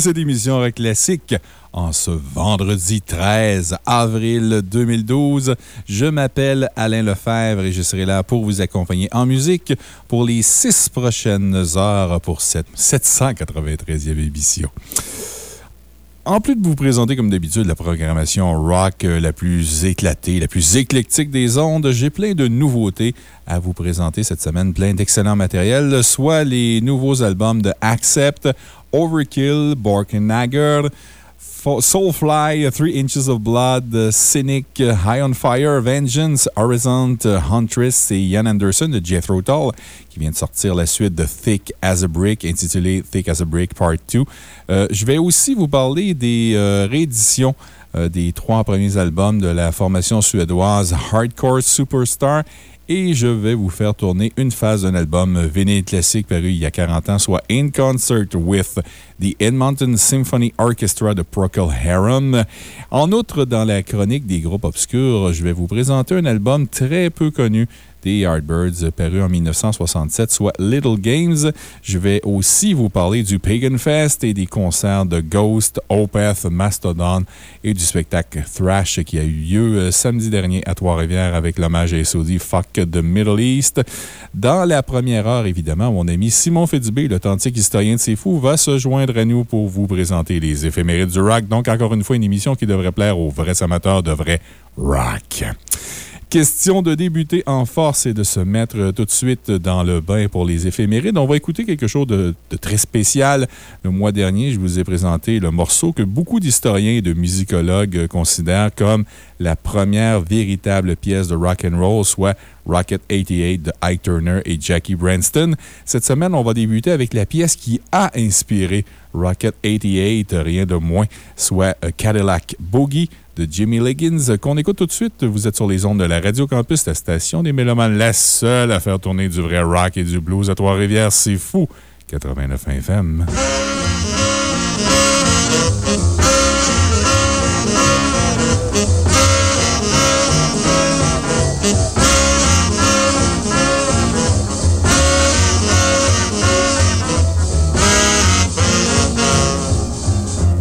Cette émission Rock Classique. En ce vendredi 13 avril 2012, je m'appelle Alain Lefebvre et je serai là pour vous accompagner en musique pour les six prochaines heures pour cette 793e émission. En plus de vous présenter comme d'habitude la programmation rock la plus éclatée, la plus éclectique des ondes, j'ai plein de nouveautés à vous présenter cette semaine, plein d'excellents matériels, soit les nouveaux albums de Accept, Overkill, Borkenagger, Soulfly, Three Inches of Blood, uh, Cynic, uh, High on Fire, Vengeance, Horizon, uh, Huntress et Ian Anderson de Jethro Tull, qui vient de sortir la suite de Thick as a Brick, intitulée Thick as a Brick Part 2. Euh, je vais aussi vous parler des euh, rééditions euh, des trois premiers albums de la formation suédoise Hardcore Superstar et je vais vous faire tourner une phase d'un album vinyle classique paru il y a 40 ans, soit In Concert with the Edmonton Symphony Orchestra de Procol Harum. En outre, dans la chronique des groupes obscurs, je vais vous présenter un album très peu connu des Yardbirds, paru en 1967, soit Little Games. Je vais aussi vous parler du Pagan Fest et des concerts de Ghost, Opeth, Mastodon et du spectacle Thrash qui a eu lieu euh, samedi dernier à Trois-Rivières avec l'hommage à SOD Fuck the Middle East. Dans la première heure, évidemment, mon ami Simon Fédubé, l'authentique historien de C'est Fou, va se joindre à nous pour vous présenter les éphémérides du rock. Donc, encore une fois, une émission qui devrait plaire aux vrais amateurs de vrai rock. Question de débuter en force et de se mettre tout de suite dans le bain pour les éphémérides. On va écouter quelque chose de, très spécial. Le mois dernier, je vous ai présenté le morceau que beaucoup d'historiens et de musicologues considèrent comme la première véritable pièce de rock and roll, soit Rocket 88 de Ike Turner et Jackie Branston. Cette semaine, on va débuter avec la pièce qui a inspiré Rocket 88, rien de moins, soit Cadillac Boogie de Jimmy Liggins, qu'on écoute tout de suite. Vous êtes sur les ondes de la Radio Campus, la station des Mélomanes, la seule à faire tourner du vrai rock et du blues à Trois-Rivières. C'est fou! 89 FM.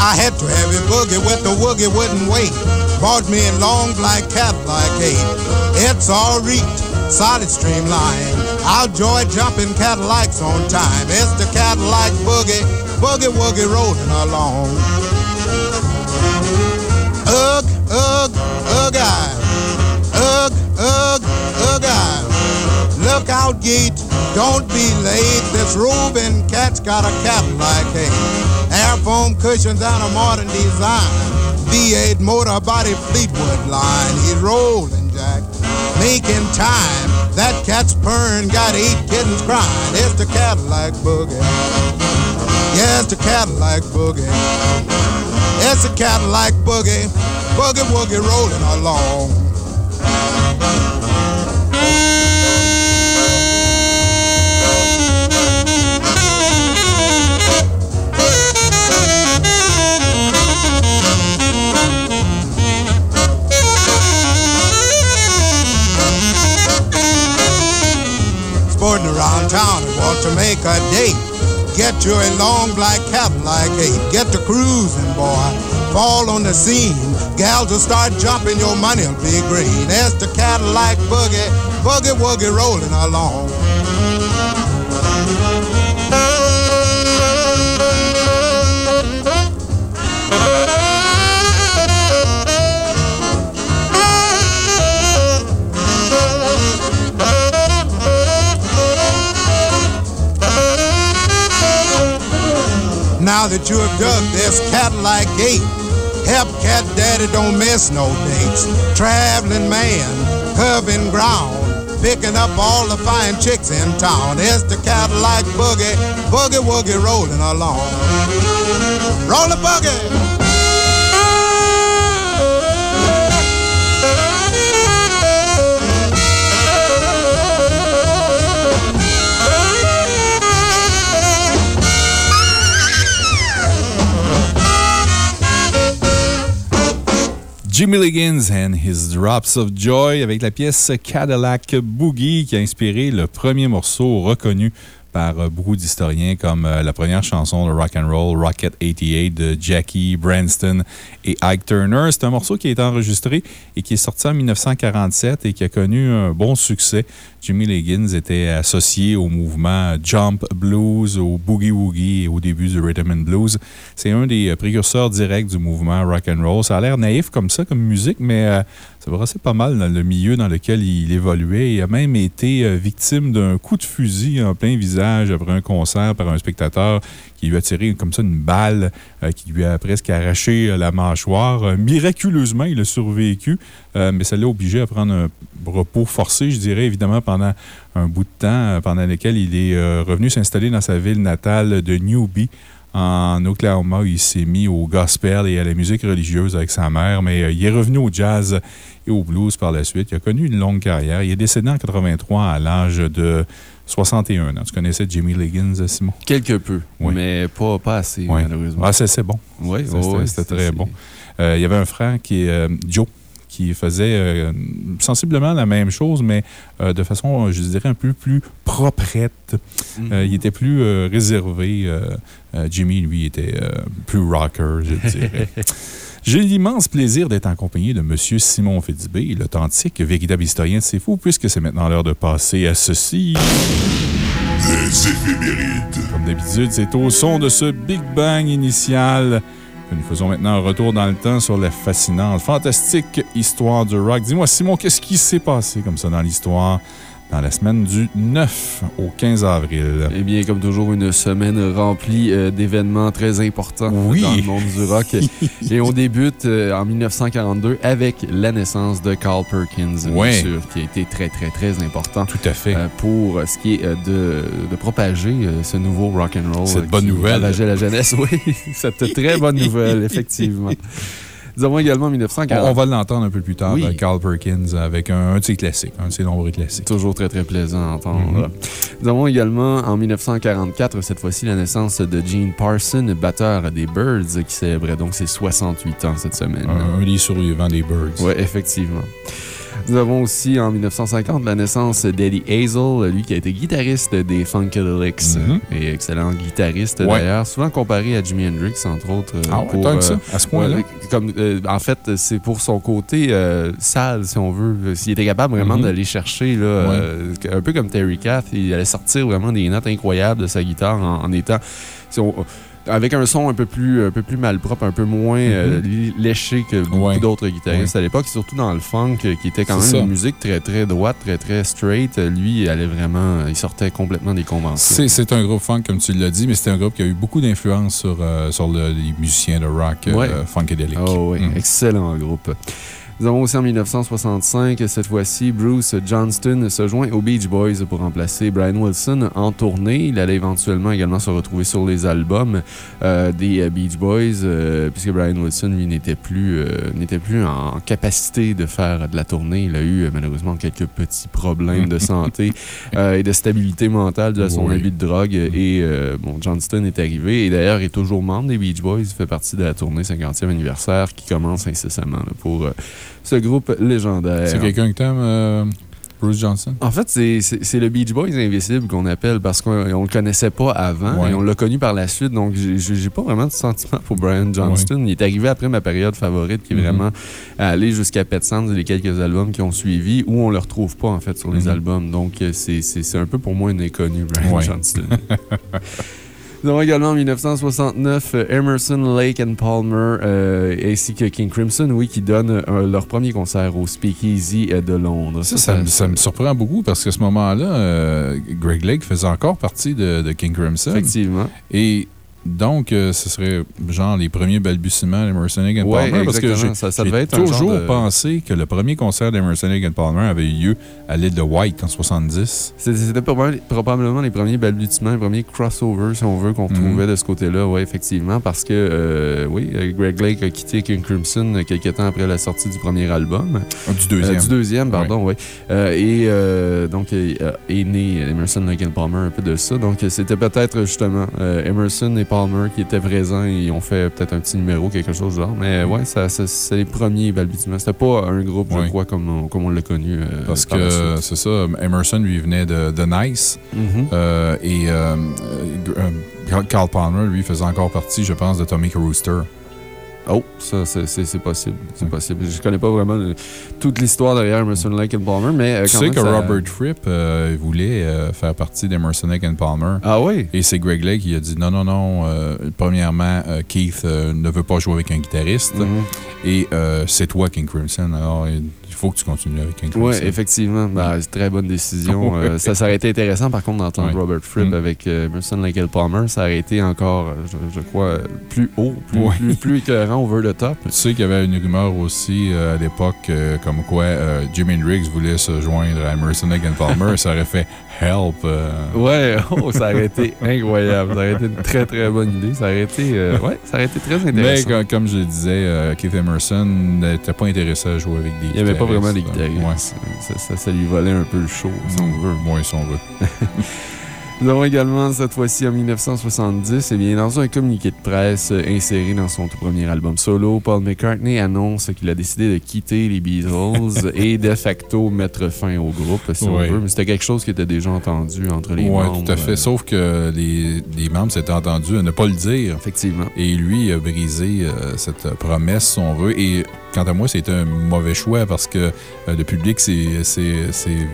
I had to have a boogie with the woogie wouldn't wait. Bought me a long black Cadillac 8. It's all reeked, solid streamline. I'll joy jumping Cadillacs on time. It's the Cadillac boogie, boogie woogie rolling along. Ugh, ugh, ugh, I. Ugh, ugh, ugh, I. Look out, gate. Don't be late. This roving cat's got a Cadillac 8. Air foam cushions and a modern design. V8 motor body Fleetwood line. He's rolling, Jack. Making time. That cat's purring, got eight kittens crying. It's the Cadillac boogie. Yeah, it's the Cadillac boogie. It's the Cadillac boogie. Boogie woogie rolling along. Around town and want to make a date. Get you a long black Cadillac 8. Get to cruising, boy. Fall on the scene. Gals will start jumping, your money'll be green. That's the Cadillac boogie, boogie woogie rolling along. Now that you have dug this Cadillac gate, help cat daddy don't miss no dates. Traveling man, curving ground, picking up all the fine chicks in town. It's the Cadillac boogie, boogie woogie rolling along. Roll the boogie! Jimmy Liggins and His Drops of Joy avec la pièce Cadillac Boogie qui a inspiré le premier morceau reconnu par euh, beaucoup d'historiens comme euh, la première chanson de rock and roll Rocket 88 de Jackie Branston et Ike Turner. C'est un morceau qui a été enregistré et qui est sorti en 1947 et qui a connu un bon succès. Jimmy Liggins était associé au mouvement Jump Blues, au Boogie Woogie et au début du Rhythm and Blues. C'est un des précurseurs directs du mouvement rock and roll. Ça a l'air naïf comme ça, comme musique, mais euh, ça brassait pas mal dans le milieu dans lequel il évoluait. Il a même été euh, victime d'un coup de fusil en plein visage après un concert par un spectateur qui lui a tiré comme ça une balle euh, qui lui a presque arraché la mâchoire. miraculeusement, il a survécu, mais ça l'a obligé à prendre un repos forcé, je dirais, évidemment, pendant un bout de temps, pendant lequel il est revenu s'installer dans sa ville natale de Newby en Oklahoma, il s'est mis au gospel et à la musique religieuse avec sa mère, mais euh, il est revenu au jazz et au blues par la suite. Il a connu une longue carrière. Il est décédé en 83 à l'âge de 61 ans. Tu connaissais Jimmy Liggins, Simon? Quelque peu, mais pas, pas assez, malheureusement. Ah, c'est bon. Oui, c'était très bon. Euh, il y avait un frère qui est euh, Joe qui faisait euh, sensiblement la même chose, mais euh, de façon, je dirais, un peu plus proprette. Mhm. Euh, il était plus réservé. Jimmy, lui, était plus rocker, je dirais. J'ai l'immense plaisir d'être en compagnie de M. Simon Fitzbé, l'authentique, véritable historien de C'est Fou, puisque c'est maintenant l'heure de passer à ceci. Les éphémérides. Comme d'habitude, c'est au son de ce Big Bang initial nous faisons maintenant un retour dans le temps sur la fascinante, fantastique histoire du rock. Dis-moi, Simon, qu'est-ce qui s'est passé comme ça dans l'histoire? Dans la semaine du 9 au 15 avril. Eh bien, comme toujours, une semaine remplie euh, d'événements très importants dans le monde du rock. Et on débute euh, en 1942 avec la naissance de Carl Perkins, bien sûr, qui a été très, très, très important. Tout à fait. Euh, pour ce qui est de, de propager ce nouveau rock and roll. Cette bonne nouvelle. la jeunesse, oui. Cette très bonne nouvelle, effectivement. Nous avons également 1940. On, va l'entendre un peu plus tard, Carl Perkins, avec un, de ses classiques, un de ses nombreux classiques. Toujours très, très plaisant à entendre. Mm-hmm. Nous avons également, en 1944, cette fois-ci, la naissance de Gene Parson, batteur des Birds, qui célébrait donc ses 68 ans cette semaine. Un, un des survivants des Birds. Oui, effectivement. Nous avons aussi en 1950 la naissance d'Eddie Hazel, lui qui a été guitariste des Funkadelics mm-hmm. et excellent guitariste d'ailleurs, souvent comparé à Jimi Hendrix, entre autres. Euh, ah, pour, euh, ça, à ce point-là? euh, en fait, c'est pour son côté sale, si on veut. S'il était capable vraiment Mm-hmm. d'aller chercher, là, un peu comme Terry Kath, il allait sortir vraiment des notes incroyables de sa guitare en, étant avec un son un peu plus, un peu plus malpropre, un peu moins euh, Mm-hmm. léché que beaucoup d'autres guitaristes à l'époque, surtout dans le funk, euh, qui était quand même une musique très, très droite, très, très straight. Lui, il allait vraiment, il sortait complètement des conventions. C'est un groupe funk, comme tu l'as dit, mais c'est un groupe qui a eu beaucoup d'influence sur, euh, sur les musiciens de rock euh, funkadelic. Oh oui, Mm. excellent groupe. Nous avons aussi en 1965, cette fois-ci, Bruce Johnston se joint aux Beach Boys pour remplacer Brian Wilson en tournée. Il allait éventuellement également se retrouver sur les albums euh, des Beach Boys, euh, puisque Brian Wilson, lui, n'était plus, euh, n'était plus en capacité de faire de la tournée. Il a eu malheureusement quelques petits problèmes de santé et de stabilité mentale de son Oui. abus de drogue. Et bon, Johnston est arrivé et d'ailleurs est toujours membre des Beach Boys. Il fait partie de la tournée 50e anniversaire qui commence incessamment là, pour ce groupe légendaire. C'est quelqu'un que t'aimes, euh, Bruce Johnson? En fait, c'est le Beach Boys invisible qu'on appelle parce qu'on ne le connaissait pas avant Ouais. et on l'a connu par la suite. Donc, j'ai pas vraiment de sentiment pour Brian Johnston. Il est arrivé après ma période favorite qui est Mhm. vraiment allé jusqu'à Pet Sounds et les quelques albums qui ont suivi où on le retrouve pas en fait sur les Mhm. albums. Donc, c'est c'est un peu pour moi un inconnu, Brian Ouais. Johnston. Nous avons également en 1969 euh, Emerson, Lake and Palmer euh, ainsi que King Crimson, oui, qui donnent euh, leur premier concert au Speakeasy de Londres. Ça, ça, me- ça me surprend beaucoup parce qu'à ce moment-là, euh, Greg Lake faisait encore partie de, de King Crimson. Effectivement. Et Donc, euh, ce serait genre les premiers balbutiements d'Emerson Lake Ouais, Palmer. Parce que j'ai Ça- ça toujours de- pensé que le premier concert d'Emerson Lake Palmer avait eu lieu à l'île de White en 70. C'est- C'était probablement, les premiers balbutiements, les premiers crossovers, si on veut, qu'on retrouvait de ce côté-là, oui, effectivement, parce que, euh, oui, euh, Greg Lake a quitté King Crimson quelques temps après la sortie du premier album. Ah, Du deuxième. Euh, du deuxième, pardon, oui. Et donc, est né Emerson, and Palmer, un peu de ça. Donc, c'était peut-être justement Emerson et Palmer qui étaient présents et ils ont fait peut-être un petit numéro, quelque chose du genre. Mais ouais, ça, ça- c'est les premiers balbutiements. C'était pas un groupe, je crois, comme on, comme on l'a connu. euh, Parce par que c'est ça, Emerson lui venait de, de Nice Mhm. euh, et euh, Carl- Carl Palmer, lui, faisait encore partie, je pense, de Tommy Rooster. Oh, ça, c'est- possible. C'est possible. Je connais pas vraiment toute l'histoire derrière Emerson, Lake and Palmer, mais euh, Tu quand sais même, que ça- Robert Fripp euh, voulait euh, faire partie d'Emerson Lake and Palmer. Ah oui? Et c'est Greg Lake qui a dit non, non, non. euh, premièrement, Keith ne veut pas jouer avec un guitariste. Mhm. Et c'est toi, King Crimson. Alors, il faut que tu continues avec King Oui, effectivement. Ben, c'est une très bonne décision. Ouais. Euh, ça, ça aurait été intéressant, par contre, d'entendre Ouais. Robert Fripp Mm. avec euh, Emerson, Palmer. Ça aurait été encore, euh, je, je crois, euh, plus haut, plus, plus, plus écœurant over the top. Tu sais qu'il y avait une rumeur aussi euh, à l'époque comme quoi Jimi Hendrix voulait se joindre à Emerson and Palmer. ça aurait fait Help. euh, Ouais, oh, ça aurait été incroyable. Ça aurait été une très, très bonne idée. Ça aurait été, euh, ouais, ça aurait été très Mais intéressant. comme, comme je le disais, euh, Keith Emerson n'était pas intéressé à jouer avec des Il n'y avait pas vraiment des guitaristes. guitaristes. Ça, ça- ça lui volait un peu le show, si on veut. Ouais, si on veut. Nous avons également, cette fois-ci en 1970, eh bien, dans un communiqué de presse euh, inséré dans son tout premier album solo, Paul McCartney annonce qu'il a décidé de quitter les Beatles et de facto mettre fin au groupe, si on veut. Mais c'était quelque chose qui était déjà entendu entre les Oui, membres. tout à fait. euh, Sauf que les, les membres s'étaient entendus à ne pas le dire. Effectivement. Et lui a brisé euh, cette promesse, si on veut. Et quant à moi, c'était un mauvais choix parce que euh, le public s'est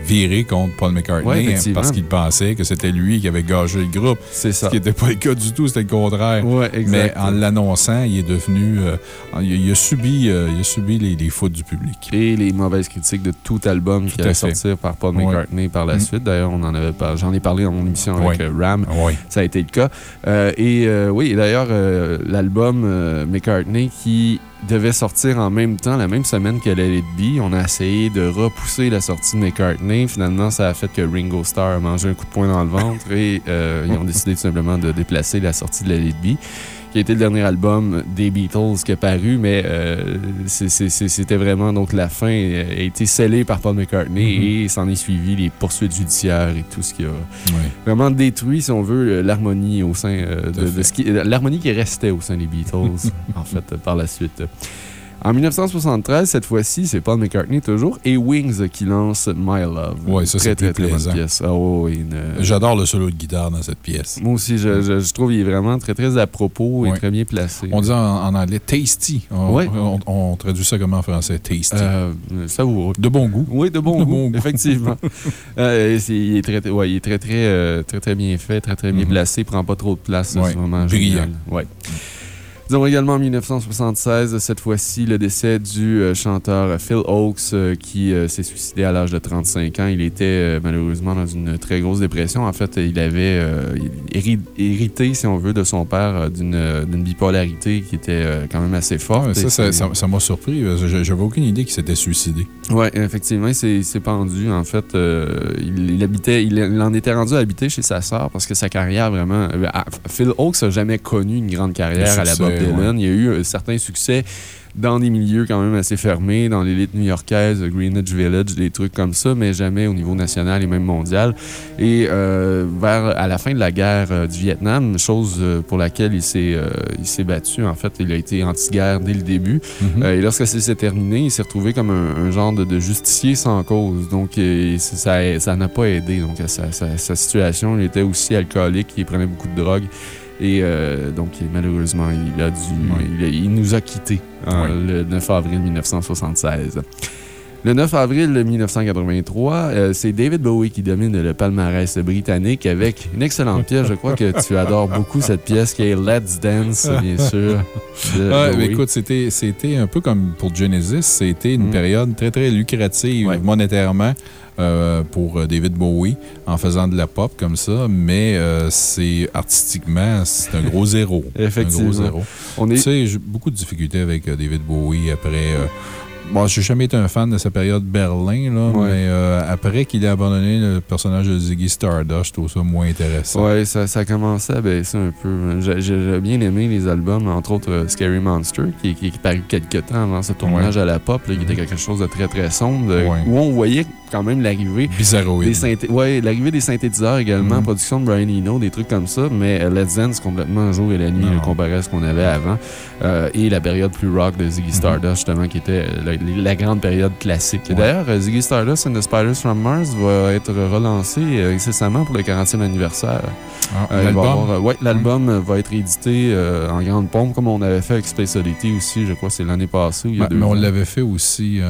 viré contre Paul McCartney hein, parce qu'il pensait que c'était lui qui avait gagé le groupe. C'est Ce ça. qui n'était pas le cas du tout, c'était le contraire. Ouais, Mais en l'annonçant, il est devenu. euh, il, a- il a subi, euh, il a subi les, les fautes du public. Et les mauvaises critiques de tout album qui allait sortir par Paul Ouais. McCartney par la Mm. suite. D'ailleurs, on en avait j'en ai parlé dans mon émission avec Ram. Oui. Ça a été le cas. Et oui, d'ailleurs, l'album McCartney qui devait sortir en même temps, la même semaine que Let It on a essayé de repousser la sortie de McCartney. Finalement, ça a fait que Ringo Starr a mangé un coup de poing dans le ventre et euh, ils ont décidé tout simplement de déplacer la sortie de Let It qui a été le dernier album des Beatles qui est paru, mais euh, c'était vraiment donc la fin euh, a été scellée par Paul McCartney Mhm. et s'en est suivi les poursuites judiciaires et tout ce qui a oui. vraiment détruit, si on veut, euh, l'harmonie au sein de, ce qui, l'harmonie qui restait au sein des Beatles, en fait, par la suite. En 1973, cette fois-ci, c'est Paul McCartney toujours et Wings qui lance My Love. Ouais, ça, très, c'est très, plus très bonne pièce. Une- J'adore le solo de guitare dans cette pièce. Moi aussi, je, je- je trouve qu'il est vraiment très, très à propos et très bien placé. On dit en, en anglais tasty. On, Ouais. on- on traduit ça comment en français? Tasty. Euh, savoureux. de bon goût. Oui, de bon De goût, bon goût. effectivement. Euh, il, est très, très- ouais, il est très, très, euh, très, très bien fait, très, très bien Mhm. placé. Il prend pas trop de place. Ouais, C'est vraiment brillant. Ouais. Nous avons également en 1976, cette fois-ci, le décès du euh, chanteur Phil Oakes euh, qui euh, s'est suicidé à l'âge de 35 ans. Il était malheureusement dans une très grosse dépression. En fait, il avait héri- hérité, si on veut, de son père d'une bipolarité qui était quand même assez forte. Ouais, ça, m'a surpris. Je- J'avais aucune idée qu'il s'était suicidé. oui, effectivement, il s'est pendu. En fait, il, il habitait, il, il en était rendu à habiter chez sa sœur parce que sa carrière vraiment. Phil Oakes n'a jamais connu une grande carrière à la succès, Il y a eu euh, certains succès dans des milieux quand même assez fermés, dans l'élite new-yorkaise, Greenwich Village, des trucs comme ça, mais jamais au niveau national et même mondial. Et euh, vers à la fin de la guerre euh, du Vietnam, chose euh, pour laquelle il s'est euh, battu. En fait, il a été anti-guerre dès le début. Mhm. Euh, et lorsque ça s'est terminé, il s'est retrouvé comme un, un genre de, de justicier sans cause. Donc, euh, c'est- ça ça n'a pas aidé. Donc, à sa, sa- sa situation, il était aussi alcoolique, il prenait beaucoup de drogue. Et euh, donc, malheureusement, il, a dû, Oui. il, nous a quittés hein, Oui. le 9 avril 1976. Le 9 avril 1983, euh, c'est David Bowie qui domine le palmarès britannique avec une excellente pièce. Je crois que tu adores beaucoup cette pièce qui est Let's Dance, bien sûr. mais écoute, c'était c'était un peu comme pour Genesis. C'était une Mm. période très, très lucrative Ouais. monétairement. Euh, pour David Bowie en faisant de la pop comme ça, mais c'est artistiquement, c'est un gros zéro. Effectivement. Un gros zéro. On est... Tu sais, j'ai beaucoup de difficultés avec David Bowie après Bon, j'ai jamais été un fan de sa période Berlin, là, mais euh, après qu'il ait abandonné le personnage de Ziggy Stardust, je trouve ça moins intéressant. Oui, ça, ça a commencé à baisser un peu. J'ai bien aimé les albums, entre autres euh, Scary Monster, qui, qui, est paru quelques temps avant ce tournage à la pop, qui était quelque chose de très très sombre, où on voyait quand même l'arrivée des, ouais, l'arrivée des synthétiseurs également, mm. production de Brian Eno, des trucs comme ça, mais euh, Let's Dance complètement jour et la nuit comparé à ce qu'on avait avant. et la période plus rock de Ziggy mm-hmm. Stardust, justement, qui était la grande période classique. D'ailleurs, euh, Ziggy Stardust and the Spiders from Mars va être relancé euh, incessamment pour le 40e anniversaire. Ah, euh, l'album? Oui, l'album va être édité en grande pompe, comme on avait fait avec Space Oddity aussi, je crois que c'est l'année passée. mais, on l'avait fait aussi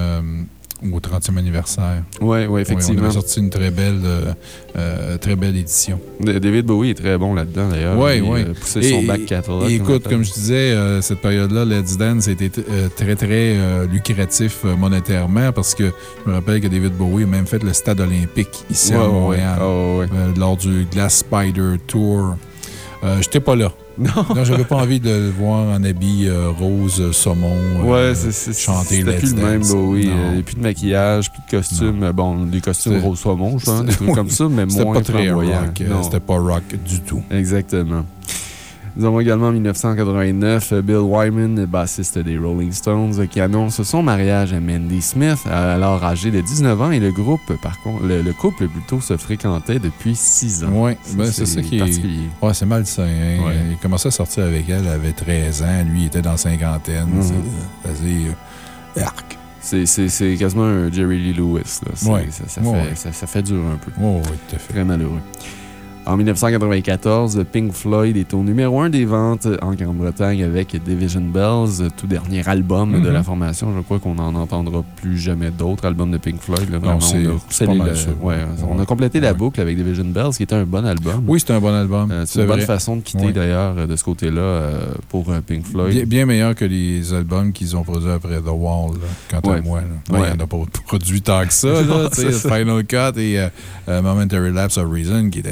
au 30e anniversaire. Oui, oui, effectivement. on a sorti une très belle, euh, euh, très belle édition. David Bowie est très bon là-dedans, d'ailleurs. Oui, oui. Il a poussé son back catalogue. écoute, comme je disais, euh, cette période-là, Let's Dance était très, très lucratif monétairement parce que je me rappelle que David Bowie a même fait le stade olympique ici à Montréal oh, lors du Glass Spider Tour. Je n'étais pas là. Non. non, j'avais pas envie de le voir en habit euh, rose, euh, saumon. Euh, ouais, c'est chanter C'était plus le même, oui. Il plus de maquillage, plus de costumes. Bon, des costumes rose saumon, je pense, des trucs comme ça, mais moins pas très rock. C'était pas rock du tout. Exactement. Nous avons également en 1989 Bill Wyman, bassiste des Rolling Stones, qui annonce son mariage à Mandy Smith, alors âgé de 19 ans, et le groupe, par contre, le, couple plutôt se fréquentait depuis 6 ans. Oui, ben, c'est ça qui est. Ouais, c'est malsain. Hein. Il commençait à sortir avec elle, elle avait 13 ans, lui il était dans la cinquantaine. Mm C'est quasiment un Jerry Lee Lewis. Là. Ça, fait, ça, ça, fait dur un peu. oui, tout à fait. Très malheureux. En 1994, Pink Floyd est au numéro 1 des ventes en Grande-Bretagne avec Division Bells, tout dernier album de la mhm. formation. Je crois qu'on n'en entendra plus jamais d'autres albums de Pink Floyd. non, c'est ouais, On a complété la boucle avec Division Bells, qui était un bon album. Oui, c'était un bon album. Euh, c'est une bonne façon de quitter d'ailleurs de ce côté-là euh, pour euh, Pink Floyd. Bien, meilleur que les albums qu'ils ont produits après The Wall, quant à moi. il n'y en a pas produit tant que ça. Final Cut et Momentary Lapse of Reason qui étaient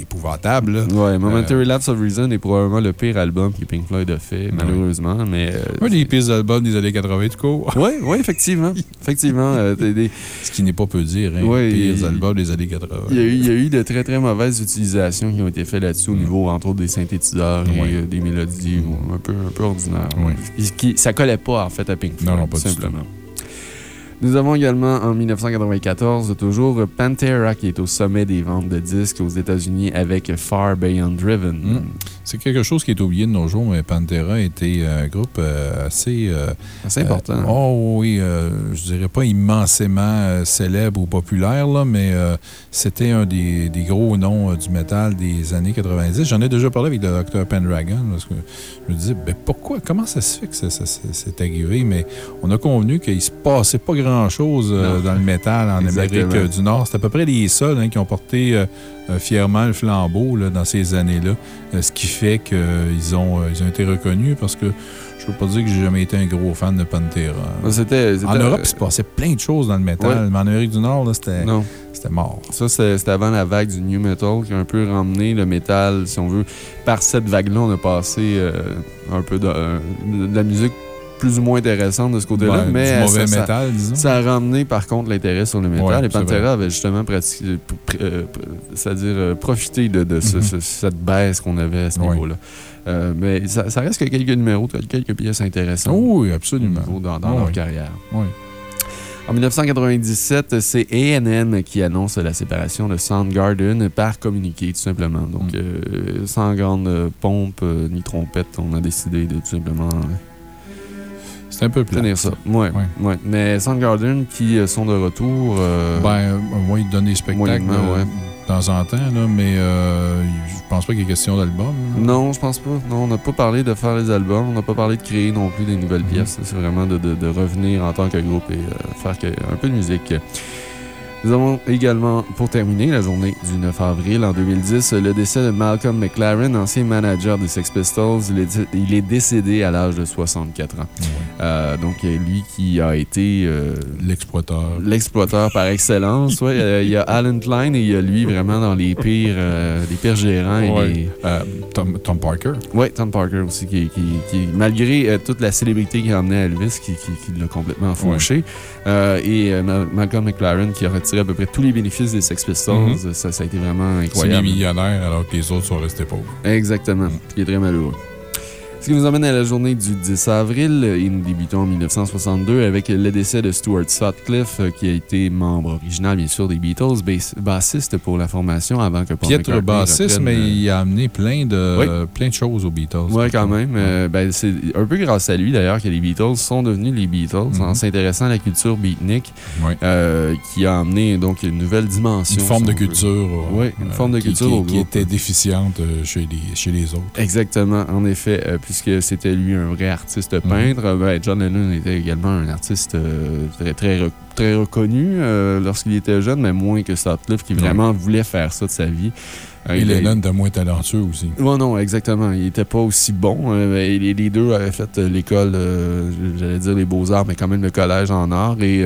épouvantable. Oui, Momentary euh, Lapse of Reason est probablement le pire album que Pink Floyd a fait, malheureusement. Mais, euh, un des pires albums des années 80, du coup. Oui, oui, effectivement. effectivement euh, Ce qui n'est pas peu dire, hein, les pires albums des années 80. Il y, a eu, il y, a eu, de très, très mauvaises utilisations qui ont été faites là-dessus, au mm. niveau, entre autres, des synthétiseurs et des mélodies un, peu, un peu ordinaires. Qui, ça collait pas, en fait, à Pink Floyd, non, non, pas simplement. Nous avons également en 1994 toujours Pantera qui est au sommet des ventes de disques aux États-Unis avec Far Beyond Driven. Hmm. C'est quelque chose qui est oublié de nos jours, mais Pantera était un groupe euh, assez. Euh, assez important. Euh, oh oui, je dirais pas immensément célèbre ou populaire, là, mais c'était un des, des, gros noms du métal des années 90. J'en ai déjà parlé avec le Dr. Pendragon parce que je me disais, ben pourquoi, comment ça se fait que ça, s'est arrivé? Mais on a convenu qu'il se passait pas grand grand-chose euh, dans le métal en Amérique du Nord. C'est à peu près les seuls hein, qui ont porté euh, euh, fièrement le flambeau dans ces années-là, ce qui fait qu'ils ont, ils ont été reconnus parce que je peux pas dire que j'ai jamais été un gros fan de Pantera. en Europe, il se passait plein de choses dans le métal, mais en Amérique du Nord, c'était mort. Ça, c'était avant la vague du new metal qui a un peu ramené le métal, si on veut. Par cette vague-là, on a passé un peu de, la musique plus ou moins intéressante de ce côté-là. mais mauvais ça, métal, disons. Ça a ramené, par contre, l'intérêt sur le métal. et Pantera avait justement pratiqué, euh, c'est-à-dire euh, profité de, mm-hmm. cette baisse qu'on avait à ce niveau-là. Euh, mais ça, reste que quelques numéros, quelques pièces intéressantes. oui, absolument. Dans, leur carrière. Oui. En 1997, c'est A&M qui annonce la séparation de Soundgarden par communiqué, tout simplement. Donc, mm. sans grande pompe ni trompette, on a décidé de tout simplement c'est un peu plat. Tenir ça. Oui. Ouais. Ouais. Mais Soundgarden qui euh, sont de retour. Euh, ben, moi, ils donnent des spectacles euh, de temps en temps, là, mais euh, je pense pas qu'il y ait question d'album. Non, je pense pas. Non, on n'a pas parlé de faire les albums. On n'a pas parlé de créer non plus des nouvelles mm-hmm. pièces. C'est vraiment de, de, revenir en tant que groupe et faire un peu de musique. Nous avons également, pour terminer, la journée du 9 avril en 2010, le décès de Malcolm McLaren, ancien manager des Sex Pistols. Il est, il est décédé à l'âge de 64 ans. Euh, donc, lui qui a été... euh, L'exploiteur. L'exploiteur par excellence, ouais. Euh, Il y a Alan Klein et il y a lui vraiment dans les pires, euh, les pires gérants. Ouais. Tom, Tom Parker. Ouais, Tom Parker aussi, qui, qui- qui- malgré toute la célébrité qu'il a emmené à Elvis, qui, l'a complètement fauché, euh, et Ma- Malcolm McLaren, qui a retiré à peu près tous les bénéfices des Sex Pistols, Mhm. ça, ça a été vraiment C'est des incroyable. millionnaires alors que les autres sont restés pauvres. Exactement, ce qui est très malheureux. Ce qui nous amène à la journée du 10 avril, et nous débutons en 1962 avec le décès de Stuart Sutcliffe, euh, qui a été membre original, bien sûr, des Beatles, bass- bassiste pour la formation avant que Paul Piètre McCartney bassiste, reprenne, mais euh, il a amené plein de, Oui. plein de choses aux Beatles. Oui, quand même. Euh, ben, c'est un peu grâce à lui, d'ailleurs, que les Beatles sont devenus les Beatles, Mhm. en s'intéressant à la culture beatnik, euh, qui a amené donc une nouvelle dimension. Une forme de culture. euh, Oui, une forme de qui- culture qui, au qui groupe. était déficiente chez les, chez les autres. Exactement, en effet, puisque c'était lui un vrai artiste Mhm. peintre. Euh, ben, John Lennon était également un artiste euh, très, très, très reconnu euh, lorsqu'il était jeune, mais moins que Sutcliffe, qui vraiment voulait faire ça de sa vie. Et il Lennon était moins talentueux aussi. Ouais, non, exactement. Il était pas aussi bon. Les, deux avaient fait l'école, j'allais dire les beaux-arts, mais quand même le collège en art. Et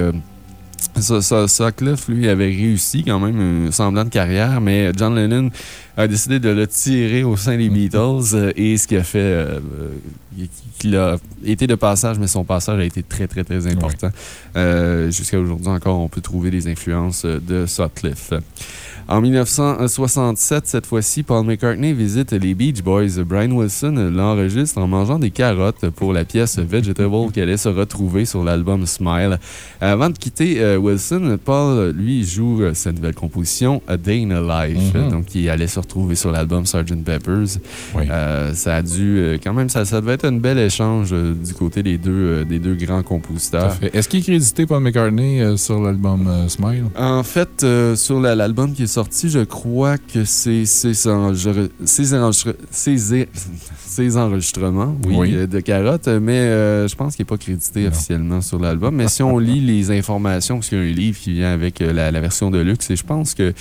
ça, ça, Sutcliffe, lui, avait réussi quand même un semblant de carrière, mais John Lennon a décidé de le tirer au sein des Beatles. euh, et ce qui a fait euh, euh, qu'il a été de passage, mais son passage a été très, très, très important. Euh, Jusqu'à aujourd'hui encore, on peut trouver des influences de Sutcliffe. En 1967, cette fois-ci, Paul McCartney visite les Beach Boys. Brian Wilson l'enregistre en mangeant des carottes pour la pièce Vegetable qui allait se retrouver sur l'album Smile. Avant de quitter euh, Wilson, Paul, lui, joue euh, sa nouvelle composition, A Day in a Life, Mhm. donc qui allait se retrouver sur l'album Sgt. Pepper's. Oui. Euh, ça a dû, euh, quand même, ça, ça devait être un bel échange euh, du côté des deux, euh, des deux grands compositeurs. Est-ce qu'il est crédité Paul McCartney euh, sur l'album euh, Smile? En fait, euh, sur la- l'album qui est sorti, je crois que c'est ses enregistrements oui, Oui. euh, de Carotte, mais euh, je pense qu'il n'est pas crédité Non. officiellement sur l'album. Mais si on lit les informations, parce qu'il y a un livre qui vient avec euh, la, la version de luxe, et je pense que.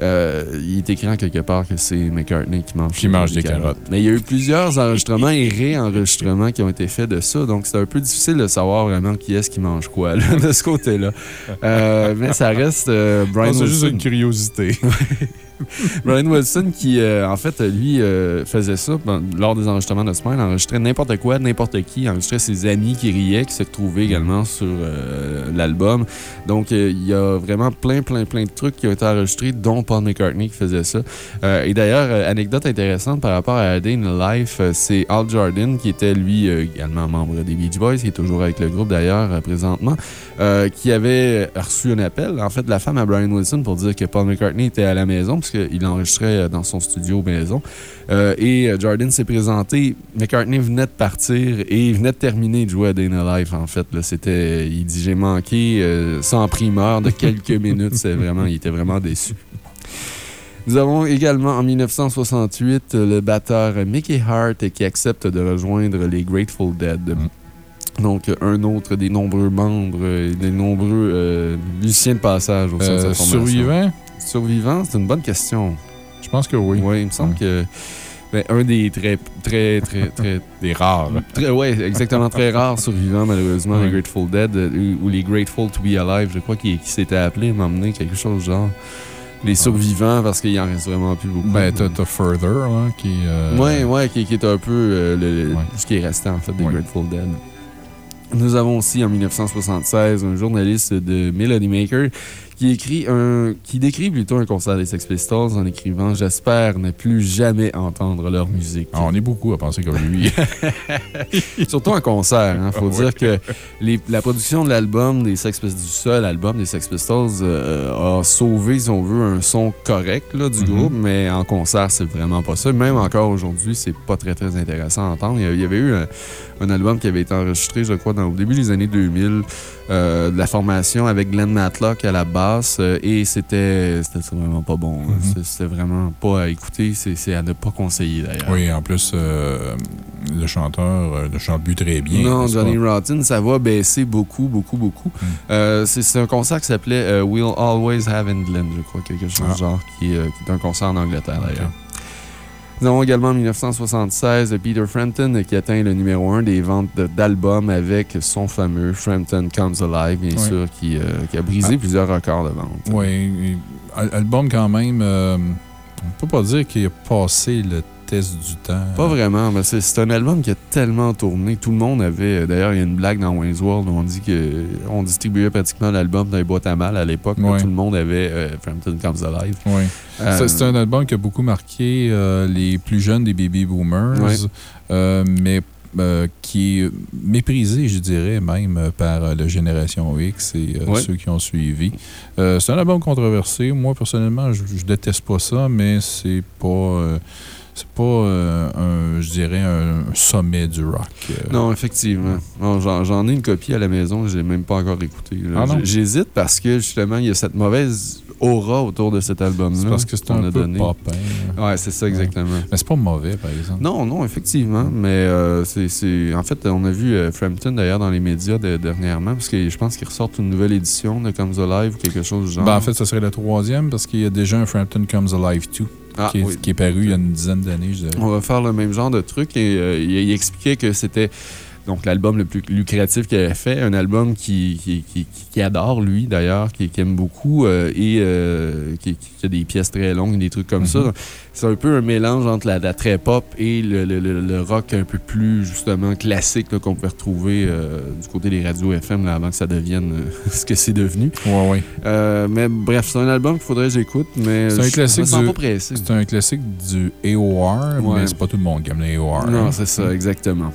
Euh, il est écrit en quelque part que c'est McCartney qui mange, Qui mange des carottes. Mais il y a eu plusieurs enregistrements et réenregistrements qui ont été faits de ça, donc c'est un peu difficile de savoir vraiment qui est-ce qui mange quoi là, de ce côté-là. Euh, mais ça reste euh, Brian c'est juste une curiosité. Brian Wilson qui, euh, en fait, lui, euh, faisait ça ben, lors des enregistrements de Smile, enregistrait n'importe quoi, n'importe qui, enregistrait ses amis qui riaient, qui se trouvaient également sur euh, l'album. Donc, il y a vraiment plein, plein, plein de trucs qui ont été enregistrés, dont Paul McCartney qui faisait ça. Et d'ailleurs, anecdote intéressante par rapport à Day in Life, c'est Al Jordan, qui était lui également membre des Beach Boys, qui est toujours avec le groupe d'ailleurs présentement, qui avait reçu un appel, en fait, de la femme à Brian Wilson pour dire que Paul McCartney était à la maison, parce qu'il enregistrait euh, dans son studio maison. Euh, et euh, Jordan s'est présenté. McCartney venait de partir et il venait de terminer de jouer à Day Life, en fait. Là, c'était, il dit J'ai manqué euh, sans primeur de quelques minutes. C'est vraiment, il était vraiment déçu. Nous avons également en 1968 euh, le batteur Mickey Hart qui accepte de rejoindre les Grateful Dead. Donc, euh, un autre des nombreux membres, des nombreux euh, musiciens de passage au sein de cette formation. survivant? Survivant, c'est une bonne question. Je pense que oui. Oui, il me semble Ouais. que. ben, un des très, très, très, très. Des rares. très ouais, exactement, très rares survivants, malheureusement, Ouais. les Grateful Dead, euh, ou les Grateful to be Alive, je crois qu'ils qui s'étaient appelés, m'emmener quelque chose genre. Les survivants, parce qu'il en reste vraiment plus beaucoup. Ben, t'as Further, là, qui. euh, Ouais, ouais, qui, qui est un peu euh, le- le- Ouais. ce qui est resté en fait des. Grateful Dead. Nous avons aussi en 1976 un journaliste de Melody Maker qui écrit un, qui décrit plutôt un concert des Sex Pistols en écrivant J'espère ne plus jamais entendre leur musique. Ah, on est beaucoup à penser comme lui. Surtout un concert. Il faut Ouais. dire que les- la production de l'album des Sex Pistols, du seul album des Sex Pistols, euh, a sauvé, si on veut, un son correct là, du Mhm. groupe, mais en concert, c'est vraiment pas ça. Même encore aujourd'hui, c'est pas très, très intéressant à entendre. Il y avait eu un, un album qui avait été enregistré, je crois, dans, au début des années 2000, euh, de la formation avec Glenn Matlock à la basse. euh, et c'était vraiment pas bon. hein. Mhm. C'est- C'était vraiment pas à écouter. C'est à ne pas conseiller d'ailleurs. Oui, en plus, euh, le chanteur euh, ne chante plus très bien. Non, Johnny pas? Rotten, ça va baisser beaucoup, beaucoup, beaucoup. Mm. Euh, c'est un concert qui s'appelait euh, We'll Always Have England, je crois, quelque chose Ah. du genre, qui, est, euh, qui est un concert en Angleterre d'ailleurs. Nous avons également en 1976 Peter Frampton qui atteint le numéro 1 des ventes d'albums avec son fameux Frampton Comes Alive, bien Oui. sûr, qui, euh, qui a brisé Ah. plusieurs records de vente. Oui, album quand même, euh, on peut pas dire qu'il a passé le du temps. Pas vraiment, mais c'est un album qui a tellement tourné. Tout le monde avait. D'ailleurs, il y a une blague dans Wayne's World où on dit que on distribuait pratiquement l'album dans les boîtes à mal à l'époque. mais Ouais. Tout le monde avait euh, Frampton Comes Alive. Oui. Euh, C'est un album qui a beaucoup marqué euh, les plus jeunes des baby boomers, Ouais. euh, mais euh, qui est méprisé, je dirais, même euh, par euh, la génération X et euh, Ouais. ceux qui ont suivi. Euh, c'est un album controversé. Moi, personnellement, je, je déteste pas ça, mais c'est pas. C'est pas, euh, un, je dirais, un, sommet du rock. euh. Non, effectivement. J'en ai une copie à la maison, je l'ai même pas encore écouté. là. Ah J'hésite parce que justement, il y a cette mauvaise aura autour de cet album-là. C'est parce que c'est un a peu donné. popin. Ouais, c'est ça, exactement. Mais c'est pas mauvais, par exemple. Non, non, effectivement. Mais euh, c'est-. En fait, on a vu Frampton d'ailleurs dans les médias de- dernièrement, parce que je pense qu'ils ressortent une nouvelle édition de Comes Alive ou quelque chose du genre. Ben, en fait, ça serait la troisième parce qu'il y a déjà un Frampton Comes Alive 2 Ah, qui, est, oui. qui est paru il y a une dizaine d'années, je dirais. On va faire le même genre de truc et euh, il, il expliquait que c'était donc l'album le plus lucratif qu'il avait fait, un album qui, qui, qui- qui adore lui d'ailleurs, qui, qui aime beaucoup euh, et euh, qui, a des pièces très longues, des trucs comme Mhm. ça. C'est un peu un mélange entre la, la très pop et le, le- le- le rock un peu plus justement classique qu'on peut retrouver euh, du côté des radios FM là, avant que ça devienne ce que c'est devenu. Ouais, ouais. Mais bref, c'est un album qu'il faudrait que j'écoute, mais C'est un je- classique je me sens du- pas pressé. C'est un classique du AOR, Ouais. mais c'est pas tout le monde qui aime le AOR. Non, hein. c'est ça, exactement.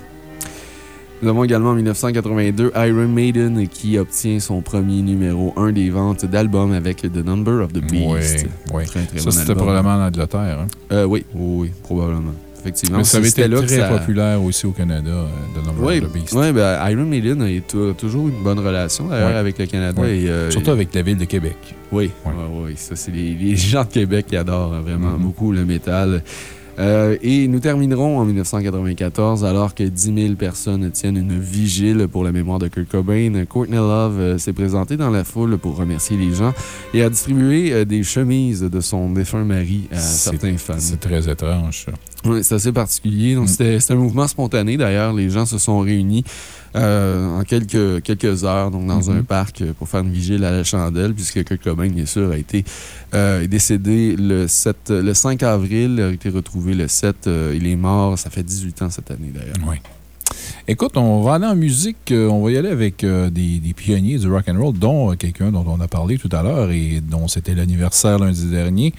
Nous avons également en 1982 Iron Maiden qui obtient son premier numéro 1 des ventes d'albums avec The Number of the Beast. Oui, oui. Très, très Ça, bon c'était probablement en Angleterre. hein? Euh, oui, oui, oui, probablement. Effectivement. Mais ça avait été là très ça- populaire aussi au Canada, euh, The Number Oui, of the Beast. ouais, ben, Iron Maiden a toujours une bonne relation d'ailleurs avec le Canada. Et, euh, Surtout avec la ville de Québec. Oui, ouais, ça, c'est les, les gens de Québec qui adorent vraiment Mhm. beaucoup le métal. Euh, et nous terminerons en 1994 alors que 10 000 personnes tiennent une vigile pour la mémoire de Kurt Cobain. Courtney Love euh, s'est présentée dans la foule pour remercier les gens et a distribué euh, des chemises de son défunt mari à certains fans. C'est très étrange, ça. Oui, c'est assez particulier. Donc, Mm. c'était un mouvement spontané. D'ailleurs, les gens se sont réunis en quelques, quelques heures donc dans Mhm. un parc euh, pour faire une vigile à la chandelle, puisque Kurt Cobain, bien sûr, a été euh, est décédé le, 7, le 5 avril, a été retrouvé le 7. euh, il est mort, ça fait 18 ans cette année, d'ailleurs. Oui. Écoute, on va aller en musique. euh, on va y aller avec euh, des, des pionniers du rock and roll, dont euh, quelqu'un dont on a parlé tout à l'heure et dont c'était l'anniversaire lundi dernier.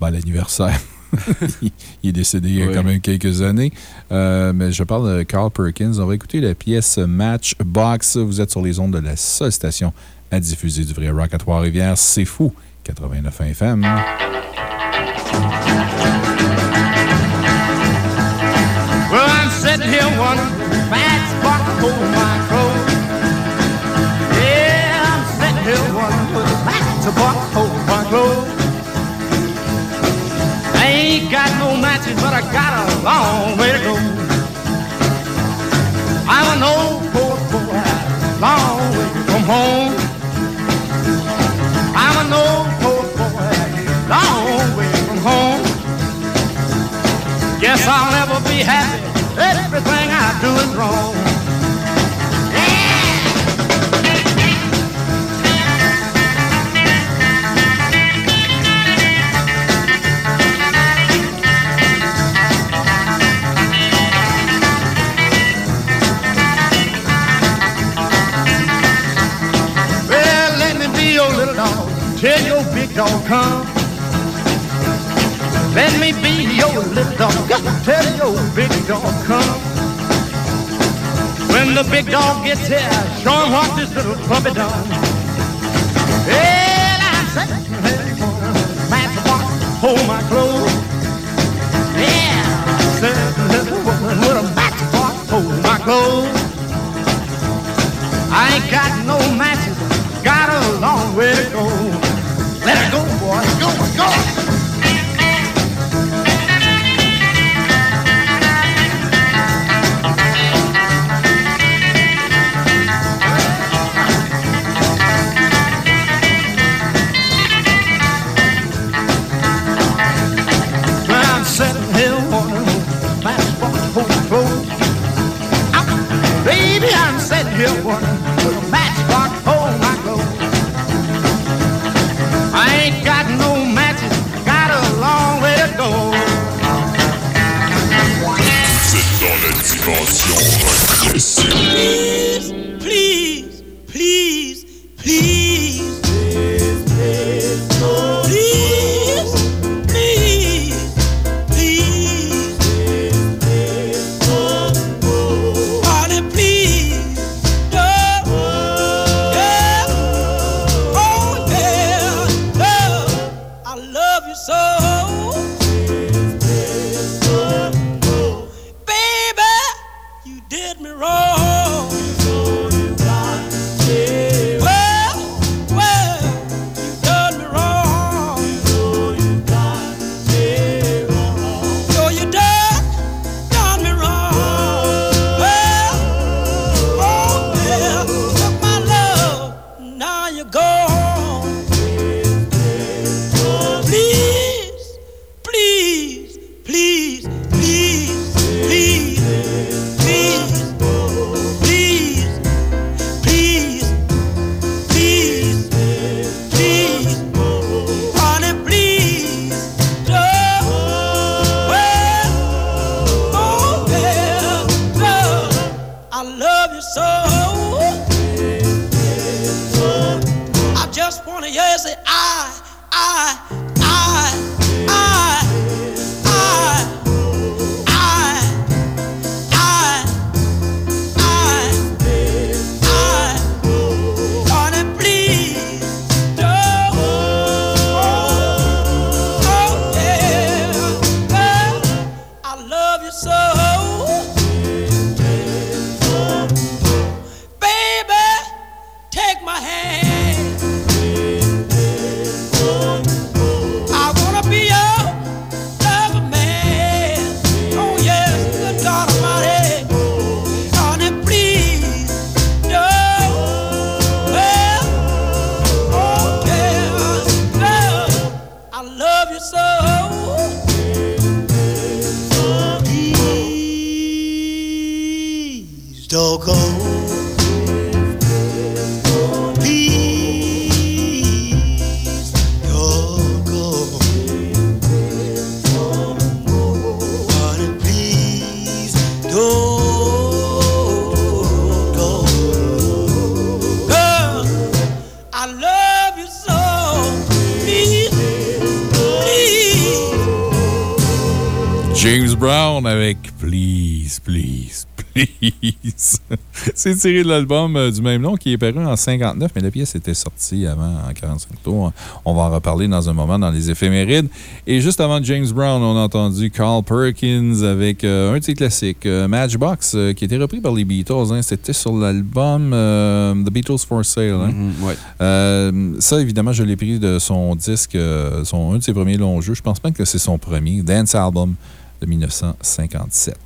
Ben, l'anniversaire. il est décédé il y a quand même quelques années. Euh, mais je parle de Carl Perkins. On va écouter la pièce Matchbox. Vous êtes sur les ondes de la seule station à diffuser du vrai rock à Trois-Rivières. C'est fou. 89 FM. Well, I'm sitting here wondering, that's what hold my clothes. Yeah, I'm sitting here wondering, that's what hold got no matches, but I got a long way to go. I'm an old poor boy, long way from home. I'm an old poor boy, long way from home. Guess I'll never be happy. Everything I do is wrong. Dog come. Let me be your little dog. Tell your big dog come. When the big dog gets here, show him what this little puppy done. Well, I said, match box, hold my clothes. Yeah, said, little woman with a matchbox, hold my clothes. I ain't got no matches, got a long way to Please, Génération C'est tiré de l'album euh, du même nom qui est paru en 59, mais la pièce était sortie avant en 45 tours. On va en reparler dans un moment dans les éphémérides. Et juste avant James Brown, on a entendu Carl Perkins avec euh, un de ses classiques, euh, Matchbox, euh, qui été repris par les Beatles. hein. C'était sur l'album The Beatles for Sale. hein. Mhm, ouais. Euh, ça, évidemment, je l'ai pris de son disque, son, un de ses premiers longs jeux. Je pense pas que c'est son premier, Dance Album de 1957.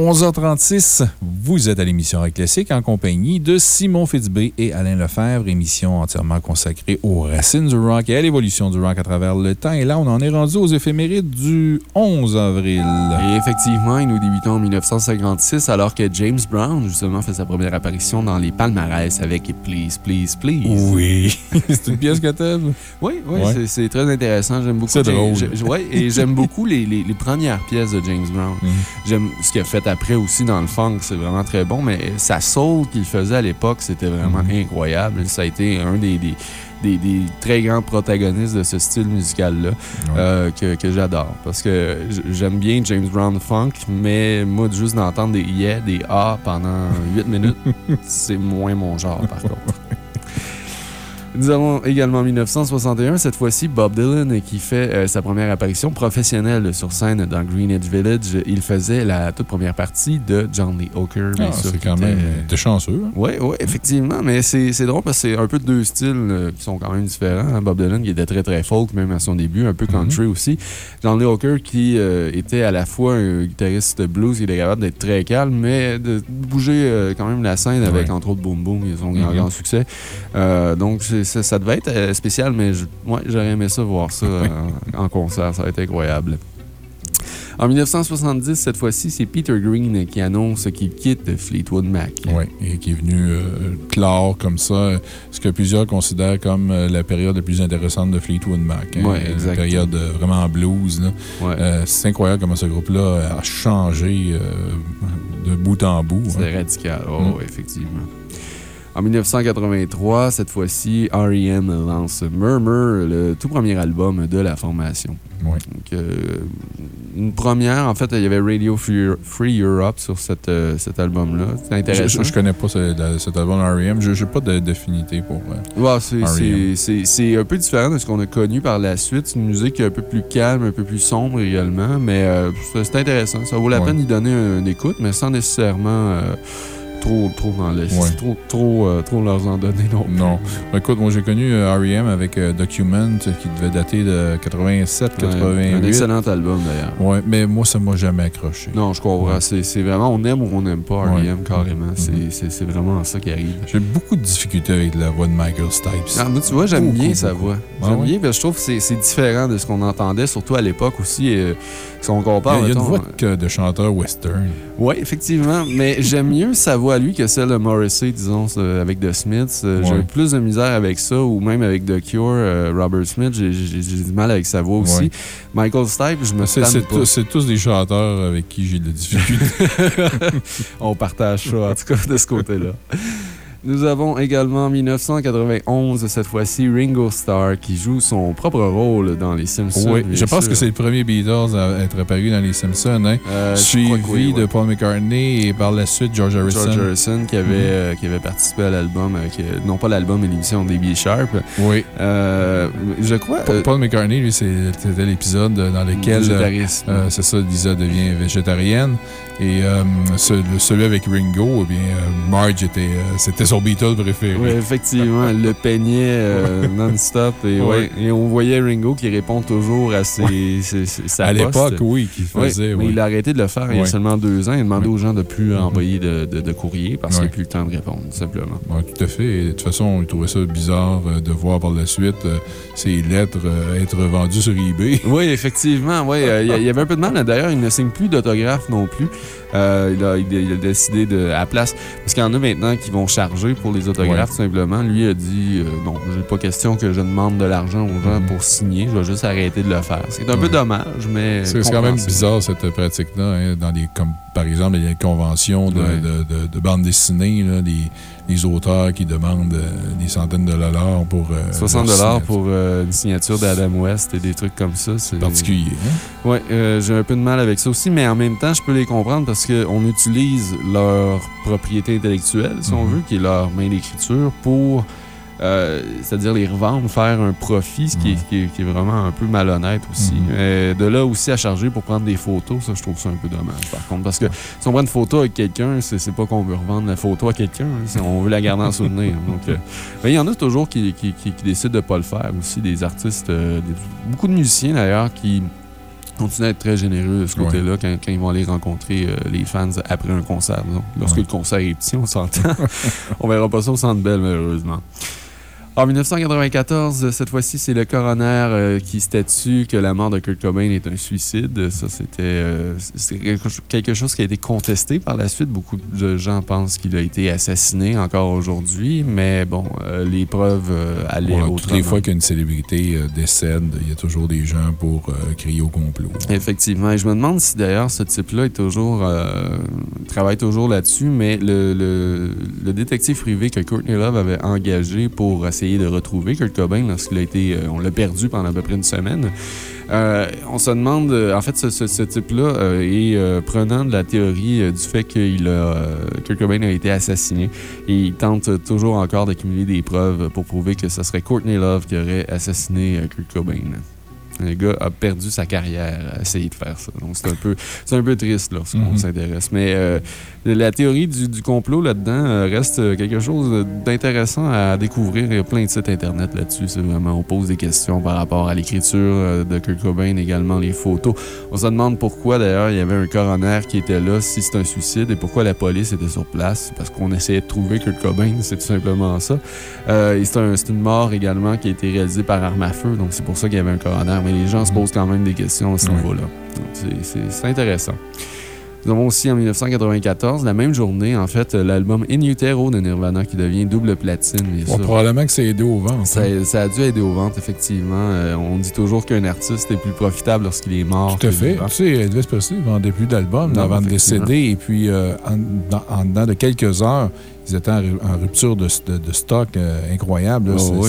11h36, vous êtes à l'émission Rock Classique en compagnie de Simon Fitzbé et Alain Lefebvre, émission entièrement consacrée aux racines du rock et à l'évolution du rock à travers le temps. Et là, on en est rendu aux éphémérides du 11 avril. Et effectivement, nous débutons en 1956 alors que James Brown, justement, fait sa première apparition dans les palmarès avec Please, Please, Please. Oui, c'est une pièce que t'aimes? Oui, oui, Ouais. c'est- très intéressant. J'aime beaucoup. C'est drôle. ouais, et j'aime beaucoup les, les- les premières pièces de James Brown. Mhm. J'aime ce qu'il a fait après aussi dans le funk, c'est vraiment très bon, mais sa soul qu'il faisait à l'époque, c'était vraiment Mhm. incroyable. Ça a été un des, des, des- des très grands protagonistes de ce style musical-là euh, que, que j'adore. Parce que j'aime bien James Brown funk, mais moi, juste d'entendre des yeah, des ah pendant 8 minutes, c'est moins mon genre, par contre. Nous avons également 1961, cette fois-ci Bob Dylan qui fait euh, sa première apparition professionnelle sur scène dans Greenwich Village. Il faisait la toute première partie de John Lee Hooker, Ah, c'est quand était- même. T'es chanceux. hein? oui, oui, effectivement, mais c'est drôle parce que c'est un peu deux styles euh, qui sont quand même différents. hein. Bob Dylan qui était très très folk même à son début, un peu country aussi. John Lee Hooker qui euh, était à la fois un guitariste blues qui était capable d'être très calme, mais de bouger quand même la scène avec Ouais. entre autres Boom Boom et son grand, Mhm. grand succès. Donc c'est- ça, ça devait être euh, spécial, mais ouais, j'aurais aimé ça voir ça euh, en concert, ça aurait été incroyable. En 1970, cette fois-ci, c'est Peter Green qui annonce qu'il quitte Fleetwood Mac. Oui, et qui est venu euh, clore comme ça ce que plusieurs considèrent comme euh, la période la plus intéressante de Fleetwood Mac. hein. Euh, exact. Une période euh, vraiment blues. Ouais. C'est incroyable comment ce groupe-là a changé de bout en bout. hein. C'est radical, oh, Mm. oui, effectivement. En 1983, cette fois-ci, R.E.M. lance Murmur, le tout premier album de la formation. Donc, euh, une première, en fait, il y avait Radio Free, Free Europe sur cette, euh, cet album-là. C'est intéressant. je, je connais pas ce- la- cet album R.E.M. Je n'ai pas d'affinité pour. euh, Ouais, c'est- c'est- un peu différent de ce qu'on a connu par la suite. C'est une musique un peu plus calme, un peu plus sombre également, mais c'est intéressant. Ça vaut la Ouais. peine d'y donner une écoute, mais sans nécessairement trop, trop, dans le, Ouais. trop, trop, euh, trop leur en donner non plus. Non. Ben, écoute, moi j'ai connu euh, R.E.M. avec euh, Document qui devait dater de 87, Ouais, 88. un excellent album d'ailleurs. Ouais, mais moi ça m'a jamais accroché. Non, je comprends. Ouais. C'est vraiment, on aime ou on n'aime pas Ouais. R.E.M. carrément. Mhm. C'est- vraiment ça qui arrive. J'ai beaucoup de difficultés avec la voix de Michael Stipes. Ah, moi, tu vois, j'aime Beaucoup, bien sa voix. Ah J'aime bien, parce que je trouve que c'est- c'est différent de ce qu'on entendait, surtout à l'époque aussi. Si on il compare, y a, il y a une voix euh, de, chanteur western. Oui, effectivement. Mais j'aime mieux sa voix à lui que celle de Morrissey, disons, avec The Smiths. Euh, J'ai plus de misère avec ça, ou même avec The Cure, euh, Robert Smith. J'ai du mal avec sa voix aussi. Ouais. Michael Stipe, je me tous- c'est tous des chanteurs avec qui j'ai de la difficulté. On partage ça, en tout cas, de ce côté-là. Nous avons également en 1991, cette fois-ci, Ringo Starr qui joue son propre rôle dans Les Simpsons. oui, je pense que c'est le premier Beatles à être apparu dans Les Simpsons. Hein? Euh, Suivi oui, ouais. de Paul McCartney et par la suite George Harrison. George Harrison qui avait, Mhm. euh, qui avait participé à l'album, euh, non pas l'album, mais l'émission des Sharp. Oui. Je crois. Pa- Paul McCartney, lui, c'est- c'était l'épisode dans lequel. c'est ça, Lisa devient végétarienne. Et euh, celui avec Ringo, eh bien, euh, Marge était, euh, c'était son Beatle préféré. Oui, effectivement, elle le peignait euh, non-stop. Et, Ouais. ouais, et on voyait Ringo qui répond toujours à ses, ses- ses- sa à l'époque, oui, qu'il faisait. mais oui. il a arrêté de le faire il y a seulement deux ans. Il a demandé Ouais. aux gens de plus Mhm. envoyer de, de, de courrier parce qu'il n'y a plus le temps de répondre, simplement. Ouais, tout à fait. Et de toute façon, il trouvait ça bizarre de voir par la suite ces lettres être vendues sur eBay. Oui, effectivement. Ouais, il y a- il y avait un peu de mal. D'ailleurs, il ne signe plus d'autographe non plus. Euh, il, a, il a- il a décidé de, à la place. Parce qu'il y en a maintenant qui vont charger pour les autographes, Ouais. simplement. Lui a dit euh, non, j'ai pas question que je demande de l'argent aux gens Mhm. pour signer. Je vais juste arrêter de le faire. C'est un peu Ouais. dommage, mais. C'est quand même bizarre, cette pratique-là. hein, dans des, comme par exemple, il y a des conventions de, Ouais. de, de, de bande dessinée, là, des, des auteurs qui demandent euh, des centaines de dollars pour. euh, 60 leur dollars pour euh, une signature d'Adam West et des trucs comme ça. C'est particulier. hein? Euh, j'ai un peu de mal avec ça aussi, mais en même temps, je peux les comprendre parce qu'on utilise leur propriété intellectuelle, si on Mhm. veut, qui est leur main d'écriture, pour, euh, c'est-à-dire les revendre, faire un profit, ce qui, est, qui, est, qui est vraiment un peu malhonnête aussi. Mhm. Euh, de là aussi à charger pour prendre des photos, ça, je trouve ça un peu dommage, par contre. Parce que si on prend une photo avec quelqu'un, c'est pas qu'on veut revendre la photo à quelqu'un, hein, on veut la garder en souvenir. Donc, euh, il y en a toujours qui, décident de pas le faire aussi, des artistes, euh, des- beaucoup de musiciens d'ailleurs qui continuent à être très généreux de ce Ouais. côté-là quand, quand ils vont aller rencontrer euh, les fans après un concert. disons. Lorsque Ouais. le concert est petit, on s'entend. on verra pas ça au Centre Bell, malheureusement. En 1994, cette fois-ci, c'est le coroner euh, qui statue que la mort de Kurt Cobain est un suicide. Ça, c'était euh, quelque cho- quelque chose qui a été contesté par la suite. Beaucoup de gens pensent qu'il a été assassiné encore aujourd'hui, mais bon, euh, les preuves allaient Ouais, toutes les fois qu'une célébrité décède, il y a toujours des gens pour crier au complot. Effectivement. Et je me demande si d'ailleurs ce type-là est toujours travaille toujours là-dessus, mais le, le- le détective privé que Courtney Love avait engagé pour essayer de retrouver Kurt Cobain lorsqu'il a été, euh, on l'a perdu pendant à peu près une semaine. euh, on se demande, euh, en fait, ce, type-là est prenant de la théorie du fait qu'il a, Kurt Cobain a été assassiné et il tente toujours encore d'accumuler des preuves pour prouver que ce serait Courtney Love qui aurait assassiné Kurt Cobain. Le gars a perdu sa carrière à essayer de faire ça. Donc, c'est un peu, c'est un peu triste lorsqu'on Mhm. s'intéresse. Mais euh, la théorie du, du complot là-dedans euh, reste euh, quelque chose d'intéressant à découvrir. Il y a plein de sites Internet là-dessus. C'est vraiment, on pose des questions par rapport à l'écriture de Kurt Cobain, également les photos. On se demande pourquoi, d'ailleurs, il y avait un coroner qui était là, si c'est un suicide, et pourquoi la police était sur place. Parce qu'on essayait de trouver Kurt Cobain, c'est tout simplement ça. Euh, c'est un- une mort également qui a été réalisée par arme à feu. Donc, c'est pour ça qu'il y avait un coroner mais les gens se posent quand même des questions à ce niveau-là. C'est- intéressant. Nous avons aussi en 1994, la même journée, en fait, l'album In Utero de Nirvana qui devient double platine, bien probablement que c'est aidé au ventre. Ça, hein. ça a dû aider aux ventes, effectivement. Euh, on dit toujours qu'un artiste est plus profitable lorsqu'il est mort. Tout à fait. Tu sais, Elvis Presley vendait plus d'albums avant de décéder. Et puis, euh, en, dans- en dedans de quelques heures, ils étaient en, ru- en rupture de, de- de stock euh, incroyable. là. Oh,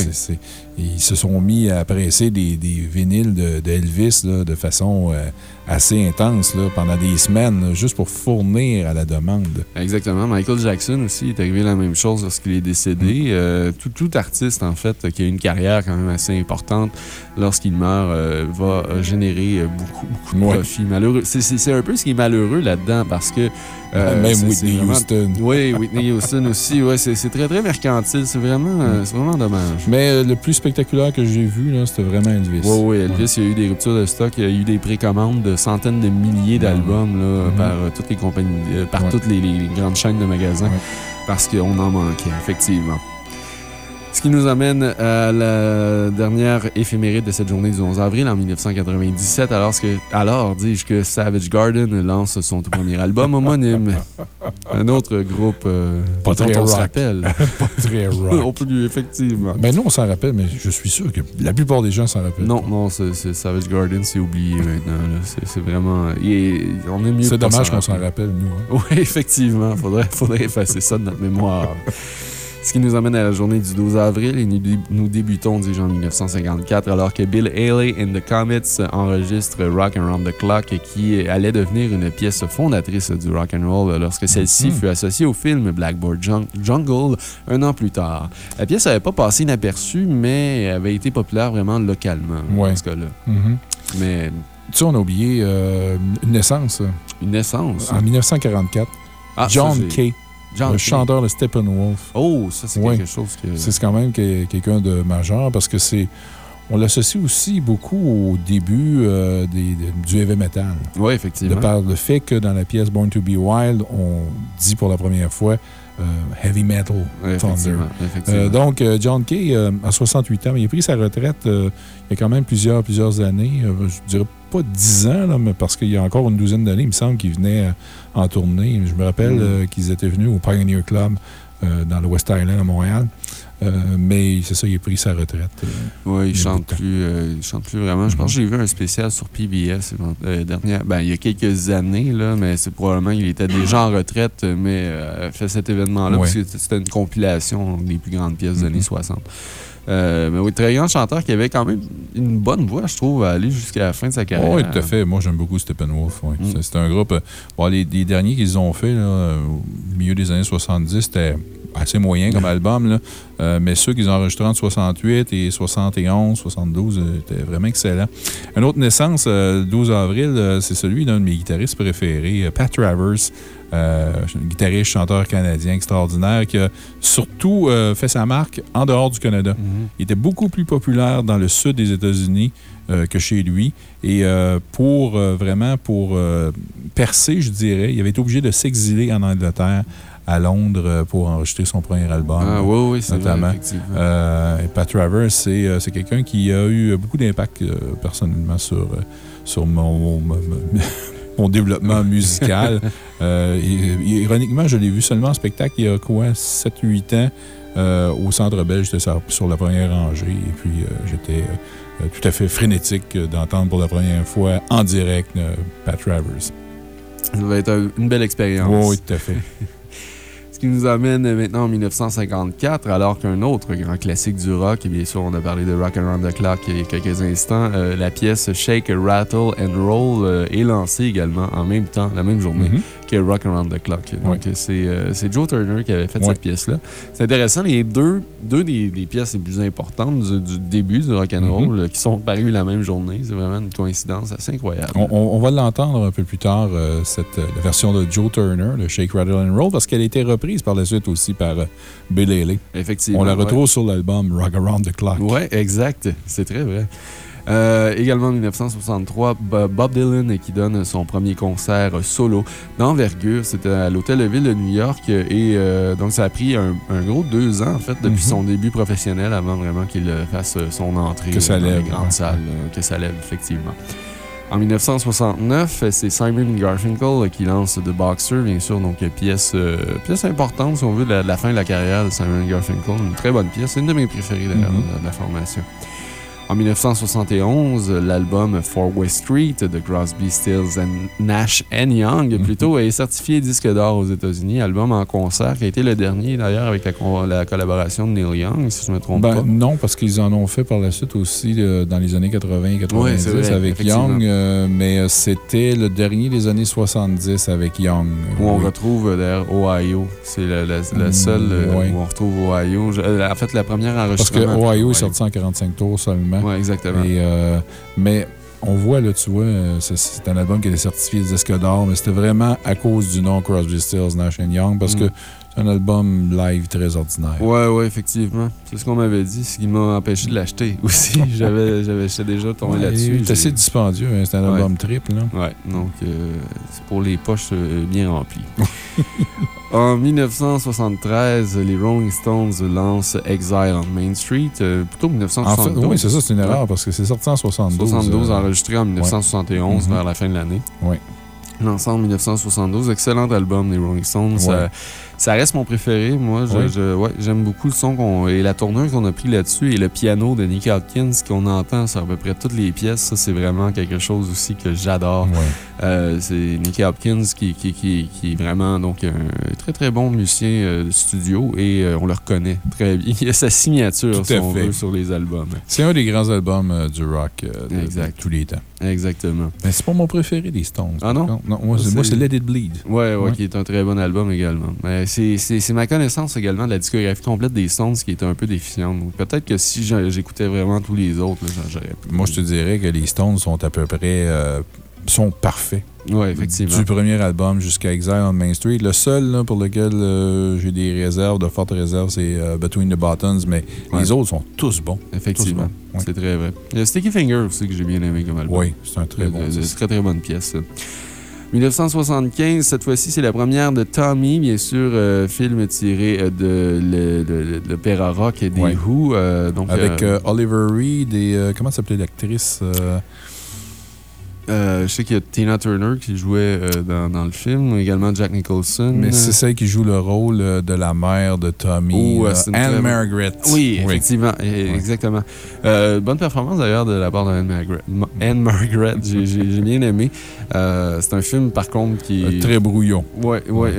ils se sont mis à presser des, des vinyles de, de Elvis là, de façon euh, assez intense là, pendant des semaines, juste pour fournir à la demande. Exactement. Michael Jackson aussi est arrivé la même chose lorsqu'il est décédé. Mm. Euh, tout, tout artiste, en fait, qui a une carrière quand même assez importante, lorsqu'il meurt, va générer beaucoup, beaucoup de Ouais. profits. C'est un peu ce qui est malheureux là-dedans parce que. Euh, Même c'est- Whitney vraiment- Houston. Oui, Whitney Houston aussi. Ouais, c'est très, très mercantile. C'est vraiment, Mm. euh, vraiment dommage. Mais euh, le plus spectaculaire que j'ai vu, c'était vraiment Elvis. Oui, oui, Elvis, il y a eu des ruptures de stock, il y a eu des précommandes de centaines de milliers d'albums Mhm. par euh, toutes les compagnies, par Ouais. toutes les, les grandes chaînes de magasins, parce qu'on en manquait, effectivement. Ce qui nous amène à la dernière éphéméride de cette journée du 11 avril en 1997, alors que, alors dis-je que Savage Garden lance son tout premier album homonyme. Un autre groupe euh, Pas dont très on se rappelle. Très non rock. plus, effectivement. Ben, nous, on s'en rappelle, mais je suis sûr que la plupart des gens s'en rappellent. Non, non, Savage Garden, c'est oublié maintenant. C'est vraiment. est- on est mieux C'est pas dommage qu'on s'en rappelle, nous. hein. Oui, effectivement. Faudrait, faudrait effacer ça de notre mémoire. Ce qui nous amène à la journée du 12 avril et nous, dé- nous débutons, dis-je, en 1954, alors que Bill Haley and the Comets enregistre Rock Around the Clock, qui allait devenir une pièce fondatrice du rock and roll lorsque celle-ci Mhm. fut associée au film Blackboard Jun- Jungle un an plus tard. La pièce n'avait pas passé inaperçue, mais avait été populaire vraiment localement, Ouais. dans ce cas-là. Mhm. Mais Tu sais, on a oublié euh, une naissance une naissance. en 1944. Ah, John Kay, John le chanteur de Steppenwolf. Oh, ça, c'est Ouais. quelque chose que. C'est quand même que- quelqu'un de majeur parce que c'est. On l'associe aussi beaucoup au début euh, des- du heavy metal. Oui, De effectivement. par le fait que dans la pièce Born to be Wild, on dit pour la première fois heavy metal Thunder. Euh, donc, euh, John Kay, euh, à 68 ans, il a pris sa retraite euh, il y a quand même plusieurs, plusieurs années. Euh, je dirais pas 10 ans, là, mais parce qu'il y a encore une douzaine d'années, il me semble qu'il venait euh, en tournée. Je me rappelle Mm. euh, qu'ils étaient venus au Pioneer Club euh, dans le West Island à Montréal. Euh, mais c'est ça, il a pris sa retraite. euh, Oui, il a chante plus, euh, il chante plus vraiment. Je pense que j'ai vu un spécial sur PBS dernière, ben, il y a quelques années, là, mais c'est probablement qu'il était déjà en retraite, mais fait cet événement-là Ouais. parce que c'était une compilation des plus grandes pièces des Mhm. années 60. Euh, mais oui, très grand chanteur qui avait quand même une bonne voix, je trouve, à aller jusqu'à la fin de sa carrière. oui, tout à fait. Moi, j'aime beaucoup Steppenwolf. ouais. Mm. C'est- un groupe. euh, bon, les, les derniers qu'ils ont fait là, au milieu des années 70, c'était assez moyen comme album. là. Euh, mais ceux qu'ils ont enregistrés entre 68 et 71, 72, euh, étaient vraiment excellents. Une autre naissance, euh, le 12 avril, c'est celui d'un de mes guitaristes préférés, Pat Travers. Euh, un guitariste, chanteur canadien extraordinaire qui a surtout euh, fait sa marque en dehors du Canada. Mhm. Il était beaucoup plus populaire dans le sud des États-Unis euh, que chez lui. Et euh, pour vraiment, pour percer, je dirais, il avait été obligé de s'exiler en Angleterre, à Londres, pour enregistrer son premier album. Ah, oui, oui, c'est vrai, notamment. Euh, et Pat Travers, c'est quelqu'un qui a eu beaucoup d'impact euh, personnellement sur, sur mon, mon, mon- mon développement musical. Euh, et- et ironiquement, je l'ai vu seulement en spectacle il y a quoi, 7-8 ans, euh, au Centre Belge, j'étais sur, la première rangée. Et puis, euh, j'étais euh, tout à fait frénétique euh, d'entendre pour la première fois en direct euh, Pat Travers. Ça va être un- une belle expérience. Oui, tout à fait. Qui nous amène maintenant en 1954, alors qu'un autre grand classique du rock, et bien sûr, on a parlé de Rock Around the Clock il y a quelques instants, euh, la pièce Shake, Rattle and Roll euh, est lancée également en même temps, la même journée, Mhm. que Rock Around the Clock. Donc, Ouais. c'est euh, c'est Joe Turner qui avait fait Ouais. cette pièce-là. C'est intéressant, les deux, deux des, des pièces les plus importantes du, du début du rock and roll Mhm. euh, qui sont parues la même journée. C'est vraiment une coïncidence assez incroyable. On, on- on va l'entendre un peu plus tard, cette, la version de Joe Turner, le Shake, Rattle and Roll, parce qu'elle a été reprise par la suite aussi par euh, Bill Haley. Effectivement. On la ouais. retrouve sur l'album Rock Around the Clock. Oui, exact. C'est très vrai. Euh, également en 1963, Bo- Bob Dylan qui donne son premier concert solo d'envergure. C'était à l'Hôtel de Ville de New York. Et euh, donc, ça a pris un, un gros deux ans, en fait, depuis Mhm. son début professionnel avant vraiment qu'il fasse son entrée Que ça dans lève, les grandes ouais. salles. que ça lève, effectivement. En 1969, c'est Simon Garfinkel qui lance The Boxer, bien sûr, donc pièce, euh, pièce importante, si on veut, de la, de la fin de la carrière de Simon Garfinkel. Une très bonne pièce, une de mes préférées d'ailleurs Mhm. de, de la formation. En 1971, l'album Four Way Street de Crosby, Stills and Nash and Young, Mhm. plutôt, est certifié disque d'or aux États-Unis. Album en concert qui a été le dernier d'ailleurs avec la, collaboration de Neil Young, si je ne me trompe Ben, pas. non, parce qu'ils en ont fait par la suite aussi euh, dans les années 80 et 90 Ouais, c'est vrai, avec. Young, euh, mais euh, c'était le dernier des années 70 avec Young. Où on Oui. retrouve d'ailleurs Ohio. C'est le, Mm, seul ouais. où on retrouve Ohio. En fait, la première Parce que enregistrement. Ohio est sorti en 45 tours seulement. Oui, exactement. Et, euh, mais on voit, là, tu vois, euh, c'est- un album qui a été certifié disque d'or, mais c'était vraiment à cause du nom Crosby, Stills, Nash Young, parce Mm. que c'est un album live très ordinaire. Ouais, ouais, effectivement. C'est ce qu'on m'avait dit, ce qui m'a empêché de l'acheter aussi. J'avais, déjà tombé Ouais, là-dessus. C'est assez dispendieux, hein, c'est un Ouais. album triple. Là. Ouais, donc euh, c'est pour les poches euh, bien remplies. en 1973, les Rolling Stones lancent Exile on Main Street, euh, plutôt En fait, 1972. oui, c'est ça, c'est une erreur, parce que c'est sorti en 72. 72, euh, enregistré en 1971 Mhm. vers la fin de l'année. Oui. Lancé en 1972, excellent album des Rolling Stones. Ouais. Ça, ça reste mon préféré, moi. Je- Oui. je- ouais, J'aime beaucoup le son qu'on- et la tournure qu'on a pris là-dessus et le piano de Nick Hopkins qu'on entend sur à peu près toutes les pièces. Ça, c'est vraiment quelque chose aussi que j'adore. Euh, c'est Nicky Hopkins qui, qui, qui, qui est vraiment donc, un très très bon musicien euh, de studio et euh, on le reconnaît très bien. Il a sa signature, si on veut, sur les albums. C'est un des grands albums du rock de tous les temps. Exactement. Mais c'est pas mon préféré des Stones. Ah non? moi, c'est, Let It Bleed. Ouais, ouais, Ouais. qui est un très bon album également. Mais c'est- ma connaissance également de la discographie complète des Stones qui est un peu déficiente. Peut-être que si j'écoutais vraiment tous les autres, là, j'en- j'aurais pu. Moi, je te dirais que les Stones sont à peu près euh, sont parfaits. Ouais, effectivement. Du premier album jusqu'à Exile on Main Street. Le seul là, pour lequel euh, j'ai des réserves, de fortes réserves, c'est euh, Between the Buttons, mais Ouais. les autres sont tous bons. Effectivement. Ouais. C'est très vrai. Il y a Sticky Finger aussi que j'ai bien aimé comme album. Oui, c'est un très bon Euh, disque. Très, très bonne pièce. ça. 1975, cette fois-ci, c'est la première de Tommy, bien sûr, euh, film tiré euh, de l'opéra rock des Ouais. Who. euh, donc, Avec euh, euh, Oliver Reed et. euh, comment s'appelait l'actrice euh, je sais qu'il y a Tina Turner qui jouait euh, dans, dans le film, également Jack Nicholson. Mais c'est celle qui joue le rôle euh, de la mère de Tommy. Oh, Anne très- Margaret. Oui, effectivement, eh, exactement. Euh, bonne performance d'ailleurs de la part de Anne Margaret. Ma- Anne Margaret, j'ai bien aimé. C'est un film par contre qui est Très brouillon. Ouais, ouais,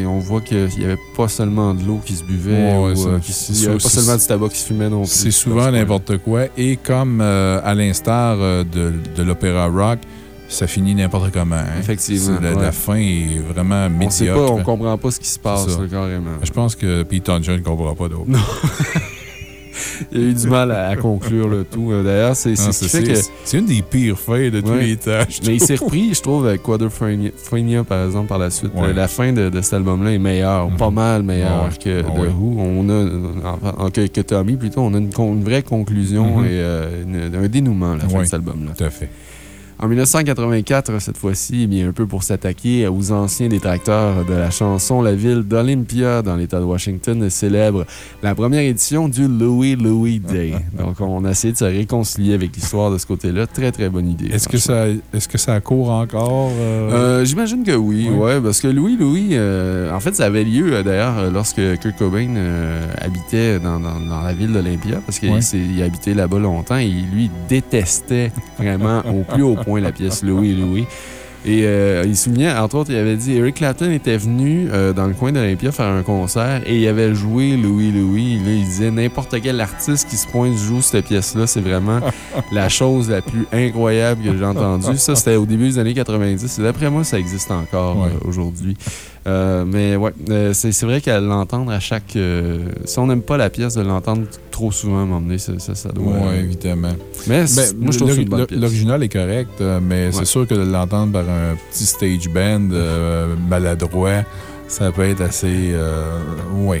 et on voit qu'il n'y avait pas seulement de l'eau qui se buvait, Ouais, ou, c'est- qui se- il n'y avait pas seulement du tabac qui se fumait non plus. C'est souvent n'importe quoi. Et comme à l'instar de, de l'opéra rock, ça finit n'importe comment. hein. Effectivement, La, ouais. la fin est vraiment On sait médiocre. pas, on comprend pas ce qui se passe, là, carrément. Je pense que Pete Townshend ne comprend pas d'autre. Non. Il a eu du mal à, à conclure le tout. Euh, D'ailleurs, c'est ce qui fait que. c'est- une des pires fins de tous les temps. Mais il s'est repris, je trouve, avec Quadrophenia, par exemple, par la suite. Ouais. La fin de, de cet album-là est meilleure, Mhm. pas mal meilleure Ouais. que Ah The ouais. Who. On a, en- que, que Tommy, plutôt, on a une, vraie conclusion Mhm. et euh, une- un dénouement à la fin de cet album-là. Tout à fait. En 1984, cette fois-ci, eh bien un peu pour s'attaquer aux anciens détracteurs de la chanson, la ville d'Olympia, dans l'État de Washington, célèbre la première édition du Louis Louis Day. Donc, on a essayé de se réconcilier avec l'histoire de ce côté-là. Très, très bonne idée. Est-ce que, ça, est que ça court encore? euh? Euh, J'imagine que oui, Ouais. ouais, parce que Louis Louis, euh, en fait, ça avait lieu d'ailleurs lorsque Kurt Cobain habitait dans, dans- dans la ville d'Olympia, parce qu'il habitait là-bas longtemps et lui détestait vraiment au plus haut point la pièce Louis Louis. Et euh, il se souvenait, entre autres, il avait dit Eric Clapton était venu euh, dans le coin d'Olympia faire un concert et il avait joué Louis Louis. Là, il disait n'importe quel artiste qui se pointe joue cette pièce-là. C'est vraiment la chose la plus incroyable que j'ai entendue. Ça, c'était au début des années 90. Et d'après moi, ça existe encore Ouais. euh, aujourd'hui. Euh, mais ouais, euh, c'est vrai qu'à l'entendre à chaque. euh, si on n'aime pas la pièce, de l'entendre trop souvent à m'emmener, ça, ça, ça doit. Oui, évidemment. Mais Ben, moi, je trouve que. L'original est correct, mais Ouais. c'est sûr que de l'entendre par un petit stage band maladroit, ça peut être assez. Oui,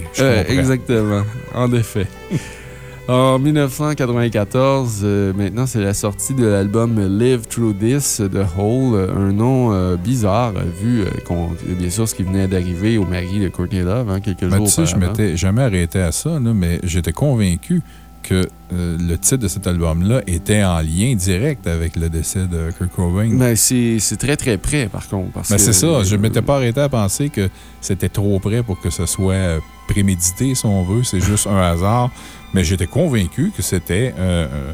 exactement, en effet. En 1994, euh, maintenant, c'est la sortie de l'album Live Through This de Hole, euh, un nom euh, bizarre, vu, euh, bien sûr, ce qui venait d'arriver au mari de Courtney Love hein, quelques Ben, jours tu sais, je m'étais jamais arrêté à ça, là, mais j'étais convaincu que euh, le titre de cet album-là était en lien direct avec le décès de Kurt Cobain. Ben, c'est très, très près, par contre. Ben, c'est ça. Je ne m'étais pas arrêté à penser que c'était trop près pour que ce soit prémédité, si on veut. C'est juste un hasard. Mais j'étais convaincu que c'était euh, euh,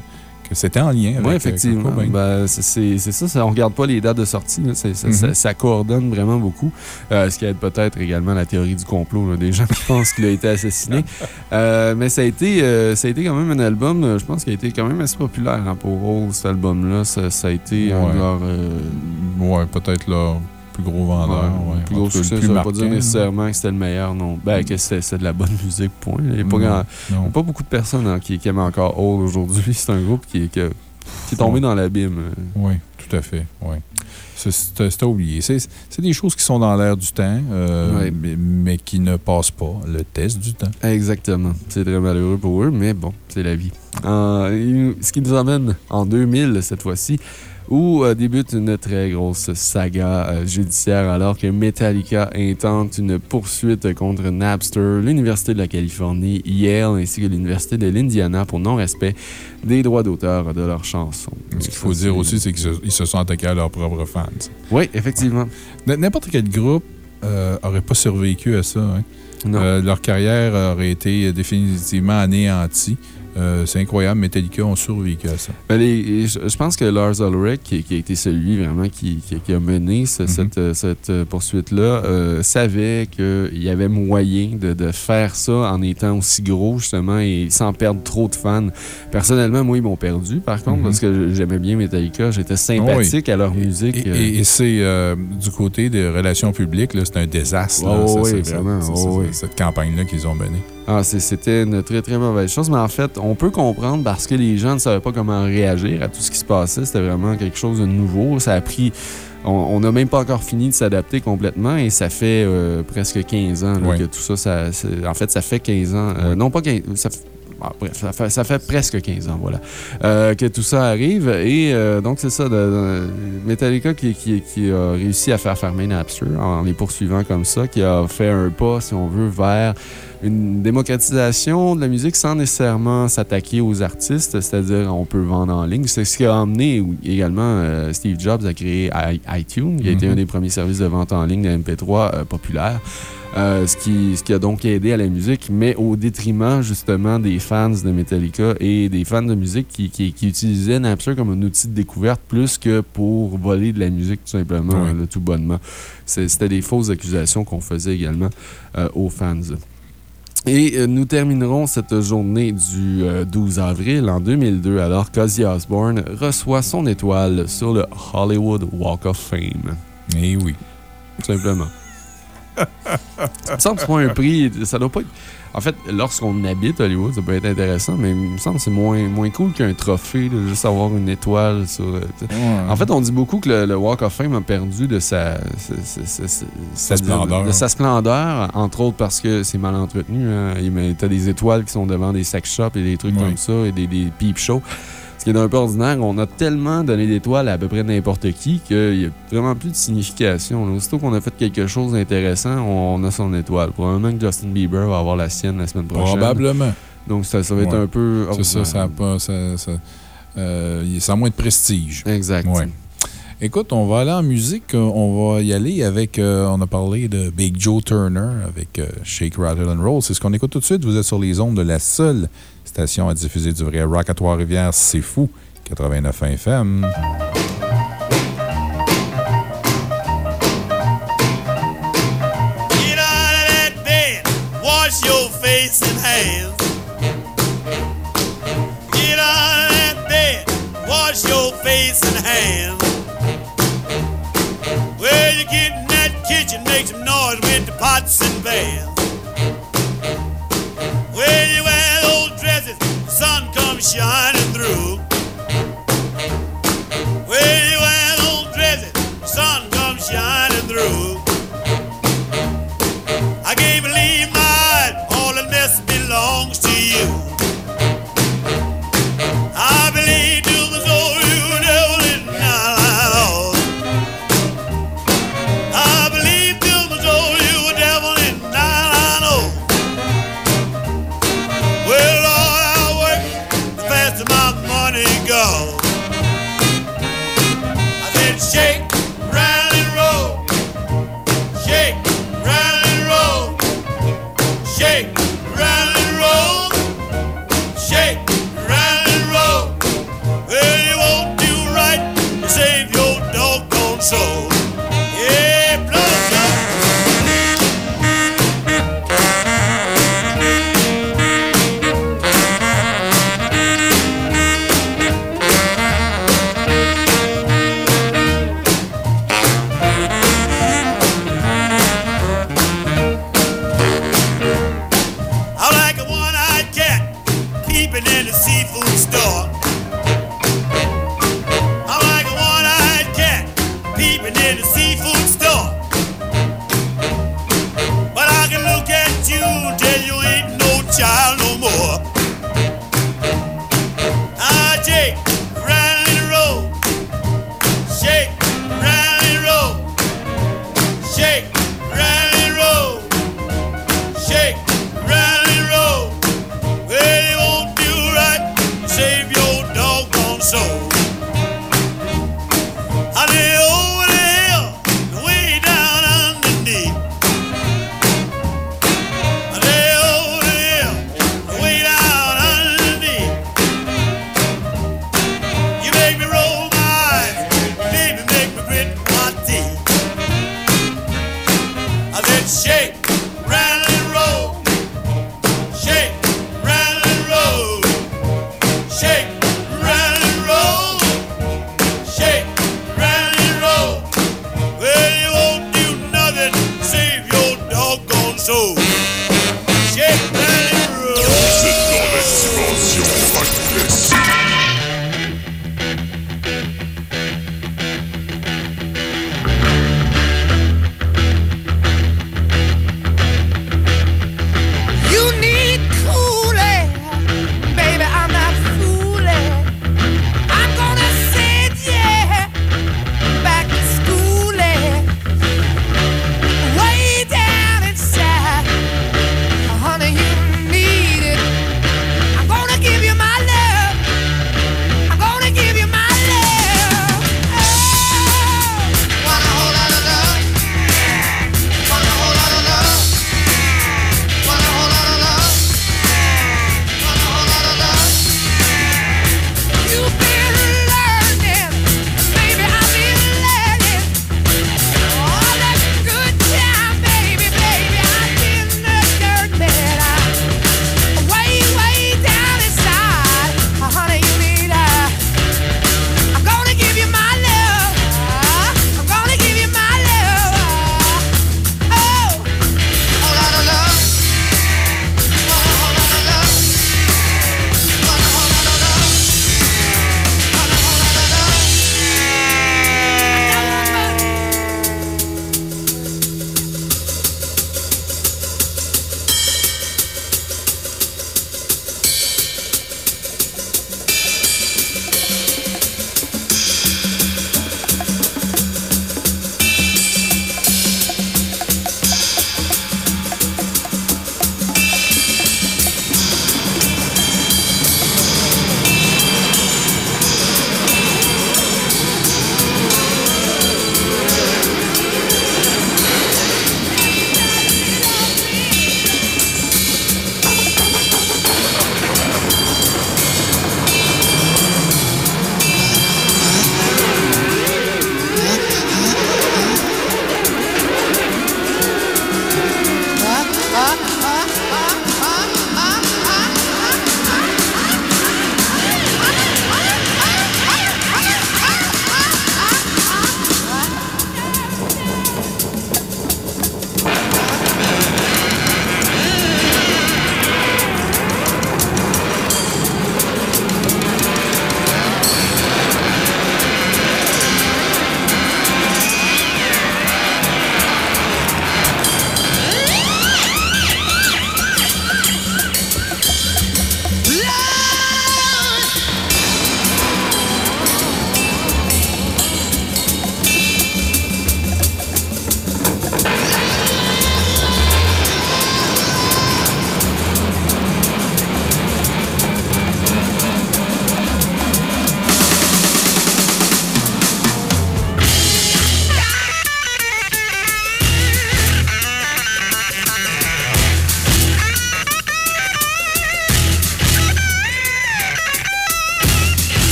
c'était en lien avec Oui, euh, effectivement. Ben, c'est- ça, ça, on regarde pas les dates de sortie. là. Mhm. ça- ça coordonne vraiment beaucoup. Euh, ce qui aide peut-être également la théorie du complot, là, des gens qui pensent qu'il a été assassiné. Euh, mais ça a, été, euh, ça a été quand même un album, je pense, qui a été quand même assez populaire hein, pour Hole, cet album-là. Ça, ça a été Ouais. euh, Ouais, peut-être leur plus gros vendeur. ouais, ouais. plus gros succès. plus Ça veut pas marquant, dire nécessairement que c'était le meilleur, non. Ben, que c'était de la bonne musique, point. Il n'y a pas, grand- beaucoup de personnes hein, qui, qui aiment encore Hole aujourd'hui. C'est un groupe qui, qui, qui est tombé Ouais. dans l'abîme. euh. Oui, tout à fait. Oui. C'est- à oublier. C'est des choses qui sont dans l'air du temps, euh, mais, mais qui ne passent pas le test du temps. Exactement. C'est très malheureux pour eux, mais bon, c'est la vie. Euh, ce qui nous amène en 2000, cette fois-ci, où euh, débute une très grosse saga euh, judiciaire alors que Metallica intente une poursuite contre Napster, l'Université de la Californie, Yale ainsi que l'Université de l'Indiana pour non-respect des droits d'auteur de leurs chansons. Ce qu'il faut dire aussi, c'est qu'ils se, sont attaqués à leurs propres fans. Oui, effectivement. N'importe quel groupe euh, aurait pas survécu à ça. hein. Euh, leur carrière aurait été définitivement anéantie. Euh, c'est incroyable, Metallica ont survécu à ça. Ben, les- je, pense que Lars Ulrich, qui, qui a été celui vraiment qui, qui- qui a mené ce- Mhm. cette, euh, cette, euh, poursuite-là, euh, savait qu'il y avait moyen de, de faire ça en étant aussi gros, justement, et sans perdre trop de fans. Personnellement, moi, ils m'ont perdu, par contre, Mhm. parce que j'aimais bien Metallica. J'étais sympathique à leur musique. Et, et- et c'est euh, du côté des relations publiques, c'est un désastre. là. Oh, Ça, oui, ça, ça, vraiment, ça, oh, ça, oui. Cette campagne-là qu'ils ont menée. Ah, c'était une très, très mauvaise chose. Mais en fait, on peut comprendre parce que les gens ne savaient pas comment réagir à tout ce qui se passait. C'était vraiment quelque chose de nouveau. Ça a pris. On n'a même pas encore fini de s'adapter complètement et ça fait euh, presque 15 ans là, que tout ça, En fait, ça fait 15 ans. euh, non, pas 15. Ça fait- ah, bref, ça fait, ça fait presque 15 ans, voilà, euh, que tout ça arrive. Et euh, donc, c'est ça, de- de- Metallica qui, qui- qui a réussi à faire fermer Napster en les poursuivant comme ça, qui a fait un pas, si on veut, vers une démocratisation de la musique sans nécessairement s'attaquer aux artistes, c'est-à-dire on peut vendre en ligne. C'est ce qui a amené également euh, Steve Jobs à créer iTunes, qui a été Mhm. un des premiers services de vente en ligne de MP3 euh, populaires. Euh, ce, qui, ce qui a donc aidé à la musique, mais au détriment justement des fans de Metallica et des fans de musique qui, qui, qui utilisaient Napster comme un outil de découverte plus que pour voler de la musique tout simplement, là, tout bonnement. C'était des fausses accusations qu'on faisait également euh, aux fans. Et euh, nous terminerons cette journée du euh, 12 avril en 2002 alors qu'Ozzy Osbourne reçoit son étoile sur le Hollywood Walk of Fame. Et oui. Tout simplement. ça me semble que c'est pas un prix. Ça doit pas être. En fait, lorsqu'on habite Hollywood, ça peut être intéressant, mais il me semble que c'est moins, moins cool qu'un trophée, de juste avoir une étoile sur. le- En fait, on dit beaucoup que le, le Walk of Fame a perdu de sa, sa, sa- sa- Sa splendeur. de sa splendeur, entre autres parce que c'est mal entretenu. Hein. Tu as des étoiles qui sont devant des sex shops et des trucs Oui. comme ça, et des, des peep shows. Ce qui est un peu ordinaire, on a tellement donné d'étoiles à à peu près n'importe qui qu'il n'y a vraiment plus de signification. là. Aussitôt qu'on a fait quelque chose d'intéressant, on, a son étoile. Probablement que Justin Bieber va avoir la sienne la semaine prochaine. Probablement. Donc ça, ça va être Ouais. un peu. C'est ça, ça a pas. Ça, ça, euh, ça a moins de prestige. Exact. Ouais. Écoute, on va aller en musique. Euh, On va y aller avec. euh, on a parlé de Big Joe Turner avec euh, Shake, Rattle and Roll. C'est ce qu'on écoute tout de suite. Vous êtes sur les ondes de la seule station à diffuser du vrai rock à Trois-Rivières. C'est fou. 89 FM. Get out of that bed, wash your face and hands. Get out of that bed, wash your face and hands. Well, you get in that kitchen, make some noise with the pots and pans. Shining through.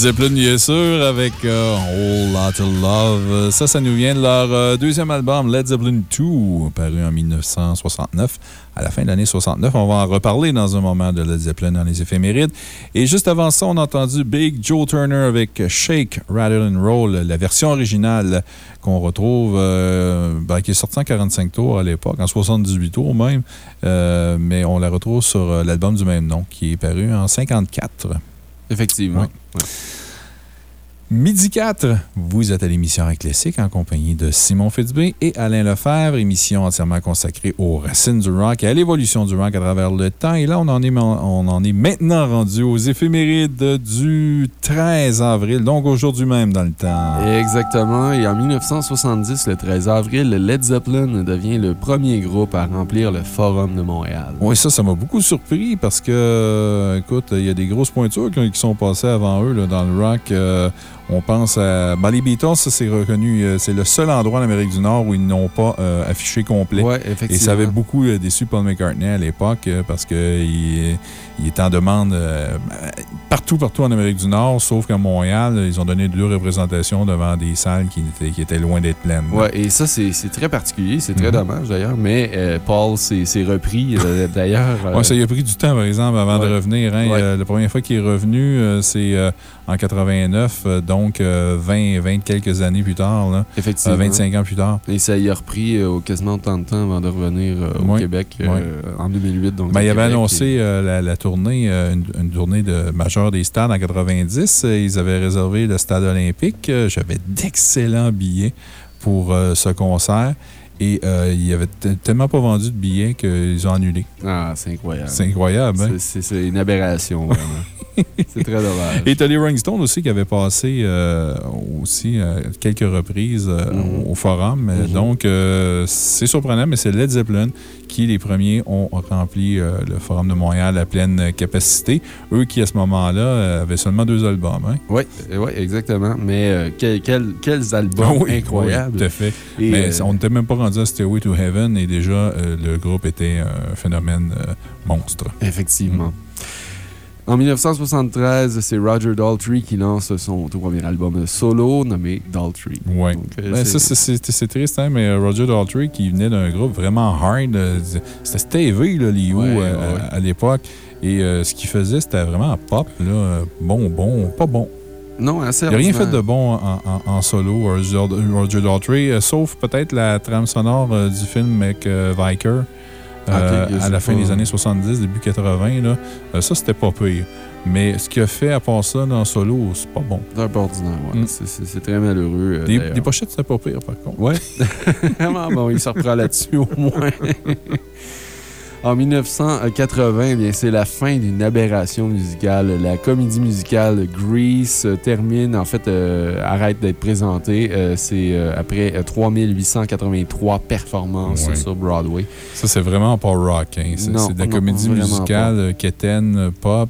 Zeppelin, bien sûr, avec euh, Whole Lot of Love. Ça, ça nous vient de leur euh, deuxième album, Led Zeppelin 2, paru en 1969. À la fin de l'année 69, on va en reparler dans un moment de Led Zeppelin dans les éphémérides. Et juste avant ça, on a entendu Big Joe Turner avec Shake, Rattle and Roll, la version originale qu'on retrouve, euh, ben, qui est sortie en 45 tours à l'époque, en 78 tours même, euh, mais on la retrouve sur l'album du même nom, qui est paru en 54. Effectivement. Midi 4, vous êtes à l'émission Rock Classique en compagnie de Simon Fitzbé et Alain Lefebvre, émission entièrement consacrée aux racines du rock et à l'évolution du rock à travers le temps. Et là, on en est, on en est maintenant rendu aux éphémérides du 13 avril, donc aujourd'hui même dans le temps. Exactement. Et en 1970, le 13 avril, Led Zeppelin devient le premier groupe à remplir le Forum de Montréal. Oui, ça, ça m'a beaucoup surpris parce que, écoute, il y a des grosses pointures qui, qui sont passées avant eux là, dans le rock. Euh, on pense à. Ben, les Beatles, c'est reconnu. euh, c'est le seul endroit en Amérique du Nord où ils n'ont pas euh, affiché complet. Ouais, effectivement. Et ça avait beaucoup euh, déçu Paul McCartney à l'époque parce qu'il il était en demande partout, partout en Amérique du Nord, sauf qu'à Montréal, ils ont donné deux représentations devant des salles qui étaient, qui étaient loin d'être pleines. Ouais, et ça, c'est très particulier, c'est très Mhm. dommage d'ailleurs, mais Paul s'est repris d'ailleurs. Ouais, ça y a pris du temps, par exemple, avant de revenir. hein. Ouais. La première fois qu'il est revenu, c'est en 89, euh, donc euh, 20, 20 quelques années plus tard, là, Euh, effectivement. 25 ans plus tard. Et ça y a repris au quasiment autant de temps avant de revenir au. Québec en 2008. Donc Ben, il avait annoncé la, la tournée, une, une tournée de majeure des stades en 90. Euh, Ils avaient réservé le stade olympique. J'avais d'excellents billets pour euh, ce concert. Et euh, il y avait tellement pas vendu de billets qu'ils ont annulé. Ah, c'est incroyable. C'est incroyable, hein? C'est une aberration, vraiment. c'est très dommage. Et les Rolling Stones aussi qui avaient passé euh, aussi euh, quelques reprises euh, Mhm. au, au forum. Mhm. Donc, c'est surprenant, mais c'est Led Zeppelin qui, les premiers, ont rempli le forum de Montréal à pleine capacité. Eux qui, à ce moment-là, avaient seulement deux albums. Hein? Oui, ouais, exactement. Mais quel- quel- quels albums Ah oui, incroyables. oui, tout à fait. Et, mais on n'était même pas rendu à Stairway to Heaven et déjà, le groupe était un phénomène monstre. Effectivement. Mm. En 1973, c'est Roger Daltrey qui lance son tout premier album solo nommé Daltrey. Donc, euh, Ben, c'est- triste, hein, mais Roger Daltrey, qui venait d'un groupe vraiment hard, euh, c'était Stevie, là, les Who, Ouais, euh, ouais. à, à l'époque. Et euh, ce qu'il faisait, c'était vraiment pop, là, euh, bon, bon, pas bon. Non, assez Il n'a rien fait de bon en, en- en solo, Roger, Daltrey, euh, sauf peut-être la trame sonore euh, du film avec euh, Viker. Ah, euh, à la fin pas. des années 70, début 80, là, euh, ça c'était pas pire. Mais ce qu'il a fait à part ça dans solo, c'est pas bon. C'est un peu ordinaire, ouais. Mm. C'est- très malheureux. euh, des pochettes, c'était pas pire, par contre. Ouais. Vraiment bon, il se reprend là-dessus au moins. En 1980, eh bien, c'est la fin d'une aberration musicale. La comédie musicale Grease termine, en fait, euh, arrête d'être présentée. Euh, c'est euh, après euh, 3883 performances Ouais. sur Broadway. Ça, c'est vraiment pas rock. Hein. C'est de la comédie musicale quétaine, pop,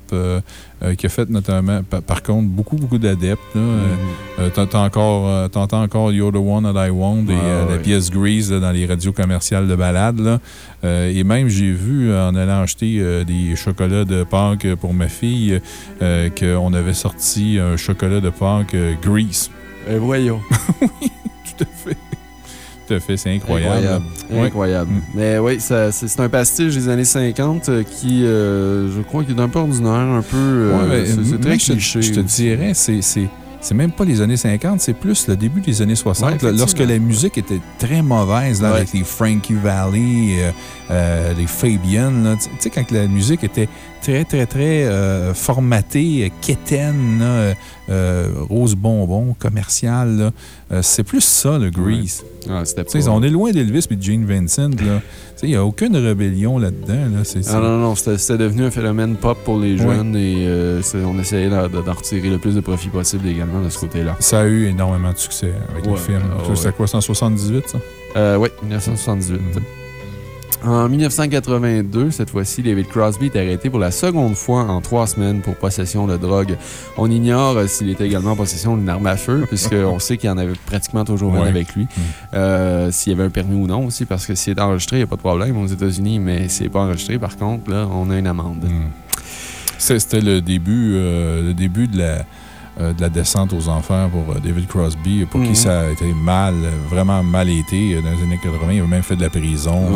euh, qui a fait notamment, pa- par contre, beaucoup, beaucoup d'adeptes. là. Euh, euh, T'entends encore, t'entends encore You're the One That I Want et Ah, euh, la pièce Grease là, dans les radios commerciales de balade. là. Et même, j'ai vu, en allant acheter des chocolats de Pâques pour ma fille, qu'on avait sorti un chocolat de Pâques Grease. Et voyons. Tout à fait. Tout à fait, c'est incroyable. Incroyable. Ouais. Incroyable. Mm. Mais oui, c'est un pastiche des années 50 euh, qui, euh, je crois, qui est un peu ordinaire, un peu. euh, Ouais, c'est très je te- cliché. Je te dirais, c'est. c'est- même pas les années 50, c'est plus le début des années 60, Ouais, là, lorsque la musique était très mauvaise, là, Ouais. avec les Frankie Valley, euh, euh, les Fabian. Tu sais, quand la musique était très, très, très euh, formatée, euh, quétaine, là, euh, rose bonbon, commercial, c'est plus ça, le Grease. Ah, pas- On est loin d'Elvis et de Gene Vincent. Il n'y a aucune rébellion là-dedans. Là. Ah non, non, c'était devenu un phénomène pop pour les jeunes et on essayait d'en retirer le plus de profit possible également de ce côté-là. Ça a eu énormément de succès avec le film. C'était quoi, 178, ça? Euh, oui, 1978. Mhm. En 1982, cette fois-ci, David Crosby est arrêté pour la seconde fois en trois semaines pour possession de drogue. On ignore euh, s'il était également en possession d'une arme à feu, puisqu'on sait qu'il y en avait pratiquement toujours une avec lui. Euh, s'il y avait un permis ou non aussi, parce que s'il est enregistré, il n'y a pas de problème aux États-Unis, mais s'il n'est pas enregistré, par contre, là, on a une amende. Hmm. C'est- C'était le début, euh, le début de la. Euh, de la descente aux enfers pour euh, David Crosby, pour Mhm. qui ça a été mal, vraiment mal été euh, dans les années 80. Il a même fait de la prison.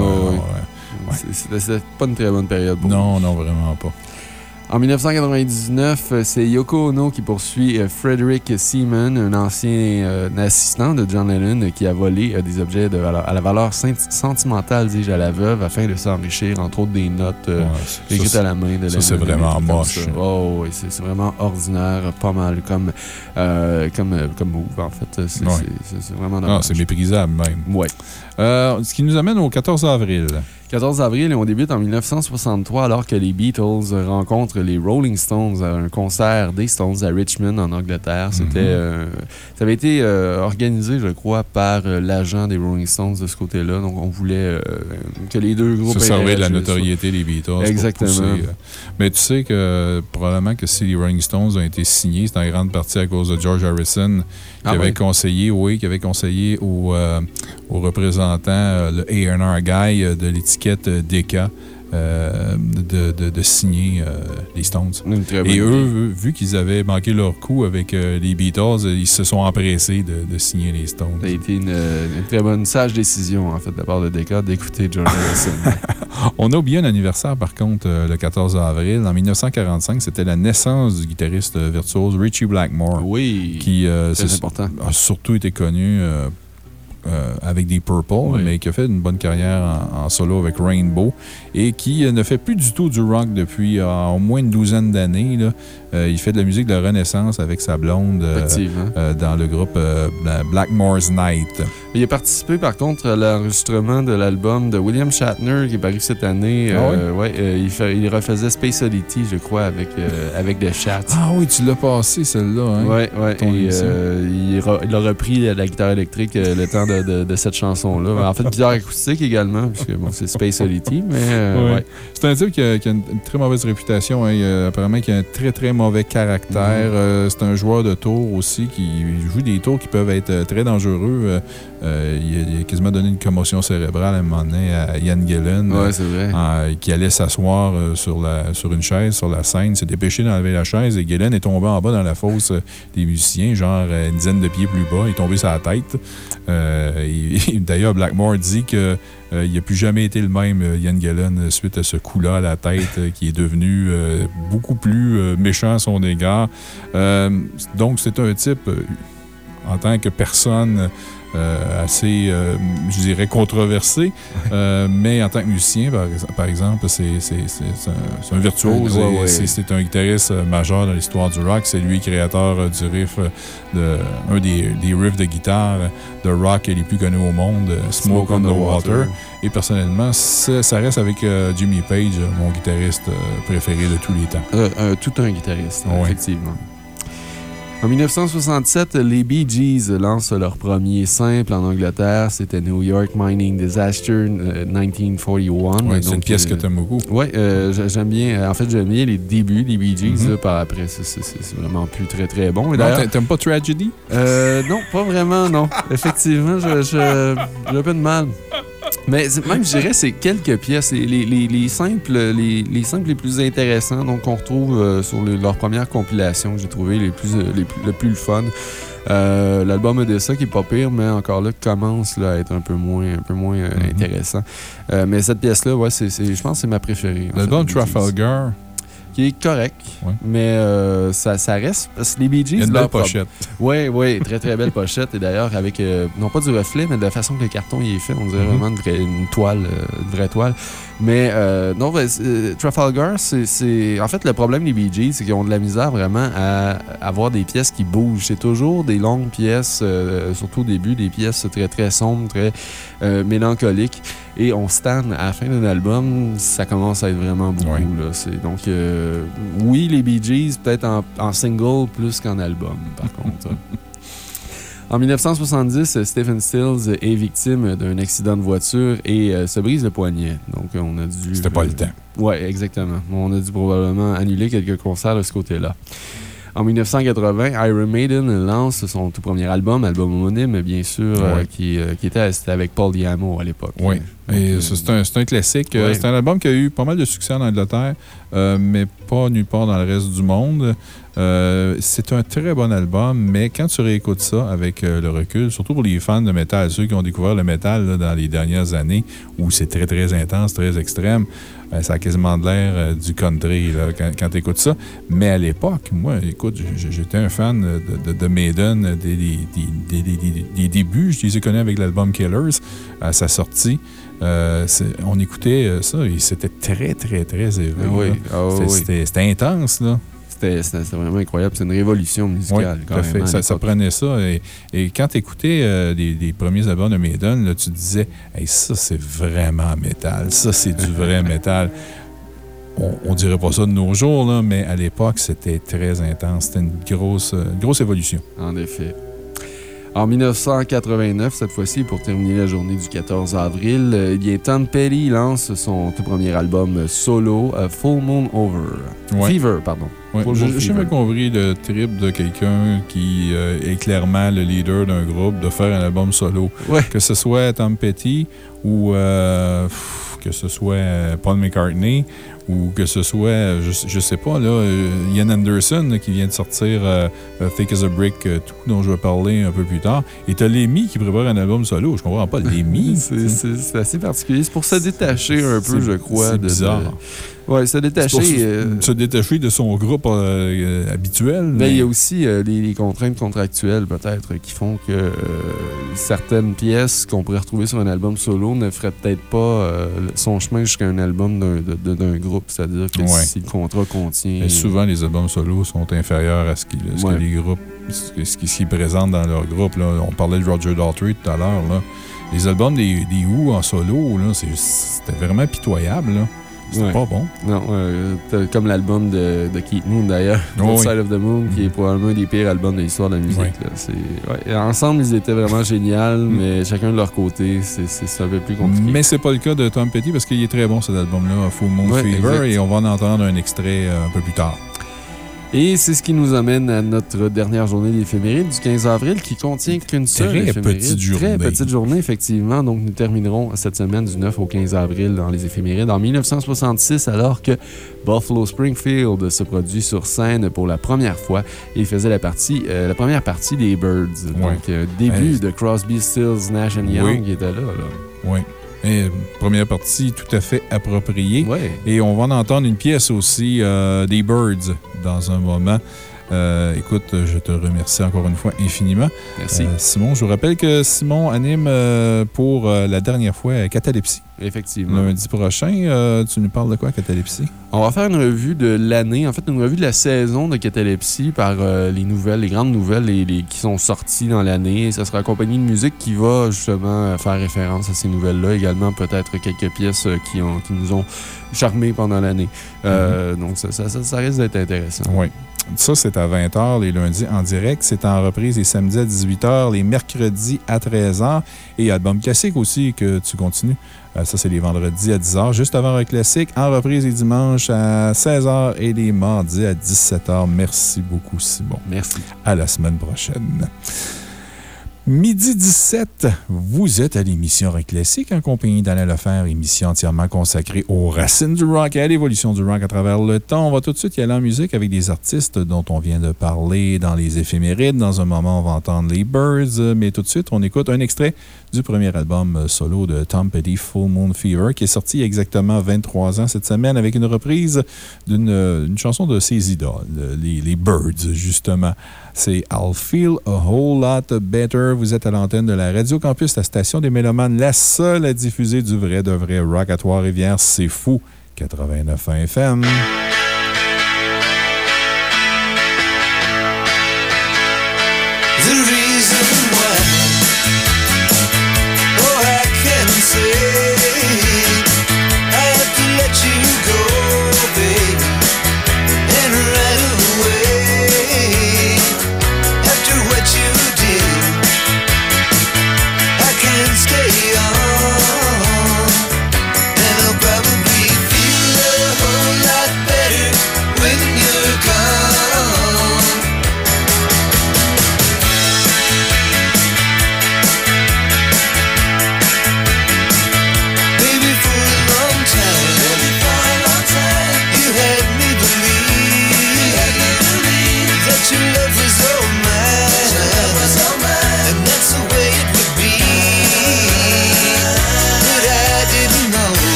Ouais. C'est- C'était pas une très bonne période pour lui. Non, non, vraiment pas. En 1999, euh, c'est Yoko Ono qui poursuit euh, Frederick Seaman, un ancien euh, assistant de John Lennon qui a volé des objets de valeur- à la valeur sen- sentimentale, dis-je, à la veuve afin de s'enrichir, entre autres des notes Ouais, écrites ça, à la main de ça, c'est vraiment moche. Oh, oui, c'est vraiment ordinaire, pas mal comme, euh, comme, comme move, en fait. C'est Ouais. vraiment Non, dommage. c'est méprisable même. Ouais. Euh, ce qui nous amène au 14 avril. 14 avril et on débute en 1963 alors que les Beatles rencontrent les Rolling Stones à un concert des Stones à Richmond en Angleterre. C'était, Mhm. euh, ça avait été euh, organisé, je crois, par l'agent des Rolling Stones de ce côté-là. Donc on voulait que les deux groupes Se servait de la notoriété des Beatles. Exactement. Mais tu sais que probablement que si les Rolling Stones ont été signés, c'est en grande partie à cause de George Harrison, qui Ah avait conseillé, oui, qui avait conseillé au, euh, au euh, le A&R guy euh, de l'étiquette euh, Decca, euh, de, de- de signer euh, les Stones. Et eux, vu qu'ils avaient manqué leur coup avec euh, les Beatles, ils se sont empressés de, de signer les Stones. Ça a été une, une très bonne, sage décision, en fait, de la part de Decca d'écouter George Harrison. On a oublié un anniversaire, par contre, le 14 avril. En 1945, c'était la naissance du guitariste virtuose Richie Blackmore, oui, qui très important. a surtout été connu euh, avec des Purple, Oui. mais qui a fait une bonne carrière en, en solo avec Rainbow et qui euh, ne fait plus du tout du rock depuis euh, au moins une douzaine d'années. Euh, il fait de la musique de renaissance avec sa blonde dans le groupe Blackmore's Night. Il a participé par contre à l'enregistrement de l'album de William Shatner qui est paru cette année. Ah Euh, ouais, euh, il, fait- il refaisait Space Oddity, je crois, avec, euh, avec The Chat. Ah oui, tu l'as passé, celle-là. Hein? Ouais, ouais. Et il, re- il a repris la, la guitare électrique le temps de, de- de cette chanson-là. En fait, guitare acoustique également, puisque bon, c'est Space Oddity, mais euh, Ouais. C'est un type qui a, qui a une, une très mauvaise réputation. hein. Il a- apparemment, qui a un très, très mauvais caractère. Mhm. Euh, c'est un joueur de tours aussi qui joue des tours qui peuvent être euh, très dangereux. Euh, il, a, il a quasiment donné une commotion cérébrale à un moment donné à Ian Gillen. Ouais, c'est vrai. euh, qui allait s'asseoir sur, la, sur une chaise, sur la scène, s'est dépêché d'enlever la chaise et Gillen est tombé en bas dans la fosse des musiciens, genre une dizaine de pieds plus bas. Il est tombé sur la tête. Euh, D'ailleurs, Blackmore dit que il n'a plus jamais été le même, euh, Ian Gillen, euh, suite à ce coup-là à la tête, euh, qui est devenu euh, beaucoup plus euh, méchant à son égard. Euh, donc, c'est un type, euh, en tant que personne, euh, assez, euh, je dirais, controversé, euh, mais en tant que musicien, par, ex- par exemple, c'est un, virtuose Ouais, et ouais. c'est- un guitariste euh, majeur dans l'histoire du rock. C'est lui, créateur euh, du riff, euh, de, un des, des riffs de guitare euh, de rock les plus connus au monde, euh, Smoke, on the Water. Et personnellement, ça, reste avec euh, Jimmy Page, euh, mon guitariste euh, préféré de tous les temps. Euh, euh, tout un guitariste, Ouais. effectivement. En 1967, les Bee Gees lancent leur premier simple en Angleterre. C'était New York Mining Disaster euh, 1941. Ouais, c'est une pièce que euh, tu aimes beaucoup. Oui, j'aime bien. euh, En fait, j'aime bien les débuts des Bee Gees. Mhm. là, par après, c'est- vraiment plus très, très bon. Et T'aimes pas Tragedy? euh, non, pas vraiment, non. Effectivement, j'ai un peu de mal. Mais même, je dirais, c'est quelques pièces. Les, les- les- les simples, les, les simples les plus intéressants, donc qu'on retrouve euh, sur le- leur première compilation que j'ai trouvé les plus, euh, les plus- le plus le fun. Euh, L'album Odessa qui est pas pire, mais encore là, commence là, à être un peu moins, un peu moins euh, Mhm. intéressant. Mais cette pièce-là, ouais, c'est, je pense que c'est ma préférée. L'album. Trafalgar, Qui est correct, Ouais. mais euh, ça, ça reste. Parce que les Bee il y a Gees, une belle pochette. oui, oui, très très belle pochette. Et d'ailleurs, avec, euh, non pas du reflet, mais de la façon que le carton y est fait, on dirait Mhm. vraiment une, vraie- une toile, euh, une vraie toile. Mais euh, non, ben, euh, Trafalgar, c'est-. En fait, le problème des Bee Gees, c'est qu'ils ont de la misère vraiment à avoir des pièces qui bougent. C'est toujours des longues pièces, euh, surtout au début, des pièces très très sombres, très euh, mélancoliques. Et on stand à la fin d'un album, ça commence à être vraiment beaucoup. Ouais. là. Donc, euh, oui, les Bee Gees, peut-être en, en single plus qu'en album, par contre. En 1970, euh, Stephen Stills est victime d'un accident de voiture et euh, se brise le poignet. Donc, on a dû. C'était pas le temps. Oui, exactement. On a dû probablement annuler quelques concerts de ce côté-là. En 1980, Iron Maiden lance son tout premier album, album homonyme, bien sûr, euh, Ouais. qui, euh, qui était avec Paul Diamo à l'époque. Oui. Et ça, c'est un, classique. Euh, Ouais. C'est un album qui a eu pas mal de succès en Angleterre, euh, mais pas nulle part dans le reste du monde. Euh, c'est un très bon album, mais quand tu réécoutes ça avec euh, le recul, surtout pour les fans de métal, ceux qui ont découvert le métal là, dans les dernières années, où c'est très, très intense, très extrême, euh, ça a quasiment de l'air euh, du country là, quand, quand tu écoutes ça. Mais à l'époque, moi, écoute, j'étais un fan de, de, de Maiden des, des, débuts. Je les ai connus avec l'album Killers à sa sortie. Euh, on écoutait euh, ça et c'était très, très, très élevé. Ah oui, ah oui. C'était intense, là. C'était vraiment incroyable. C'est une révolution Oui, musicale. tout à fait. carrément, à Ça, prenait ça. Et, et quand tu écoutais les, premiers albums de Maiden, là, tu te disais hey, ça, c'est vraiment métal. Ça, c'est du vrai métal. On, on dirait pas ça de nos jours, là, mais à l'époque, c'était très intense. C'était une grosse, euh, une grosse évolution. En effet. En 1989, cette fois-ci, pour terminer la journée du 14 avril, euh, eh bien, Tom Petty lance son tout premier album euh, solo, euh, Full Moon Over. Ouais. Fever, pardon. Ouais, J'ai jamais compris le trip de quelqu'un qui euh, est clairement le leader d'un groupe de faire un album solo. Ouais. Que ce soit Tom Petty ou euh, pff, que ce soit euh, Paul McCartney ou que ce soit, je, je sais pas, là, Ian Anderson là, qui vient de sortir euh, Thick as a Brick, tout dont je vais parler un peu plus tard. Et t'as Lemmy qui prépare un album solo. Je comprends pas. Lemmy. C'est- assez particulier. C'est pour se détacher un peu, je crois. c'est de- bizarre. de- Ouais, se détacher. pour se- euh, se détacher de son groupe euh, euh, habituel. Ben, mais- il y a aussi euh, les, les contraintes contractuelles, peut-être, qui font que euh, certaines pièces qu'on pourrait retrouver sur un album solo ne feraient peut-être pas son chemin jusqu'à un album d'un groupe. C'est-à-dire que Ouais. si le contrat contient. Mais souvent, les albums solos sont inférieurs à ce, ce Ouais. que les groupes, ce, qu'ils présentent dans leur groupe. Là. On parlait de Roger Daltrey tout à l'heure. là. Les albums des, des Who en solo, là, c'est- c'était vraiment pitoyable. là. C'était Ouais. pas bon. Non, euh, comme l'album de, de Keith Moon d'ailleurs, Oh, Dark oui. Side of the Moon, qui est probablement un des pires albums de l'histoire de la musique. Ouais. là. C'est- ouais, Ensemble, ils étaient vraiment géniaux, mais chacun de leur côté, c'est un peu plus compliqué. Mais c'est pas le cas de Tom Petty parce qu'il est très bon cet album-là, Full Moon Fever, exact. et on va en entendre un extrait euh, un peu plus tard. Et c'est ce qui nous amène à notre dernière journée d'éphéméride du 15 avril qui contient qu'une seule Très éphéméride. petite journée. Très petite journée, effectivement. Donc, nous terminerons cette semaine du 9 au 15 avril dans les éphémérides. En 1966, alors que Buffalo Springfield se produit sur scène pour la première fois, il faisait la, partie, euh, la première partie des Birds. Donc, euh, début Ouais. de Crosby, Stills, Nash and Young Oui. qui était là. là. Oui. Euh, première partie tout à fait appropriée. Ouais. Et on va en entendre une pièce aussi euh, des Birds dans un moment. Euh, écoute, je te remercie encore une fois infiniment. Merci. Euh, Simon, je vous rappelle que Simon anime euh, pour la dernière fois Catalepsie. Effectivement. Lundi prochain, tu nous parles de quoi, Catalepsie? On va faire une revue de l'année, en fait une revue de la saison de Catalepsie par les nouvelles, les grandes nouvelles les, les- qui sont sorties dans l'année. Ça sera accompagné de musique qui va justement faire référence à ces nouvelles-là. Également peut-être quelques pièces qui, ont, qui nous ont charmés pendant l'année. Euh, Donc ça, ça, ça- ça risque d'être intéressant. Oui. Ça, c'est à 20h les lundis en direct. C'est en reprise les samedis à 18h, les mercredis à 13h. Et album classique aussi que tu continues. Euh, ça, c'est les vendredis à 10h, juste avant un classique. En reprise les dimanches à 16h et les mardis à 17h. Merci beaucoup, Simon. Merci. À la semaine prochaine. Midi 17, vous êtes à l'émission Rock Classique en compagnie d'Alain Lefer, émission entièrement consacrée aux racines du rock et à l'évolution du rock à travers le temps. On va tout de suite y aller en musique avec des artistes dont on vient de parler dans les éphémérides. Dans un moment, on va entendre les Birds, mais tout de suite, on écoute un extrait du premier album euh, solo de Tom Petty, Full Moon Fever, qui est sorti il y a exactement 23 ans cette semaine avec une reprise d'une euh, chanson de ses idoles, euh, les, les Birds, justement. C'est I'll Feel a Whole Lot Better. Vous êtes à l'antenne de la Radio Campus, la station des Mélomanes, la seule à diffuser du vrai de vrai rock à Trois-Rivières. C'est fou. 89 FM.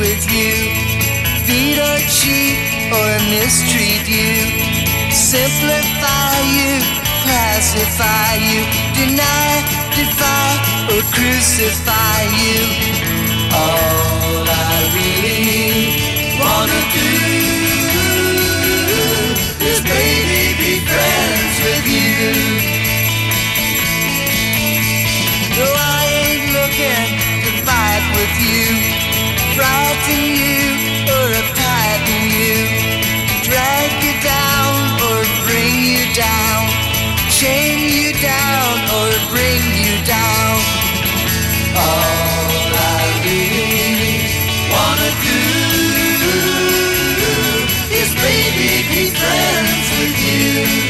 With you. Beat or cheat or mistreat you. Simplify you, classify you. Deny, defy, or crucify you. All I really wanna do is baby be friends with you. No, I ain't looking to fight with you, frighten you, or uptighten you, drag you down or bring you down, chain you down or bring you down. All I really wanna do is friends with you.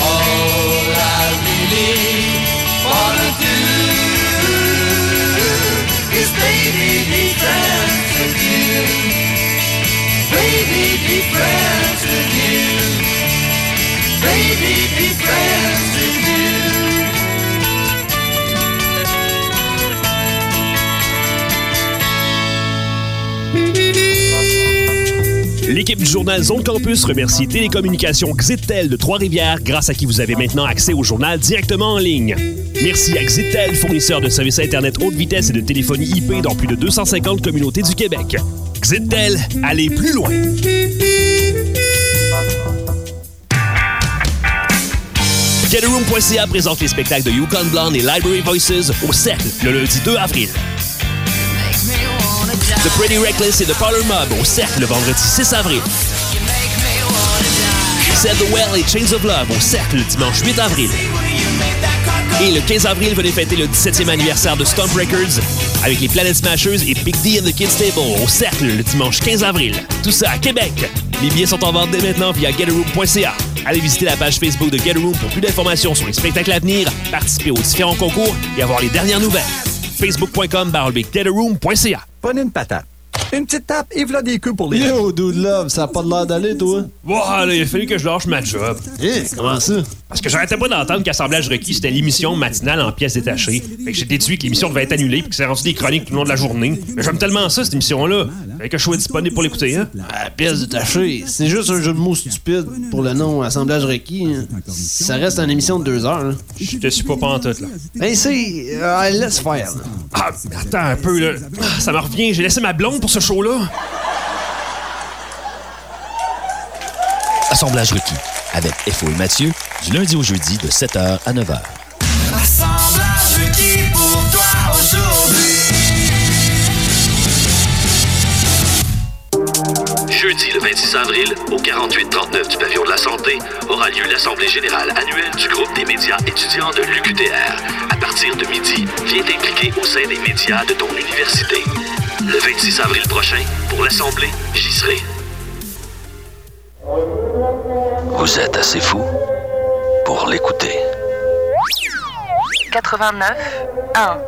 All I really wanna do is baby be friends with you. Baby be friends with you. L'équipe du journal Zone Campus remercie Télécommunications Xitel de Trois-Rivières, grâce à qui vous avez maintenant accès au journal directement en ligne. Merci à Xitel, fournisseur de services Internet haute vitesse et de téléphonie IP dans plus de 250 communautés du Québec. Xitel, allez plus loin! GetAroom.ca présente les spectacles de Yukon Blonde et Library Voices au Cercle le lundi 2 avril. The Pretty Reckless et The Parlor Mob au Cercle le vendredi 6 avril. Set the Well et Chains of Love au Cercle le dimanche 8 avril. Et le 15 avril, venez fêter le 17e anniversaire de Stomp Records avec les Planet Smashers et Big D and the Kids Table au Cercle le dimanche 15 avril. Tout ça à Québec. Les billets sont en vente dès maintenant via getaroom.ca. Allez visiter la page Facebook de Get Room pour plus d'informations sur les spectacles à venir, participer aux différents concours et avoir les dernières nouvelles. Facebook.com getaroom.ca. Prenez une patate. Une petite tape et voilà des queues pour les. Yo, dude love, ça a pas de l'air d'aller, toi? Voilà, il a fallu que je lâche ma job. Eh, comment ça? Parce que j'arrêtais pas d'entendre qu'Assemblage requis, c'était l'émission matinale en pièces détachées. Fait que j'ai déduit que l'émission devait être annulée puis que c'est rendu des chroniques tout le long de la journée. Mais j'aime tellement ça, cette émission-là. Fait que je sois disponible pour l'écouter, hein. Ah, pièce détachée, c'est juste un jeu de mots stupide pour le nom Assemblage requis. hein. Ça reste une émission de deux heures. Là. Je te suis pas pantoute, là. Ben, c'est. euh, laisse faire. là. Ah, attends un peu, là. Ah, Ça me revient, j'ai laissé ma blonde pour ce show-là? Assemblage requis avec FO et Mathieu du lundi au jeudi de 7h à 9h. Assemblage requis pour toi aujourd'hui. Jeudi le 26 avril, au 4839 du pavillon de la Santé, aura lieu l'Assemblée générale annuelle du groupe des médias étudiants de l'UQTR. À partir de midi, viens t'impliquer au sein des médias de ton université. Le 26 avril prochain, pour l'Assemblée, j'y serai. Vous êtes assez fou pour l'écouter. 89 1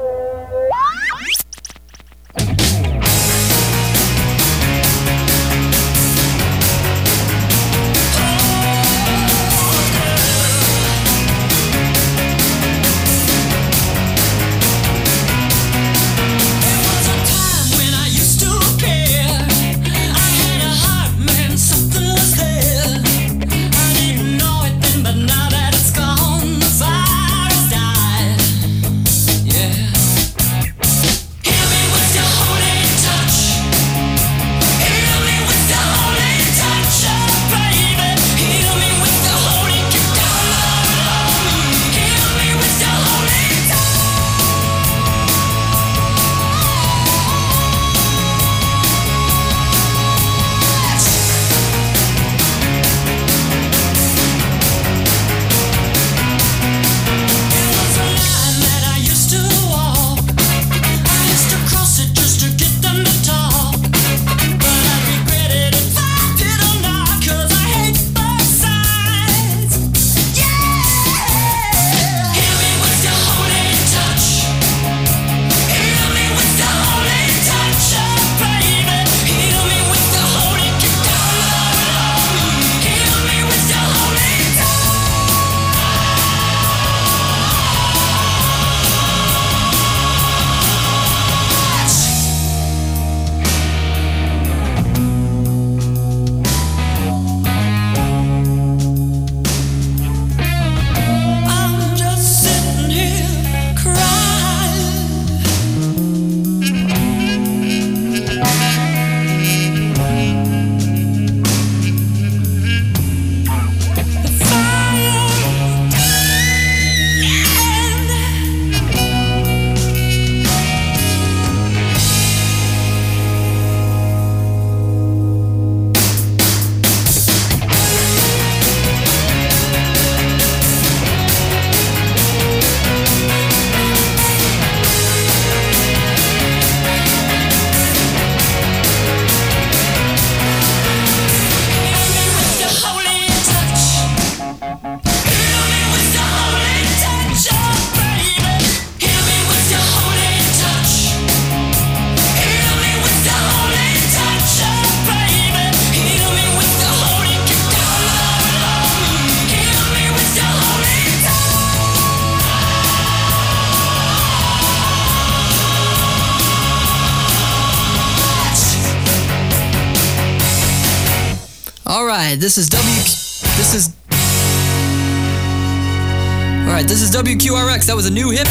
That was a new hit,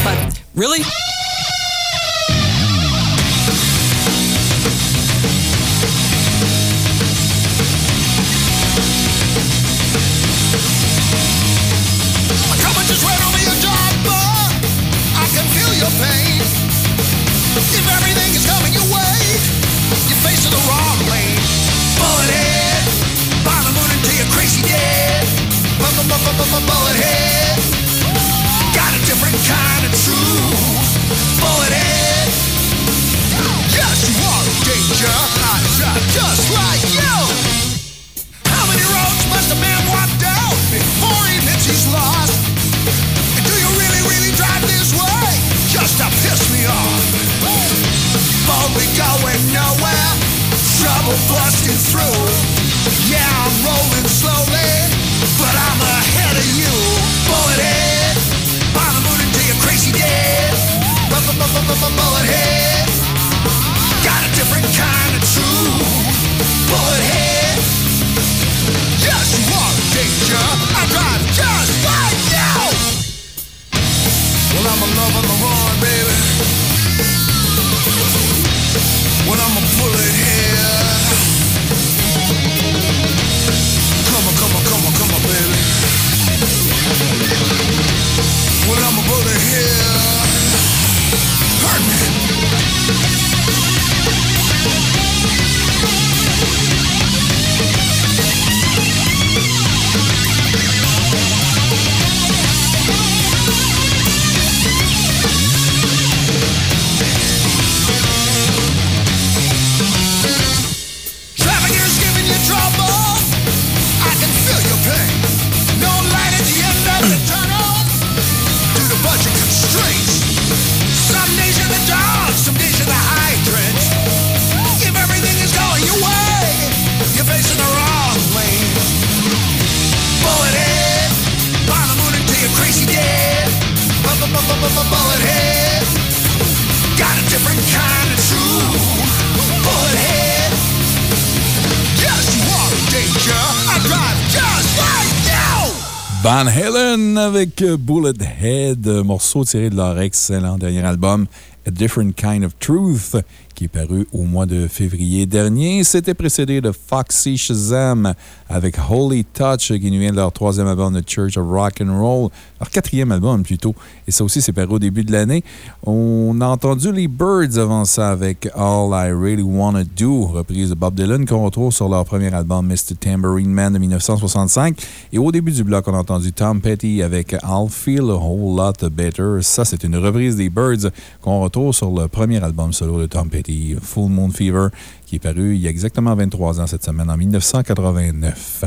avec Bullet Head, morceau tiré de leur excellent dernier album A Different Kind of Truth, qui est paru au mois de février dernier. C'était précédé de Foxy Shazam avec Holy Touch, qui nous vient de leur troisième album, The Church of Rock and Roll, leur quatrième album plutôt. Et ça aussi, c'est paru au début de l'année. On a entendu les Birds avant ça avec All I Really Wanna Do, reprise de Bob Dylan, qu'on retrouve sur leur premier album, Mr. Tambourine Man de 1965. Et au début du bloc, on a entendu Tom Petty avec I'll Feel a Whole Lot Better. Ça, c'est une reprise des Birds qu'on retrouve sur le premier album solo de Tom Petty, Full Moon Fever, qui est paru il y a exactement 23 ans cette semaine, en 1989.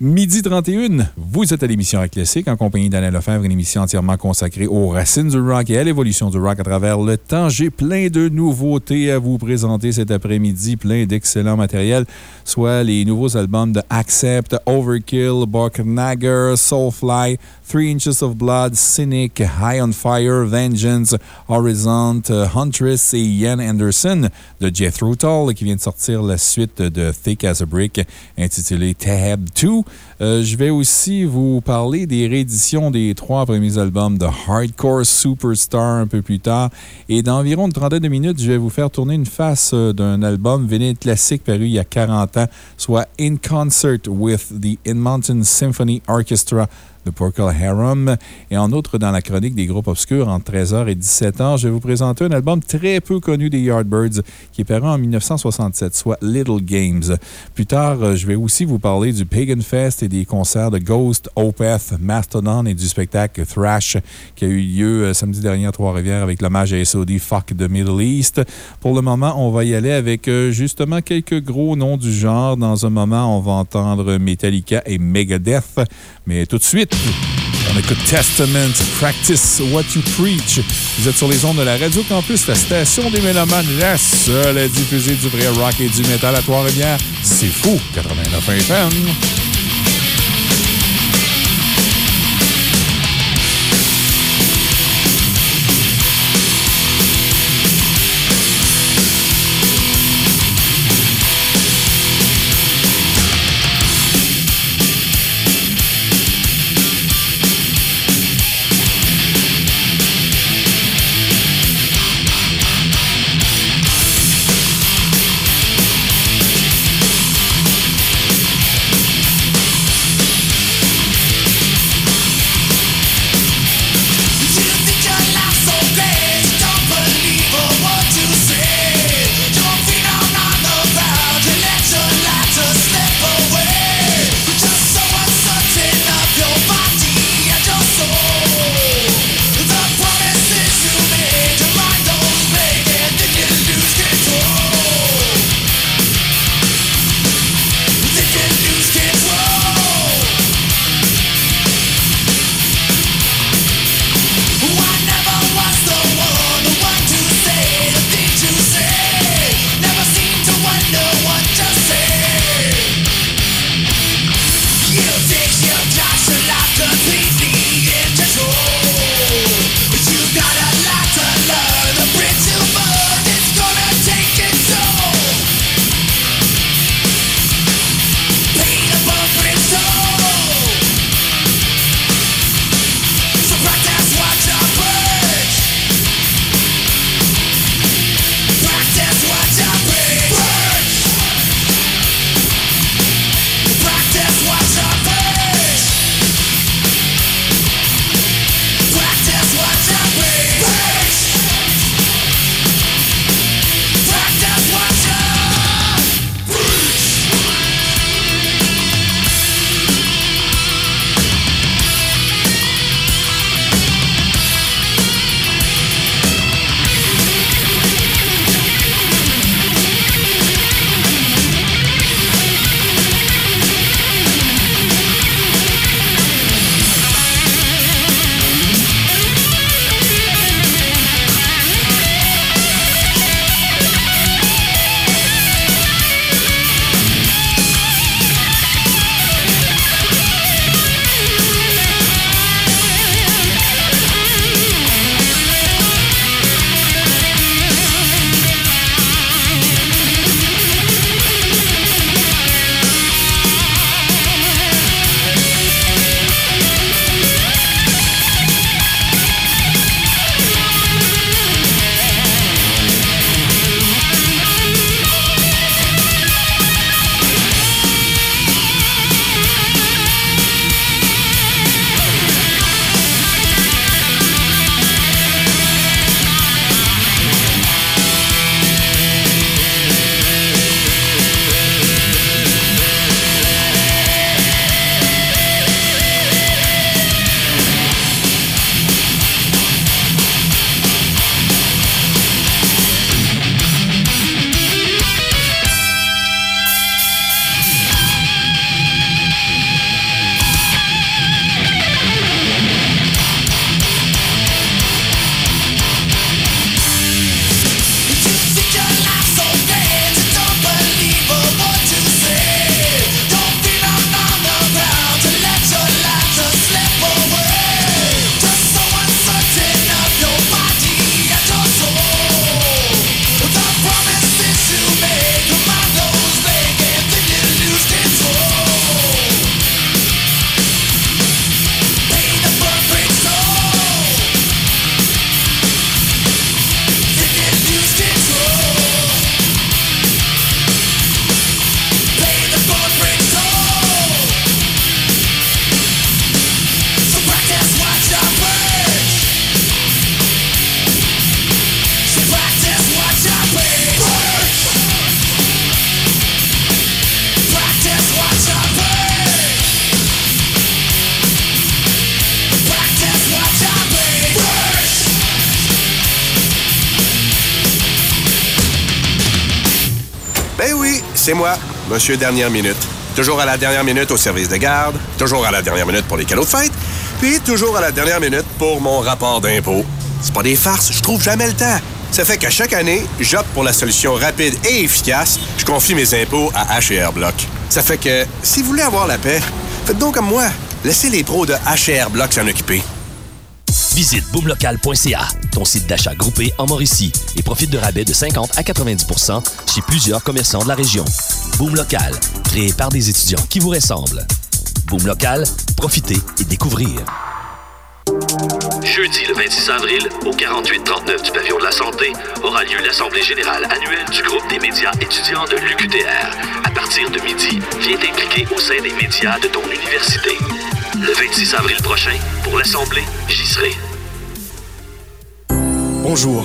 Midi 31, vous êtes à l'émission Rock Classique en compagnie d'Alain Lefebvre, une émission entièrement consacrée aux racines du rock et à l'évolution du rock à travers le temps. J'ai plein de nouveautés à vous présenter cet après-midi, plein d'excellents matériels, soit les nouveaux albums de Accept, Overkill, Bucknagger, Soulfly, Three Inches of Blood, Cynic, High on Fire, Vengeance, Horizon, Huntress et Ian Anderson de Jethro Tull qui vient de sortir la suite de Thick as a Brick intitulée Tahab 2. Euh, je vais aussi vous parler des rééditions des trois premiers albums de Hardcore Superstar un peu plus tard. Et d'environ une trentaine de minutes, je vais vous faire tourner une face euh, d'un album vinyle classique paru il y a 40 ans, soit In Concert with the In Mountain Symphony Orchestra de Porcal Harem. Et en outre, dans la chronique des groupes obscurs, entre 13h et 17h, je vais vous présenter un album très peu connu des Yardbirds qui est paru en 1967, soit Little Games. Plus tard, euh, je vais aussi vous parler du Pagan Fest et des concerts de Ghost, Opeth, Mastodon et du spectacle Thrash qui a eu lieu euh, samedi dernier à Trois-Rivières avec l'hommage à SOD Fuck the Middle East. Pour le moment, on va y aller avec euh, justement quelques gros noms du genre. Dans un moment, on va entendre Metallica et Megadeth. Mais tout de suite, on écoute Testament, Practice What You Preach. Vous êtes sur les ondes de la Radio Campus, la station des Mélomanes, la seule à diffuser du vrai rock et du métal à Trois-Rivières. C'est fou, 89 FM. Toujours à la dernière minute au service de garde, toujours à la dernière minute pour les cadeaux de fête, puis toujours à la dernière minute pour mon rapport d'impôt. C'est pas des farces, je trouve jamais le temps. Ça fait qu'à chaque année, j'opte pour la solution rapide et efficace. Je confie mes impôts à HR Block. Ça fait que, si vous voulez avoir la paix, faites donc comme moi. Laissez les pros de HR Block s'en occuper. Visite boomlocal.ca, ton site d'achat groupé en Mauricie, et profite de rabais de 50 à 90% chez plusieurs commerçants de la région. Boom Local, créé par des étudiants qui vous ressemblent. Boom Local, profitez et découvrez. Jeudi le 26 avril, au 4839 du pavillon de la Santé, aura lieu l'Assemblée générale annuelle du groupe des médias étudiants de l'UQTR. À partir de midi, viens t'impliquer au sein des médias de ton université. Le 26 avril prochain, pour l'Assemblée, j'y serai. Bonjour,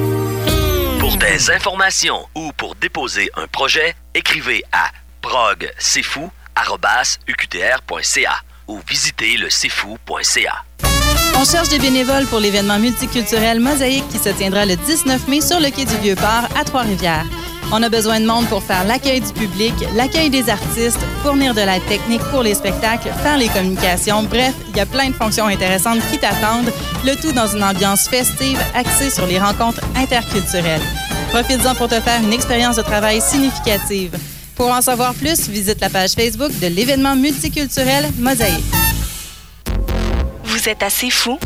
Des informations ou pour déposer un projet, écrivez à progcfou.uqtr.ca ou visitez le cfou.ca. On cherche des bénévoles pour l'événement multiculturel Mosaïque qui se tiendra le 19 mai sur le quai du Vieux-Port à Trois-Rivières. On a besoin de monde pour faire l'accueil du public, l'accueil des artistes, fournir de l'aide technique pour les spectacles, faire les communications. Bref, il y a plein de fonctions intéressantes qui t'attendent, le tout dans une ambiance festive axée sur les rencontres interculturelles. Profites-en pour te faire une expérience de travail significative. Pour en savoir plus, visite la page Facebook de l'événement multiculturel Mosaïque. Vous êtes assez fou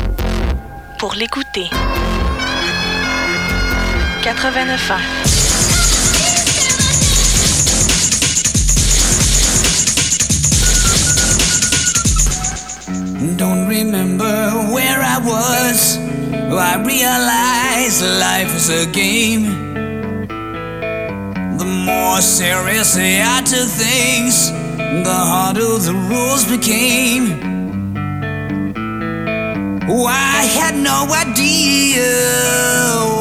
pour l'écouter. 89 ans. Don't remember where I was. I realized life is a game. More seriously I took things, the harder the rules became. Oh, I had no idea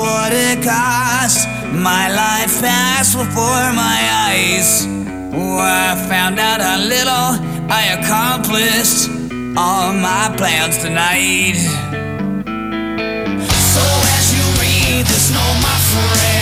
what it cost. My life passed before my eyes. Oh, I found out how little I accomplished all my plans tonight. So as you read this note, my friends,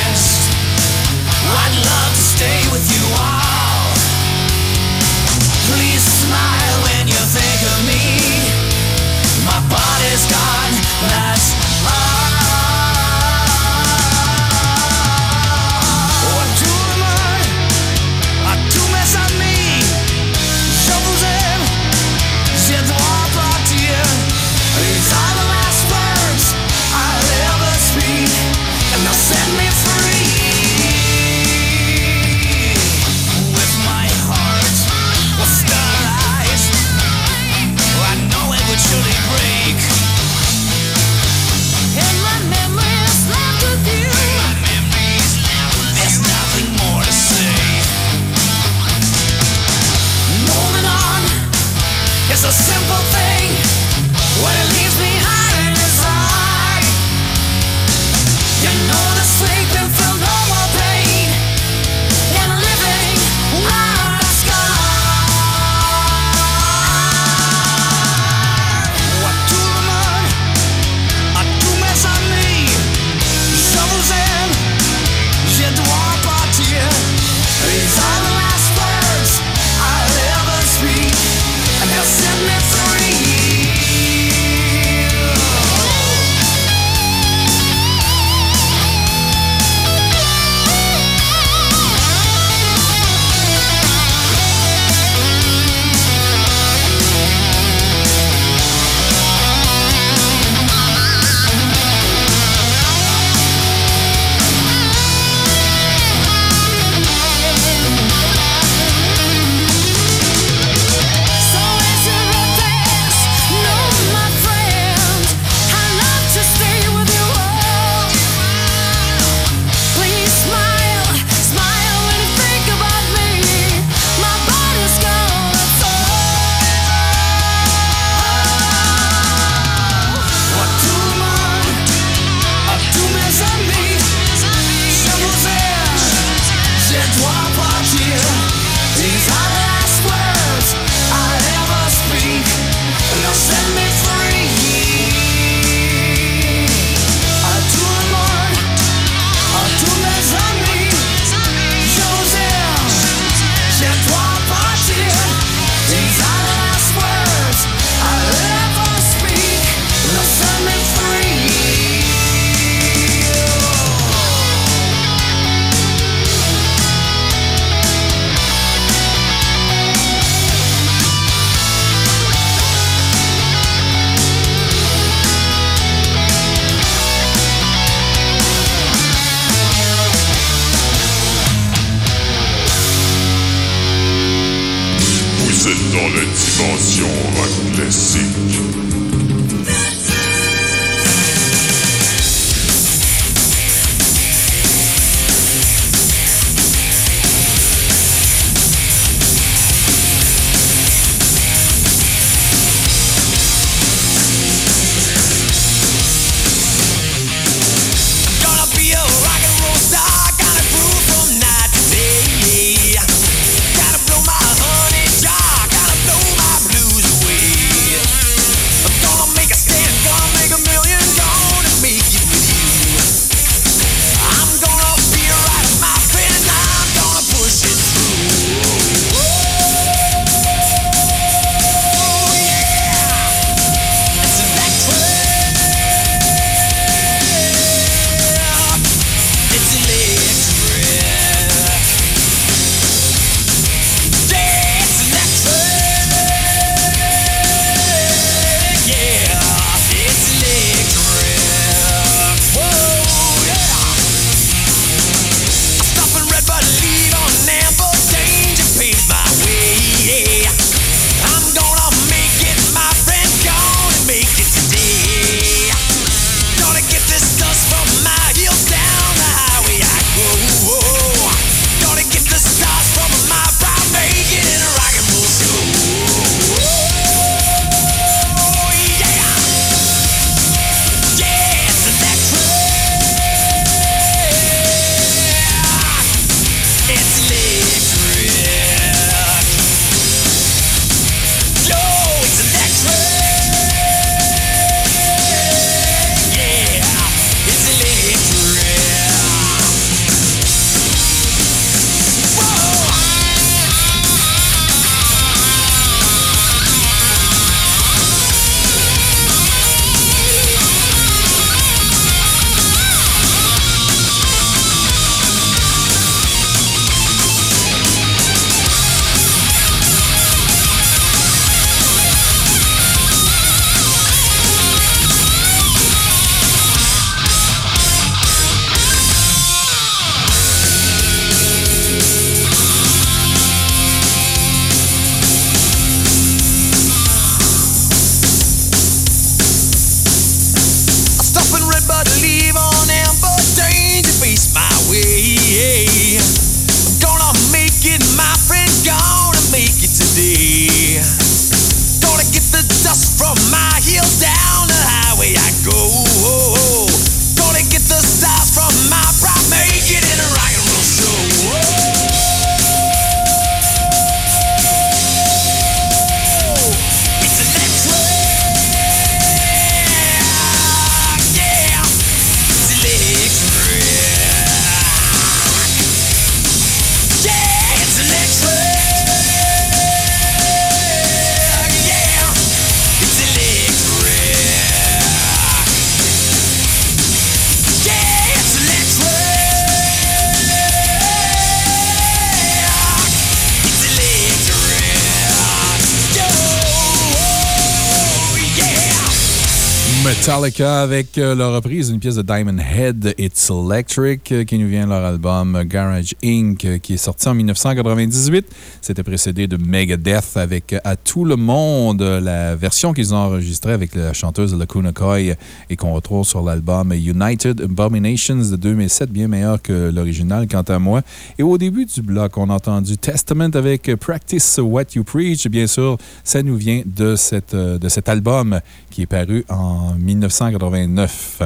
Metallica avec leur reprise d'une pièce de Diamond Head, It's Electric, euh, qui nous vient de leur album Garage Inc., euh, qui est sorti en 1998. C'était précédé de Megadeth avec euh, À tout le monde, la version qu'ils ont enregistrée avec la chanteuse Lacuna Coy et qu'on retrouve sur l'album United Abominations de 2007, bien meilleur que l'original quant à moi. Et au début du bloc, on a entendu Testament avec Practice What You Preach. Bien sûr, ça nous vient de, cette, de cet album qui est paru en 1989.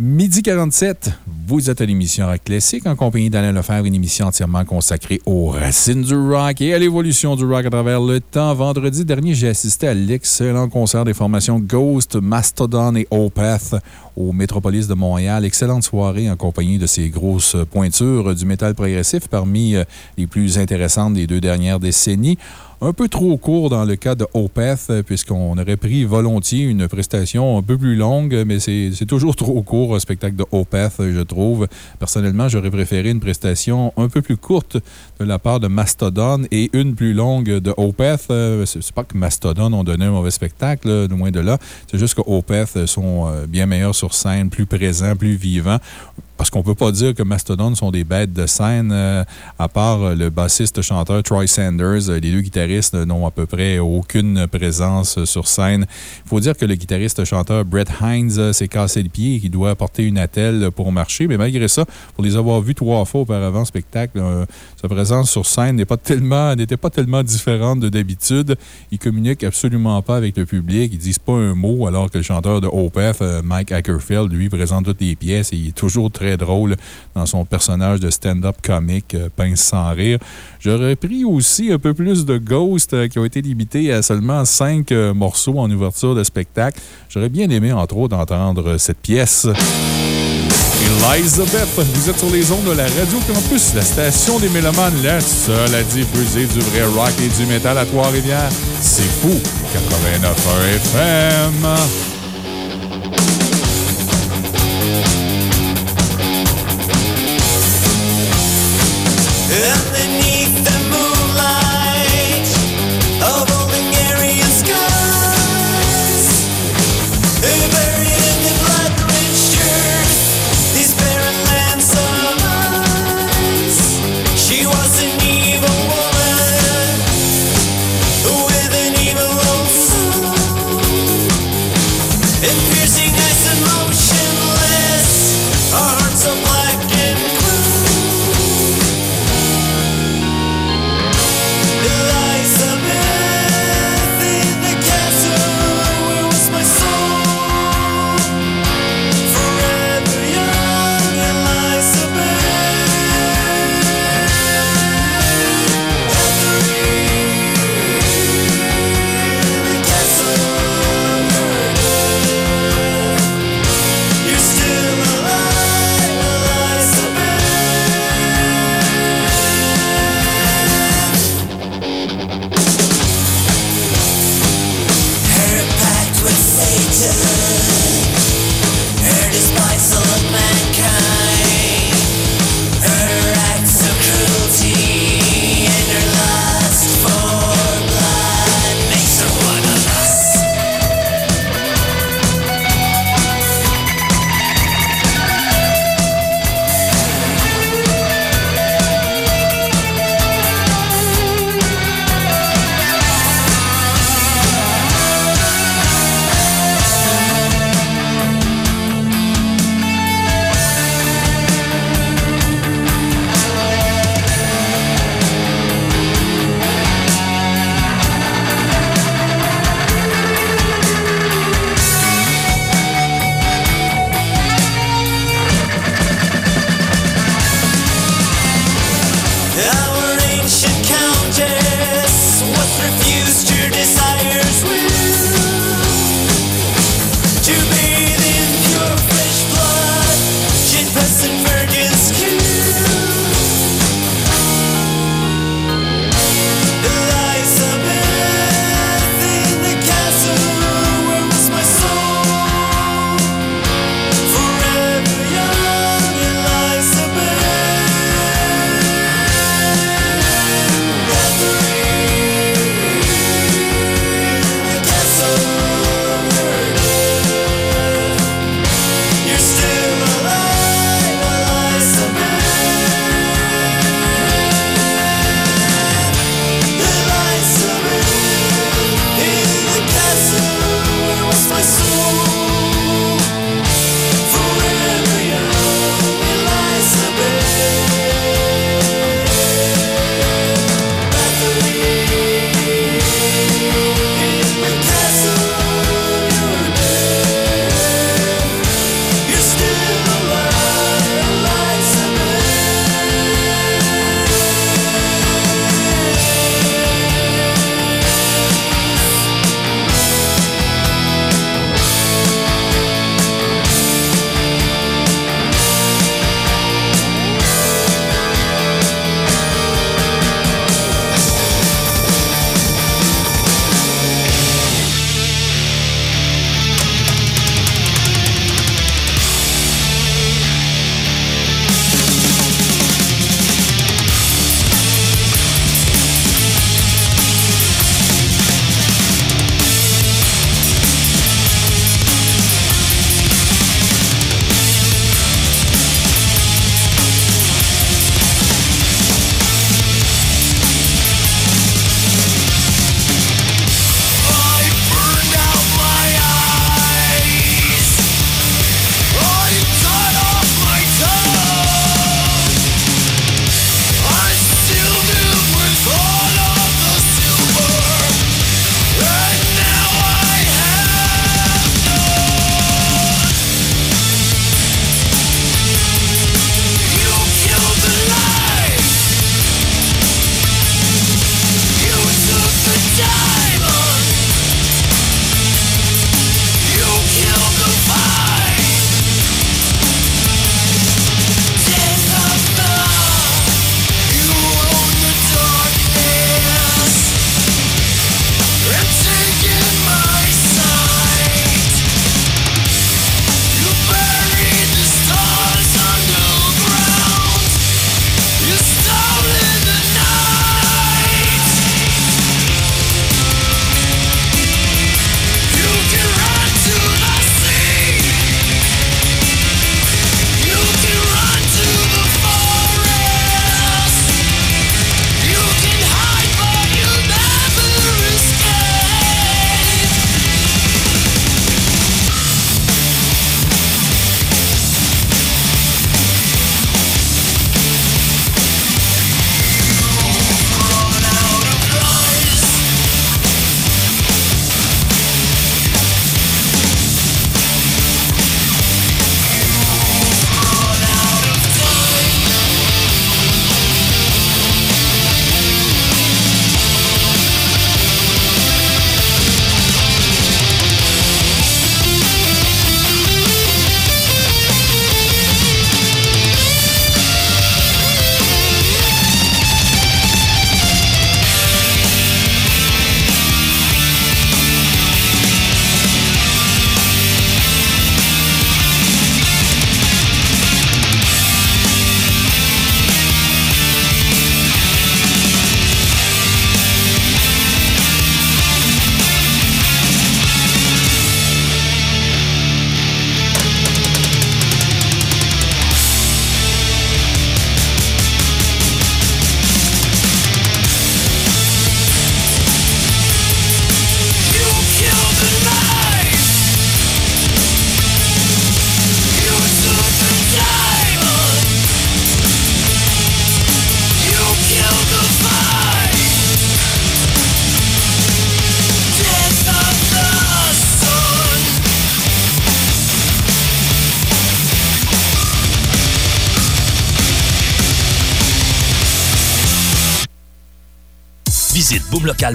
Midi 47, vous êtes à l'émission Rock Classique en compagnie d'Alain Lefebvre, une émission entièrement consacrée aux racines du rock et à l'évolution du rock à travers le temps. Vendredi dernier, j'ai assisté à l'excellent concert des formations Ghost, Mastodon et Opeth au Métropolis de Montréal. Excellente soirée en compagnie de ces grosses pointures du métal progressif parmi euh, les plus intéressantes des deux dernières décennies. Un peu trop court dans le cas de Opeth, puisqu'on aurait pris volontiers une prestation un peu plus longue, mais c'est toujours trop court, un spectacle de Opeth, je trouve. Personnellement, j'aurais préféré une prestation un peu plus courte de la part de Mastodon et une plus longue de Opeth. C'est pas que Mastodon ont donné un mauvais spectacle, loin de là. C'est juste que Opeth sont euh, bien meilleurs sur scène, plus présents, plus vivants parce qu'on peut pas dire que Mastodon sont des bêtes de scène, euh, à part euh, le bassiste-chanteur Troy Sanders. euh, les deux guitaristes n'ont à peu près aucune présence sur scène. Il faut dire que le guitariste-chanteur Brett Hines s'est cassé le pied et qu'il doit porter une attelle pour marcher, mais malgré ça, pour les avoir vus trois fois auparavant spectacle, sa présence sur scène n'est pas tellement- n'était pas tellement différente de d'habitude. Ils communiquent absolument pas avec le public. Ils disent pas un mot, alors que le chanteur de OPF, euh, Mike Ackerfield, lui, présente toutes les pièces et il est toujours très drôle dans son personnage de stand-up comique, euh, pince sans rire. J'aurais pris aussi un peu plus de Ghost euh, qui ont été limités à seulement cinq euh, morceaux en ouverture de spectacle. J'aurais bien aimé, entre autres, entendre cette pièce. Elizabeth, vous êtes sur les ondes de la Radio Campus, la station des Mélomanes, la seule à diffuser du vrai rock et du métal à Trois-Rivières. C'est fou, 89 FM. Yeah.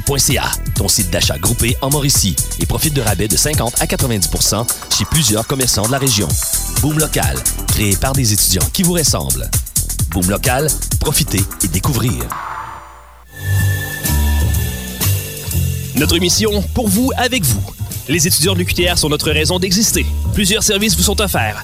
Boomlocal.ca, ton site d'achat groupé en Mauricie, et profite de rabais de 50 à 90 chez plusieurs commerçants de la région. Boom Local, créé par des étudiants qui vous ressemblent. Boom Local, profitez et découvrir. Notre mission, pour vous, avec vous. Les étudiants de l'UQTR sont notre raison d'exister. Plusieurs services vous sont offerts.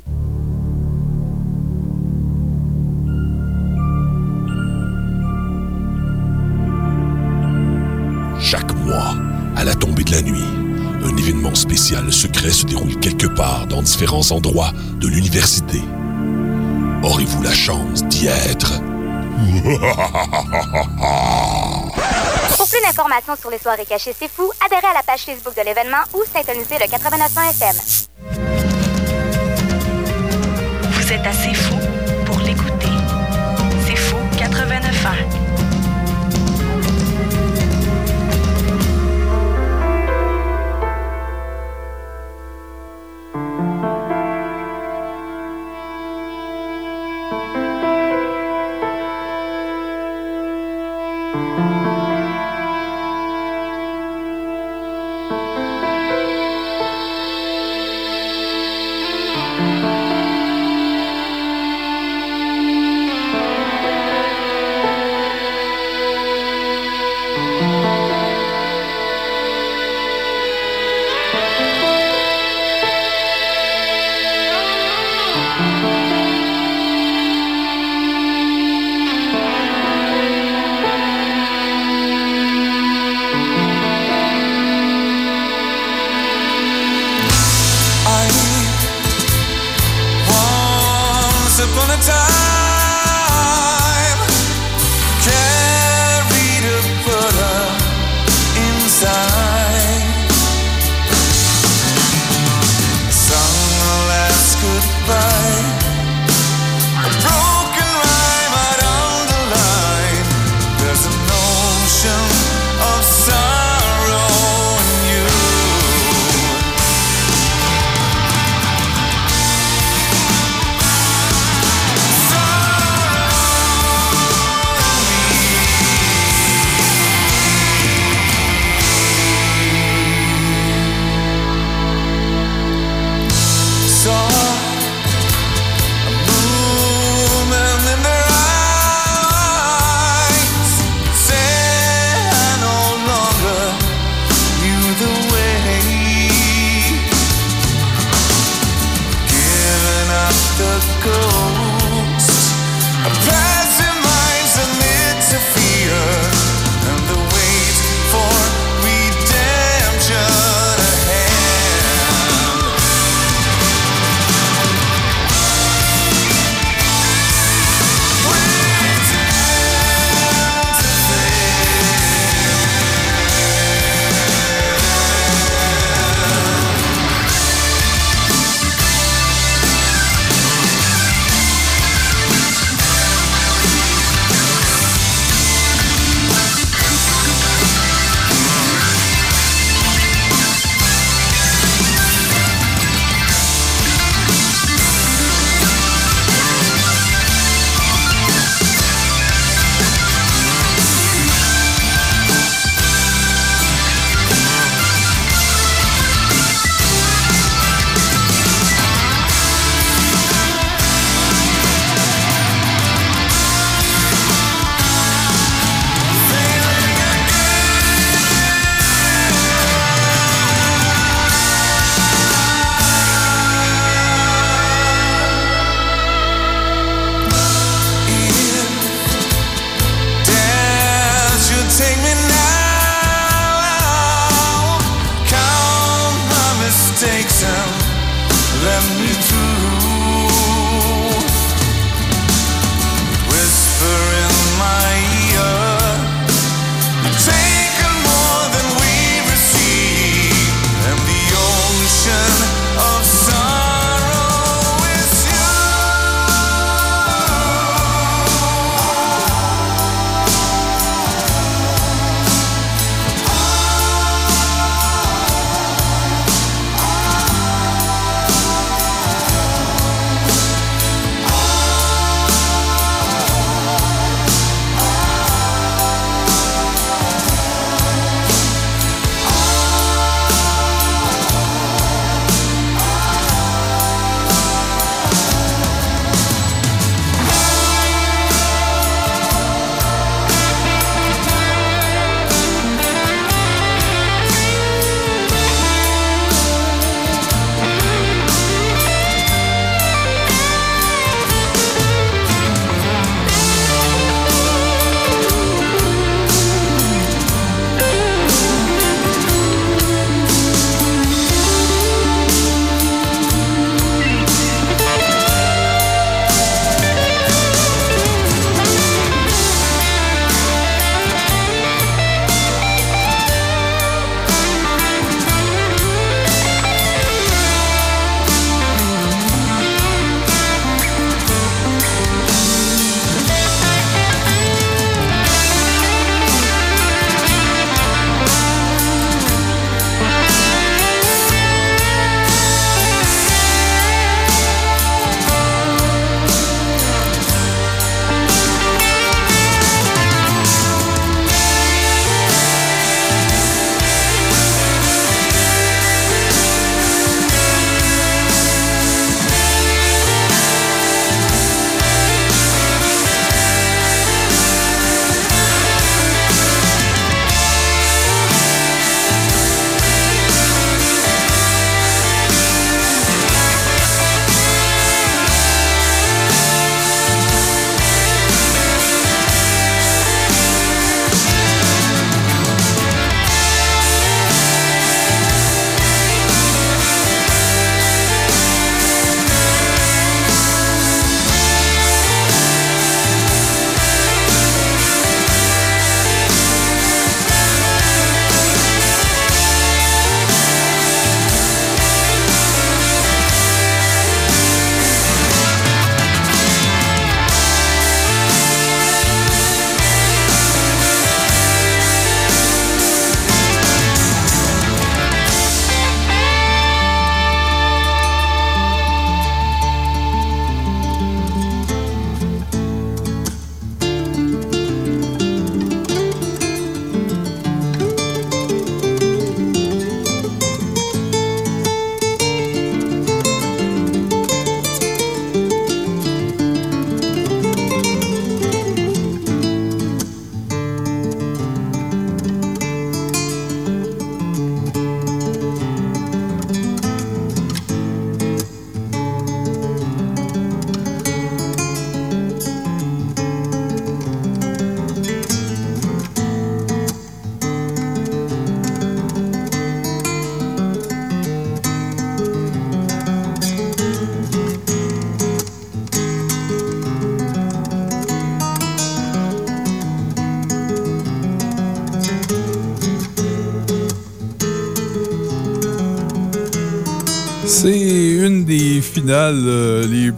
dans différents endroits de l'université. Aurez-vous la chance d'y être? Pour plus d'informations sur les soirées cachées C'est Fou, adhérez à la page Facebook de l'événement ou syntonisez le 89.1 FM. Vous êtes assez fou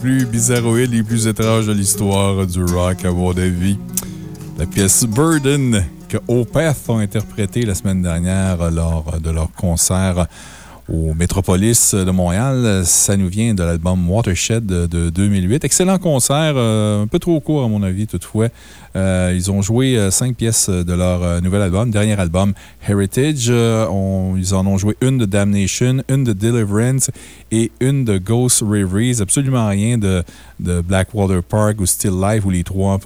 plus bizarroïdes, les plus étranges de l'histoire du rock, à mon avis. La pièce Burden que Opeth ont interprétée la semaine dernière lors de leur concert au Métropolis de Montréal. Ça nous vient de l'album Watershed de 2008. Excellent concert, euh, un peu trop court à mon avis toutefois. Euh, ils ont joué euh, cinq pièces de leur nouvel album, dernier album, Heritage. ils en ont joué une de Damnation, une de Deliverance et une de Ghost Reveries. Absolument rien de, Blackwater Park ou Still Life ou les trois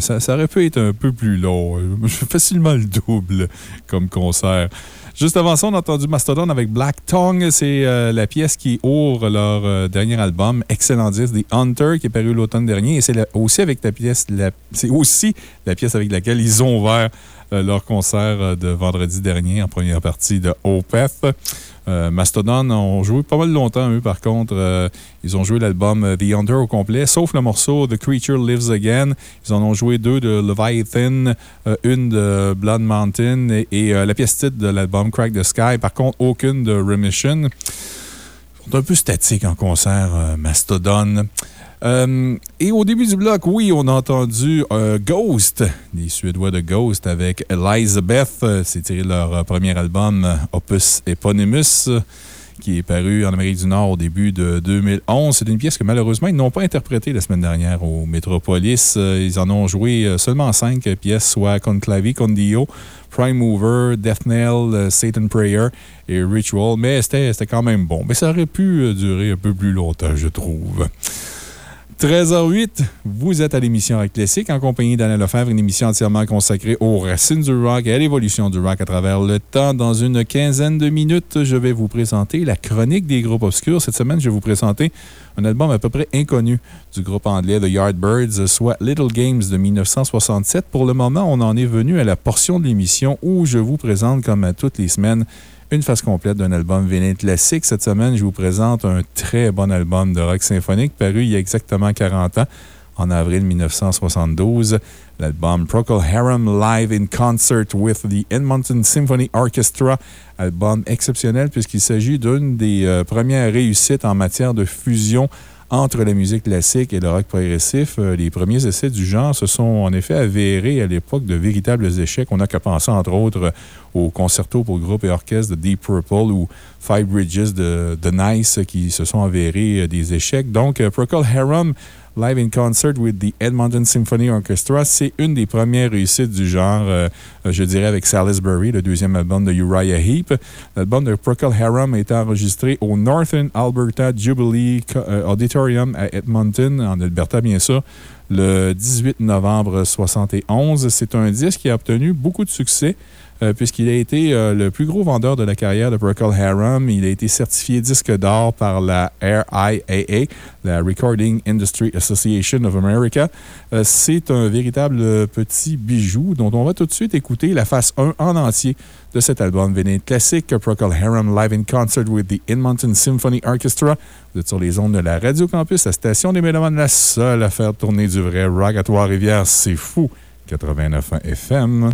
ça, ça aurait pu être un peu plus long. Facilement le double comme concert. Juste avant ça, on a entendu Mastodon avec Black Tongue. C'est euh, la pièce qui ouvre leur euh, dernier album, excellent disque, The Hunter, qui est paru l'automne dernier. Et c'est aussi la pièce avec laquelle ils ont ouvert euh, leur concert de vendredi dernier en première partie de Opeth. Euh, Mastodon ont joué pas mal longtemps, eux, par contre. Euh, ils ont joué l'album euh, The Under au complet, sauf le morceau The Creature Lives Again. Ils en ont joué deux de Leviathan, une de Blood Mountain et, la pièce titre de l'album Crack the Sky. Par contre, aucune de Remission. Ils sont un peu statiques en concert, Mastodon. Euh, et au début du bloc, oui, on a entendu euh, Ghost, les Suédois de Ghost avec Elizabeth. Euh, c'est tiré de leur premier album, Opus Eponymous qui est paru en Amérique du Nord au début de 2011. C'est une pièce que malheureusement, ils n'ont pas interprétée la semaine dernière au Metropolis. Ils en ont joué seulement cinq pièces, soit Conclavi, Condio, Prime Mover, Death Knell, Satan Prayer et Ritual. Mais c'était quand même bon. Mais ça aurait pu durer un peu plus longtemps, je trouve. 13h08, vous êtes à l'émission Rock Classique en compagnie d'Alain Lefebvre, une émission entièrement consacrée aux racines du rock et à l'évolution du rock à travers le temps. Dans une quinzaine de minutes, je vais vous présenter la chronique des groupes obscurs. Cette semaine, je vais vous présenter un album à peu près inconnu du groupe anglais The Yardbirds, soit Little Games de 1967. Pour le moment, on en est venu à la portion de l'émission où je vous présente, comme à toutes les semaines, une phase complète d'un album vinyle classique. Cette semaine, je vous présente un très bon album de rock symphonique paru il y a exactement 40 ans, en avril 1972. L'album Procol Harum Live in Concert with the Edmonton Symphony Orchestra. Album exceptionnel puisqu'il s'agit d'une des euh, premières réussites en matière de fusion entre la musique classique et le rock progressif. Euh, les premiers essais du genre se sont en effet avérés à l'époque de véritables échecs. On n'a qu'à penser, entre autres, au concerto pour groupe et orchestre de Deep Purple ou Five Bridges de, Nice qui se sont avérés euh, des échecs. Donc, euh, Procol Harum Live in Concert with the Edmonton Symphony Orchestra. C'est une des premières réussites du genre, euh, je dirais, avec Salisbury, le deuxième album de Uriah Heep. L'album de Procol Harum a été enregistré au Northern Alberta Jubilee Auditorium à Edmonton, en Alberta, bien sûr, le 18 novembre 1971. C'est un disque qui a obtenu beaucoup de succès. Euh, puisqu'il a été euh, le plus gros vendeur de la carrière de Procol Harum. Il a été certifié disque d'or par la RIAA, la Recording Industry Association of America. Euh, c'est un véritable petit bijou dont on va tout de suite écouter la face 1 en entier de cet album véné classique Procol Harum Live in Concert with the Edmonton Symphony Orchestra. Vous êtes sur les ondes de la Radio Campus, la station des Mélomanes, la seule à faire tourner du vrai rock à Trois-Rivières. C'est fou! 89 FM.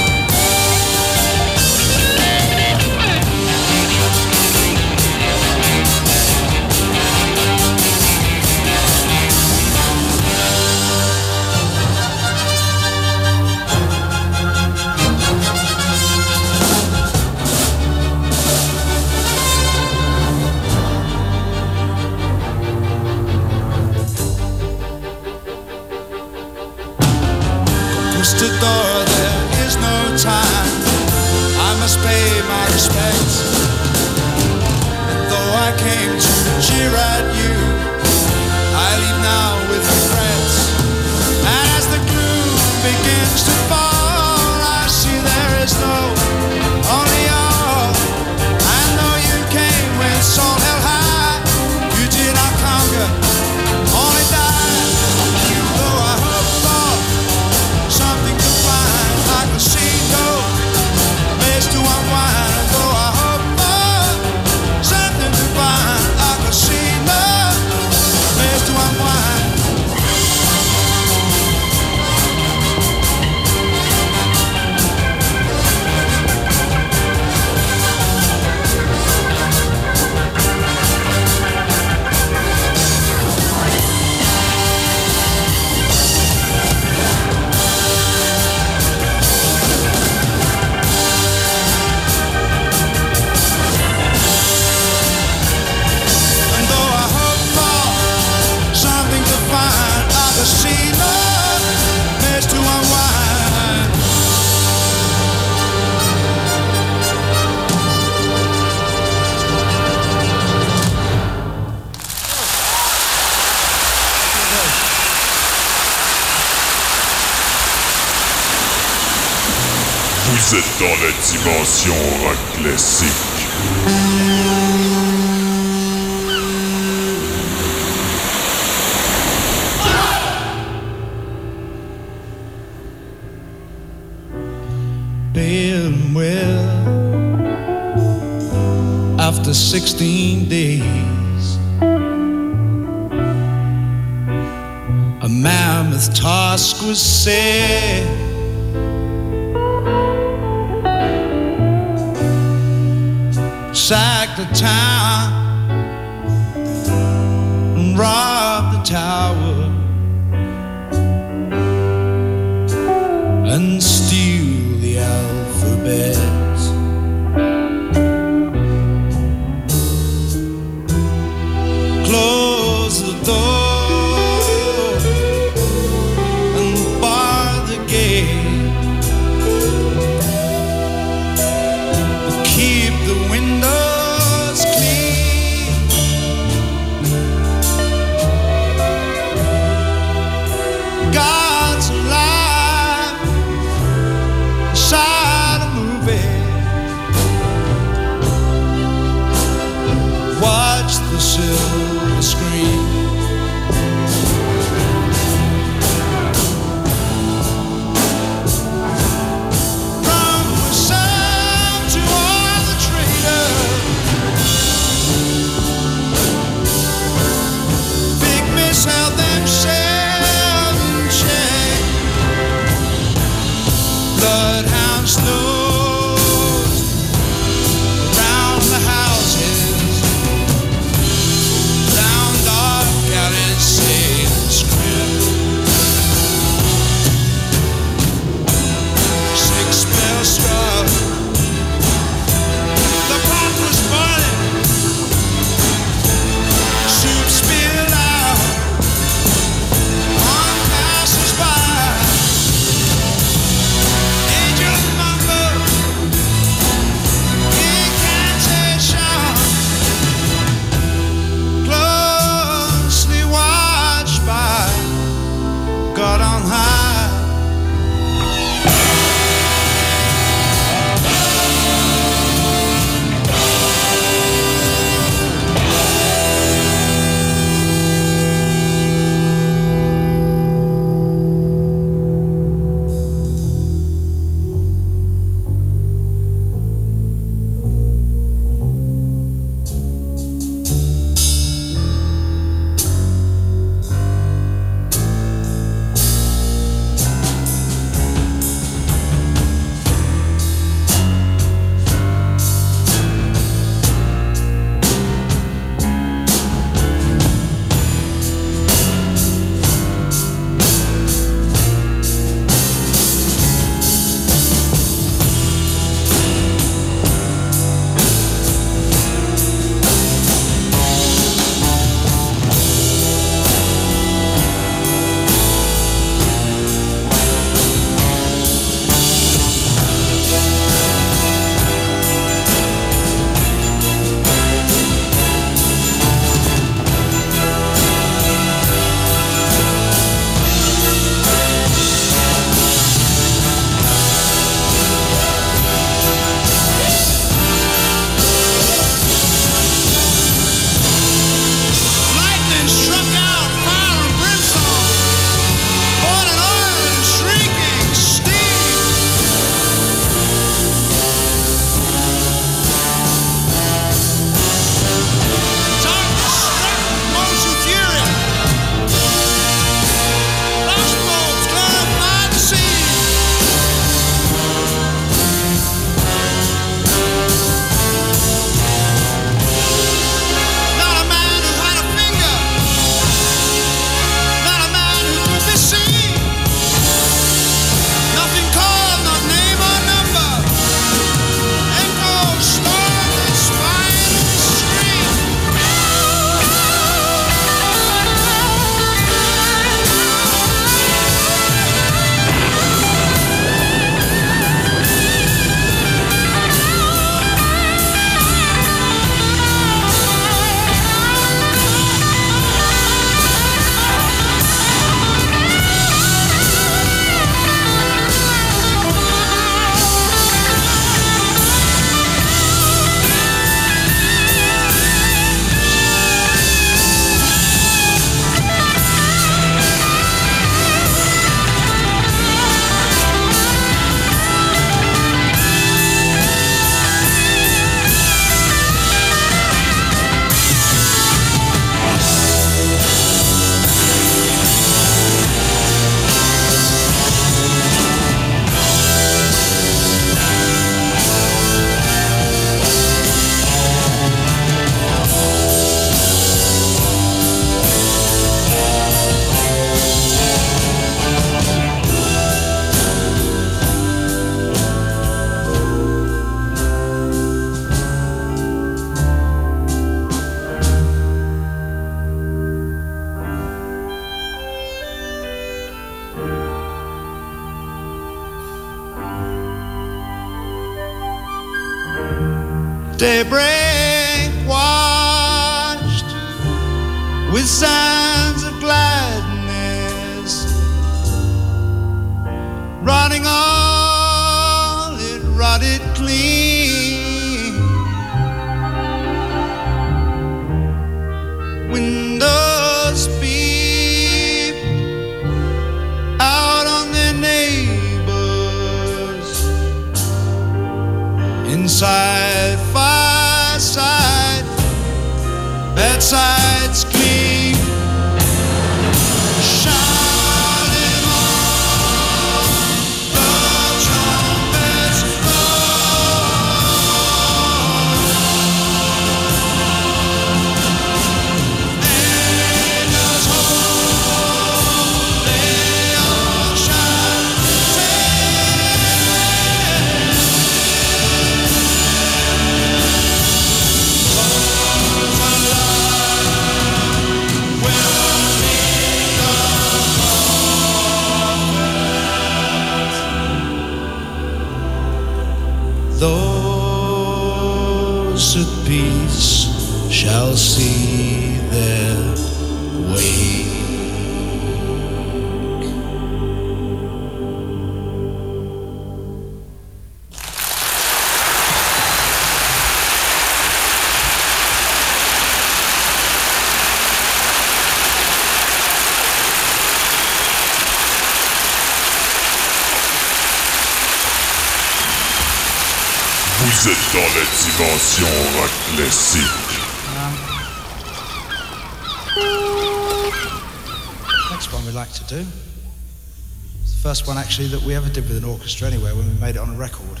actually that we ever did with an orchestra anywhere when we made it on a record.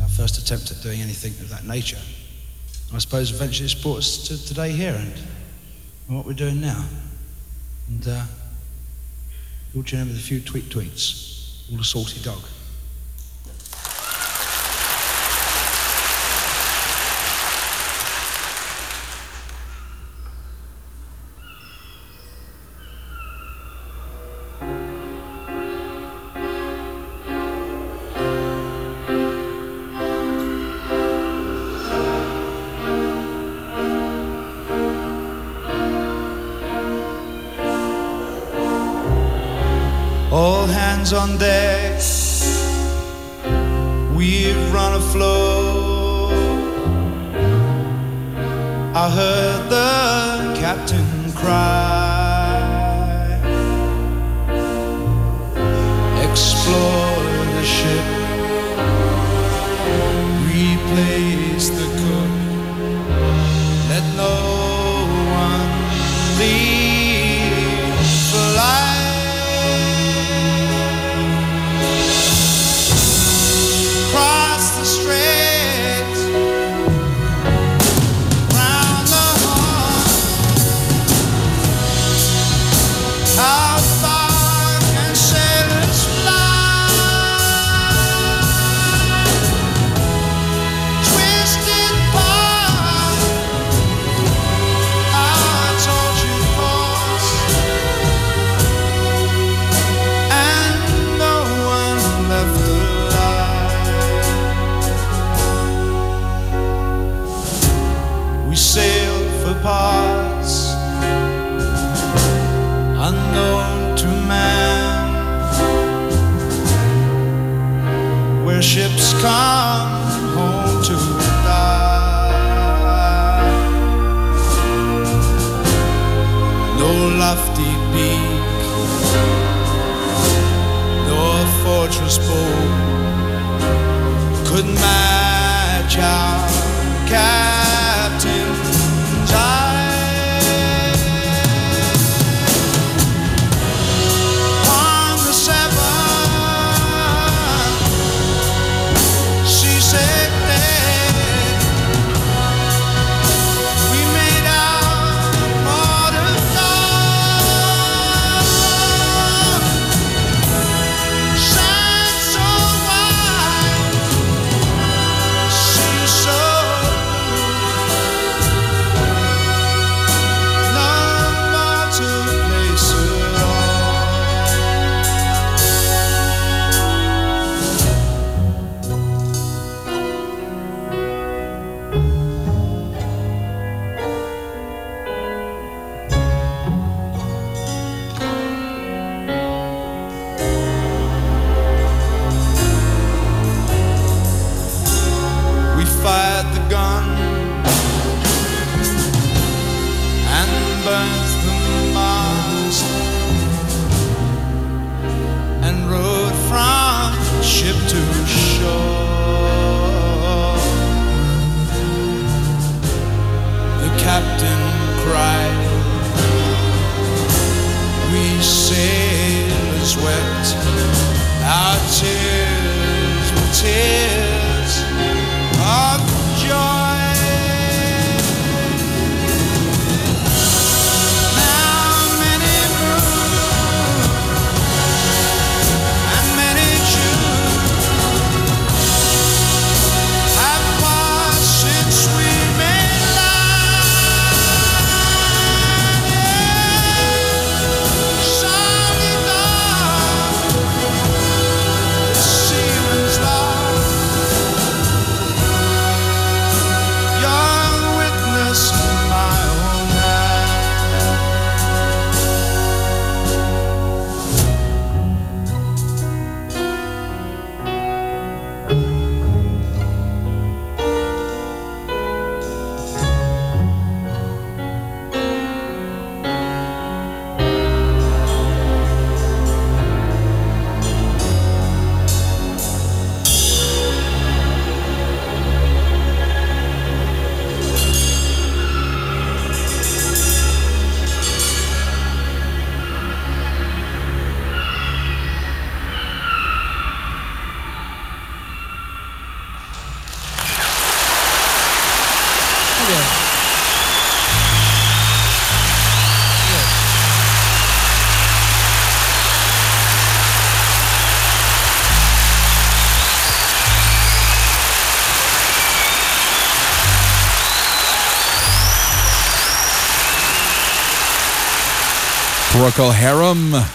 Our first attempt at doing anything of that nature. I suppose eventually it's brought us to today here and what we're doing now. And uh, you'll with a few tweet tweets, all a salty dog.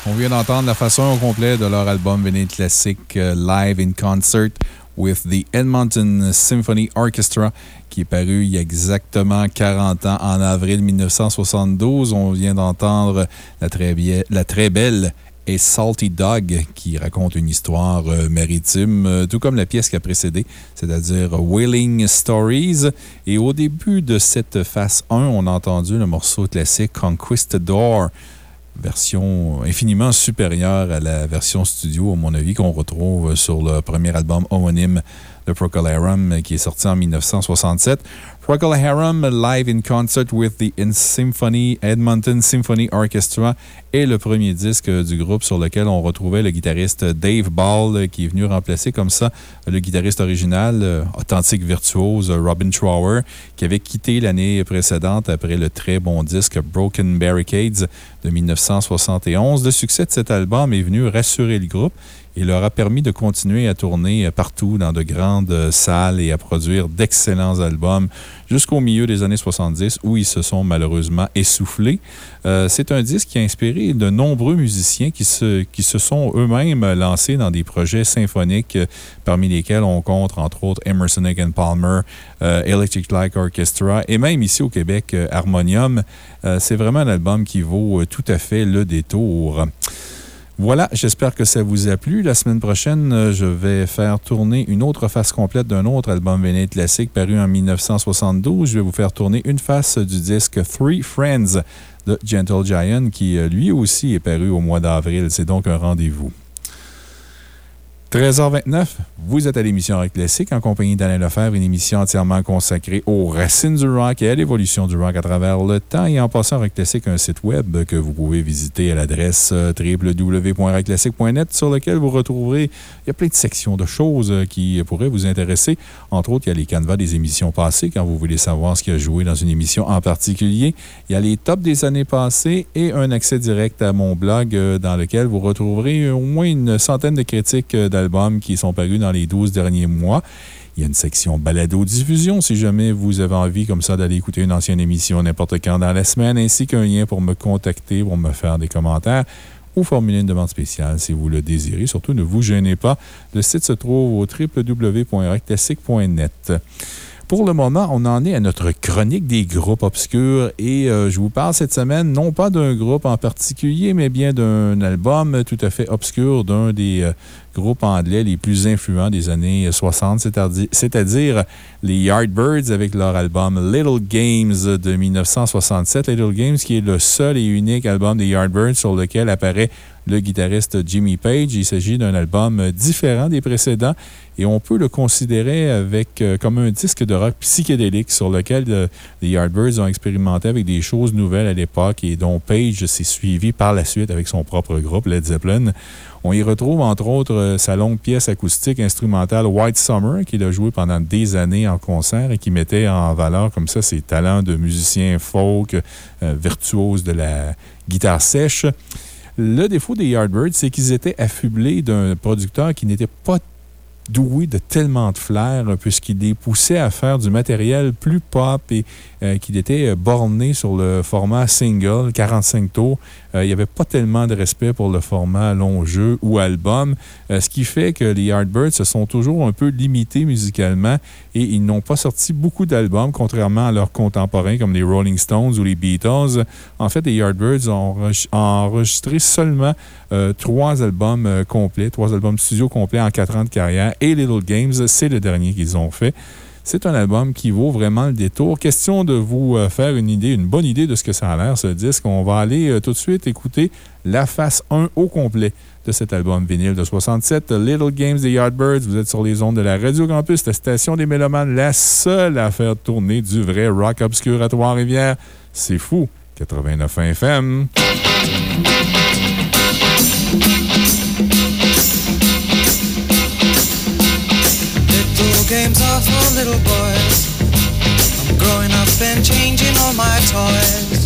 On vient d'entendre la façon au complet de leur album véné classique euh, Live in Concert with the Edmonton Symphony Orchestra qui est paru il y a exactement 40 ans en avril 1972. On vient d'entendre la, la très belle et Salty Dog qui raconte une histoire euh, maritime, euh, tout comme la pièce qui a précédé, c'est-à-dire Whaling Stories. Et au début de cette phase 1, on a entendu le morceau classique Conquistador version infiniment supérieure à la version studio, à mon avis, qu'on retrouve sur le premier album homonyme de Procol Harum qui est sorti en 1967. Procol Harum Live in Concert with the Edmonton Symphony Orchestra est le premier disque du groupe sur lequel on retrouvait le guitariste Dave Ball qui est venu remplacer comme ça le guitariste original, euh, authentique virtuose Robin Trower, qui avait quitté l'année précédente après le très bon disque Broken Barricades de 1971. Le succès de cet album est venu rassurer le groupe et leur a permis de continuer à tourner partout dans de grandes salles et à produire d'excellents albums jusqu'au milieu des années 70 où ils se sont malheureusement essoufflés. Euh, C'est un disque qui a inspiré de nombreux musiciens qui se, qui se sont eux-mêmes lancés dans des projets symphoniques, euh, parmi lesquels on compte entre autres Emerson and Palmer, euh, Electric Light Orchestra et même ici au Québec, Harmonium. C'est vraiment un album qui vaut tout à fait le détour. Voilà, j'espère que ça vous a plu. La semaine prochaine, euh, je vais faire tourner une autre face complète d'un autre album véné classique paru en 1972. Je vais vous faire tourner une face du disque Three Friends de Gentle Giant qui, euh, lui aussi, est paru au mois d'avril. C'est donc un rendez-vous. 13h29, vous êtes à l'émission Rock Classique en compagnie d'Alain Lefebvre, une émission entièrement consacrée aux racines du rock et à l'évolution du rock à travers le temps. Et en passant, Rock Classique un site web que vous pouvez visiter à l'adresse euh, www.rockclassique.net sur lequel vous retrouverez, il y a plein de sections de choses euh, qui pourraient vous intéresser. Entre autres, il y a les canevas des émissions passées quand vous voulez savoir ce qui a joué dans une émission en particulier. Il y a les tops des années passées et un accès direct à mon blog euh, dans lequel vous retrouverez au moins une centaine de critiques d'albums qui sont parus dans les 12 derniers mois. Il y a une section balado-diffusion si jamais vous avez envie comme ça d'aller écouter une ancienne émission n'importe quand dans la semaine, ainsi qu'un lien pour me contacter, pour me faire des commentaires ou formuler une demande spéciale si vous le désirez. Surtout, ne vous gênez pas. Le site se trouve au www.rockclassique.net. Pour le moment, on en est à notre chronique des groupes obscurs et euh, je vous parle cette semaine non pas d'un groupe en particulier, mais bien d'un album tout à fait obscur d'un des euh, groupes anglais les plus influents des années 60, c'est-à-dire- les Yardbirds avec leur album Little Games de 1967. Little Games qui est le seul et unique album des Yardbirds sur lequel apparaît le guitariste Jimmy Page. Il s'agit d'un album différent des précédents et on peut le considérer avec, euh, comme un disque de rock psychédélique sur lequel euh, les Yardbirds ont expérimenté avec des choses nouvelles à l'époque et dont Page s'est suivi par la suite avec son propre groupe, Led Zeppelin. On y retrouve entre autres euh, sa longue pièce acoustique instrumentale White Summer qu'il a joué pendant des années en concert et qui mettait en valeur comme ça ses talents de musicien folk, euh, virtuose de la guitare sèche. Le défaut des Yardbirds, c'est qu'ils étaient affublés d'un producteur qui n'était pas doué de tellement de flair, euh, puisqu'il les poussait à faire du matériel plus pop et qu'il était borné sur le format single, 45 tours. Euh, il n'y avait pas tellement de respect pour le format long jeu ou album, euh, ce qui fait que les Yardbirds se sont toujours un peu limités musicalement et ils n'ont pas sorti beaucoup d'albums, contrairement à leurs contemporains comme les Rolling Stones ou les Beatles. En fait, les Yardbirds ont enregi- enregistré seulement euh, trois albums complets, trois albums studio complets en quatre ans de carrière et Little Games, c'est le dernier qu'ils ont fait. C'est un album qui vaut vraiment le détour. Question de vous euh, faire une idée, une bonne idée de ce que ça a l'air, ce disque. On va aller euh, tout de suite écouter la face 1 au complet de cet album vinyle de 67, The Little Games des Yardbirds. Vous êtes sur les ondes de la Radio Campus, la station des Mélomanes, la seule à faire tourner du vrai rock obscur à Trois-Rivières. C'est fou. 89 FM. Games are for little boys. I'm growing up and changing all my toys.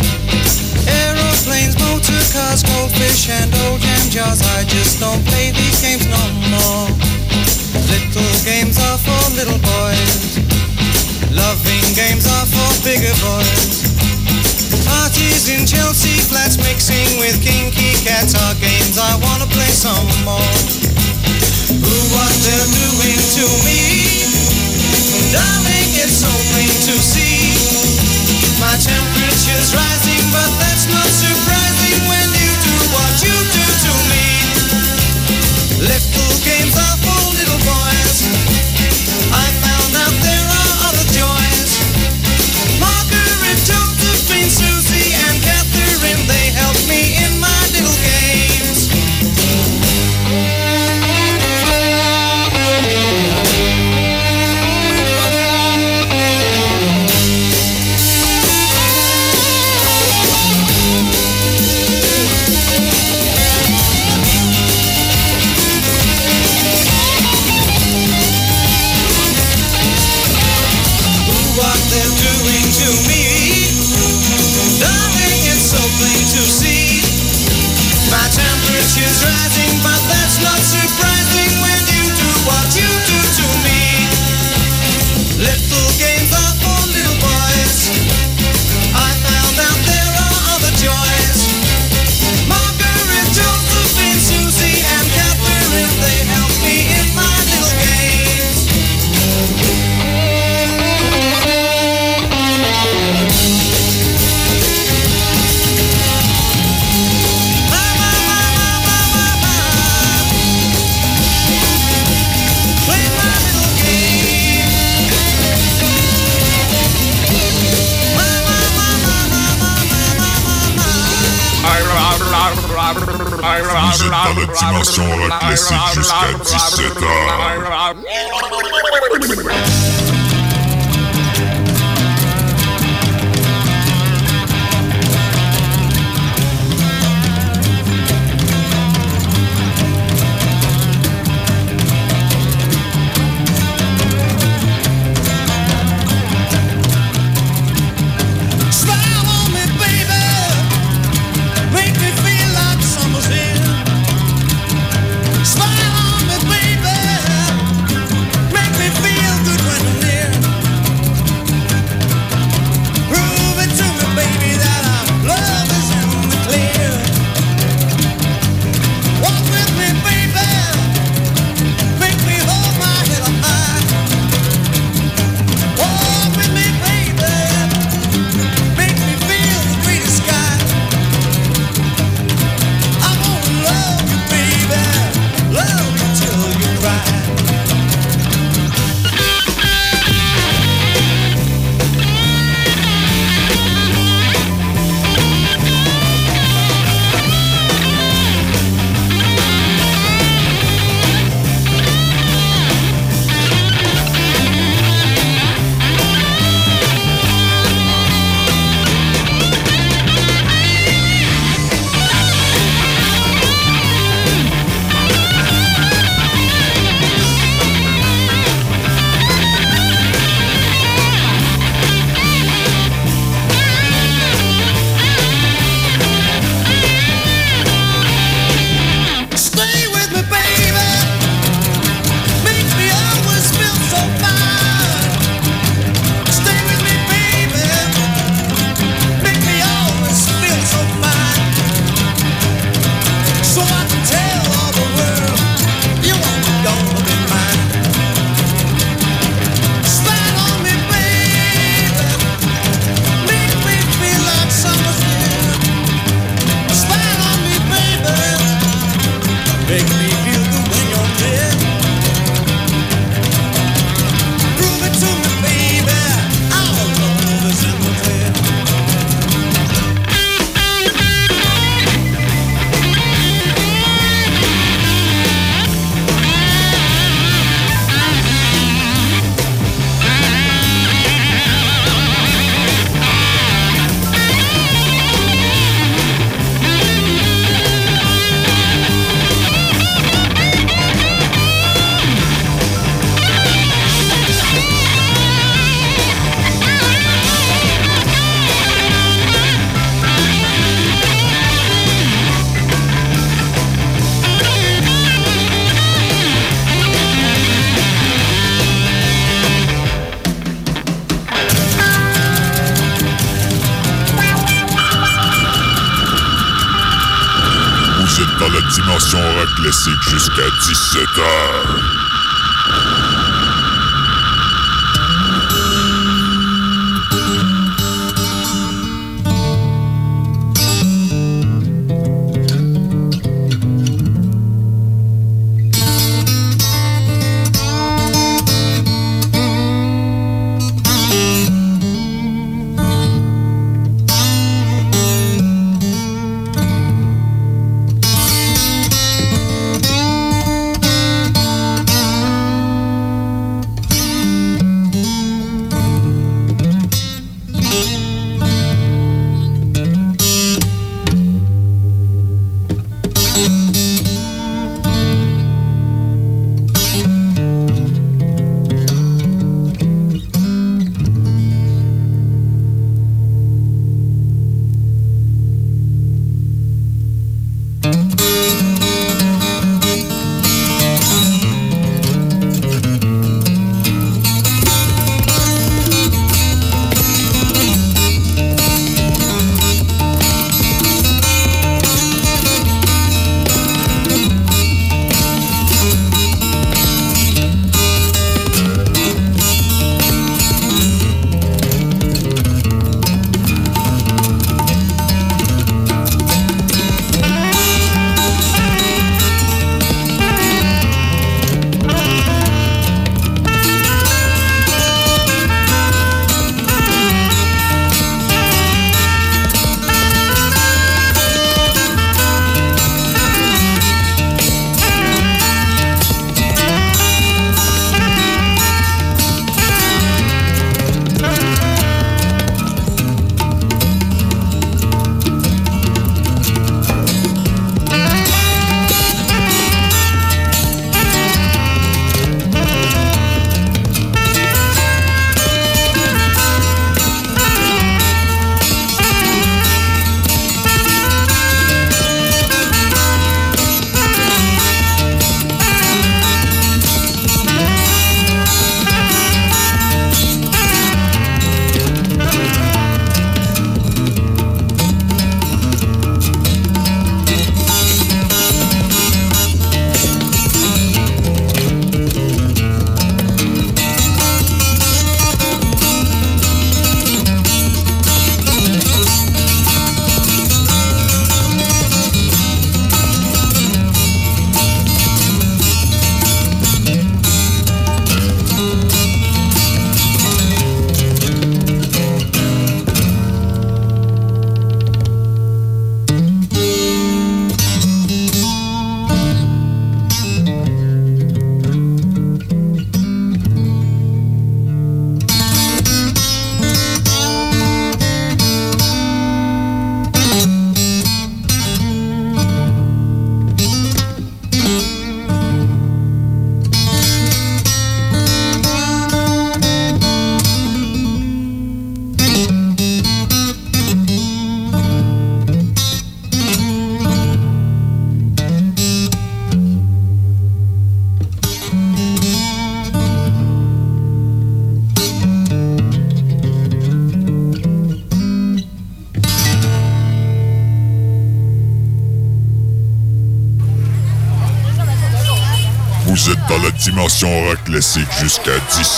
Aeroplanes, motor cars, goldfish, and old jam jars. I just don't play these games no more. Little games are for little boys. Loving games are for bigger boys. Parties in Chelsea flats mixing with kinky cats are games I wanna play some more. Who what they're doing to me? Darling, it's so plain to see. My temperature's rising, but that's not surprising when you do what you do to me. Little games are for little boys. not surprised. Vous êtes dans la dimension classique jusqu'à 17h.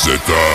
17h.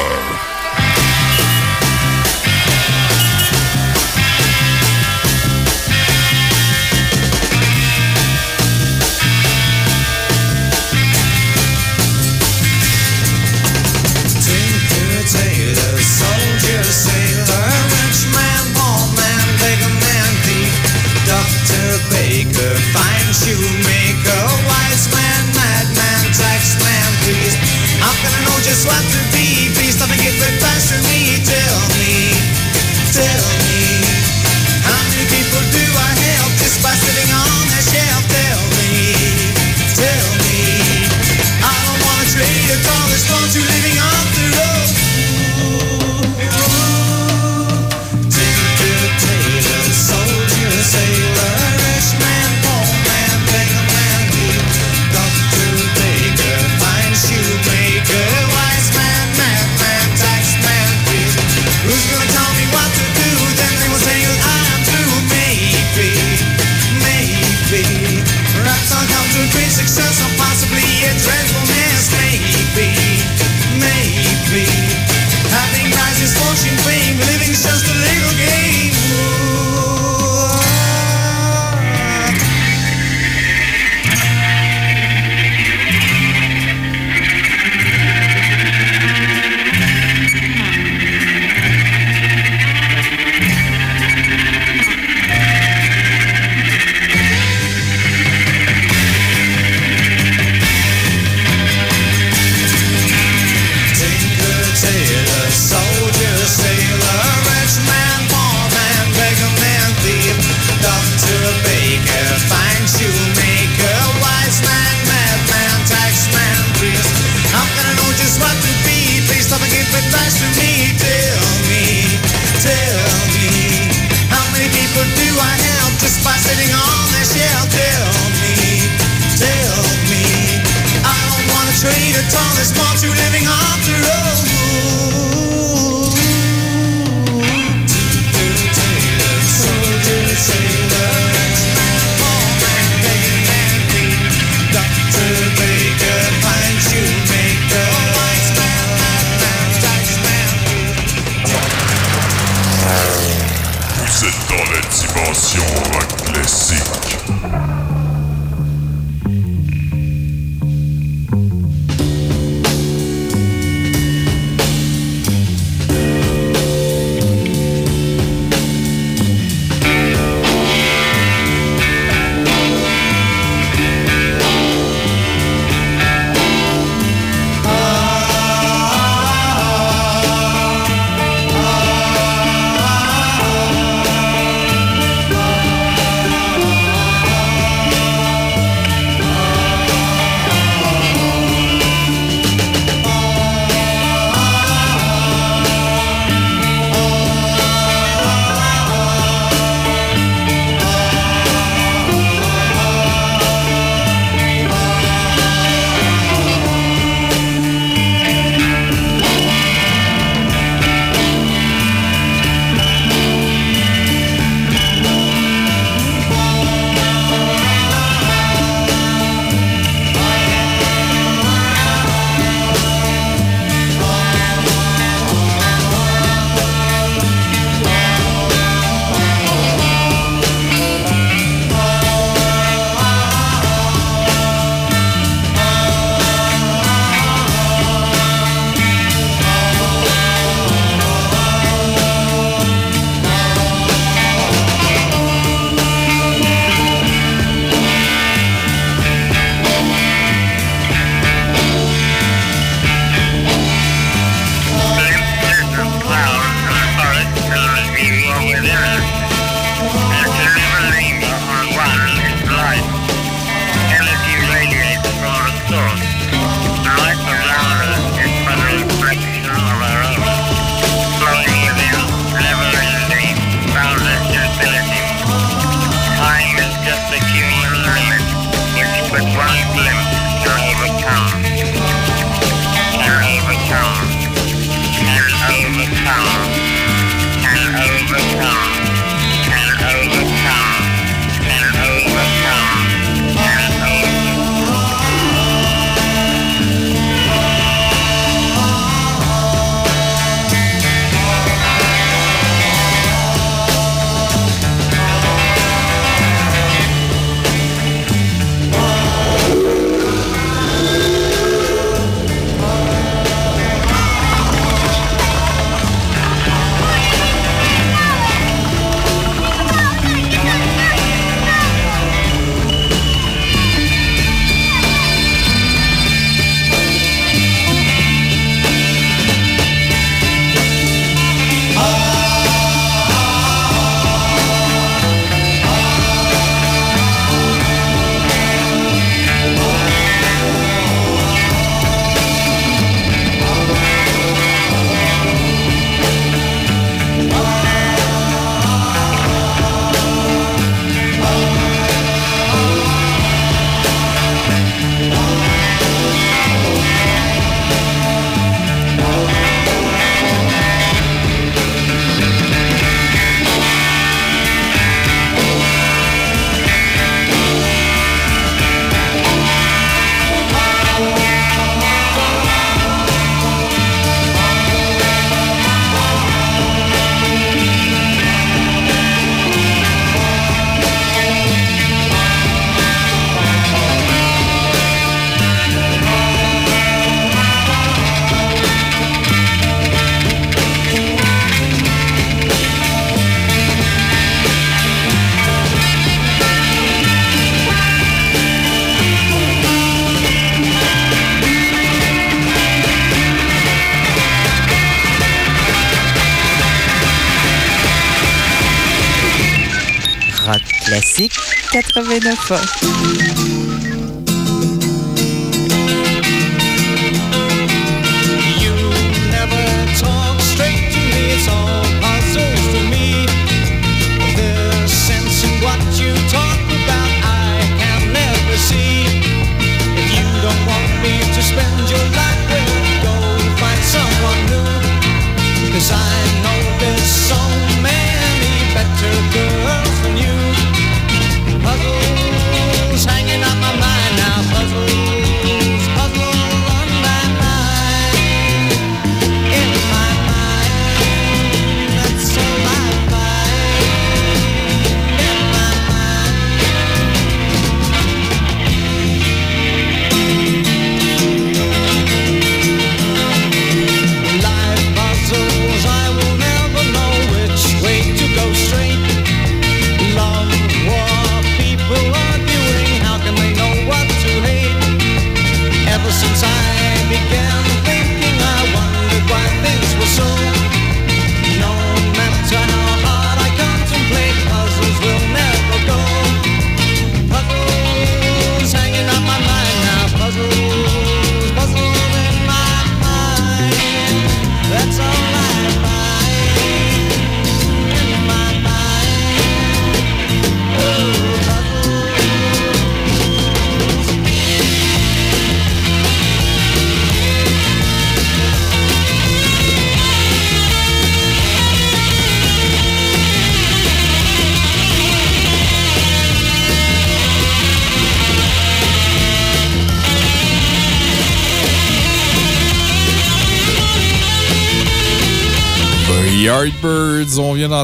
89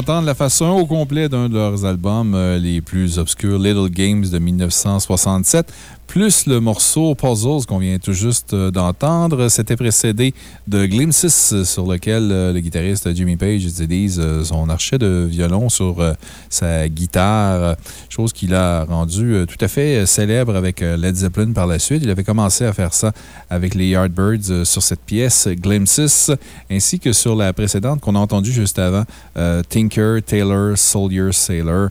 d'entendre la façon au complet d'un de leurs albums euh, les plus obscurs, Little Games de 1967 plus le morceau Puzzles qu'on vient tout juste euh, d'entendre. C'était précédé de Glimpses, sur lequel euh, le guitariste Jimmy Page utilise son archet de violon sur sa guitare, chose qu'il a rendu tout à fait célèbre avec Led Zeppelin par la suite. Il avait commencé à faire ça avec les Yardbirds sur cette pièce, Glimpses, ainsi que sur la précédente qu'on a entendue juste avant, Tinker, Taylor, Soldier, Sailor,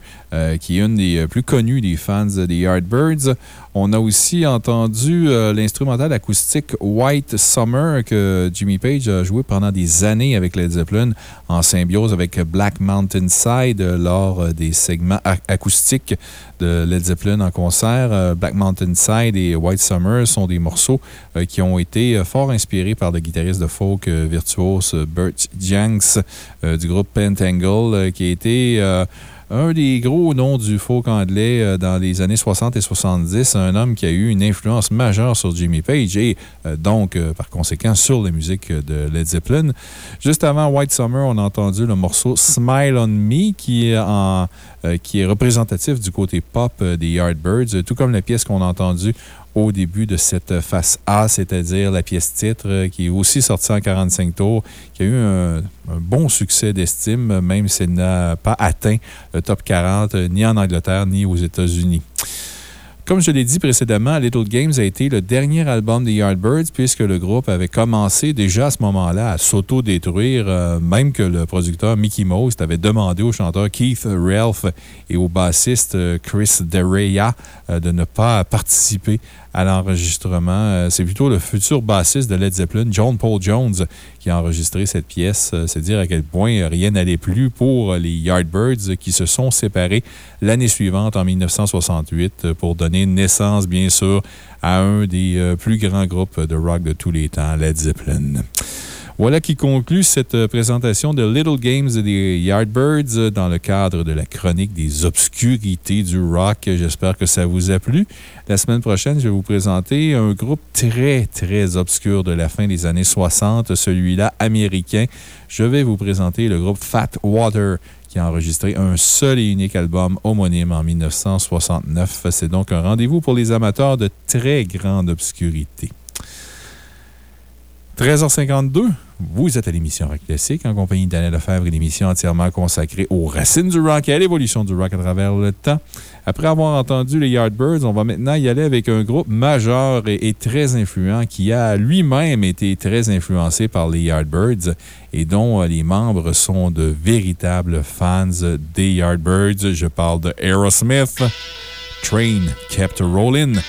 qui est une des plus connues des fans des Yardbirds. On a aussi entendu euh, l'instrumental acoustique White Summer que Jimmy Page a joué pendant des années avec Led Zeppelin en symbiose avec Black Mountain Side lors euh, des segments acoustiques de Led Zeppelin en concert. Euh, Black Mountain Side et White Summer sont des morceaux qui ont été fort inspirés par le guitariste de folk virtuose Bert Janks du groupe Pentangle qui a été un des gros noms du folk anglais euh, dans les années 60 et 70, un homme qui a eu une influence majeure sur Jimmy Page et euh, donc, euh, par conséquent, sur la musique de Led Zeppelin. Juste avant White Summer, on a entendu le morceau Smile on Me qui est, représentatif du côté pop des Yardbirds, tout comme la pièce qu'on a entendue au début de cette face A, c'est-à-dire la pièce titre, euh, qui est aussi sortie en 45 tours, qui a eu un, bon succès d'estime, même si elle n'a pas atteint le top 40 euh, ni en Angleterre ni aux États-Unis. Comme je l'ai dit précédemment, Little Games a été le dernier album des Yardbirds puisque le groupe avait commencé déjà à ce moment-là à s'auto-détruire, euh, même que le producteur Mickey Mouse avait demandé au chanteur Keith Ralph et au bassiste Chris Dereya de ne pas participer à l'enregistrement. Euh, c'est plutôt le futur bassiste de Led Zeppelin, John Paul Jones, qui a enregistré cette pièce. Euh, c'est dire à quel point rien n'allait plus pour les Yardbirds qui se sont séparés l'année suivante, en 1968, pour donner naissance, bien sûr, à un des euh, plus grands groupes de rock de tous les temps, Led Zeppelin. Voilà qui conclut cette euh, présentation de Little Games des Yardbirds euh, dans le cadre de la chronique des obscurités du rock. J'espère que ça vous a plu. La semaine prochaine, je vais vous présenter un groupe très, très obscur de la fin des années 60, celui-là américain. Je vais vous présenter le groupe Fat Water qui a enregistré un seul et unique album homonyme en 1969. C'est donc un rendez-vous pour les amateurs de très grande obscurité. 13h52, vous êtes à l'émission Rock Classique en compagnie d'Anne Lefebvre, une émission entièrement consacrée aux racines du rock et à l'évolution du rock à travers le temps. Après avoir entendu les Yardbirds, on va maintenant y aller avec un groupe majeur et, très influent qui a lui-même été très influencé par les Yardbirds et dont les membres sont de véritables fans des Yardbirds. Je parle de Aerosmith. Train kept rolling.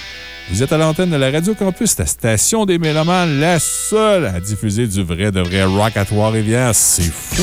Vous êtes à l'antenne de la Radio Campus, la station des Mélomanes, la seule à diffuser du vrai, de vrai rock à Trois-Rivières. C'est fou!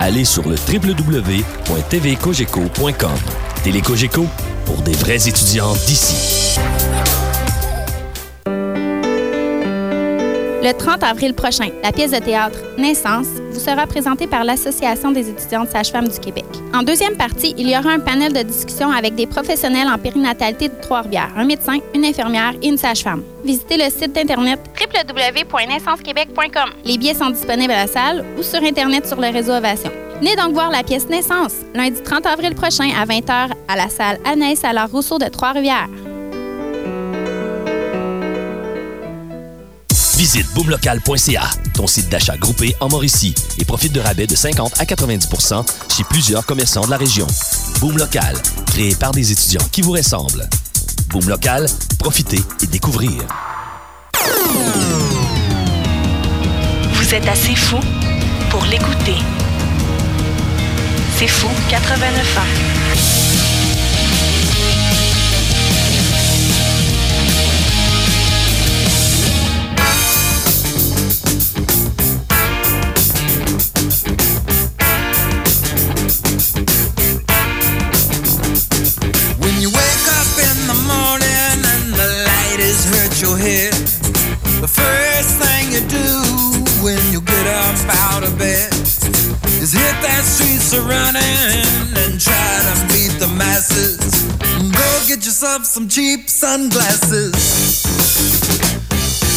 allez sur le www.tvcogeco.com. Télécogeco, pour des vrais étudiants d'ici. Le 30 avril prochain, la pièce de théâtre Naissance vous sera présentée par l'Association des étudiantes sages-femmes du Québec. En deuxième partie, il y aura un panel de discussion avec des professionnels en périnatalité de Trois-Rivières, un médecin, une infirmière et une sage-femme. Visitez le site d'internet www.naissancequebec.com. Les billets sont disponibles à la salle ou sur internet sur le réseau Ovation. Venez donc voir la pièce Naissance, lundi 30 avril prochain à 20h à la salle Anaïs à la Rousseau de Trois-Rivières. Visite boomlocal.ca, ton site d'achat groupé en Mauricie, et profite de rabais de 50 à 90 chez plusieurs commerçants de la région. Boom Local, par des étudiants qui vous ressemblent. Boom Local, profitez et découvrir. Vous êtes assez fou pour l'écouter. C'est fou 89 ans. Is hit that streets a running and try to beat the masses. Go get yourself some cheap sunglasses.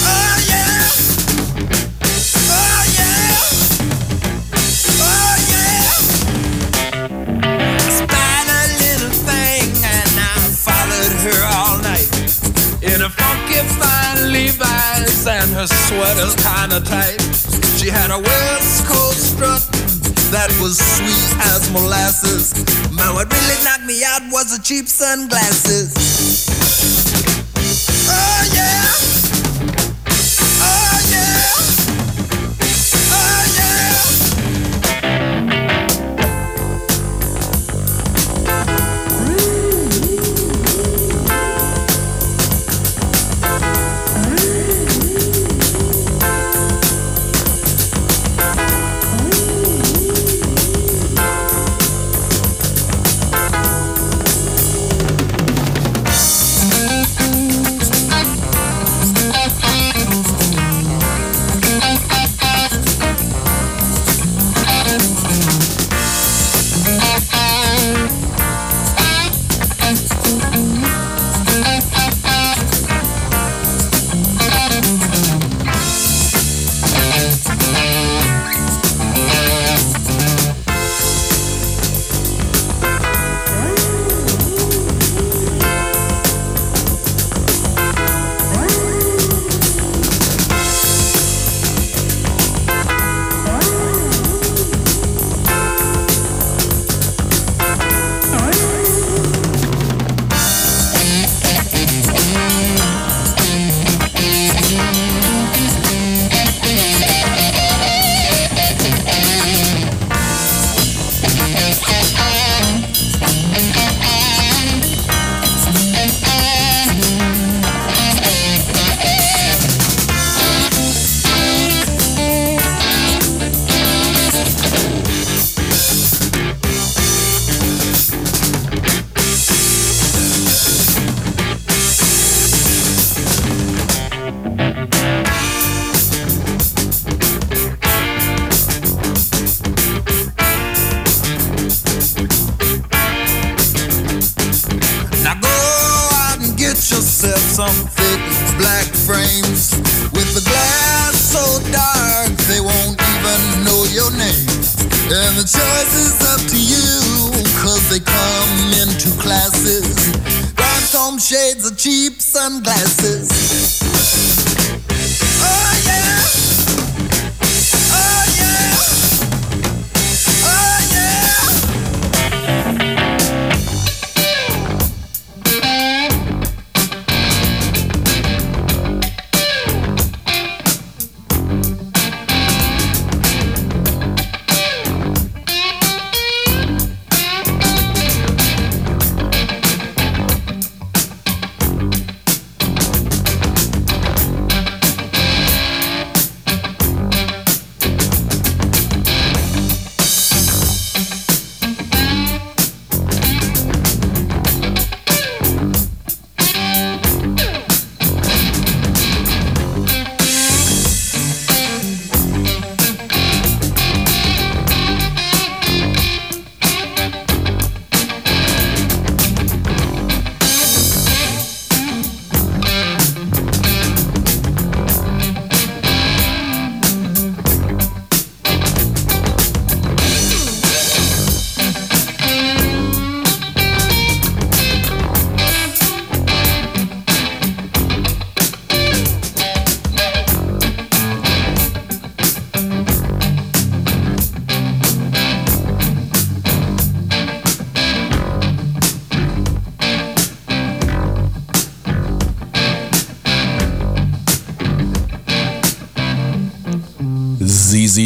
Oh yeah. Oh yeah. Oh yeah. Spied a little thing and I followed her all night in a funky fine Levi's and her sweater's kinda tight. She had a West Coast strut that was sweet as molasses. But what really knocked me out was the cheap sunglasses. Oh yeah.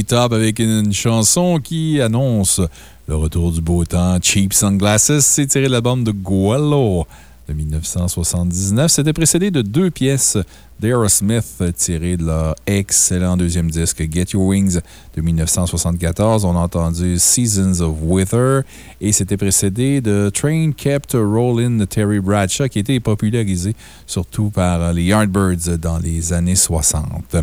Top avec une chanson qui annonce le retour du beau temps. Cheap Sunglasses, c'est tiré de l'album de Guello de 1979. C'était précédé de deux pièces d'Aerosmith tirées de leur excellent deuxième disque Get Your Wings de 1974. On a entendu Seasons of Wither et c'était précédé de Train Kept Rollin' de Terry Bradshaw qui été popularisé surtout par les Yardbirds dans les années 60.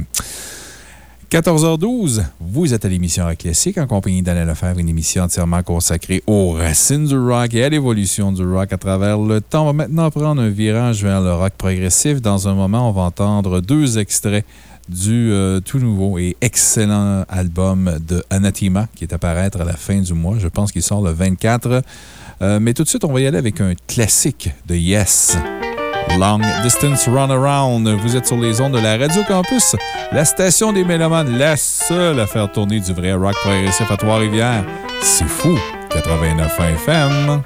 14h12, vous êtes à l'émission Rock Classique en compagnie d'Alain Lefebvre, une émission entièrement consacrée aux racines du rock et à l'évolution du rock à travers le temps. On va maintenant prendre un virage vers le rock progressif. Dans un moment, on va entendre deux extraits du euh, tout nouveau et excellent album de Anathema qui est à paraître à la fin du mois. Je pense qu'il sort le 24. Euh, mais tout de suite, on va y aller avec un classique de Yes. Long Distance Runaround. Vous êtes sur les ondes de la Radio Campus, la station des Mélomanes, la seule à faire tourner du vrai rock progressif à Trois-Rivières. C'est fou, 89 FM.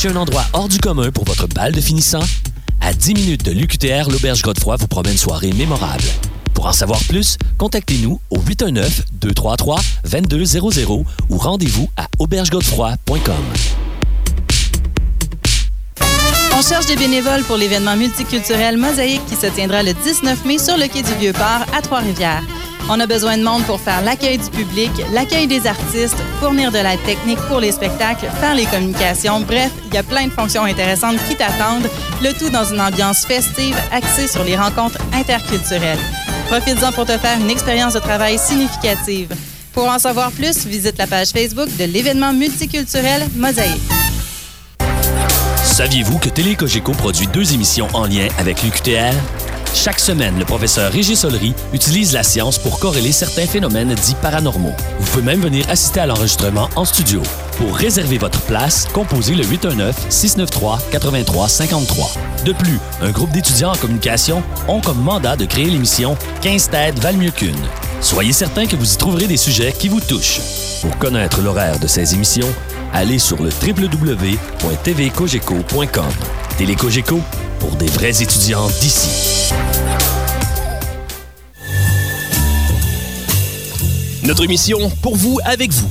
Cherchez un endroit hors du commun pour votre bal de finissant? À 10 minutes de l'UQTR, l'Auberge Godefroy vous promet une soirée mémorable. Pour en savoir plus, contactez-nous au 819-233-2200 ou rendez-vous à aubergegodefroy.com. On cherche des bénévoles pour l'événement multiculturel Mosaïque qui se tiendra le 19 mai sur le quai du Vieux-Port à Trois-Rivières. On a besoin de monde pour faire l'accueil du public, l'accueil des artistes, fournir de l'aide technique pour les spectacles, faire les communications. Bref, il y a plein de fonctions intéressantes qui t'attendent, le tout dans une ambiance festive axée sur les rencontres interculturelles. Profites-en pour te faire une expérience de travail significative. Pour en savoir plus, visite la page Facebook de l'événement multiculturel Mosaïque. Saviez-vous que Télé Cogeco produit deux émissions en lien avec l'UQTR? Chaque semaine, le professeur Régis Solery utilise la science pour corréler certains phénomènes dits paranormaux. Vous pouvez même venir assister à l'enregistrement en studio. Pour réserver votre place, composez le 819-693-8353. De plus, un groupe d'étudiants en communication ont comme mandat de créer l'émission 15 têtes valent mieux qu'une. Soyez certain que vous y trouverez des sujets qui vous touchent. Pour connaître l'horaire de ces émissions, allez sur le www.tvcogeco.com. Télécogeco, pour des vrais étudiants d'ici. Notre mission, pour vous, avec vous.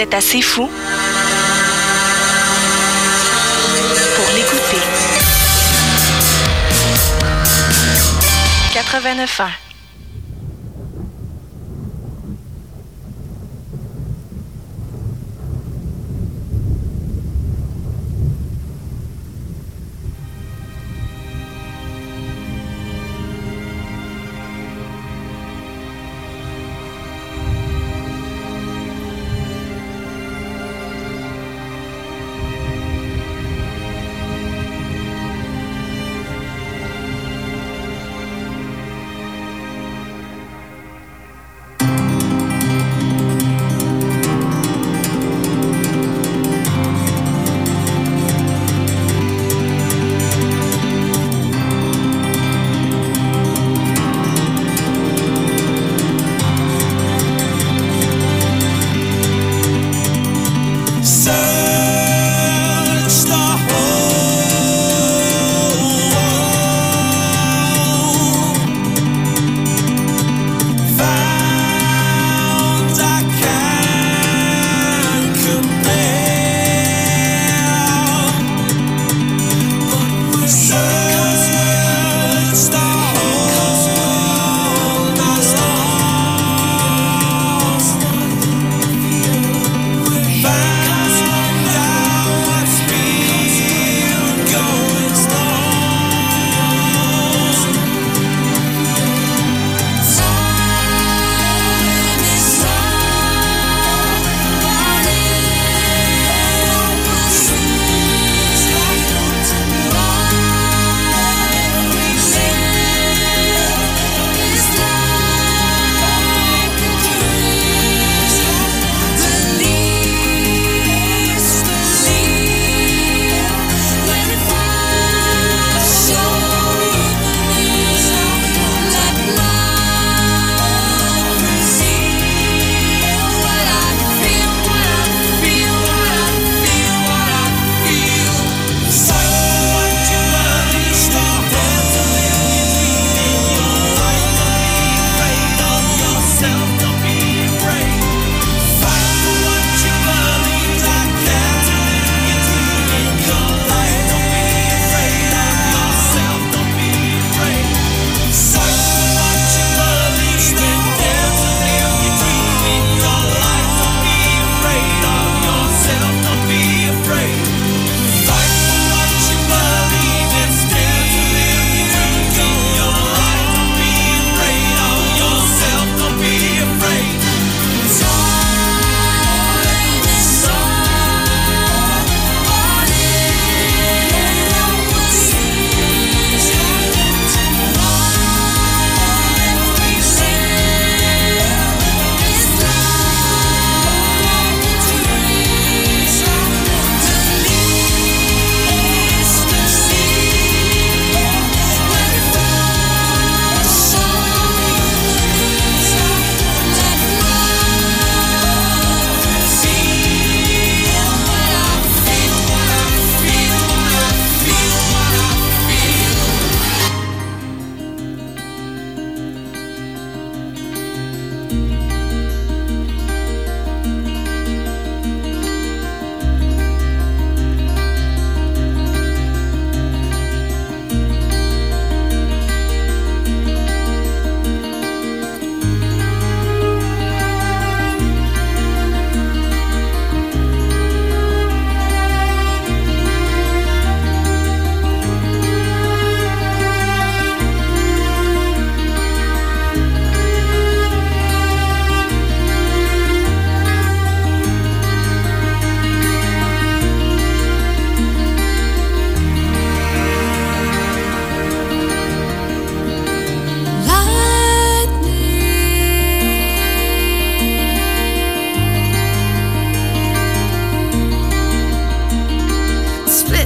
Vous êtes assez fou pour l'écouter. 89 ans.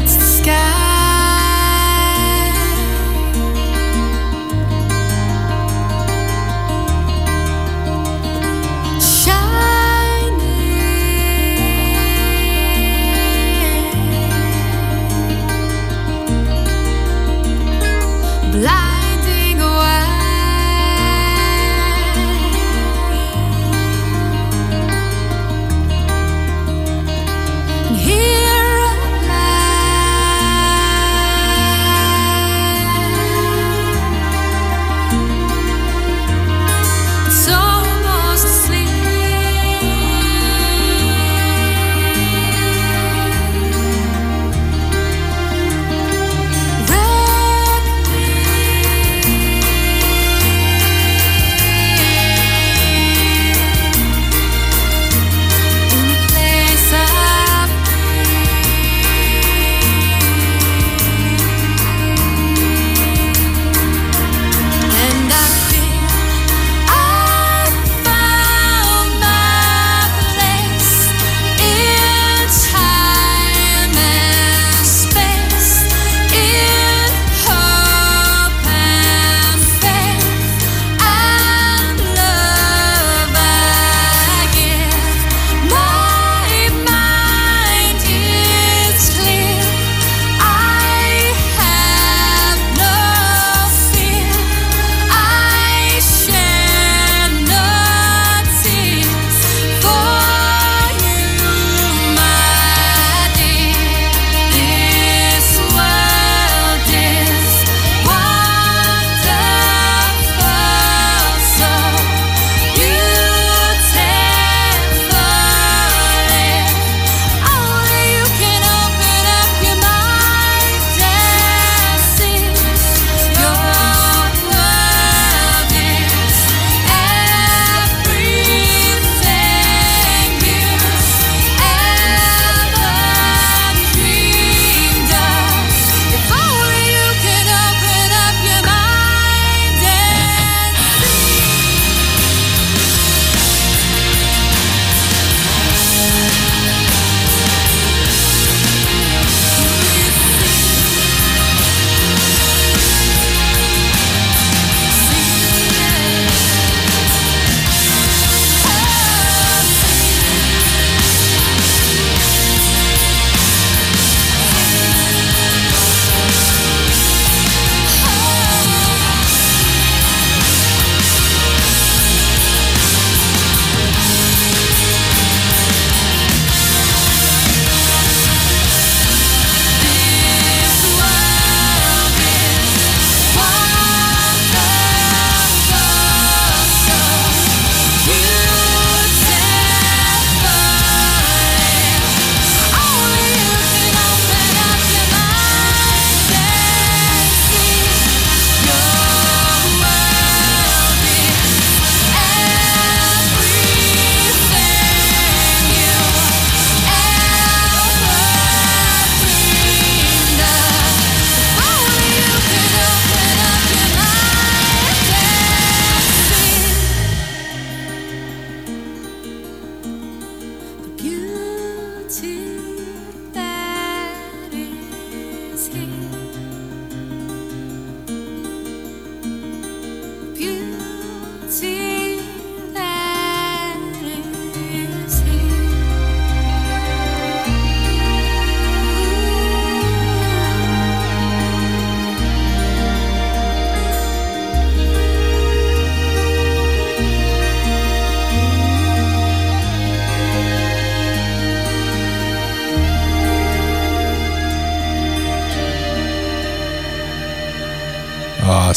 It's the sky.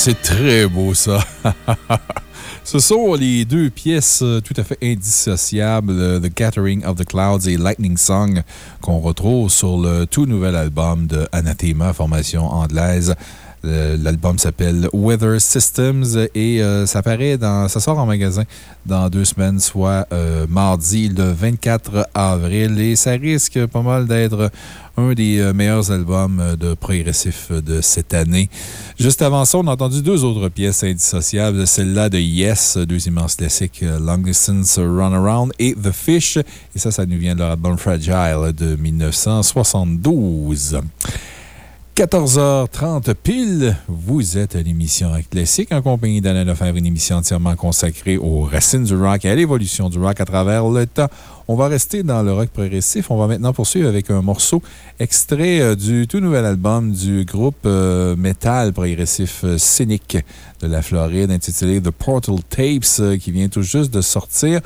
C'est très beau, ça. Ce sont les deux pièces euh, tout à fait indissociables, euh, The Gathering of the Clouds et Lightning Song, qu'on retrouve sur le tout nouvel album de Anathema, formation anglaise. Euh, L'album s'appelle Weather Systems et ça, paraît dans, ça sort en magasin dans deux semaines, soit mardi le 24 avril. Et ça risque pas mal d'être un des meilleurs albums de progressif de cette année. Juste avant ça, on a entendu deux autres pièces indissociables. Celle-là de Yes, deux immenses classiques, euh, Long Distance Runaround et The Fish. Et ça, ça nous vient de leur album Fragile de 1972. 14h30 pile, vous êtes à l'émission Classique en compagnie d'Alain Lefebvre, une émission entièrement consacrée aux racines du rock et à l'évolution du rock à travers le temps. On va rester dans le rock progressif. On va maintenant poursuivre avec un morceau extrait euh, du tout nouvel album du groupe euh, metal progressif euh, Cynic de la Floride intitulé The Portal Tapes qui vient tout juste de sortir.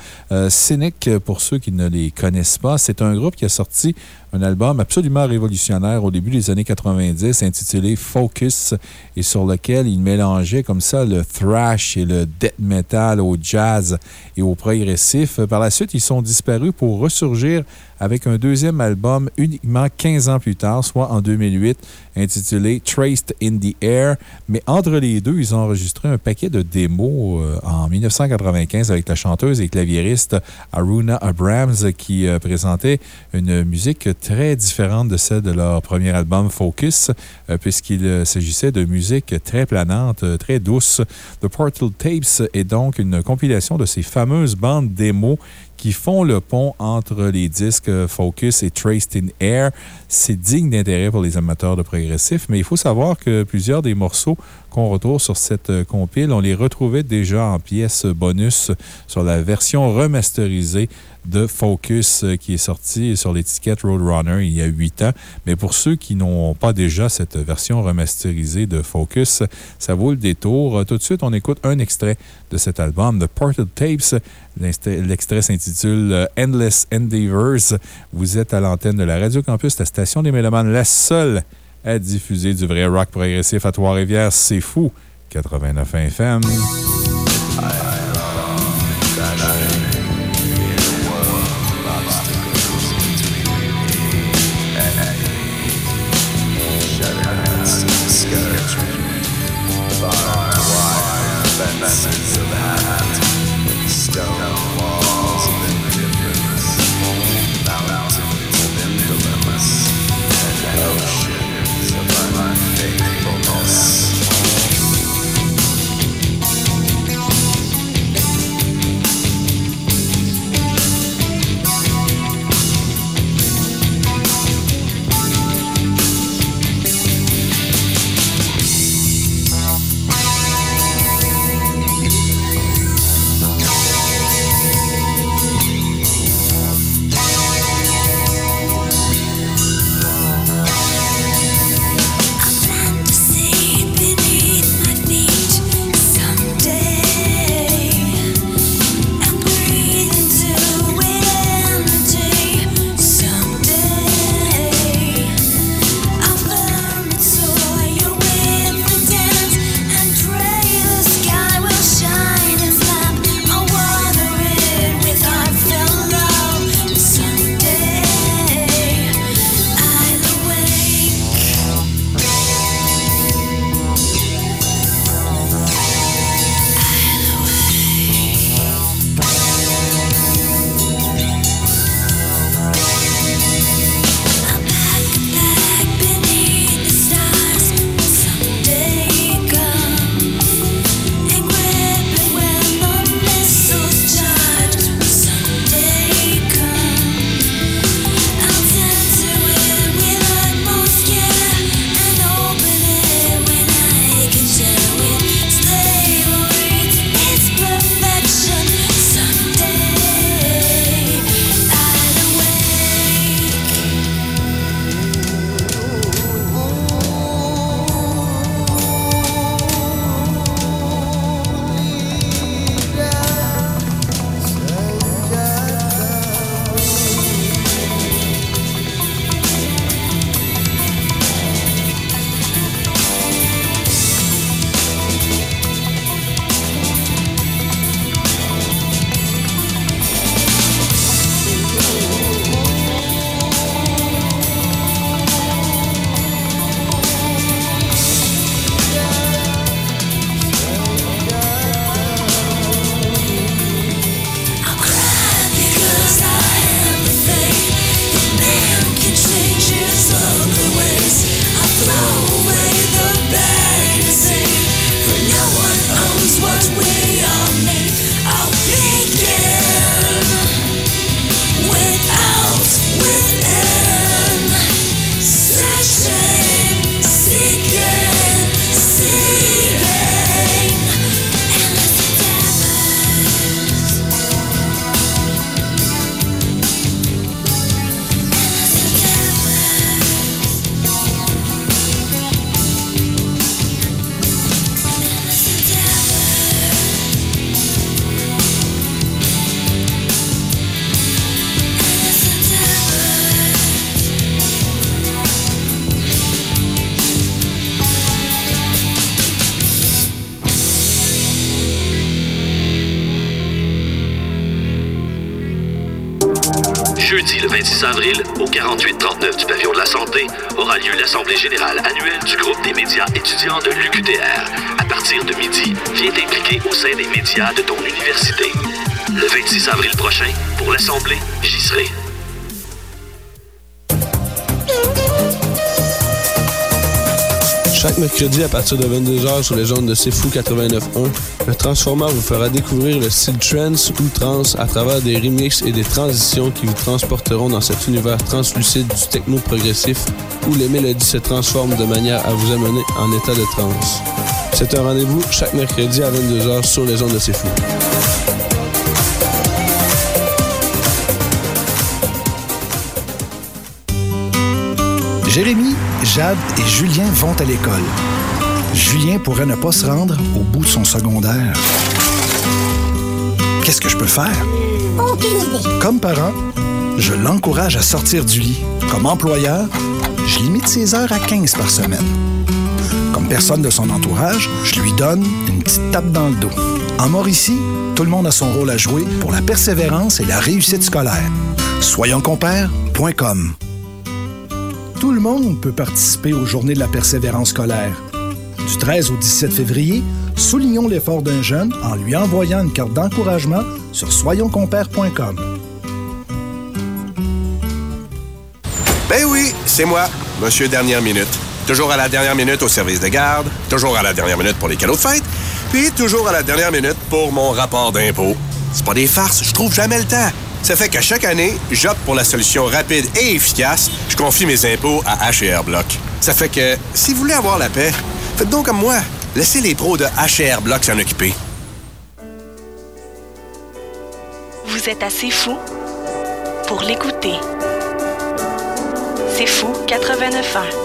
Cynic, pour ceux qui ne les connaissent pas, c'est un groupe qui a sorti un album absolument révolutionnaire au début des années 90 intitulé Focus et sur lequel il mélangeait comme ça le thrash et le death metal au jazz et au progressif. Par la suite, ils sont disparus pour ressurgir avec un deuxième album uniquement 15 ans plus tard, soit en 2008, intitulé Traced in the Air. Mais entre les deux, ils ont enregistré un paquet de démos euh, en 1995 avec la chanteuse et claviériste Aruna Abrams qui euh, présentait une musique très différente de celle de leur premier album Focus, euh, puisqu'il s'agissait de musique très planante, très douce. The Portal Tapes est donc une compilation de ces fameuses bandes démos qui font le pont entre les disques Focus et Traced in Air. C'est digne d'intérêt pour les amateurs de progressif, mais il faut savoir que plusieurs des morceaux qu'on retrouve sur cette euh, compile, on les retrouvait déjà en pièces bonus sur la version remasterisée de Focus euh, qui est sortie sur l'étiquette Roadrunner il y a huit ans. Mais pour ceux qui n'ont pas déjà cette version remasterisée de Focus, ça vaut le détour. Euh, Tout de suite, on écoute un extrait de cet album, The Ported Tapes. L'extrait s'intitule Endless Endeavors. Vous êtes à l'antenne de la Radio Campus, la station des Mélomanes, la seule à diffuser du vrai rock progressif à Trois-Rivières. C'est fou! 89 FM. De ton université. Le 26 avril prochain, pour l'Assemblée, j'y serai. Chaque mercredi à partir de 22h sur les ondes de C'est Fou 89.1, le Transformer vous fera découvrir le style trance ou trance à travers des remixes et des transitions qui vous transporteront dans cet univers translucide du techno progressif où les mélodies se transforment de manière à vous amener en état de trance. C'est un rendez-vous chaque mercredi à 22h sur les ondes de C'est Fou. Jérémy, Jade et Julien vont à l'école. Julien pourrait ne pas se rendre au bout de son secondaire. Qu'est-ce que je peux faire? Comme parent, je l'encourage à sortir du lit. Comme employeur, je limite ses heures à 15 par semaine. Comme personne de son entourage, je lui donne une petite tape dans le dos. En Mauricie, tout le monde a son rôle à jouer pour la persévérance et la réussite scolaire. Soyonscompères.com Tout le monde peut participer aux Journées de la persévérance scolaire. Du 13 au 17 février, soulignons l'effort d'un jeune en lui envoyant une carte d'encouragement sur soyonscompères.com. Ben oui, c'est moi, Monsieur Dernière Minute. Toujours à la dernière minute au service de garde, toujours à la dernière minute pour les cadeaux de fête, puis toujours à la dernière minute pour mon rapport d'impôt. C'est pas des farces, je trouve jamais le temps. Ça fait qu'à chaque année, j'opte pour la solution rapide et efficace. Je confie mes impôts à HR Block. Ça fait que, si vous voulez avoir la paix, faites donc comme moi. Laissez les pros de HR Block s'en occuper. Vous êtes assez fou pour l'écouter. C'est fou 89 ans.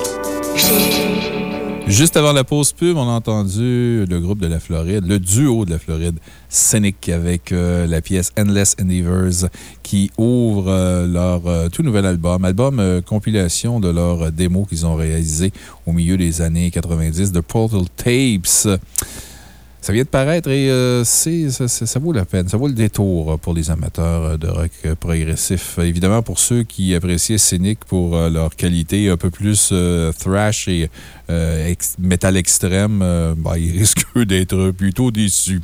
Juste avant la pause pub, on a entendu le groupe de la Floride, le duo de la Floride, Scenic, avec euh, la pièce Endless Endeavors, qui ouvre euh, leur euh, tout nouvel album. Album compilation de leur démo qu'ils ont réalisé au milieu des années 90, de Portal Tapes. Ça vient de paraître et euh, ça, vaut la peine. Ça vaut le détour euh, pour les amateurs euh, de rock progressif. Évidemment, pour ceux qui appréciaient Cynic pour leur qualité un peu plus thrash et euh, ex- métal extrême, ben, ils risquent d'être plutôt déçus.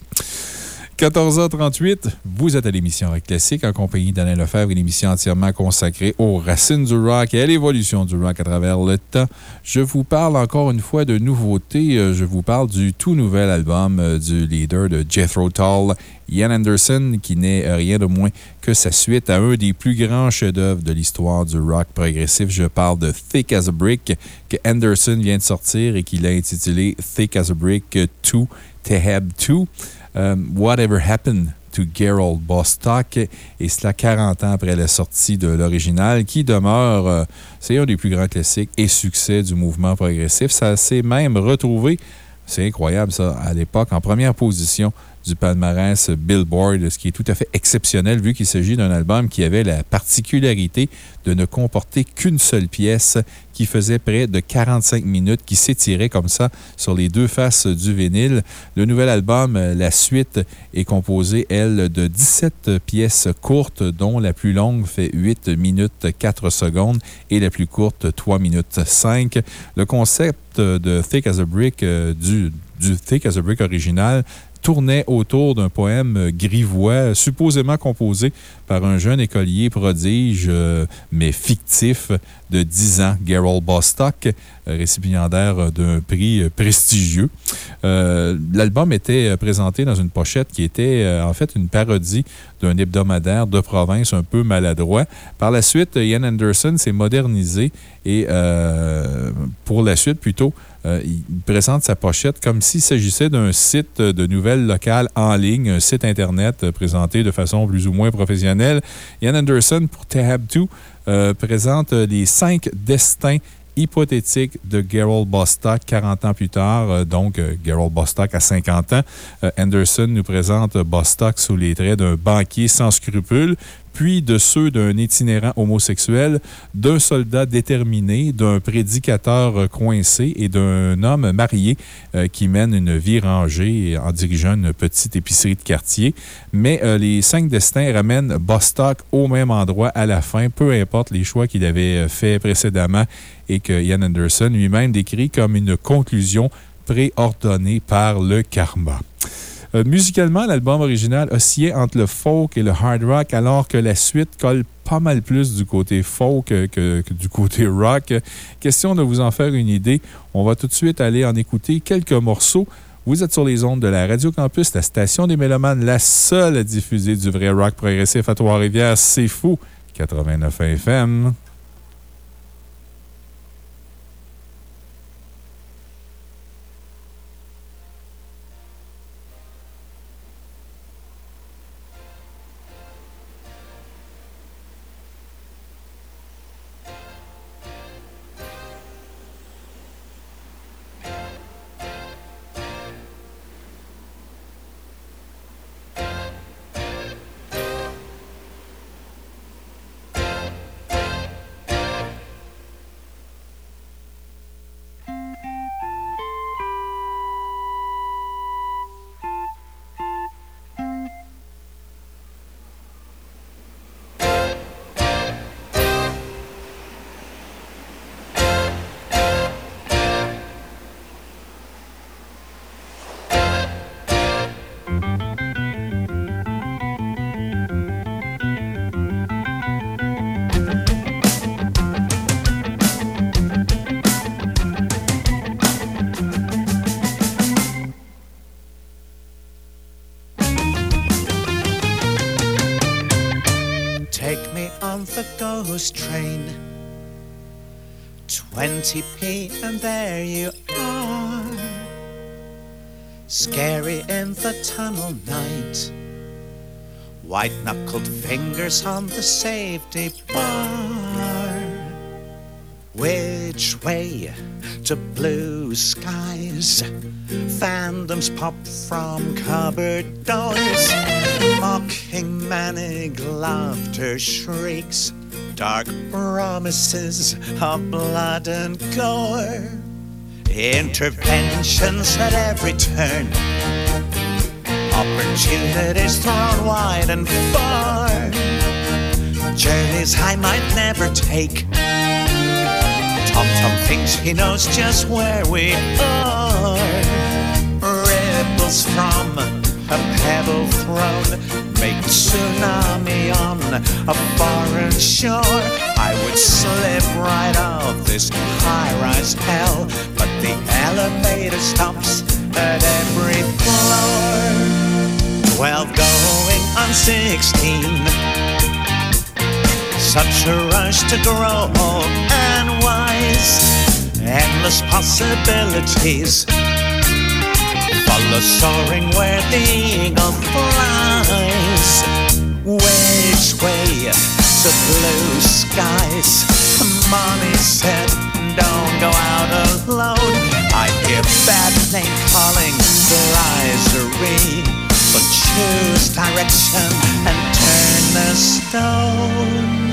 14h38, vous êtes à l'émission Rock Classique en compagnie d'Alain Lefebvre, une émission entièrement consacrée aux racines du rock et à l'évolution du rock à travers le temps. Je vous parle encore une fois de nouveautés. Euh, Je vous parle du tout nouvel album euh, du leader de Jethro Tull, Ian Anderson, qui n'est rien de moins que sa suite à un des plus grands chefs-d'œuvre de l'histoire du rock progressif. Je parle de Thick as a Brick, que Anderson vient de sortir et qu'il a intitulé Thick as a Brick 2, Tehab 2. Euh, Whatever Happened to Gerald Bostock, et cela 40 ans après la sortie de l'original, qui demeure, euh, c'est un des plus grands classiques et succès du mouvement progressif. Ça s'est même retrouvé, c'est incroyable ça, à l'époque, en première position du palmarès Billboard, ce qui est tout à fait exceptionnel vu qu'il s'agit d'un album qui avait la particularité de ne comporter qu'une seule pièce qui faisait près de 45 minutes, qui s'étirait comme ça sur les deux faces du vinyle. Le nouvel album, la suite, est composé, elle, de 17 pièces courtes, dont la plus longue fait 8 minutes 4 secondes et la plus courte 3 minutes 5. Le concept de Thick as a Brick, euh, du, du Thick as a Brick original, tournait autour d'un poème euh, grivois, supposément composé par un jeune écolier prodige, euh, mais fictif, de 10 ans, Gerald Bostock, euh, récipiendaire d'un prix prestigieux. L'album était présenté dans une pochette qui était en fait une parodie d'un hebdomadaire de province un peu maladroit. Par la suite, Ian Anderson s'est modernisé et pour la suite, plutôt, il présente sa pochette comme s'il s'agissait d'un site de nouvelles locales en ligne, un site Internet euh, présenté de façon plus ou moins professionnelle. Ian Anderson, pour Tab 2, euh, présente les cinq destins hypothétiques de Gerald Bostock 40 ans plus tard, euh, donc euh, Gerald Bostock à 50 ans. Euh, Anderson nous présente Bostock sous les traits d'un banquier sans scrupules, puis de ceux d'un itinérant homosexuel, d'un soldat déterminé, d'un prédicateur coincé et d'un homme marié qui mène une vie rangée en dirigeant une petite épicerie de quartier. Mais les cinq destins ramènent Bostock au même endroit à la fin, peu importe les choix qu'il avait fait précédemment et que Ian Anderson lui-même décrit comme une conclusion préordonnée par le karma. Euh, musicalement, l'album original oscillait entre le folk et le hard rock, alors que la suite colle pas mal plus du côté folk que, que du côté rock. Question de vous en faire une idée, on va tout de suite aller en écouter quelques morceaux. Vous êtes sur les ondes de la Radio Campus, la station des Mélomanes, la seule à diffuser du vrai rock progressif à Trois-Rivières. C'est fou! 89 FM. On the safety bar. Which way to blue skies? Phantoms pop from cupboard doors. Mocking manic laughter shrieks. Dark promises of blood and gore. Interventions at every turn. Opportunities thrown wide and far. Journeys I might never take. Tom Tom thinks he knows just where we are. Ripples from a pebble thrown make tsunami on a foreign shore. I would slip right off this high-rise hell, but the elevator stops at every floor. Twelve going on sixteen. Such a rush to grow old and wise. Endless possibilities. Follow soaring where the eagle flies. Which way to blue skies? Mommy said, don't go out alone. I hear bad name calling misery. But choose direction and turn the stone.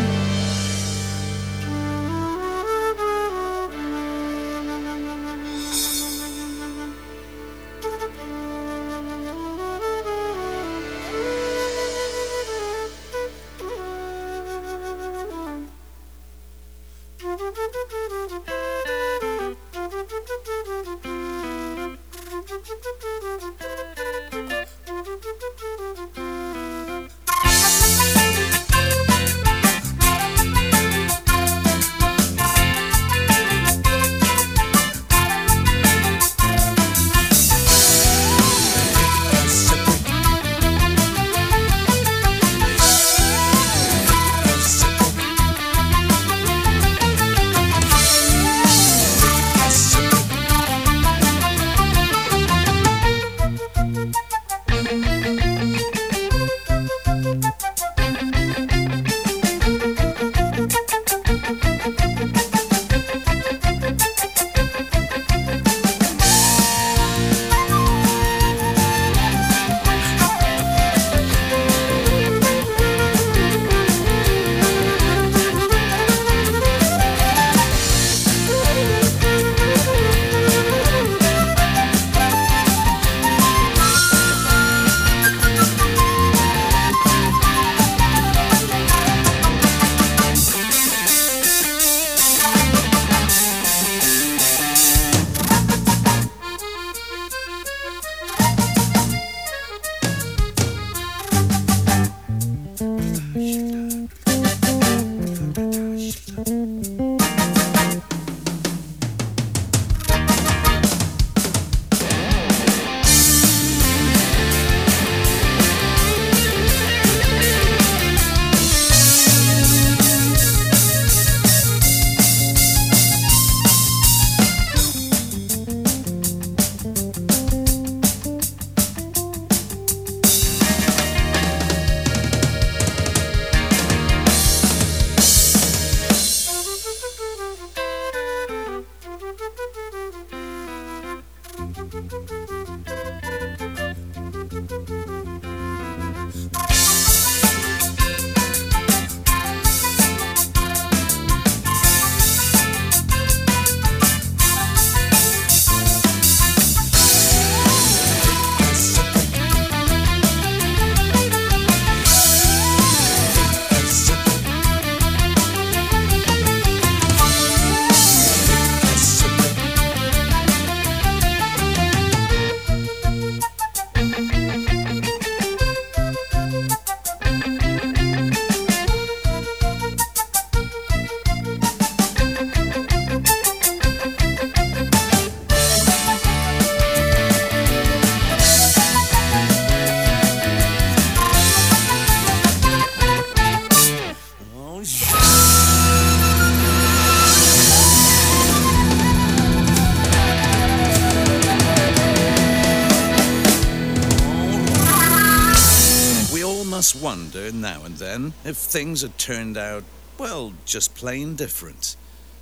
Must wonder now and then if things had turned out, well, just plain different.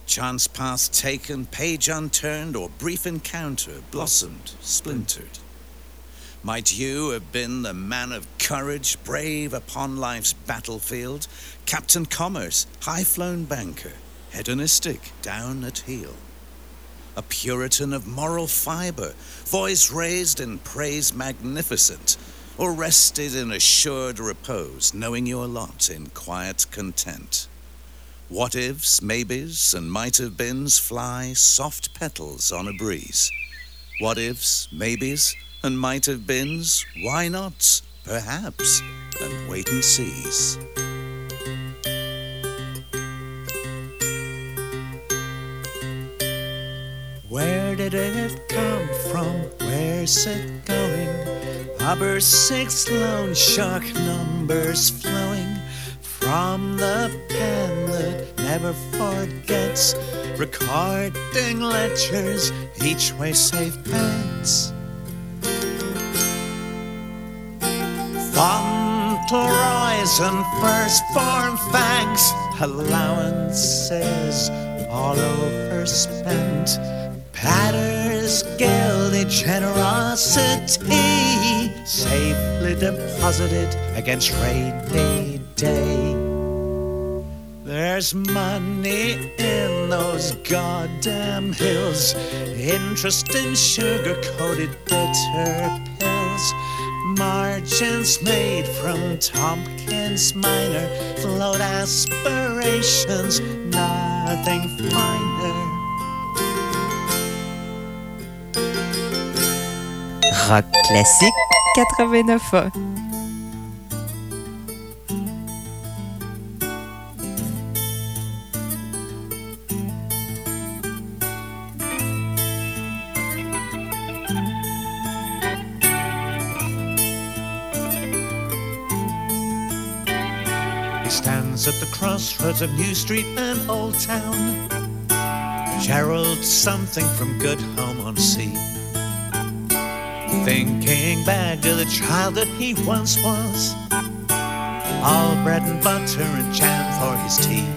Chance path taken, page unturned, or brief encounter blossomed, splintered. Might you have been the man of courage, brave upon life's battlefield, Captain Commerce, high flown banker, hedonistic down at heel? A Puritan of moral fibre, voice raised in praise magnificent, or rested in assured repose, knowing your lot in quiet content? What ifs, maybes, and might have beens fly soft petals on a breeze. What ifs, maybes, and might have beens, why not, perhaps, and wait and sees. Where did it come from? Where's it going? Harbor six lone shark numbers flowing from the pen that never forgets, recording lectures, each way safe bets. Fauntleroy's and firstborn thanks, allowances all overspent. Patter's gilded generosity, safely deposited against rainy day. There's money in those goddamn hills, interest in sugar coated bitter pills. Margins made from Tompkins Minor, float aspirations, nothing finer. Rock classique 89 ans. He stands at the crossroads of New Street and Old Town. Gerald, something from good home on sea. Thinking back to the child that he once was. All bread and butter and jam for his tea.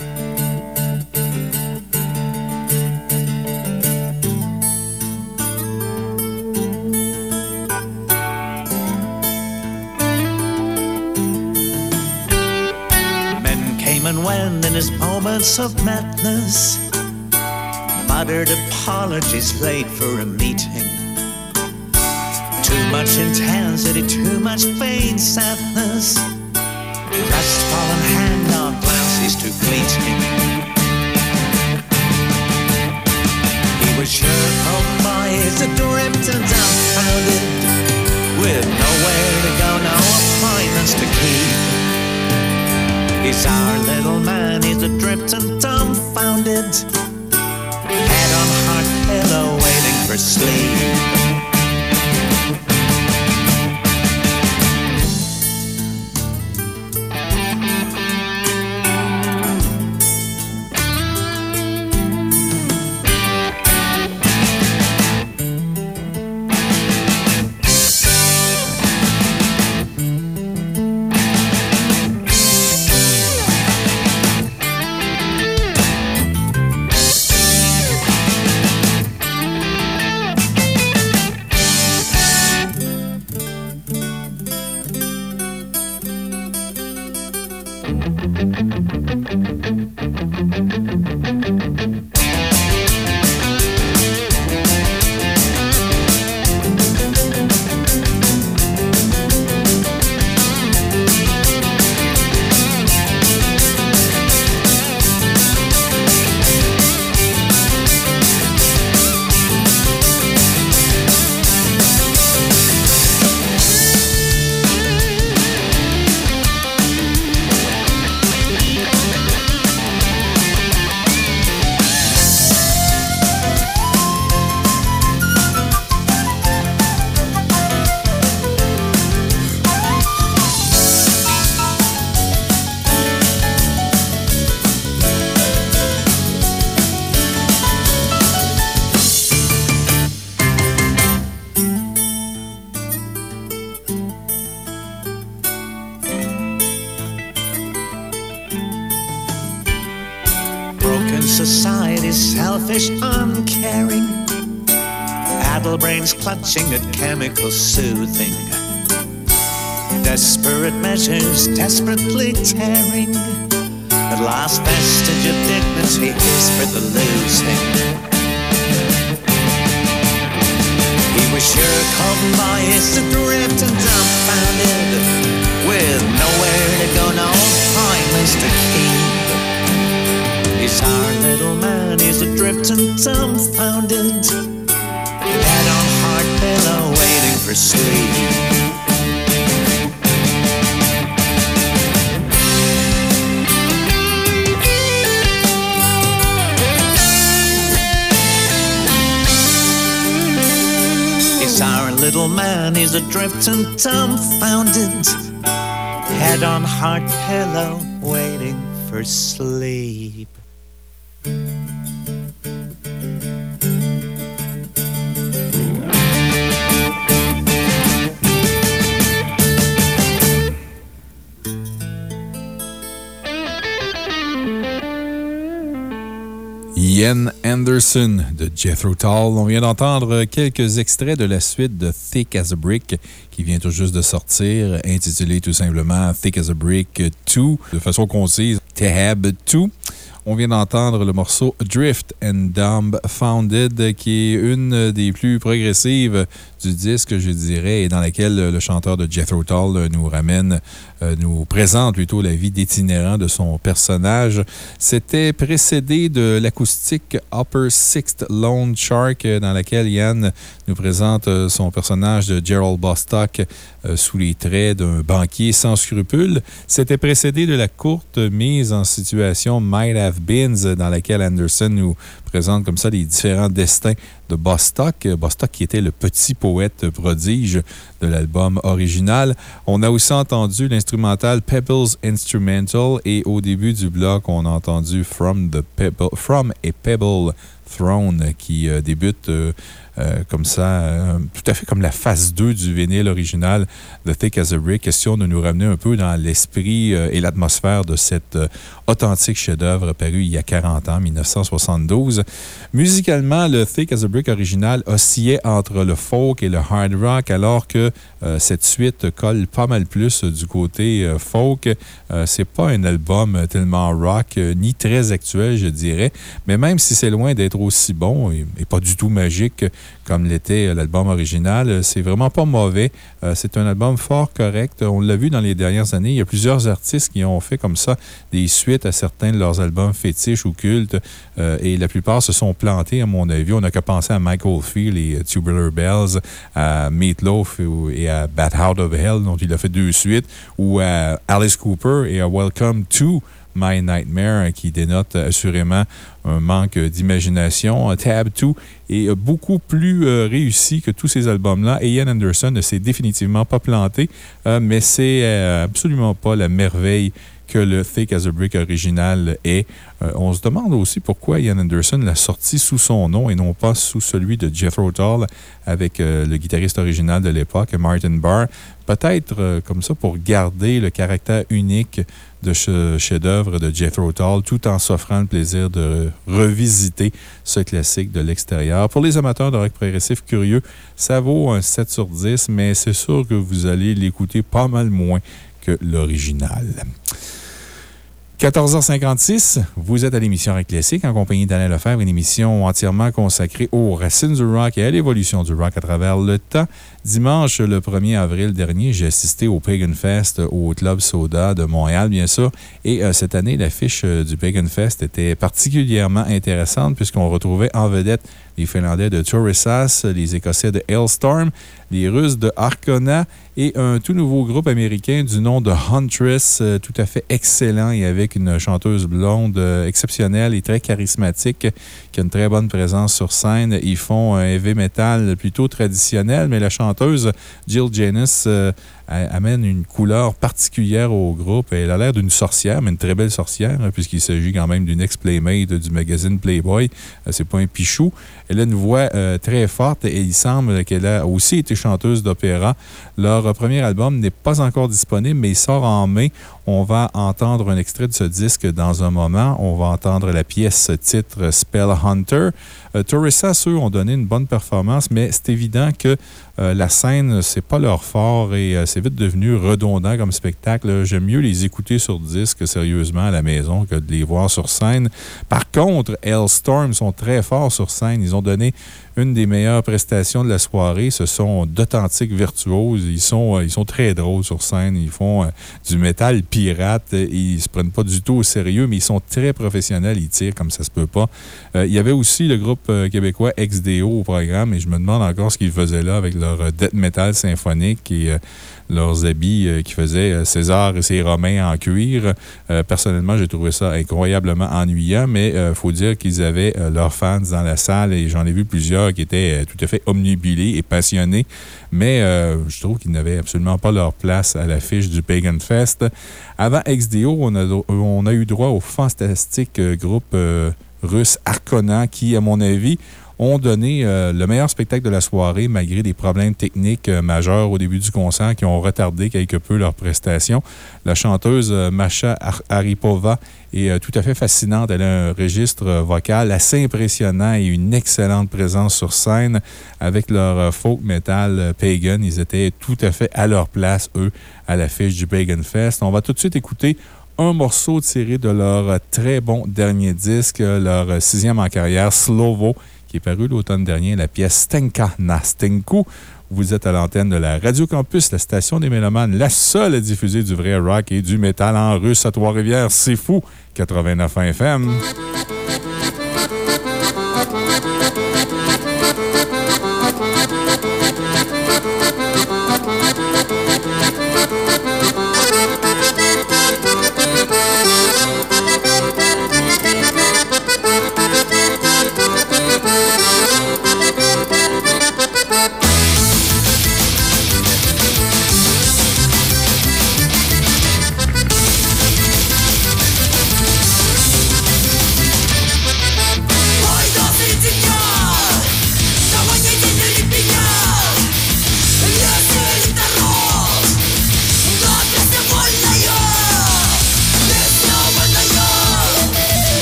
Men came and went in his moments of madness. Muttered apologies late for a meeting. Too much intensity, too much pain, sadness. Crestfallen hand on glances too fleeting. He was sure of boys adrift and dumbfounded, with nowhere to go, no appointments to keep. He's our little man, he's adrift and dumbfounded, head on heart pillow, waiting for sleep. Clutching at chemical soothing. Desperate measures desperately tearing. The last vestige of dignity is for the losing. He was sure compromised, adrift and dumbfounded, with nowhere to go, no promise to keep. He's our little man, he's adrift and dumbfounded, for sleep. Our little man, he's adrift and dumbfounded. Head on heart pillow, waiting for sleep. Anderson de Jethro Tull. On vient d'entendre quelques extraits de la suite de Thick as a Brick qui vient tout juste de sortir, intitulé tout simplement Thick as a Brick 2, de façon concise, Tahab 2. On vient d'entendre le morceau Drift and Dumb Founded, qui est une des plus progressives du disque, je dirais, et dans laquelle le chanteur de Jethro Tull nous ramène, euh, nous présente plutôt la vie d'itinérant de son personnage. C'était précédé de l'acoustique Upper Sixth Lone Shark, euh, dans laquelle Yann nous présente euh, son personnage de Gerald Bostock euh, sous les traits d'un banquier sans scrupules. C'était précédé de la courte mise en situation Might Have Beens, dans laquelle Anderson nous présente comme ça les différents destins de Bostock. Bostock qui était le petit poète prodige de l'album original. On a aussi entendu l'instrumental Pebbles Instrumental et au début du bloc, on a entendu From, the Pebble, From a Pebble Throne qui euh, débute euh, euh, comme ça, euh, tout à fait comme la phase 2 du vinyle original de Thick as a Brick. Question de nous ramener un peu dans l'esprit euh, et l'atmosphère de cet euh, authentique chef-d'œuvre paru il y a 40 ans, 1972. Musicalement, le Thick as a Brick original oscillait entre le folk et le hard rock, alors que euh, cette suite colle pas mal plus du côté euh, folk. Euh, c'est pas un album tellement rock, euh, ni très actuel, je dirais, mais même si c'est loin d'être aussi bon et, pas du tout magique comme l'était l'album original, c'est vraiment pas mauvais. Euh, c'est un album fort correct. On l'a vu dans les dernières années. Il y a plusieurs artistes qui ont fait comme ça des suites à certains de leurs albums fétiches ou cultes, euh, et la plupart se sont plantés, à mon avis. On n'a qu'à penser à Michael Field et Tubular Bells, à Meatloaf et à Bat Out of Hell, dont il a fait deux suites, ou à Alice Cooper et à Welcome to My Nightmare, qui dénote assurément un manque d'imagination. Tab 2 est euh, beaucoup plus euh, réussi que tous ces albums-là. Ian Anderson ne s'est définitivement pas planté, euh, mais c'est euh, absolument pas la merveille que le Thick as a Brick original est. Euh, on se demande aussi pourquoi Ian Anderson l'a sorti sous son nom et non pas sous celui de Jethro Tull avec euh, le guitariste original de l'époque, Martin Barr. Peut-être euh, comme ça pour garder le caractère unique de ce chef-d'œuvre de Jethro Tull tout en s'offrant le plaisir de revisiter ce classique de l'extérieur. Pour les amateurs de rock progressif curieux, ça vaut un 7 sur 10, mais c'est sûr que vous allez l'écouter pas mal moins que l'original. 14h56, vous êtes à l'émission Rock Classique en compagnie d'Alain Lefebvre, une émission entièrement consacrée aux racines du rock et à l'évolution du rock à travers le temps. Dimanche, le 1er avril dernier, j'ai assisté au Pagan Fest au Club Soda de Montréal, bien sûr. Et euh, cette année, l'affiche euh, du Pagan Fest était particulièrement intéressante puisqu'on retrouvait en vedette les Finlandais de Torissas, les Écossais de Hailstorm, les Russes de Arcona et un tout nouveau groupe américain du nom de Huntress, euh, tout à fait excellent et avec une chanteuse blonde exceptionnelle et très charismatique qui a une très bonne présence sur scène. Ils font un heavy metal plutôt traditionnel, mais la chanteuse Jill Janis euh, amène une couleur particulière au groupe. Elle a l'air d'une sorcière, mais une très belle sorcière, hein, puisqu'il s'agit quand même d'une ex-playmate du magazine Playboy. Euh, C'est pas un pichou. Elle a une voix euh, très forte et il semble qu'elle a aussi été chanteuse d'opéra. Leur premier album n'est pas encore disponible, mais il sort en mai. On va entendre un extrait de ce disque dans un moment. On va entendre la pièce titre Spell Hunter. Euh, Torissa, eux, ont donné une bonne performance, mais c'est évident que euh, la scène, c'est pas leur fort et euh, c'est vite devenu redondant comme spectacle. J'aime mieux les écouter sur disque sérieusement à la maison que de les voir sur scène. Par contre, Hellstorm sont très forts sur scène. Ils ont donné une des meilleures prestations de la soirée. Ce sont d'authentiques virtuoses. Ils sont, euh, ils sont très drôles sur scène. Ils font du métal pirate. Ils se prennent pas du tout au sérieux, mais ils sont très professionnels. Ils tirent comme ça se peut pas. Euh, il y avait aussi le groupe québécois XDO au programme et je me demande encore ce qu'ils faisaient là avec leur death metal symphonique et leurs habits euh, qui faisaient euh, César et ses Romains en cuir. Euh, personnellement, j'ai trouvé ça incroyablement ennuyant, mais il faut dire qu'ils avaient leurs fans dans la salle et j'en ai vu plusieurs qui étaient tout à fait omnibilés et passionnés, mais je trouve qu'ils n'avaient absolument pas leur place à l'affiche du Pagan Fest. Avant XDO, on a, on a eu droit au fantastique groupe russe Arcona qui, à mon avis, ont donné euh, le meilleur spectacle de la soirée malgré des problèmes techniques euh, majeurs au début du concert qui ont retardé quelque peu leur prestation. La chanteuse euh, Masha Aripova est tout à fait fascinante. Elle a un registre vocal assez impressionnant et une excellente présence sur scène. Avec leur folk metal pagan, ils étaient tout à fait à leur place, eux, à l'affiche du Pagan Fest. On va tout de suite écouter un morceau tiré de leur très bon dernier disque, leur sixième en carrière, Slovo, qui est paru l'automne dernier, la pièce Stenka na Stenku. Vous êtes à l'antenne de la Radio Campus, la station des Mélomanes, la seule à diffuser du vrai rock et du métal en russe à Trois-Rivières. C'est fou! 89 FM.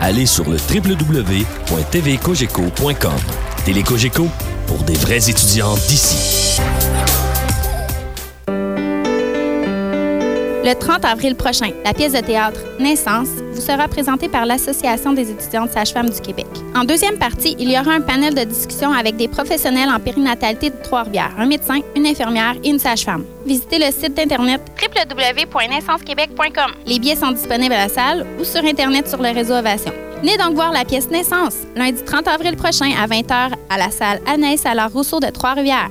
allez sur le www.tvcogeco.com. Télécogeco, pour des vrais étudiants d'ici. Le 30 avril prochain, la pièce de théâtre Naissance vous sera présentée par l'Association des étudiantes sages-femmes du Québec. En deuxième partie, il y aura un panel de discussion avec des professionnels en périnatalité de Trois-Rivières, un médecin, une infirmière et une sage-femme. Visitez le site d'internet www.naissancequebec.com. Les billets sont disponibles à la salle ou sur internet sur le réseau Ovation. Venez donc voir la pièce Naissance, lundi 30 avril prochain à 20h à la salle Anaïs à la Rousseau de Trois-Rivières.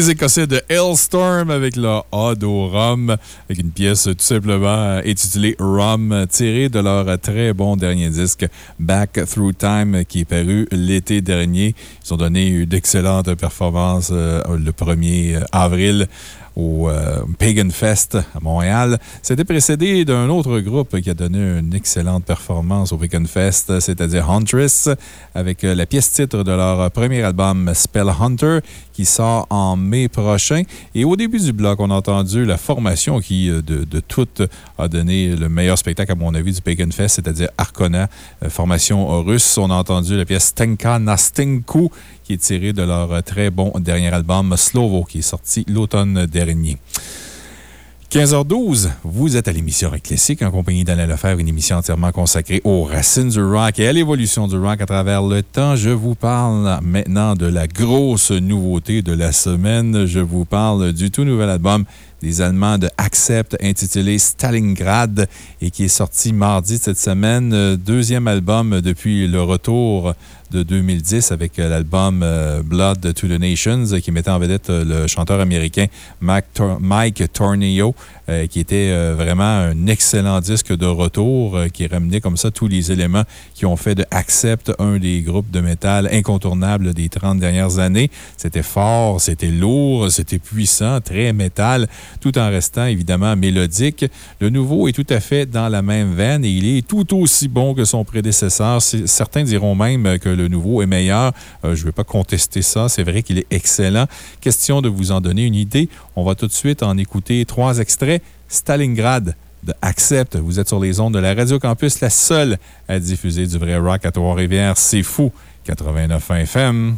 Les Écossais de Hellstorm avec leur Ode au Rhum, avec une pièce tout simplement intitulée Rum, tirée de leur très bon dernier disque Back Through Time qui est paru l'été dernier. Ils ont donné d'excellentes performances euh, le 1er avril au euh, Pagan Fest à Montréal. C'était précédé d'un autre groupe qui a donné une excellente performance au Pagan Fest, c'est-à-dire Huntress, avec euh, la pièce titre de leur premier album Spell Hunter qui sort en mai prochain. Et au début du bloc, on a entendu la formation qui, euh, de, de toutes, a donné le meilleur spectacle, à mon avis, du Pagan Fest, c'est-à-dire Arcona, formation russe. On a entendu la pièce Tenka Nastinku qui est tirée de leur très bon dernier album Slovo qui est sorti l'automne dernier. 15h12, vous êtes à l'émission Rock Classique en compagnie d'Alain Lefebvre, une émission entièrement consacrée aux racines du rock et à l'évolution du rock à travers le temps. Je vous parle maintenant de la grosse nouveauté de la semaine. Je vous parle du tout nouvel album des Allemands de Accept intitulé Stalingrad et qui est sorti mardi cette semaine. Deuxième album depuis le retour de 2010 avec euh, l'album euh, Blood to the Nations qui mettait en vedette euh, le chanteur américain Mike Tornillo qui était vraiment un excellent disque de retour qui ramenait comme ça tous les éléments qui ont fait de Accept un des groupes de métal incontournables des 30 dernières années. C'était fort, c'était lourd, c'était puissant, très métal, tout en restant évidemment mélodique. Le nouveau est tout à fait dans la même veine et il est tout aussi bon que son prédécesseur. Certains diront même que le nouveau est meilleur. je ne vais pas contester ça. C'est vrai qu'il est excellent. Question de vous en donner une idée. On va tout de suite en écouter trois extraits. Stalingrad de Accept. Vous êtes sur les ondes de la Radio Campus, la seule à diffuser du vrai rock à Trois-Rivières. C'est fou. 89 FM.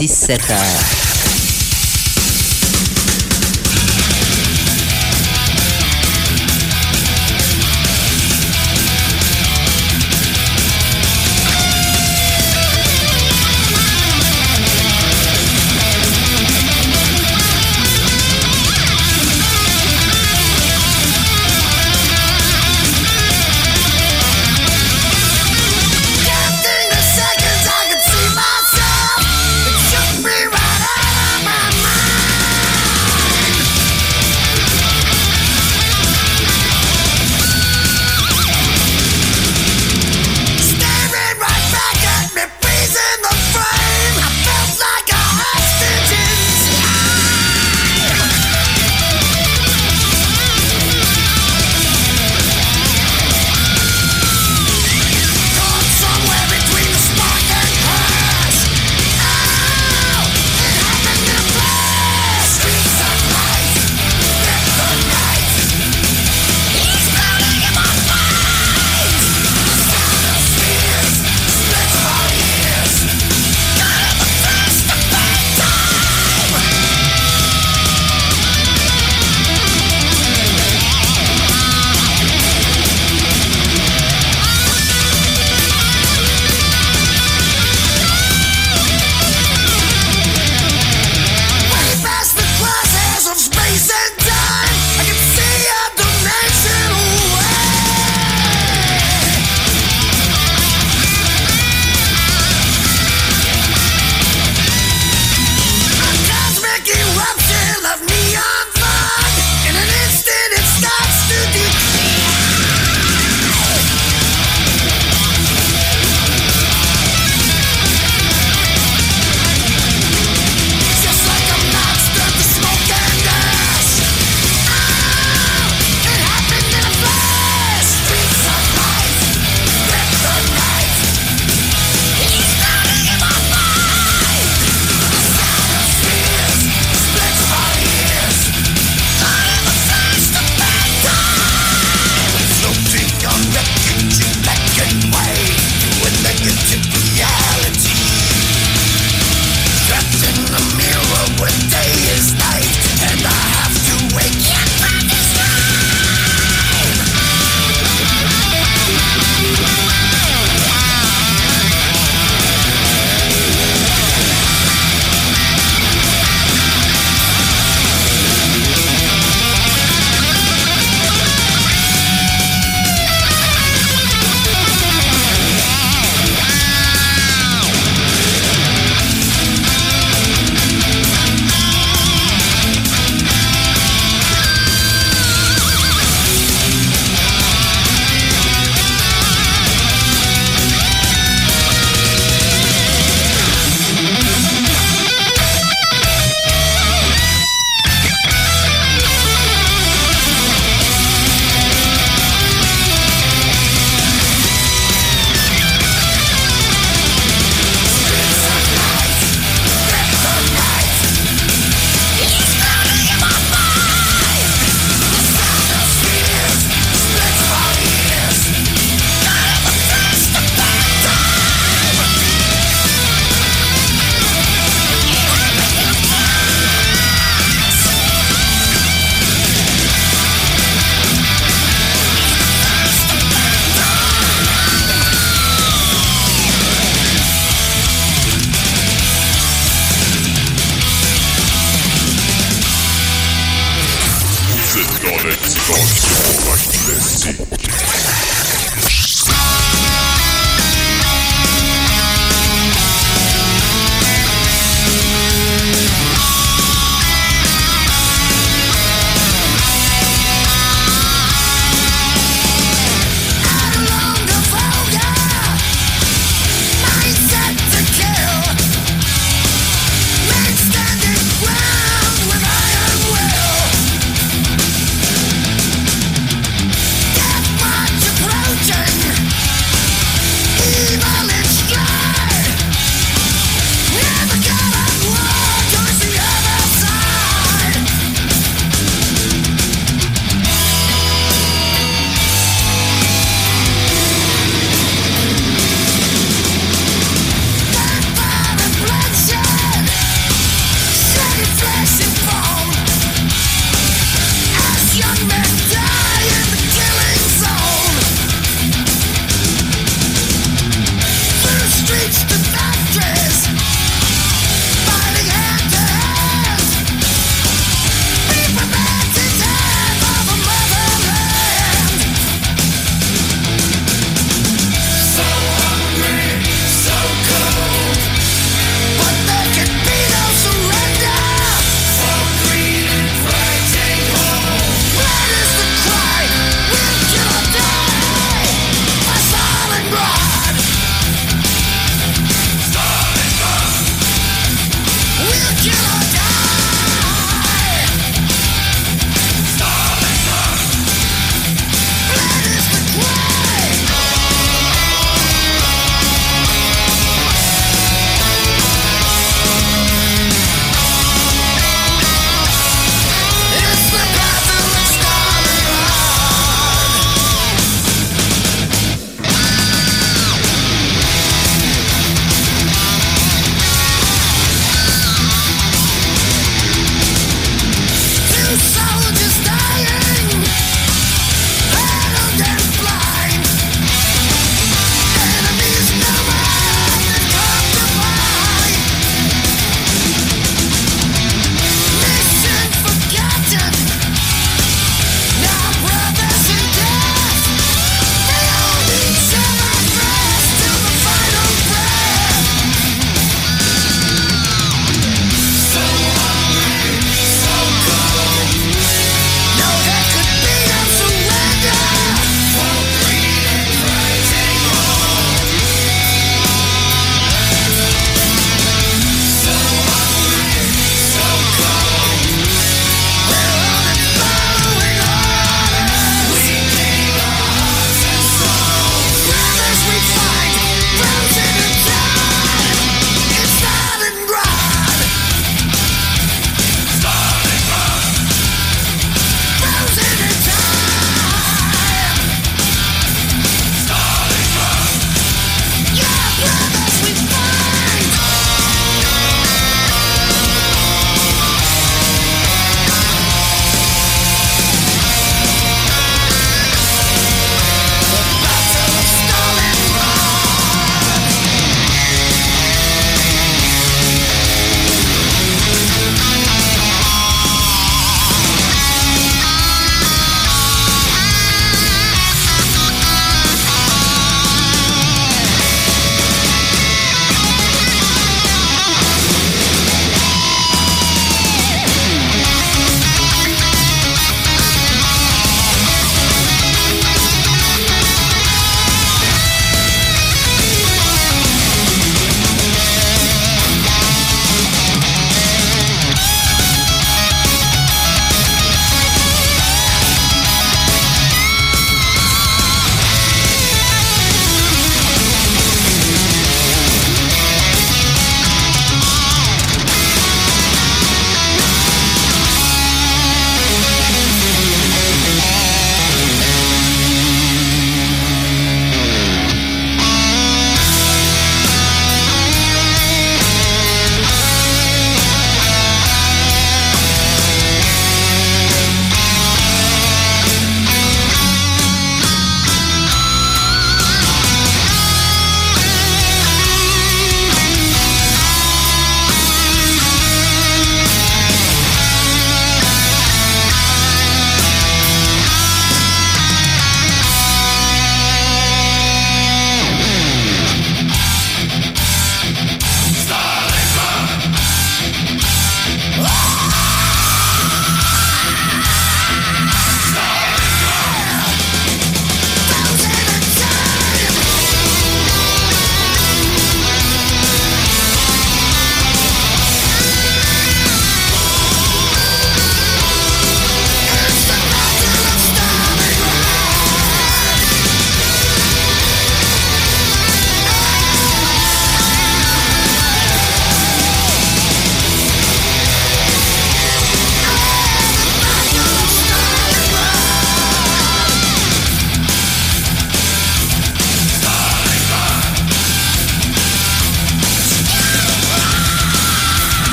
6-7.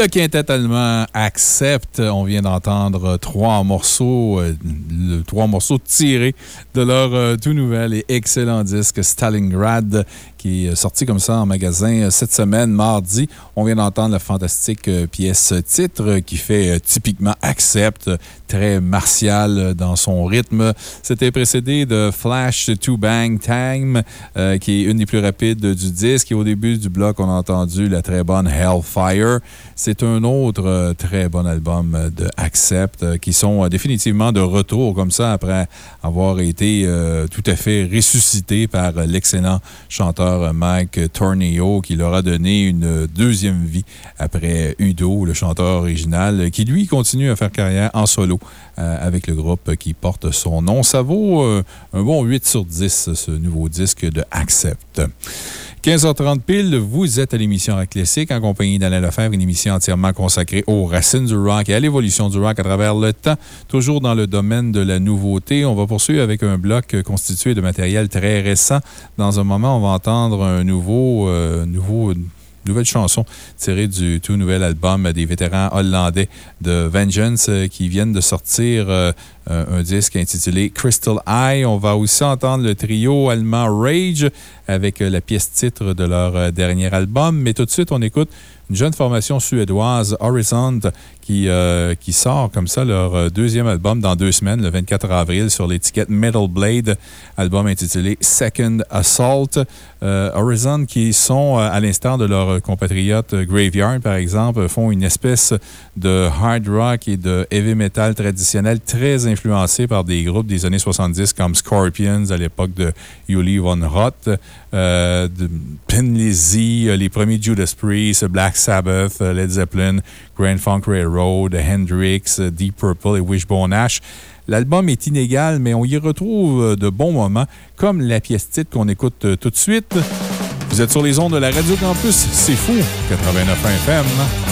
Le quintet allemand accepte. On vient d'entendre trois morceaux, euh, trois morceaux tirés de leur euh, tout nouvel et excellent disque Stalingrad, qui est sorti comme ça en magasin euh, cette semaine, mardi. On vient d'entendre la fantastique euh, pièce titre euh, qui fait euh, typiquement accept, très martial euh, dans son rythme. C'était précédé de Flash to Bang Time, euh, qui est une des plus rapides du disque. Et au début du bloc, on a entendu la très bonne Hellfire. C'est un autre euh, très bon album euh, de Accept euh, qui sont euh, définitivement de retour comme ça après avoir été euh, tout à fait ressuscités par euh, l'excellent chanteur euh, Mike Torneo qui leur a donné une deuxième vie après Udo, le chanteur original, qui lui continue à faire carrière en solo euh, avec le groupe qui porte son nom. Ça vaut euh, un bon 8 sur 10, ce nouveau disque de Accept. 15h30 pile, vous êtes à l'émission Rock Classique en compagnie d'Alain Lefebvre, une émission entièrement consacrée aux racines du rock et à l'évolution du rock à travers le temps, toujours dans le domaine de la nouveauté. On va poursuivre avec un bloc constitué de matériel très récent. Dans un moment, on va entendre un nouveau, euh, nouveau nouvelle chanson tirée du tout nouvel album des vétérans hollandais de Vengeance euh, qui viennent de sortir euh, euh, un disque intitulé Crystal Eye. On va aussi entendre le trio allemand Rage avec la pièce titre de leur dernier album. Mais tout de suite, on écoute une jeune formation suédoise, Horizon, qui, qui sort comme ça leur deuxième album dans deux semaines, le 24 avril, sur l'étiquette Metal Blade, album intitulé Second Assault. Euh, Horizon, qui sont, euh, à l'instar de leurs compatriotes euh, Graveyard, par exemple, font une espèce de hard rock et de heavy metal traditionnel très influencé par des groupes des années 70 comme Scorpions à l'époque de Uli Von Roth, euh, de Penlizzy, euh, les premiers Judas Priest, Black Sabbath, Led Zeppelin, Grand Funk Railroad, Hendrix, Deep Purple et Wishbone Ash. L'album est inégal, mais on y retrouve euh, de bons moments, comme la pièce titre qu'on écoute euh, tout de suite. Vous êtes sur les ondes de la Radio Campus, c'est fou, 89 FM.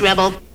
Rebel.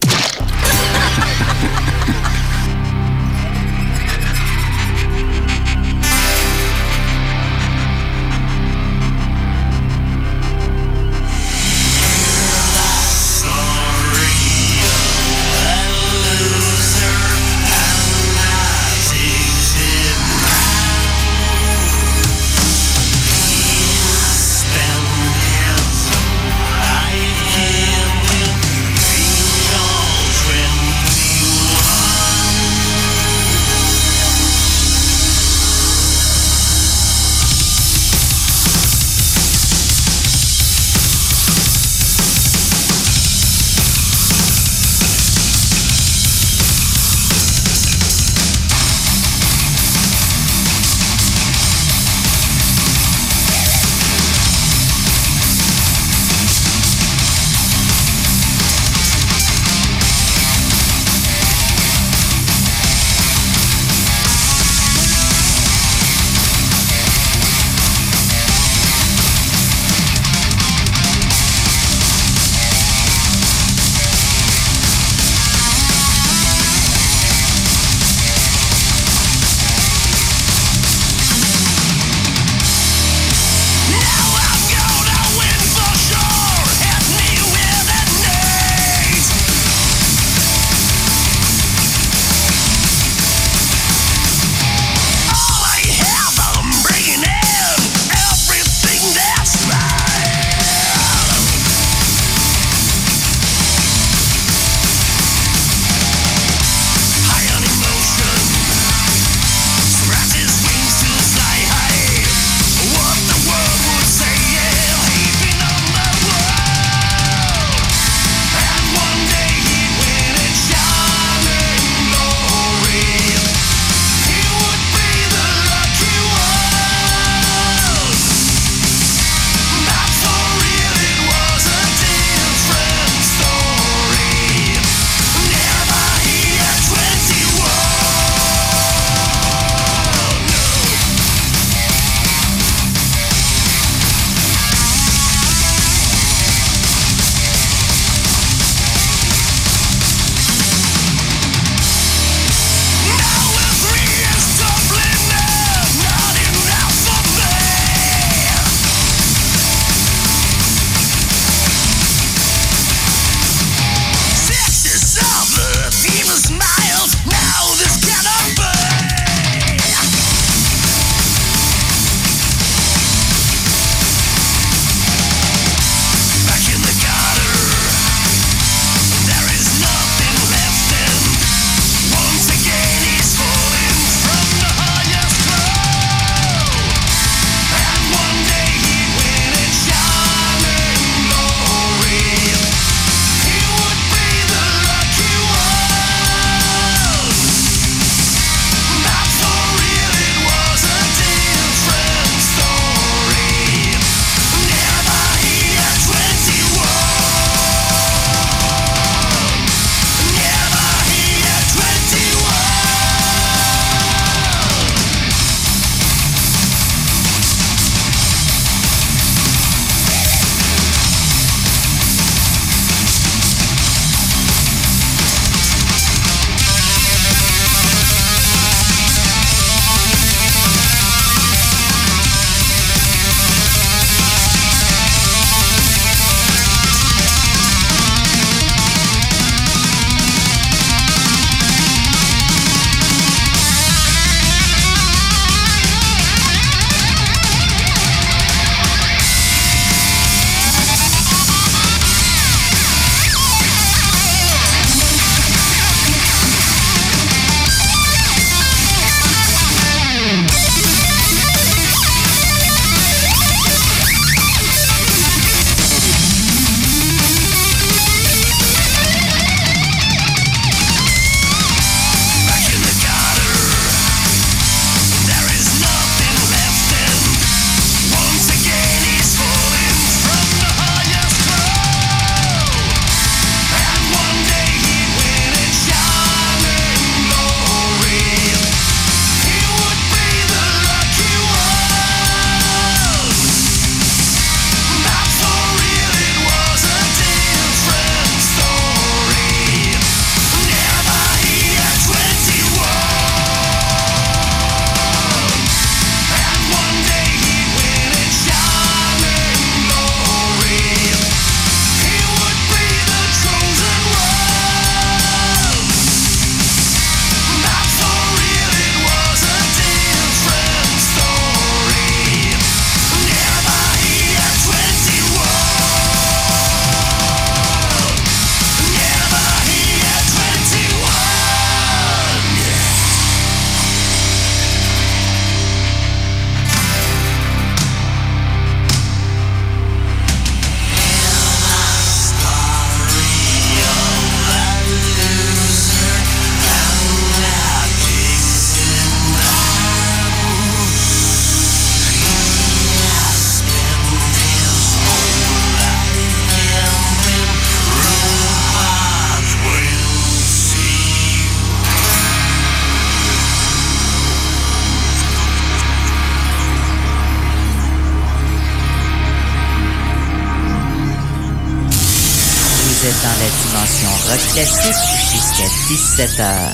Rock classique jusqu'à 17h.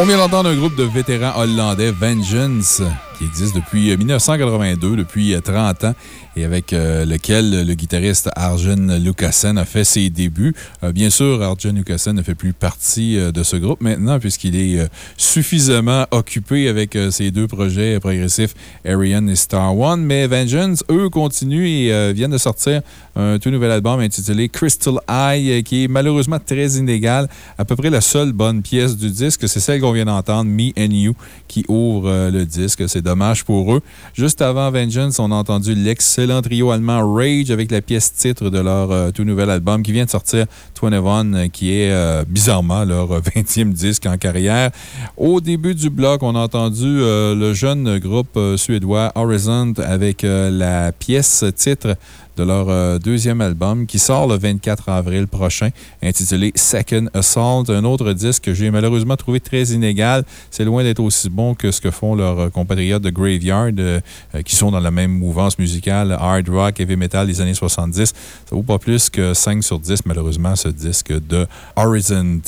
On vient d'entendre un groupe de vétérans hollandais, Vengeance, qui existe depuis euh, 1982, depuis euh, 30 ans, et avec euh, lequel le guitariste Arjen Lucassen a fait ses débuts. Euh, bien sûr, Arjen Lucassen ne fait plus partie euh, de ce groupe maintenant, puisqu'il est suffisamment occupé avec ses deux projets progressifs, Ariane et Star One. Mais Vengeance, eux, continuent et viennent de sortir un tout nouvel album intitulé Crystal Eye, qui est malheureusement très inégal. À peu près la seule bonne pièce du disque, c'est celle qu'on vient d'entendre, Me and You, qui ouvre le disque. C'est dommage pour eux. Juste avant Vengeance, on a entendu l'excellent trio allemand Rage avec la pièce titre de leur euh, tout nouvel album qui vient de sortir, 21, euh, qui est euh, bizarrement leur 20e disque en carrière. Au début du bloc, on a entendu le jeune groupe suédois Horizon avec la pièce titre de leur euh, deuxième album qui sort le 24 avril prochain, intitulé Second Assault. Un autre disque que j'ai malheureusement trouvé très inégal. C'est loin d'être aussi bon que ce que font leurs euh, compatriotes de Graveyard, euh, qui sont dans la même mouvance musicale, hard rock, heavy metal des années 70. Ça vaut pas plus que 5 sur 10, malheureusement, ce disque de Horizon.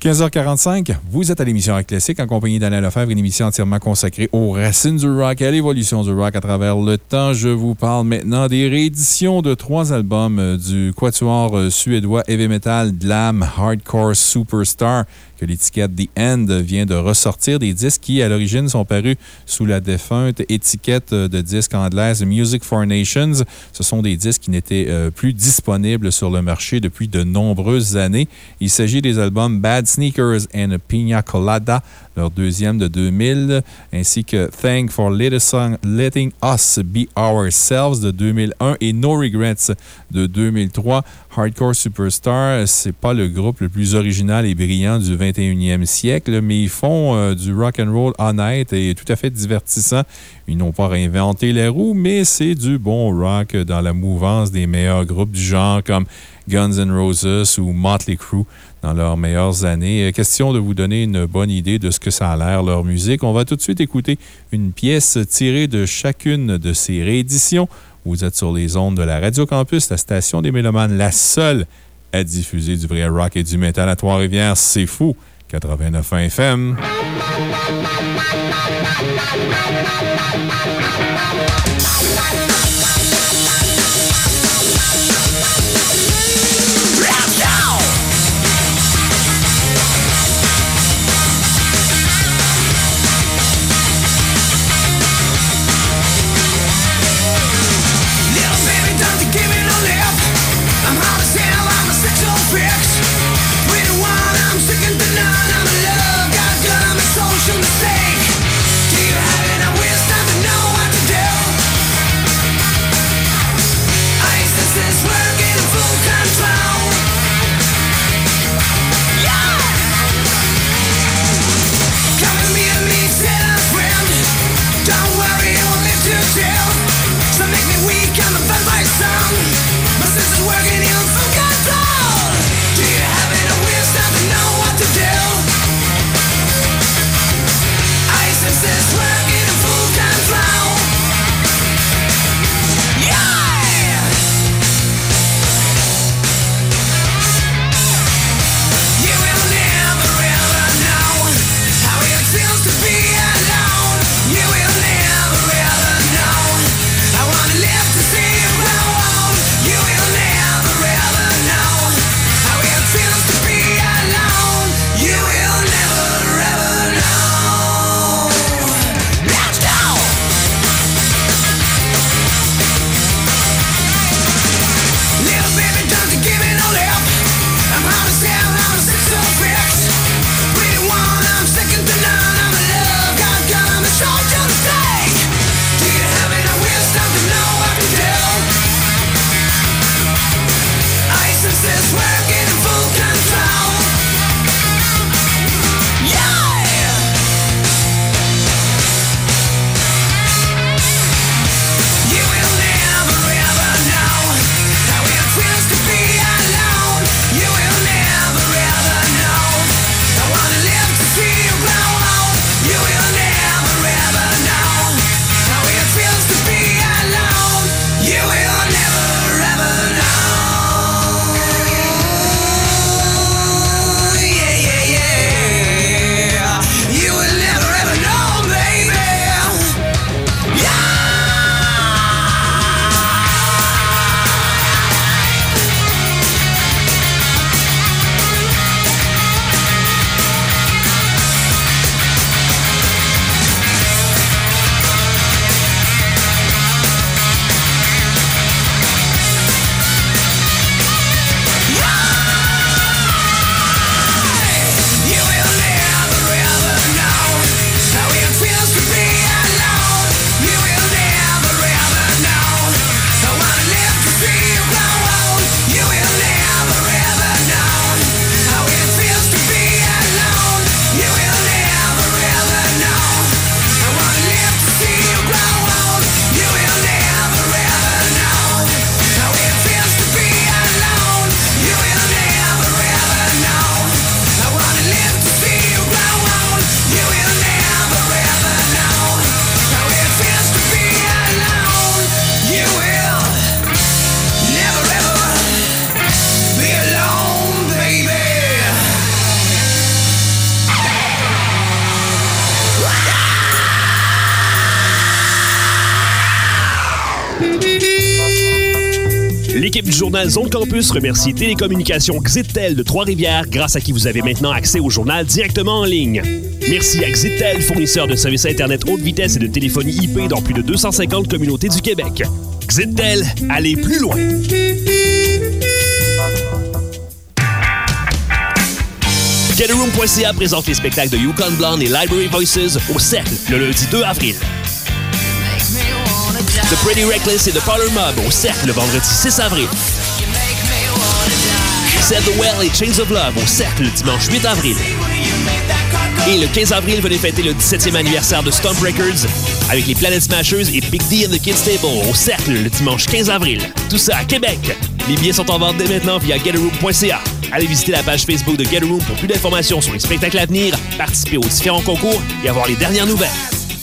15h45, vous êtes à l'émission Rock Classique en compagnie d'Alain Lefebvre, une émission entièrement consacrée aux racines du rock et à l'évolution du rock à travers le temps. Je vous parle maintenant des rééditions de trois albums euh, du quatuor euh, suédois heavy metal Glam Hardcore Superstar que l'étiquette The End vient de ressortir des disques qui, à l'origine, sont parus sous la défunte étiquette de disques anglaise Music for Nations. Ce sont des disques qui n'étaient euh, plus disponibles sur le marché depuis de nombreuses années. Il s'agit des albums Bad Sneakers and Pina Colada, leur deuxième de 2000, ainsi que Thank for Letting Us Be Ourselves de 2001 et No Regrets de 2003. Hardcore Superstar, c'est pas le groupe le plus original et brillant du 21e siècle, mais ils font euh, du rock and roll honnête et tout à fait divertissant. Ils n'ont pas réinventé les roues, mais c'est du bon rock dans la mouvance des meilleurs groupes du genre comme Guns N' Roses ou Motley Crue dans leurs meilleures années. Question de vous donner une bonne idée de ce que ça a l'air, leur musique. On va tout de suite écouter une pièce tirée de chacune de ces rééditions. Vous êtes sur les ondes de la Radio Campus, la station des Mélomanes, la seule à diffuser du vrai rock et du métal à Trois-Rivières. C'est fou! 89 FM. Zone Campus remercie Télécommunications Xitel de Trois-Rivières, grâce à qui vous avez maintenant accès au journal directement en ligne. Merci à Xitel, fournisseur de services Internet haute vitesse et de téléphonie IP dans plus de 250 communautés du Québec. Xitel, allez plus loin! GetAroom.ca présente les spectacles de Yukon Blonde et Library Voices au Cercle le lundi 2 avril. The Pretty Reckless et The Parlor Mob au Cercle le vendredi 6 avril. Set the Well et Chains of Love au Cercle le dimanche 8 avril. Et le 15 avril, venez fêter le 17e anniversaire de Stomp Records avec les Planet Smashers et Big D and the Kids Table au Cercle le dimanche 15 avril. Tout ça à Québec. Les billets sont en vente dès maintenant via getaroom.ca. Allez visiter la page Facebook de Getaroom pour plus d'informations sur les spectacles à venir, participer aux différents concours et avoir les dernières nouvelles.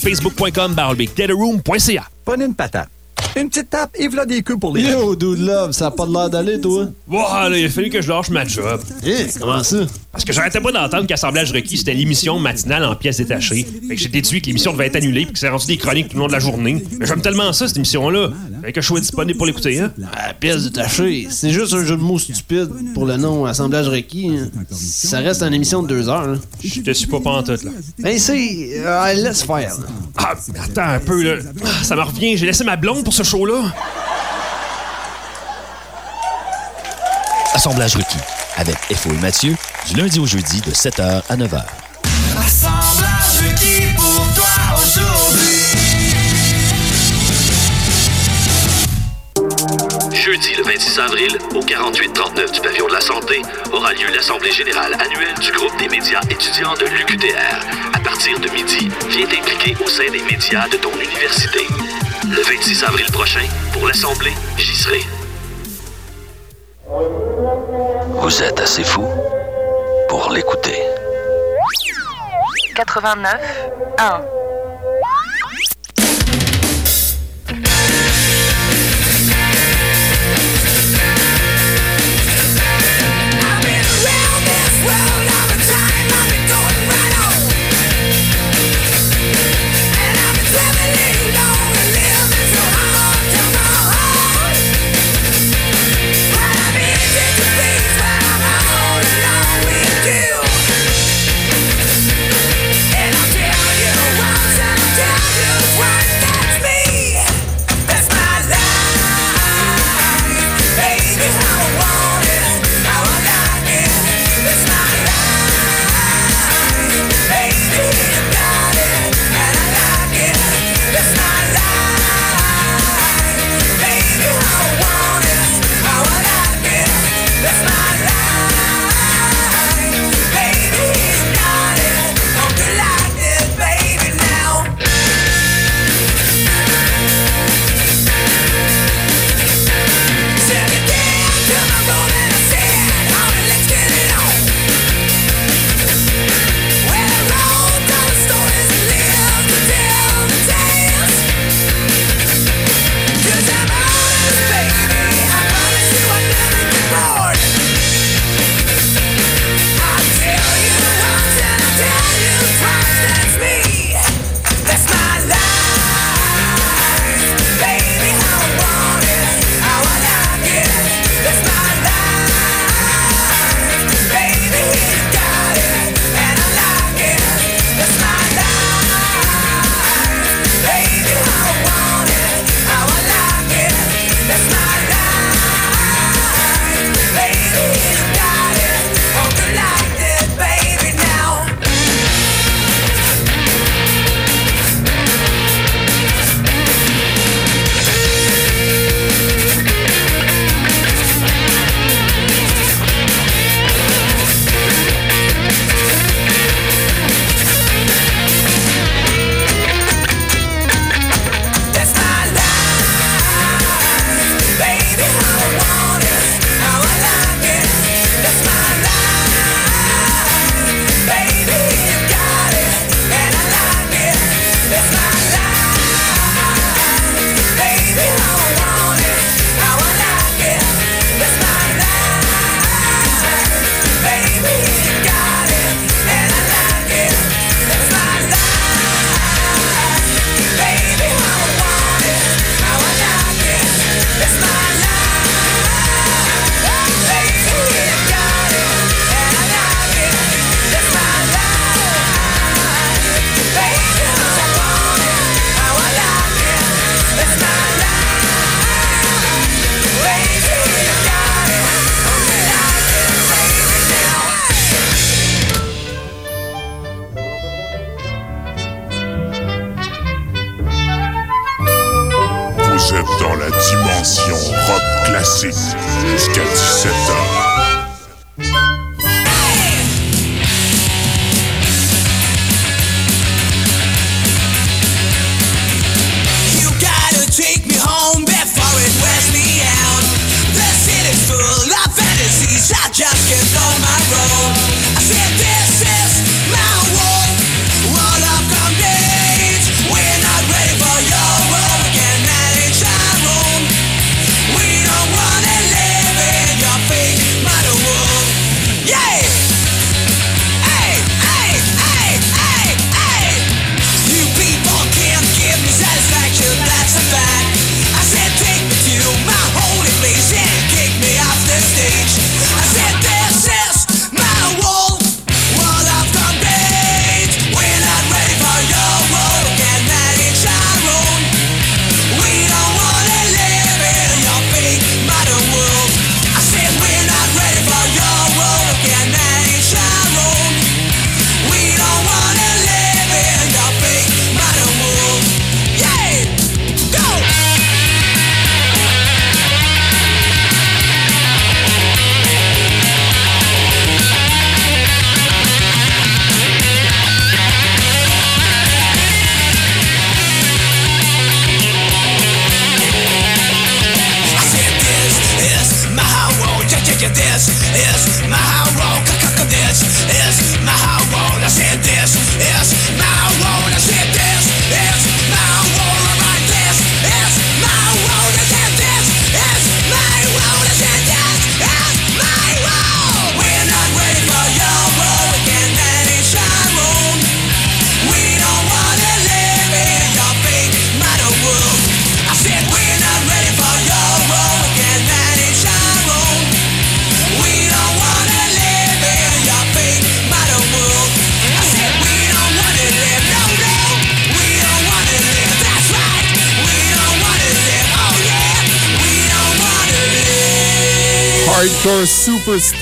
Facebook.com getaroom.ca. Prenez une patate. Une petite tape et voilà des queues pour les. Yo, dude love, ça a pas de l'air d'aller, toi? Voilà, il a fallu que je lâche ma job. Eh, comment ça? Parce que j'arrêtais pas d'entendre qu'Assemblage requis, c'était l'émission matinale en pièces détachées. Fait que j'ai déduit que l'émission devait être annulée puis que c'est rendu des chroniques tout le long de la journée. Mais j'aime tellement ça, cette émission-là. Fait que je sois disponible pour l'écouter, hein. Ah, pièce détachée, c'est juste un jeu de mots stupide pour le nom assemblage requis. hein. Ça reste une émission de deux heures. Là. Je te suis pas pantoute, là. Ben, c'est. euh, laisse faire. là. Ah, attends un peu, là. Ah, Ça me revient, j'ai laissé ma blonde pour ce show-là. Assemblage requis avec FO et Mathieu du lundi au jeudi de 7h à 9h. Assemblage requis pour toi aujourd'hui. Jeudi le 26 avril, au 4839 du pavillon de la Santé, aura lieu l'Assemblée générale annuelle du groupe des médias étudiants de l'UQTR. À partir de midi, viens t'impliquer au sein des médias de ton université. Le 26 avril prochain, pour l'Assemblée, j'y serai. Vous êtes assez fou pour l'écouter. 89 1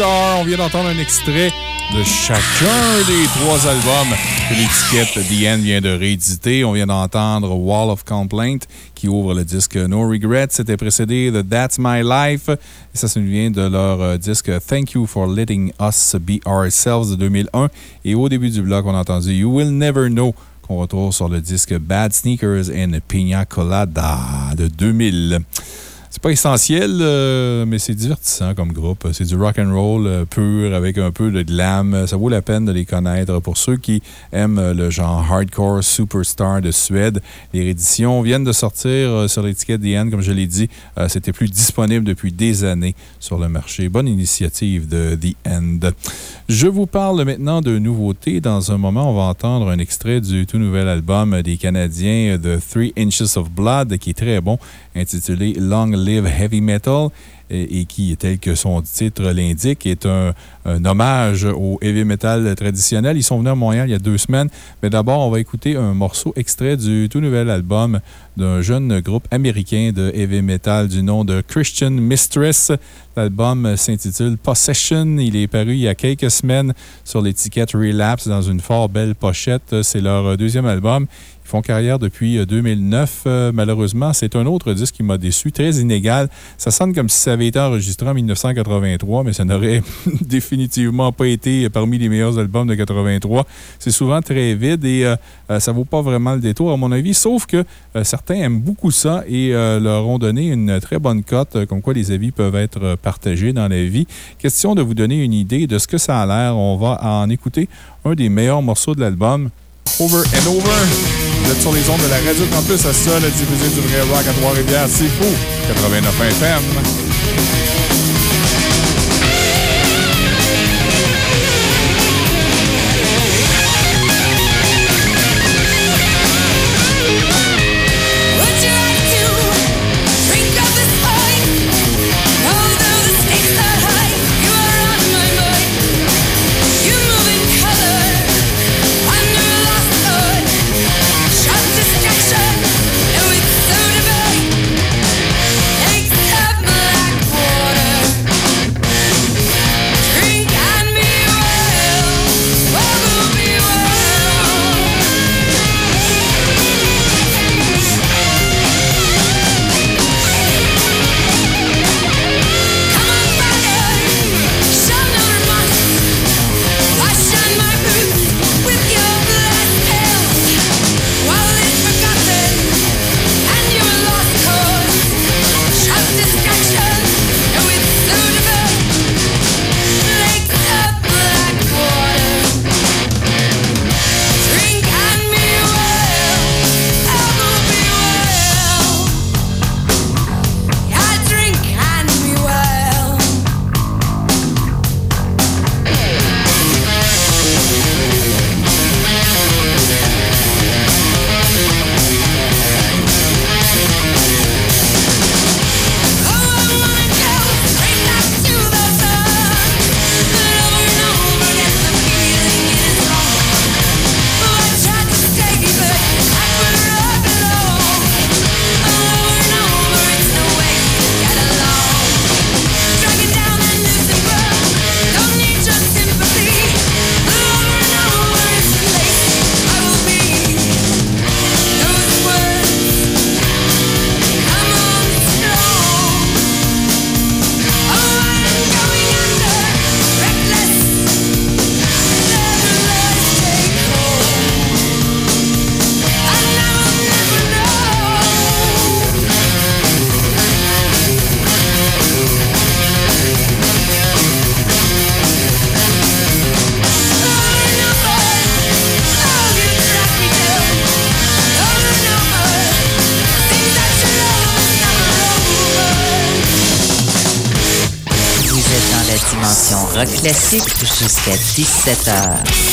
On vient d'entendre un extrait de chacun des trois albums que l'étiquette The vient de rééditer. On vient d'entendre Wall of Complaint qui ouvre le disque No Regrets. C'était précédé de That's My Life. Et ça, ça vient de leur euh, disque Thank You for Letting Us Be Ourselves de 2001. Et au début du bloc, on a entendu You Will Never Know qu'on retrouve sur le disque Bad Sneakers and Pina Colada de 2000. Pas essentiel, euh, mais c'est divertissant comme groupe. C'est du rock and roll euh, pur avec un peu de glam. Ça vaut la peine de les connaître. Pour ceux qui aiment euh, le genre hardcore superstar de Suède, les rééditions viennent de sortir sur l'étiquette The End, comme je l'ai dit. C'était plus disponible depuis des années sur le marché. Bonne initiative de The End. Je vous parle maintenant de nouveautés. Dans un moment, on va entendre un extrait du tout nouvel album des Canadiens The Three Inches of Blood, qui est très bon, intitulé Long Live Heavy Metal et, qui, tel que son titre l'indique, est un, un hommage au heavy metal traditionnel. Ils sont venus à Montréal il y a deux semaines. Mais d'abord, on va écouter un morceau extrait du tout nouvel album d'un jeune groupe américain de heavy metal du nom de Christian Mistress. L'album s'intitule Possession. Il est paru il y a quelques semaines sur l'étiquette Relapse dans une fort belle pochette. C'est leur deuxième album. Ils font carrière depuis euh, 2009. Euh, malheureusement, c'est un autre disque qui m'a déçu, très inégal. Ça sonne comme si ça avait été enregistré en 1983, mais ça n'aurait définitivement pas été parmi les meilleurs albums de 83. C'est souvent très vide et euh, euh, ça vaut pas vraiment le détour, à mon avis, sauf que euh, certains aiment beaucoup ça et euh, leur ont donné une très bonne cote, euh, comme quoi les avis peuvent être euh, partagés dans la vie. Question de vous donner une idée de ce que ça a l'air. On va en écouter un des meilleurs morceaux de l'album. Over and Over. Vous êtes sur les ondes de la Radio Campus à ça, la diffusée du vrai rock à Trois-Rivières. C'est fou. 89 FM. Jusqu'à 17h.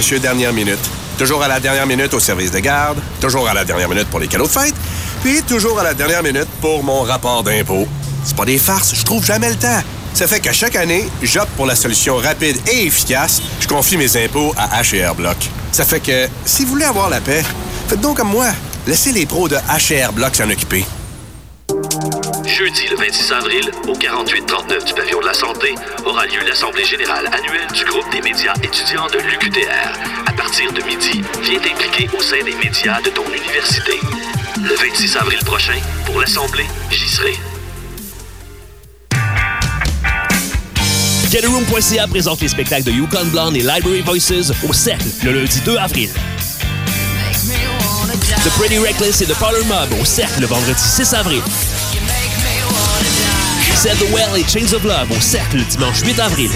Monsieur Dernière Minute. Toujours à la dernière minute au service de garde, toujours à la dernière minute pour les cadeaux de fête, puis toujours à la dernière minute pour mon rapport d'impôt. C'est pas des farces, je trouve jamais le temps. Ça fait qu'à chaque année, j'opte pour la solution rapide et efficace. Je confie mes impôts à HR Block. Ça fait que, si vous voulez avoir la paix, faites donc comme moi. Laissez les pros de HR Block s'en occuper. Jeudi le 26 avril, au 4839 du pavillon de la Santé, aura lieu l'Assemblée générale annuelle du groupe des médias étudiants de l'UQTR. À partir de midi, viens t'impliquer au sein des médias de ton université. Le 26 avril prochain, pour l'Assemblée, j'y serai. GetAroom.ca présente les spectacles de Yukon Blonde et Library Voices au Cercle le lundi 2 avril. The Pretty Reckless et The Parlor Mob au Cercle le vendredi 6 avril. Set the Well et Chains of Love au Cercle le dimanche 8 avril.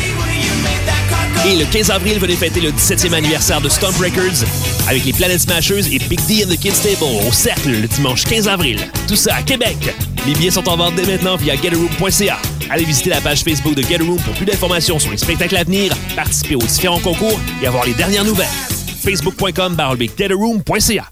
Et le 15 avril, venez fêter le 17e anniversaire de Stomp Records avec les Planet Smashers et Big D and the Kids Table au Cercle le dimanche 15 avril. Tout ça à Québec. Les billets sont en vente dès maintenant via getaroom.ca. Allez visiter la page Facebook de Getaroom pour plus d'informations sur les spectacles à venir, participer aux différents concours et avoir les dernières nouvelles. facebook.com getaroom.ca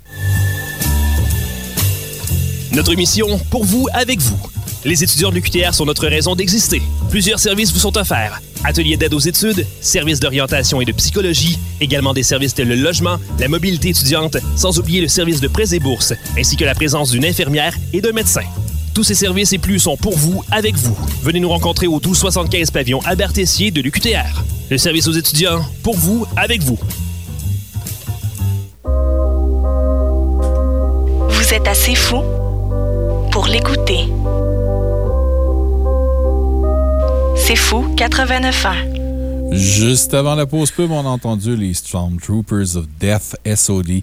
Notre mission, pour vous, avec vous. Les étudiants de l'UQTR sont notre raison d'exister. Plusieurs services vous sont offerts. Ateliers d'aide aux études, services d'orientation et de psychologie, également des services tels le logement, la mobilité étudiante, sans oublier le service de prêts et bourses, ainsi que la présence d'une infirmière et d'un médecin. Tous ces services et plus sont pour vous, avec vous. Venez nous rencontrer au 1275 pavillon Albert Tessier de l'UQTR. Le service aux étudiants, pour vous, avec vous. Vous êtes assez fou pour l'écouter. C'est fou 89 ans. Juste avant la pause pub, on a entendu les Stormtroopers of Death SOD.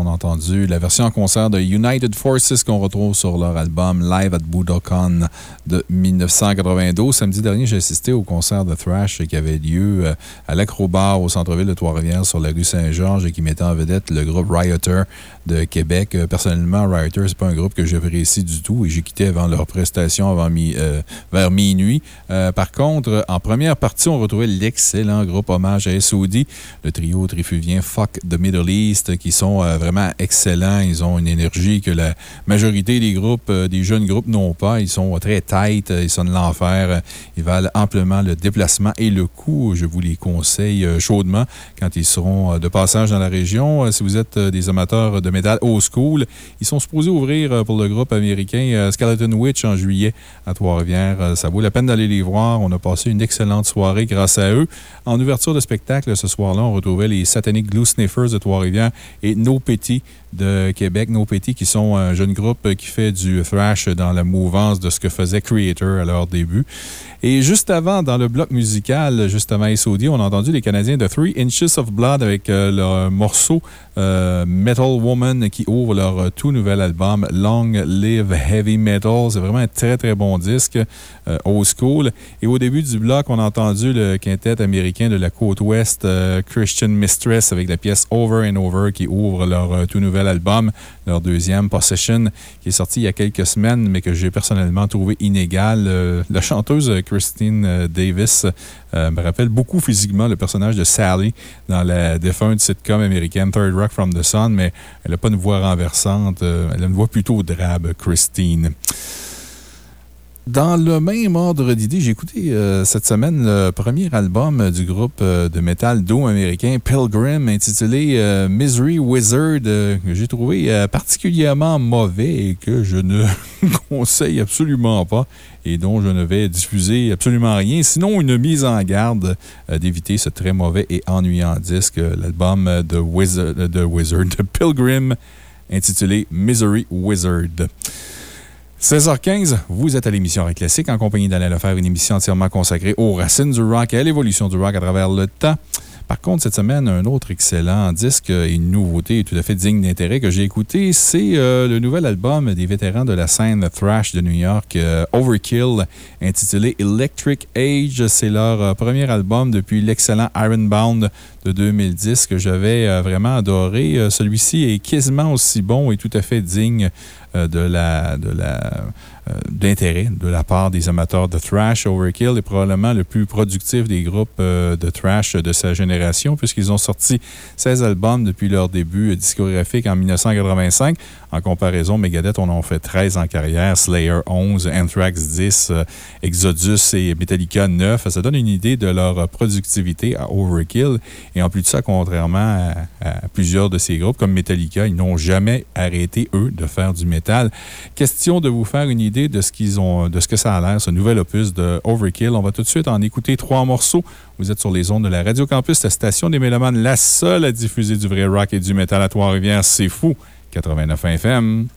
On a entendu la version en concert de United Forces qu'on retrouve sur leur album Live at Budokan de 1992. Samedi dernier, j'ai assisté au concert de Thrash qui avait lieu euh, à l'Acrobar au centre-ville de Trois-Rivières sur la rue Saint-Georges et qui mettait en vedette le groupe Rioter de Québec. Euh, Personnellement, Rioter, c'est pas un groupe que j'apprécie du tout et j'ai quitté avant leur prestation avant euh, vers minuit. Par contre, en première partie, on retrouvait l'excellent groupe hommage à SOD, le trio trifuvien Fuck the Middle East, qui sont euh, vraiment excellents. Ils ont une énergie que la majorité des groupes, euh, des jeunes groupes n'ont pas. Ils sont très tight, euh, ils sonnent l'enfer. euh, Ils valent amplement le déplacement et le coût. Je vous les conseille chaudement quand ils seront de passage dans la région. Si vous êtes des amateurs de métal old school, ils sont supposés ouvrir pour le groupe américain Skeleton Witch en juillet à Trois-Rivières. Ça vaut la peine d'aller les voir. On a passé une excellente soirée grâce à eux. En ouverture de spectacle, ce soir-là, on retrouvait les Satanic Glue Sniffers de Trois-Rivières et No De Québec. No Petty, qui sont un jeune groupe qui fait du thrash dans la mouvance de ce que faisait Creator à leur début. Et juste avant, dans le bloc musical, juste avant SOD, on a entendu les Canadiens de Three Inches of Blood avec euh, leur morceau euh, Metal Woman qui ouvre leur euh, tout nouvel album Long Live Heavy Metal. C'est vraiment un très très bon disque, old school. Et au début du bloc, on a entendu le quintet américain de la côte ouest, Christian Mistress, avec la pièce Over and Over qui ouvre leur tout nouvel album, leur deuxième Possession, qui est sorti il y a quelques semaines, mais que j'ai personnellement trouvé inégal. La chanteuse Christine euh, Davis euh, me rappelle beaucoup physiquement le personnage de Sally dans la défunte sitcom américaine Third Rock from the Sun, mais elle n'a pas une voix renversante. euh, elle a une voix plutôt drabe, Christine. Dans le même ordre d'idée, j'ai écouté cette semaine le premier album du groupe de métal doom américain Pilgrim intitulé Misery Wizard, que j'ai trouvé particulièrement mauvais et que je ne conseille absolument pas et dont je ne vais diffuser absolument rien, sinon une mise en garde euh, d'éviter ce très mauvais et ennuyant disque, euh, l'album de Wizard, de Wizard, Pilgrim intitulé Misery Wizard. 16h15, vous êtes à l'émission Rock Classique en compagnie d'Alain Lefebvre, une émission entièrement consacrée aux racines du rock et à l'évolution du rock à travers le temps. Par contre, cette semaine, un autre excellent disque et une nouveauté tout à fait digne d'intérêt que j'ai écouté, c'est euh, le nouvel album des vétérans de la scène thrash de New York, euh, Overkill, intitulé Electric Age. C'est leur euh, premier album depuis l'excellent Ironbound de 2010 que j'avais vraiment adoré. Celui-ci est quasiment aussi bon et tout à fait digne de la d'intérêt de la part des amateurs de thrash. Overkill est probablement le plus productif des groupes euh, de thrash de sa génération, puisqu'ils ont sorti 16 albums depuis leur début discographique en 1985. En comparaison, Megadeth on en fait 13 en carrière, Slayer 11, Anthrax 10, euh, Exodus et Metallica 9. Ça donne une idée de leur productivité à Overkill. Et en plus de ça, contrairement à, plusieurs de ces groupes comme Metallica, ils n'ont jamais arrêté, eux, de faire du métal. Question de vous faire une idée de ce, qu'ils ont, de ce que ça a l'air, ce nouvel opus de Overkill. On va tout de suite en écouter trois morceaux. Vous êtes sur les ondes de la Radio Campus, la station des Mélomanes, la seule à diffuser du vrai rock et du métal à Trois-Rivières. C'est fou! 89 FM.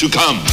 To come.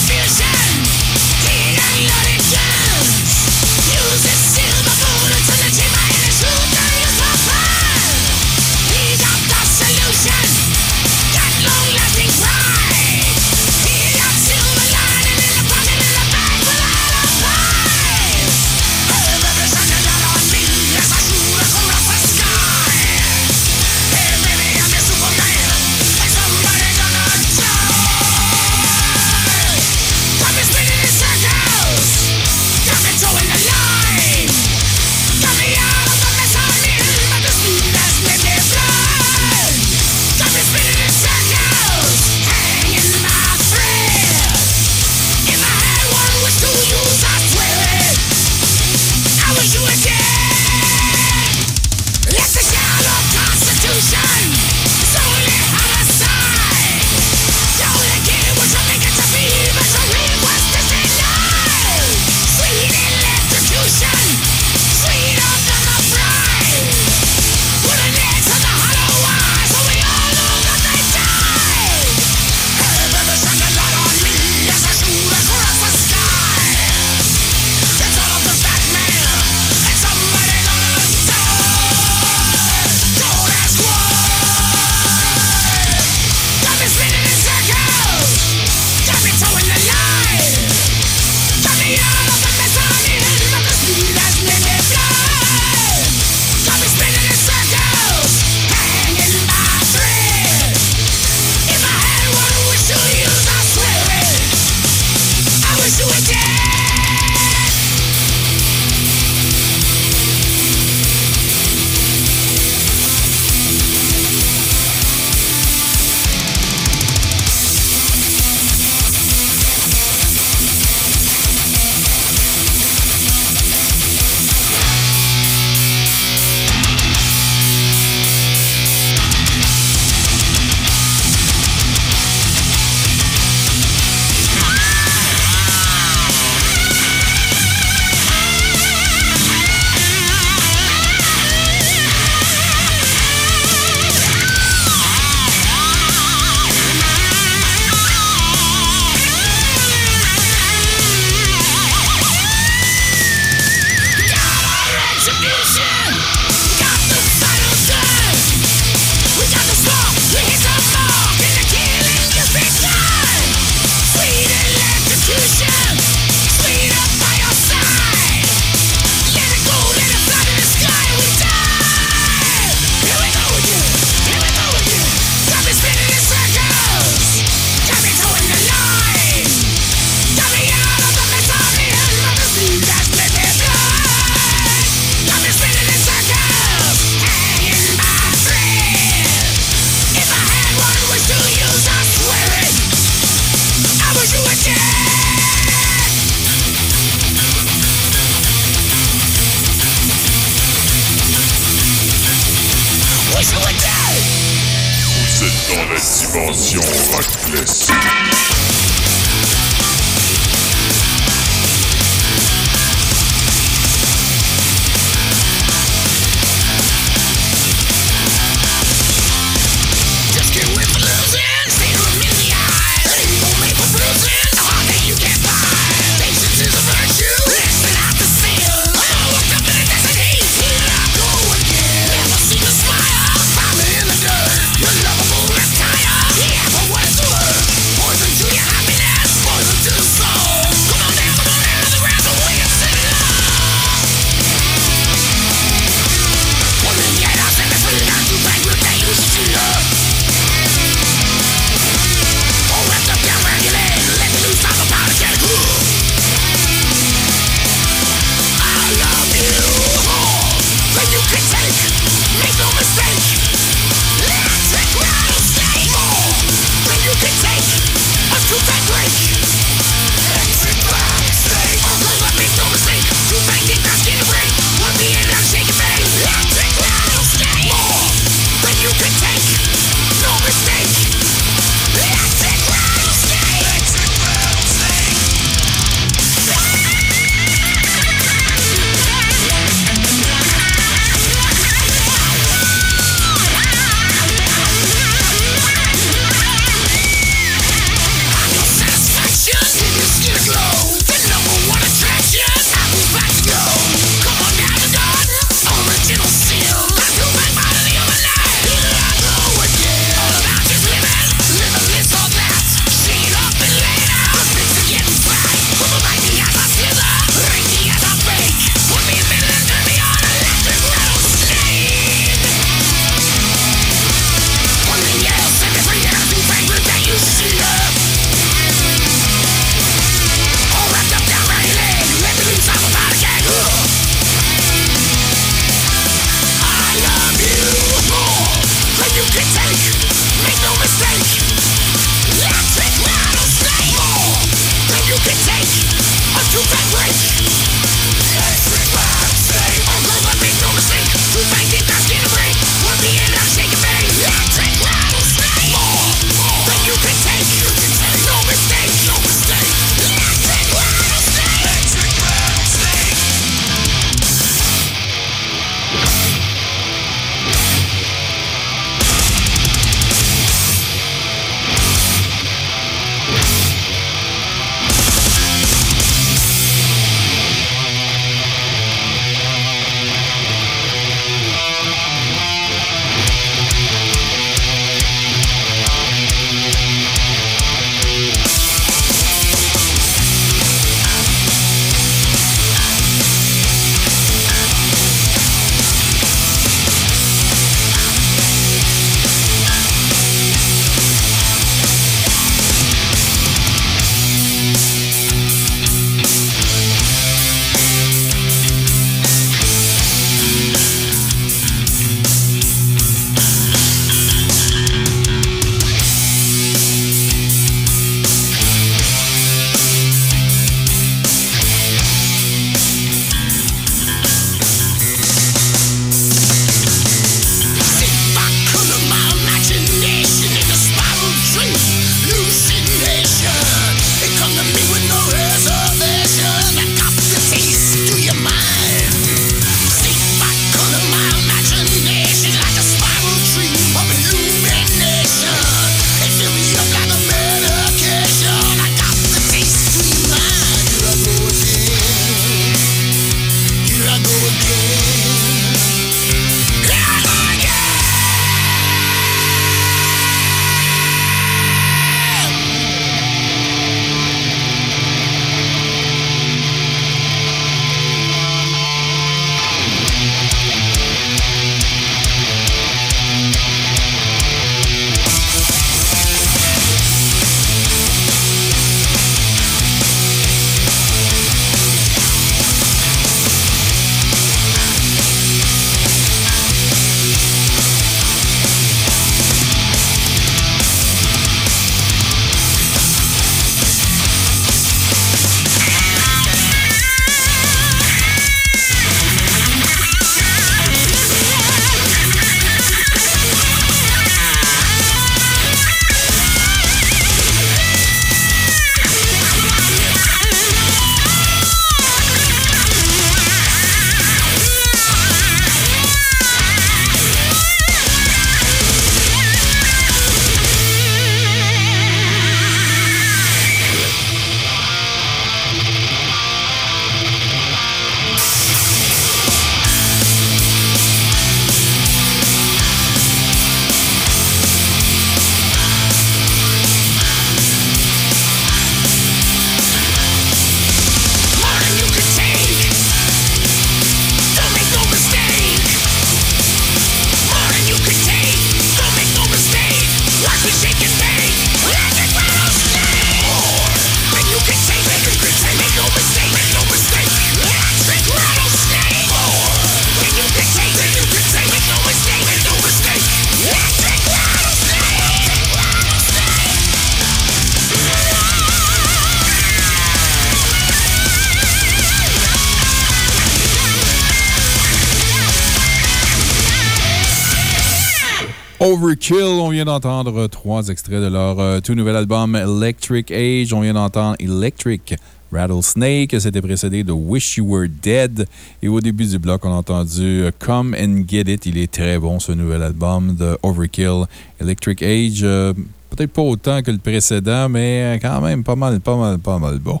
D'entendre trois extraits de leur euh, tout nouvel album Electric Age. On vient d'entendre Electric Rattlesnake. C'était précédé de Wish You Were Dead. Et au début du bloc, on a entendu euh, Come and Get It. Il est très bon, ce nouvel album de Overkill Electric Age. Euh, Peut-être pas autant que le précédent, mais quand même pas mal, pas mal, pas mal bon.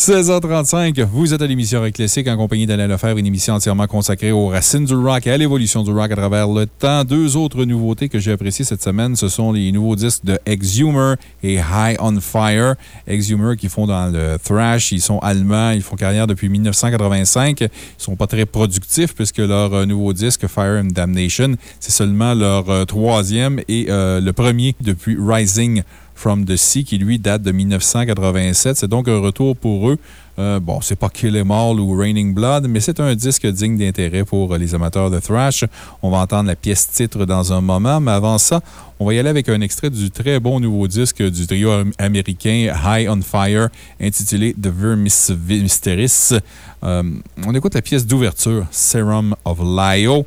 16h35, vous êtes à l'émission Rock en compagnie d'Alain Lefebvre, une émission entièrement consacrée aux racines du rock et à l'évolution du rock à travers le temps. Deux autres nouveautés que j'ai appréciées cette semaine, ce sont les nouveaux disques de Exhumer et High on Fire. Exhumer qui font dans le thrash, ils sont allemands, ils font carrière depuis 1985. Ils sont pas très productifs puisque leur euh, nouveau disque, Fire and Damnation, c'est seulement leur euh, troisième et euh, le premier depuis Rising from the Sea, qui lui date de 1987. C'est donc un retour pour eux. Euh, bon, c'est pas Kill Em All ou Raining Blood, mais c'est un disque digne d'intérêt pour les amateurs de thrash. On va entendre la pièce titre dans un moment, mais avant ça, on va y aller avec un extrait du très bon nouveau disque du trio am- américain High on Fire, intitulé The Vermis Mysteris. Euh, on écoute la pièce d'ouverture, Serum of Lio.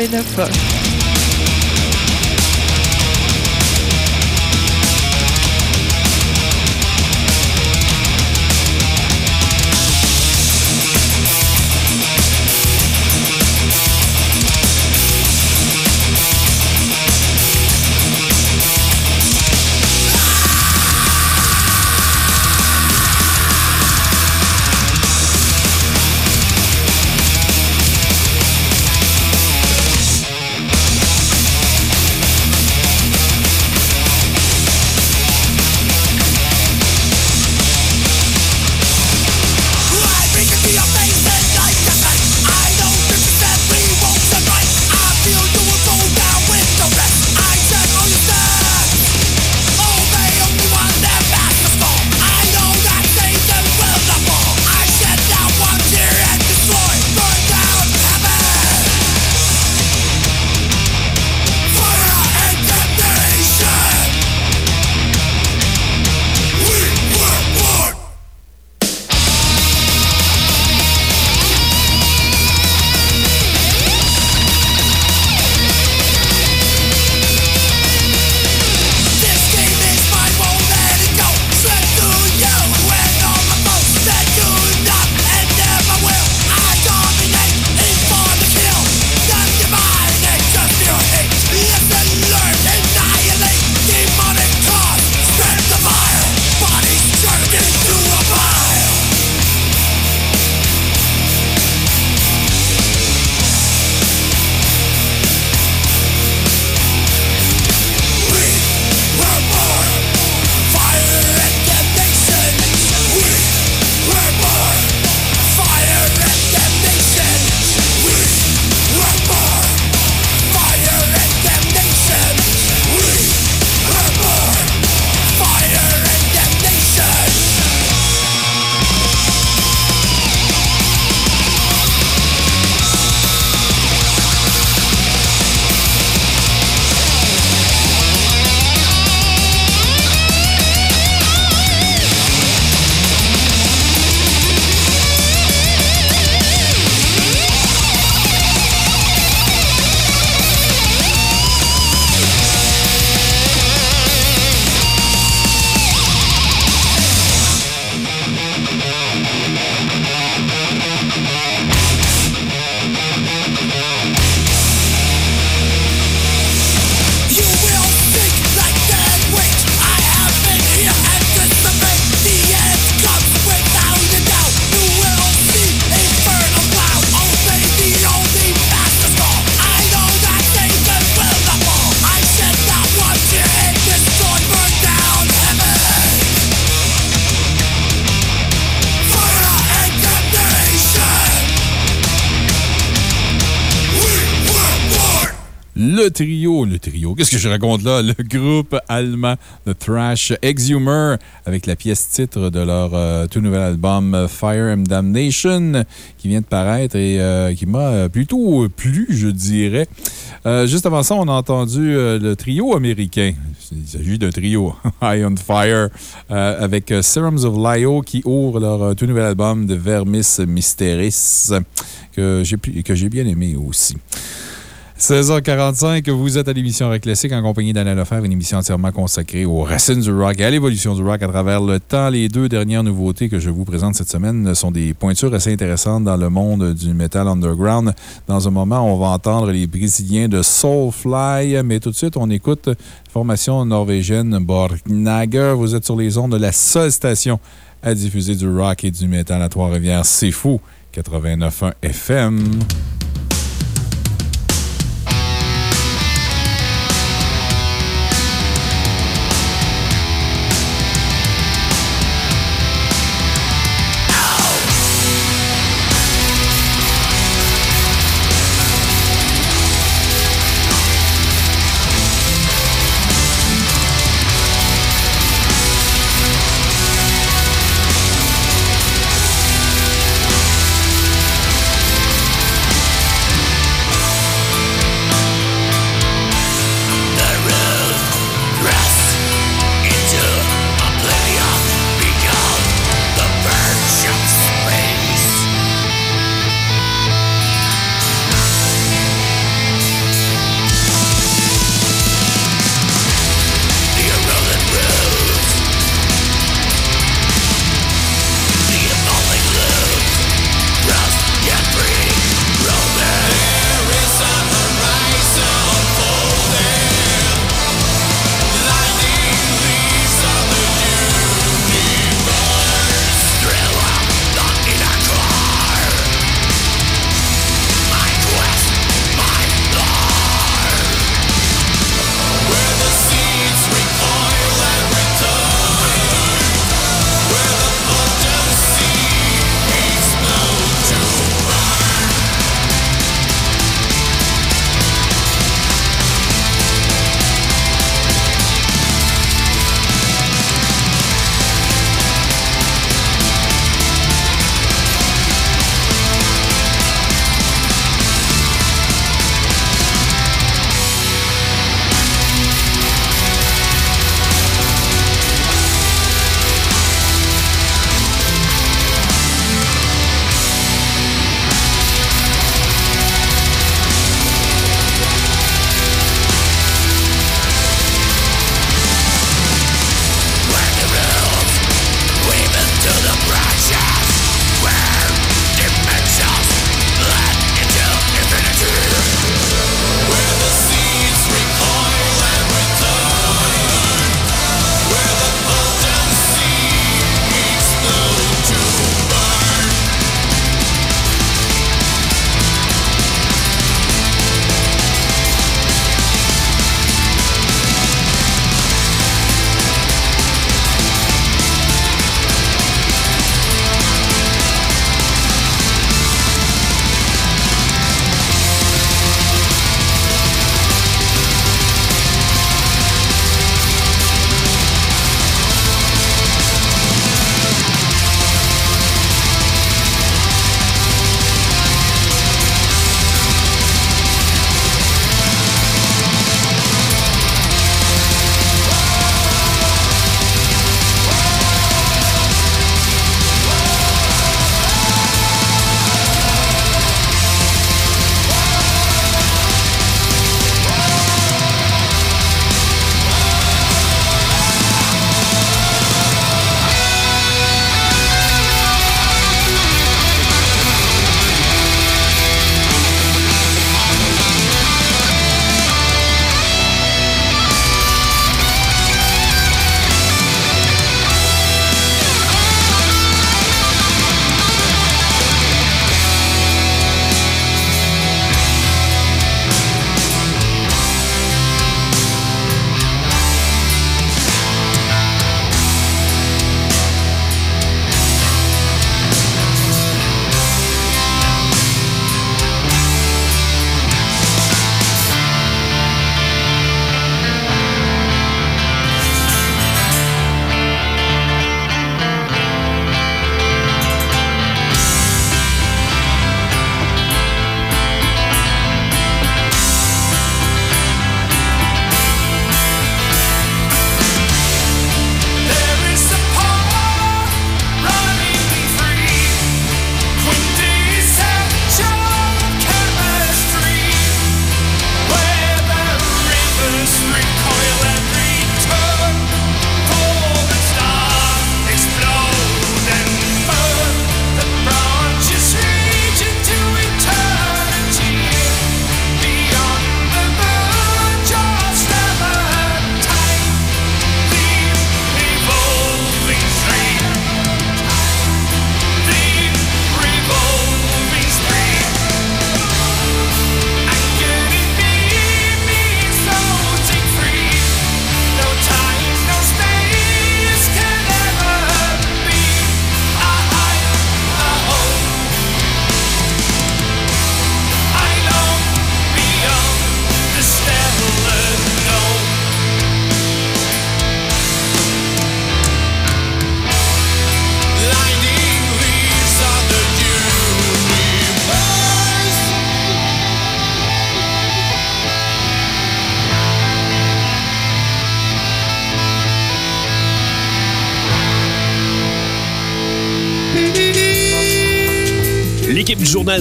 89 Le je raconte là? Le groupe allemand de thrash Exhumer avec la pièce titre de leur euh, tout nouvel album Fire and Damnation qui vient de paraître et euh, qui m'a plutôt plu, je dirais. Euh, juste avant ça, on a entendu le trio américain. Il s'agit d'un trio, High on Fire, avec Serums of Lio qui ouvre leur tout nouvel album de Vermis Mysteris que j'ai bien aimé aussi. 16h45, vous êtes à l'émission Rock Classique en compagnie d'Alain Lefebvre, une émission entièrement consacrée aux racines du rock et à l'évolution du rock à travers le temps. Les deux dernières nouveautés que je vous présente cette semaine sont des pointures assez intéressantes dans le monde du metal underground. Dans un moment, on va entendre les Brésiliens de Soulfly, mais tout de suite, on écoute la formation norvégienne Borgnager. Vous êtes sur les ondes de la seule station à diffuser du rock et du metal à Trois-Rivières. C'est fou! 89.1 FM.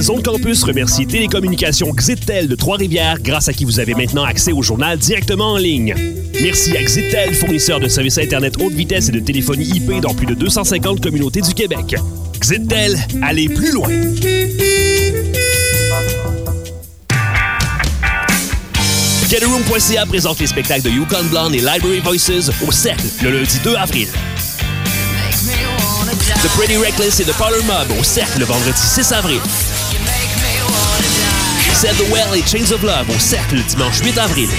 Zone Campus remercie Télécommunications Xitel de Trois-Rivières, grâce à qui vous avez maintenant accès au journal directement en ligne. Merci à Xitel, fournisseur de services Internet haute vitesse et de téléphonie IP dans plus de 250 communautés du Québec. Xitel, allez plus loin! GetAroom.ca présente les spectacles de Yukon Blonde et Library Voices au Cercle le lundi 2 avril. The Pretty Reckless et The Parlor Mob au Cercle le vendredi 6 avril. Set the Well et Chains of Love au Cercle le dimanche 8 avril.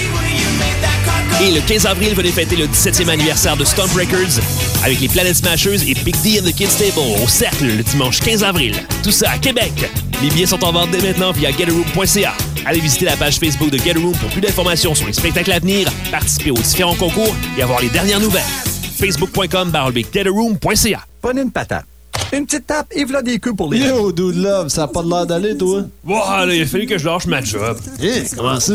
Et le 15 avril, venez fêter le 17e anniversaire de Stomp Records avec les Planet Smashers et Big D and the Kids Table au Cercle le dimanche 15 avril. Tout ça à Québec. Les billets sont en vente dès maintenant via getaroom.ca. Allez visiter la page Facebook de Getaroom pour plus d'informations sur les spectacles à venir, participer aux différents concours et avoir les dernières nouvelles. Facebook.com getaroom.ca. Prenez une patate. Une petite tape et voilà des queues pour les. Yo, dude love, ça a pas de l'air d'aller, toi. Voilà, il a fallu que je lâche ma job. Eh, comment ça?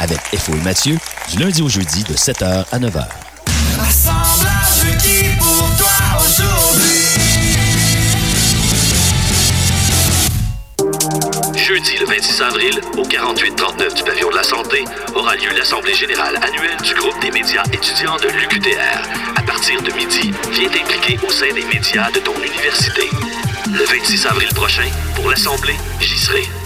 avec FO et Mathieu du lundi au jeudi de 7h à 9h. Assemblage requis pour toi aujourd'hui. Jeudi le 26 avril, au 4839 du pavillon de la Santé, aura lieu l'Assemblée générale annuelle du groupe des médias étudiants de l'UQTR. À partir de midi, viens t'impliquer au sein des médias de ton université. Le 26 avril prochain, pour l'Assemblée, j'y serai.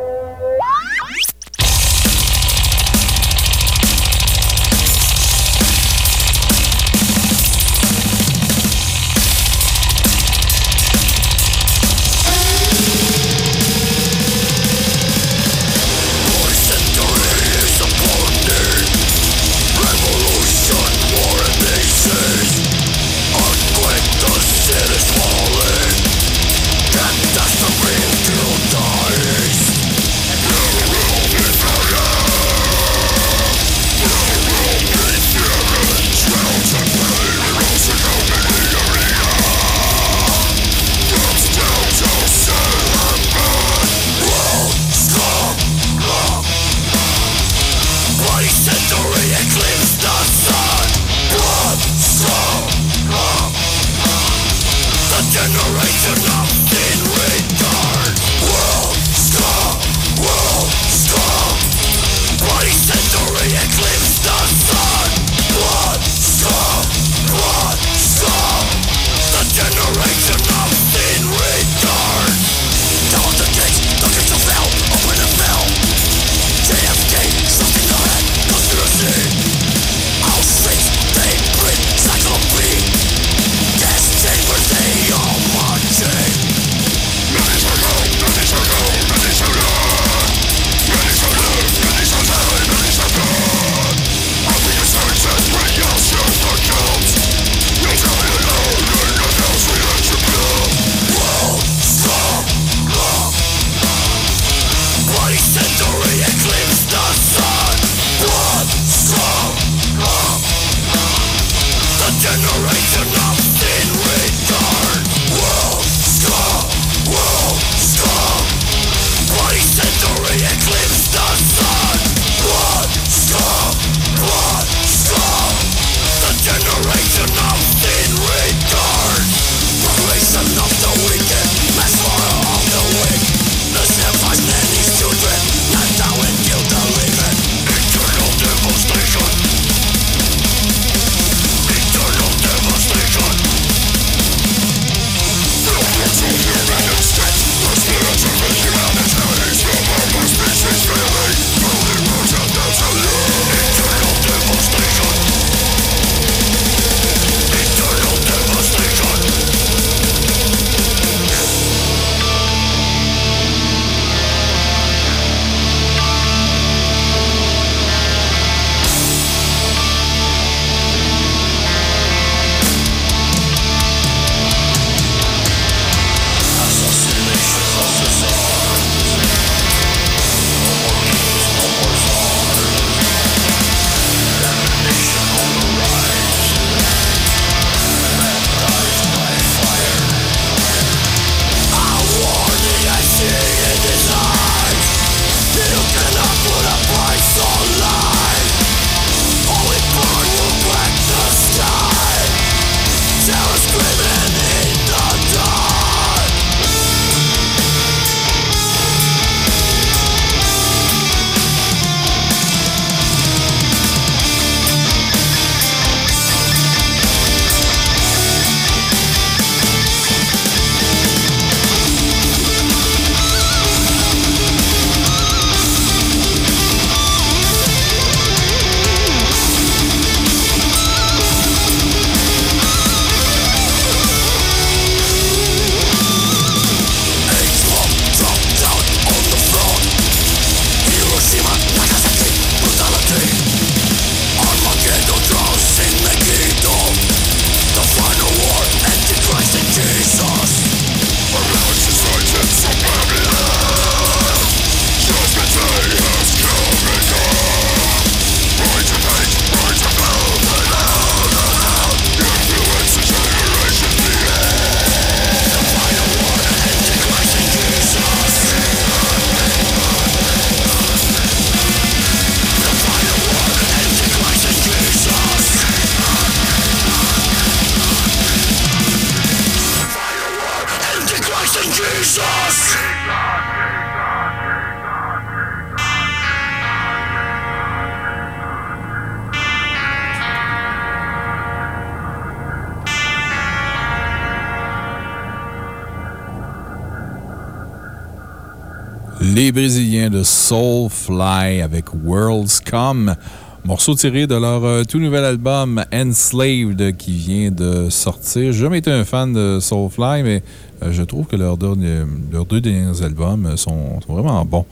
Soulfly avec Worlds Come. Morceau tiré de leur euh, tout nouvel album Enslaved qui vient de sortir. J'ai jamais été un fan de Soulfly, mais euh, je trouve que leurs deux derniers albums sont vraiment bons.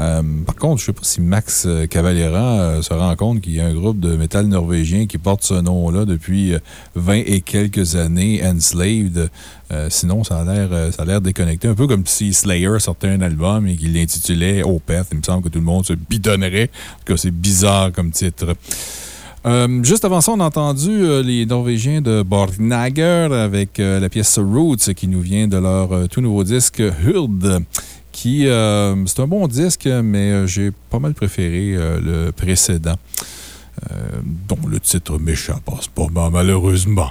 Euh, par contre, je ne sais pas si Max euh, Cavalera euh, se rend compte qu'il y a un groupe de métal norvégien qui porte ce nom-là depuis euh, 20 et quelques années, Enslaved. Sinon, ça a l'air déconnecté. Un peu comme si Slayer sortait un album et qu'il l'intitulait Opeth. Il me semble que tout le monde se bidonnerait. En tout cas, c'est bizarre comme titre. Juste avant ça, on a entendu les Norvégiens de Borgnager avec la pièce Roots qui nous vient de leur tout nouveau disque Hurd. Euh, c'est un bon disque, mais euh, j'ai pas mal préféré euh, le précédent. dont le titre m'échappe en ce moment, malheureusement.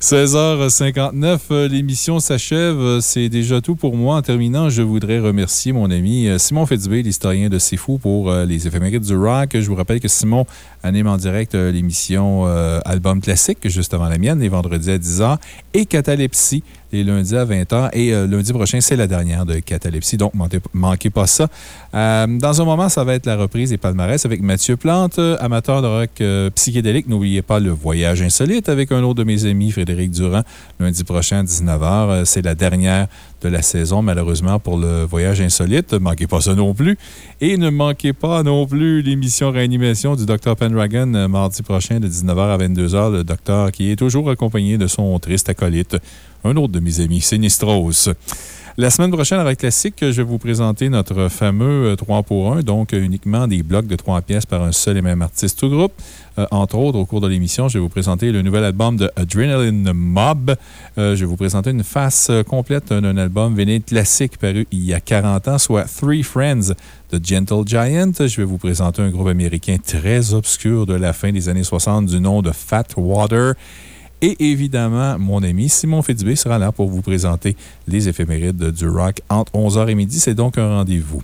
16h59, euh, l'émission s'achève. C'est déjà tout pour moi. En terminant, je voudrais remercier mon ami Simon Fitzbé, l'historien de C'est Fou, pour les éphémérides du rock. Je vous rappelle que Simon anime en direct l'émission Album Classique, juste avant la mienne, les vendredis à 10h, et Catalepsie, les lundis à 20h. Et euh, lundi prochain, c'est la dernière de Catalepsie, donc manquez, manquez pas ça. Euh, dans un moment, ça va être la reprise des palmarès avec Mathieu Plante, euh, amateur de rock psychédélique. N'oubliez pas le voyage insolite avec un autre de mes amis, Frédéric Durand, lundi prochain à 19h. Euh, C'est la dernière de la saison, malheureusement, pour le voyage insolite. Manquez pas ça non plus. Et ne manquez pas non plus l'émission réanimation du Dr. Pendragon mardi prochain de 19h à 22h. Le docteur qui est toujours accompagné de son triste acolyte, un autre de mes amis, Sinistros. La semaine prochaine, avec Classique, je vais vous présenter notre fameux euh, 3 pour 1, donc euh, uniquement des blocs de 3 pièces par un seul et même artiste ou groupe. Euh, entre autres, au cours de l'émission, je vais vous présenter le nouvel album de Adrenaline Mob. Euh, je vais vous présenter une face euh, complète d'un album véné classique paru il y a 40 ans, soit Three Friends de Gentle Giant. Je vais vous présenter un groupe américain très obscur de la fin des années 60 du nom de Fat Water. Et évidemment, mon ami Simon Fitzbé sera là pour vous présenter les éphémérides du rock entre 11h et midi. C'est donc un rendez-vous.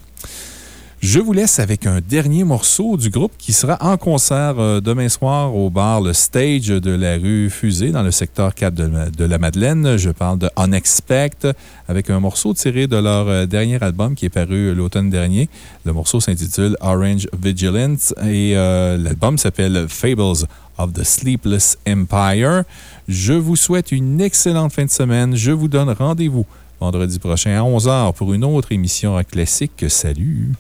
Je vous laisse avec un dernier morceau du groupe qui sera en concert euh, demain soir au bar Le Stage de la rue Fusée dans le secteur 4 de, la- de la Madeleine. Je parle de Unexpect avec un morceau tiré de leur euh, dernier album qui est paru l'automne dernier. Le morceau s'intitule Orange Vigilance et euh, l'album s'appelle Fables of the Sleepless Empire. Je vous souhaite une excellente fin de semaine. Je vous donne rendez-vous vendredi prochain à 11h pour une autre émission rock classique. Salut!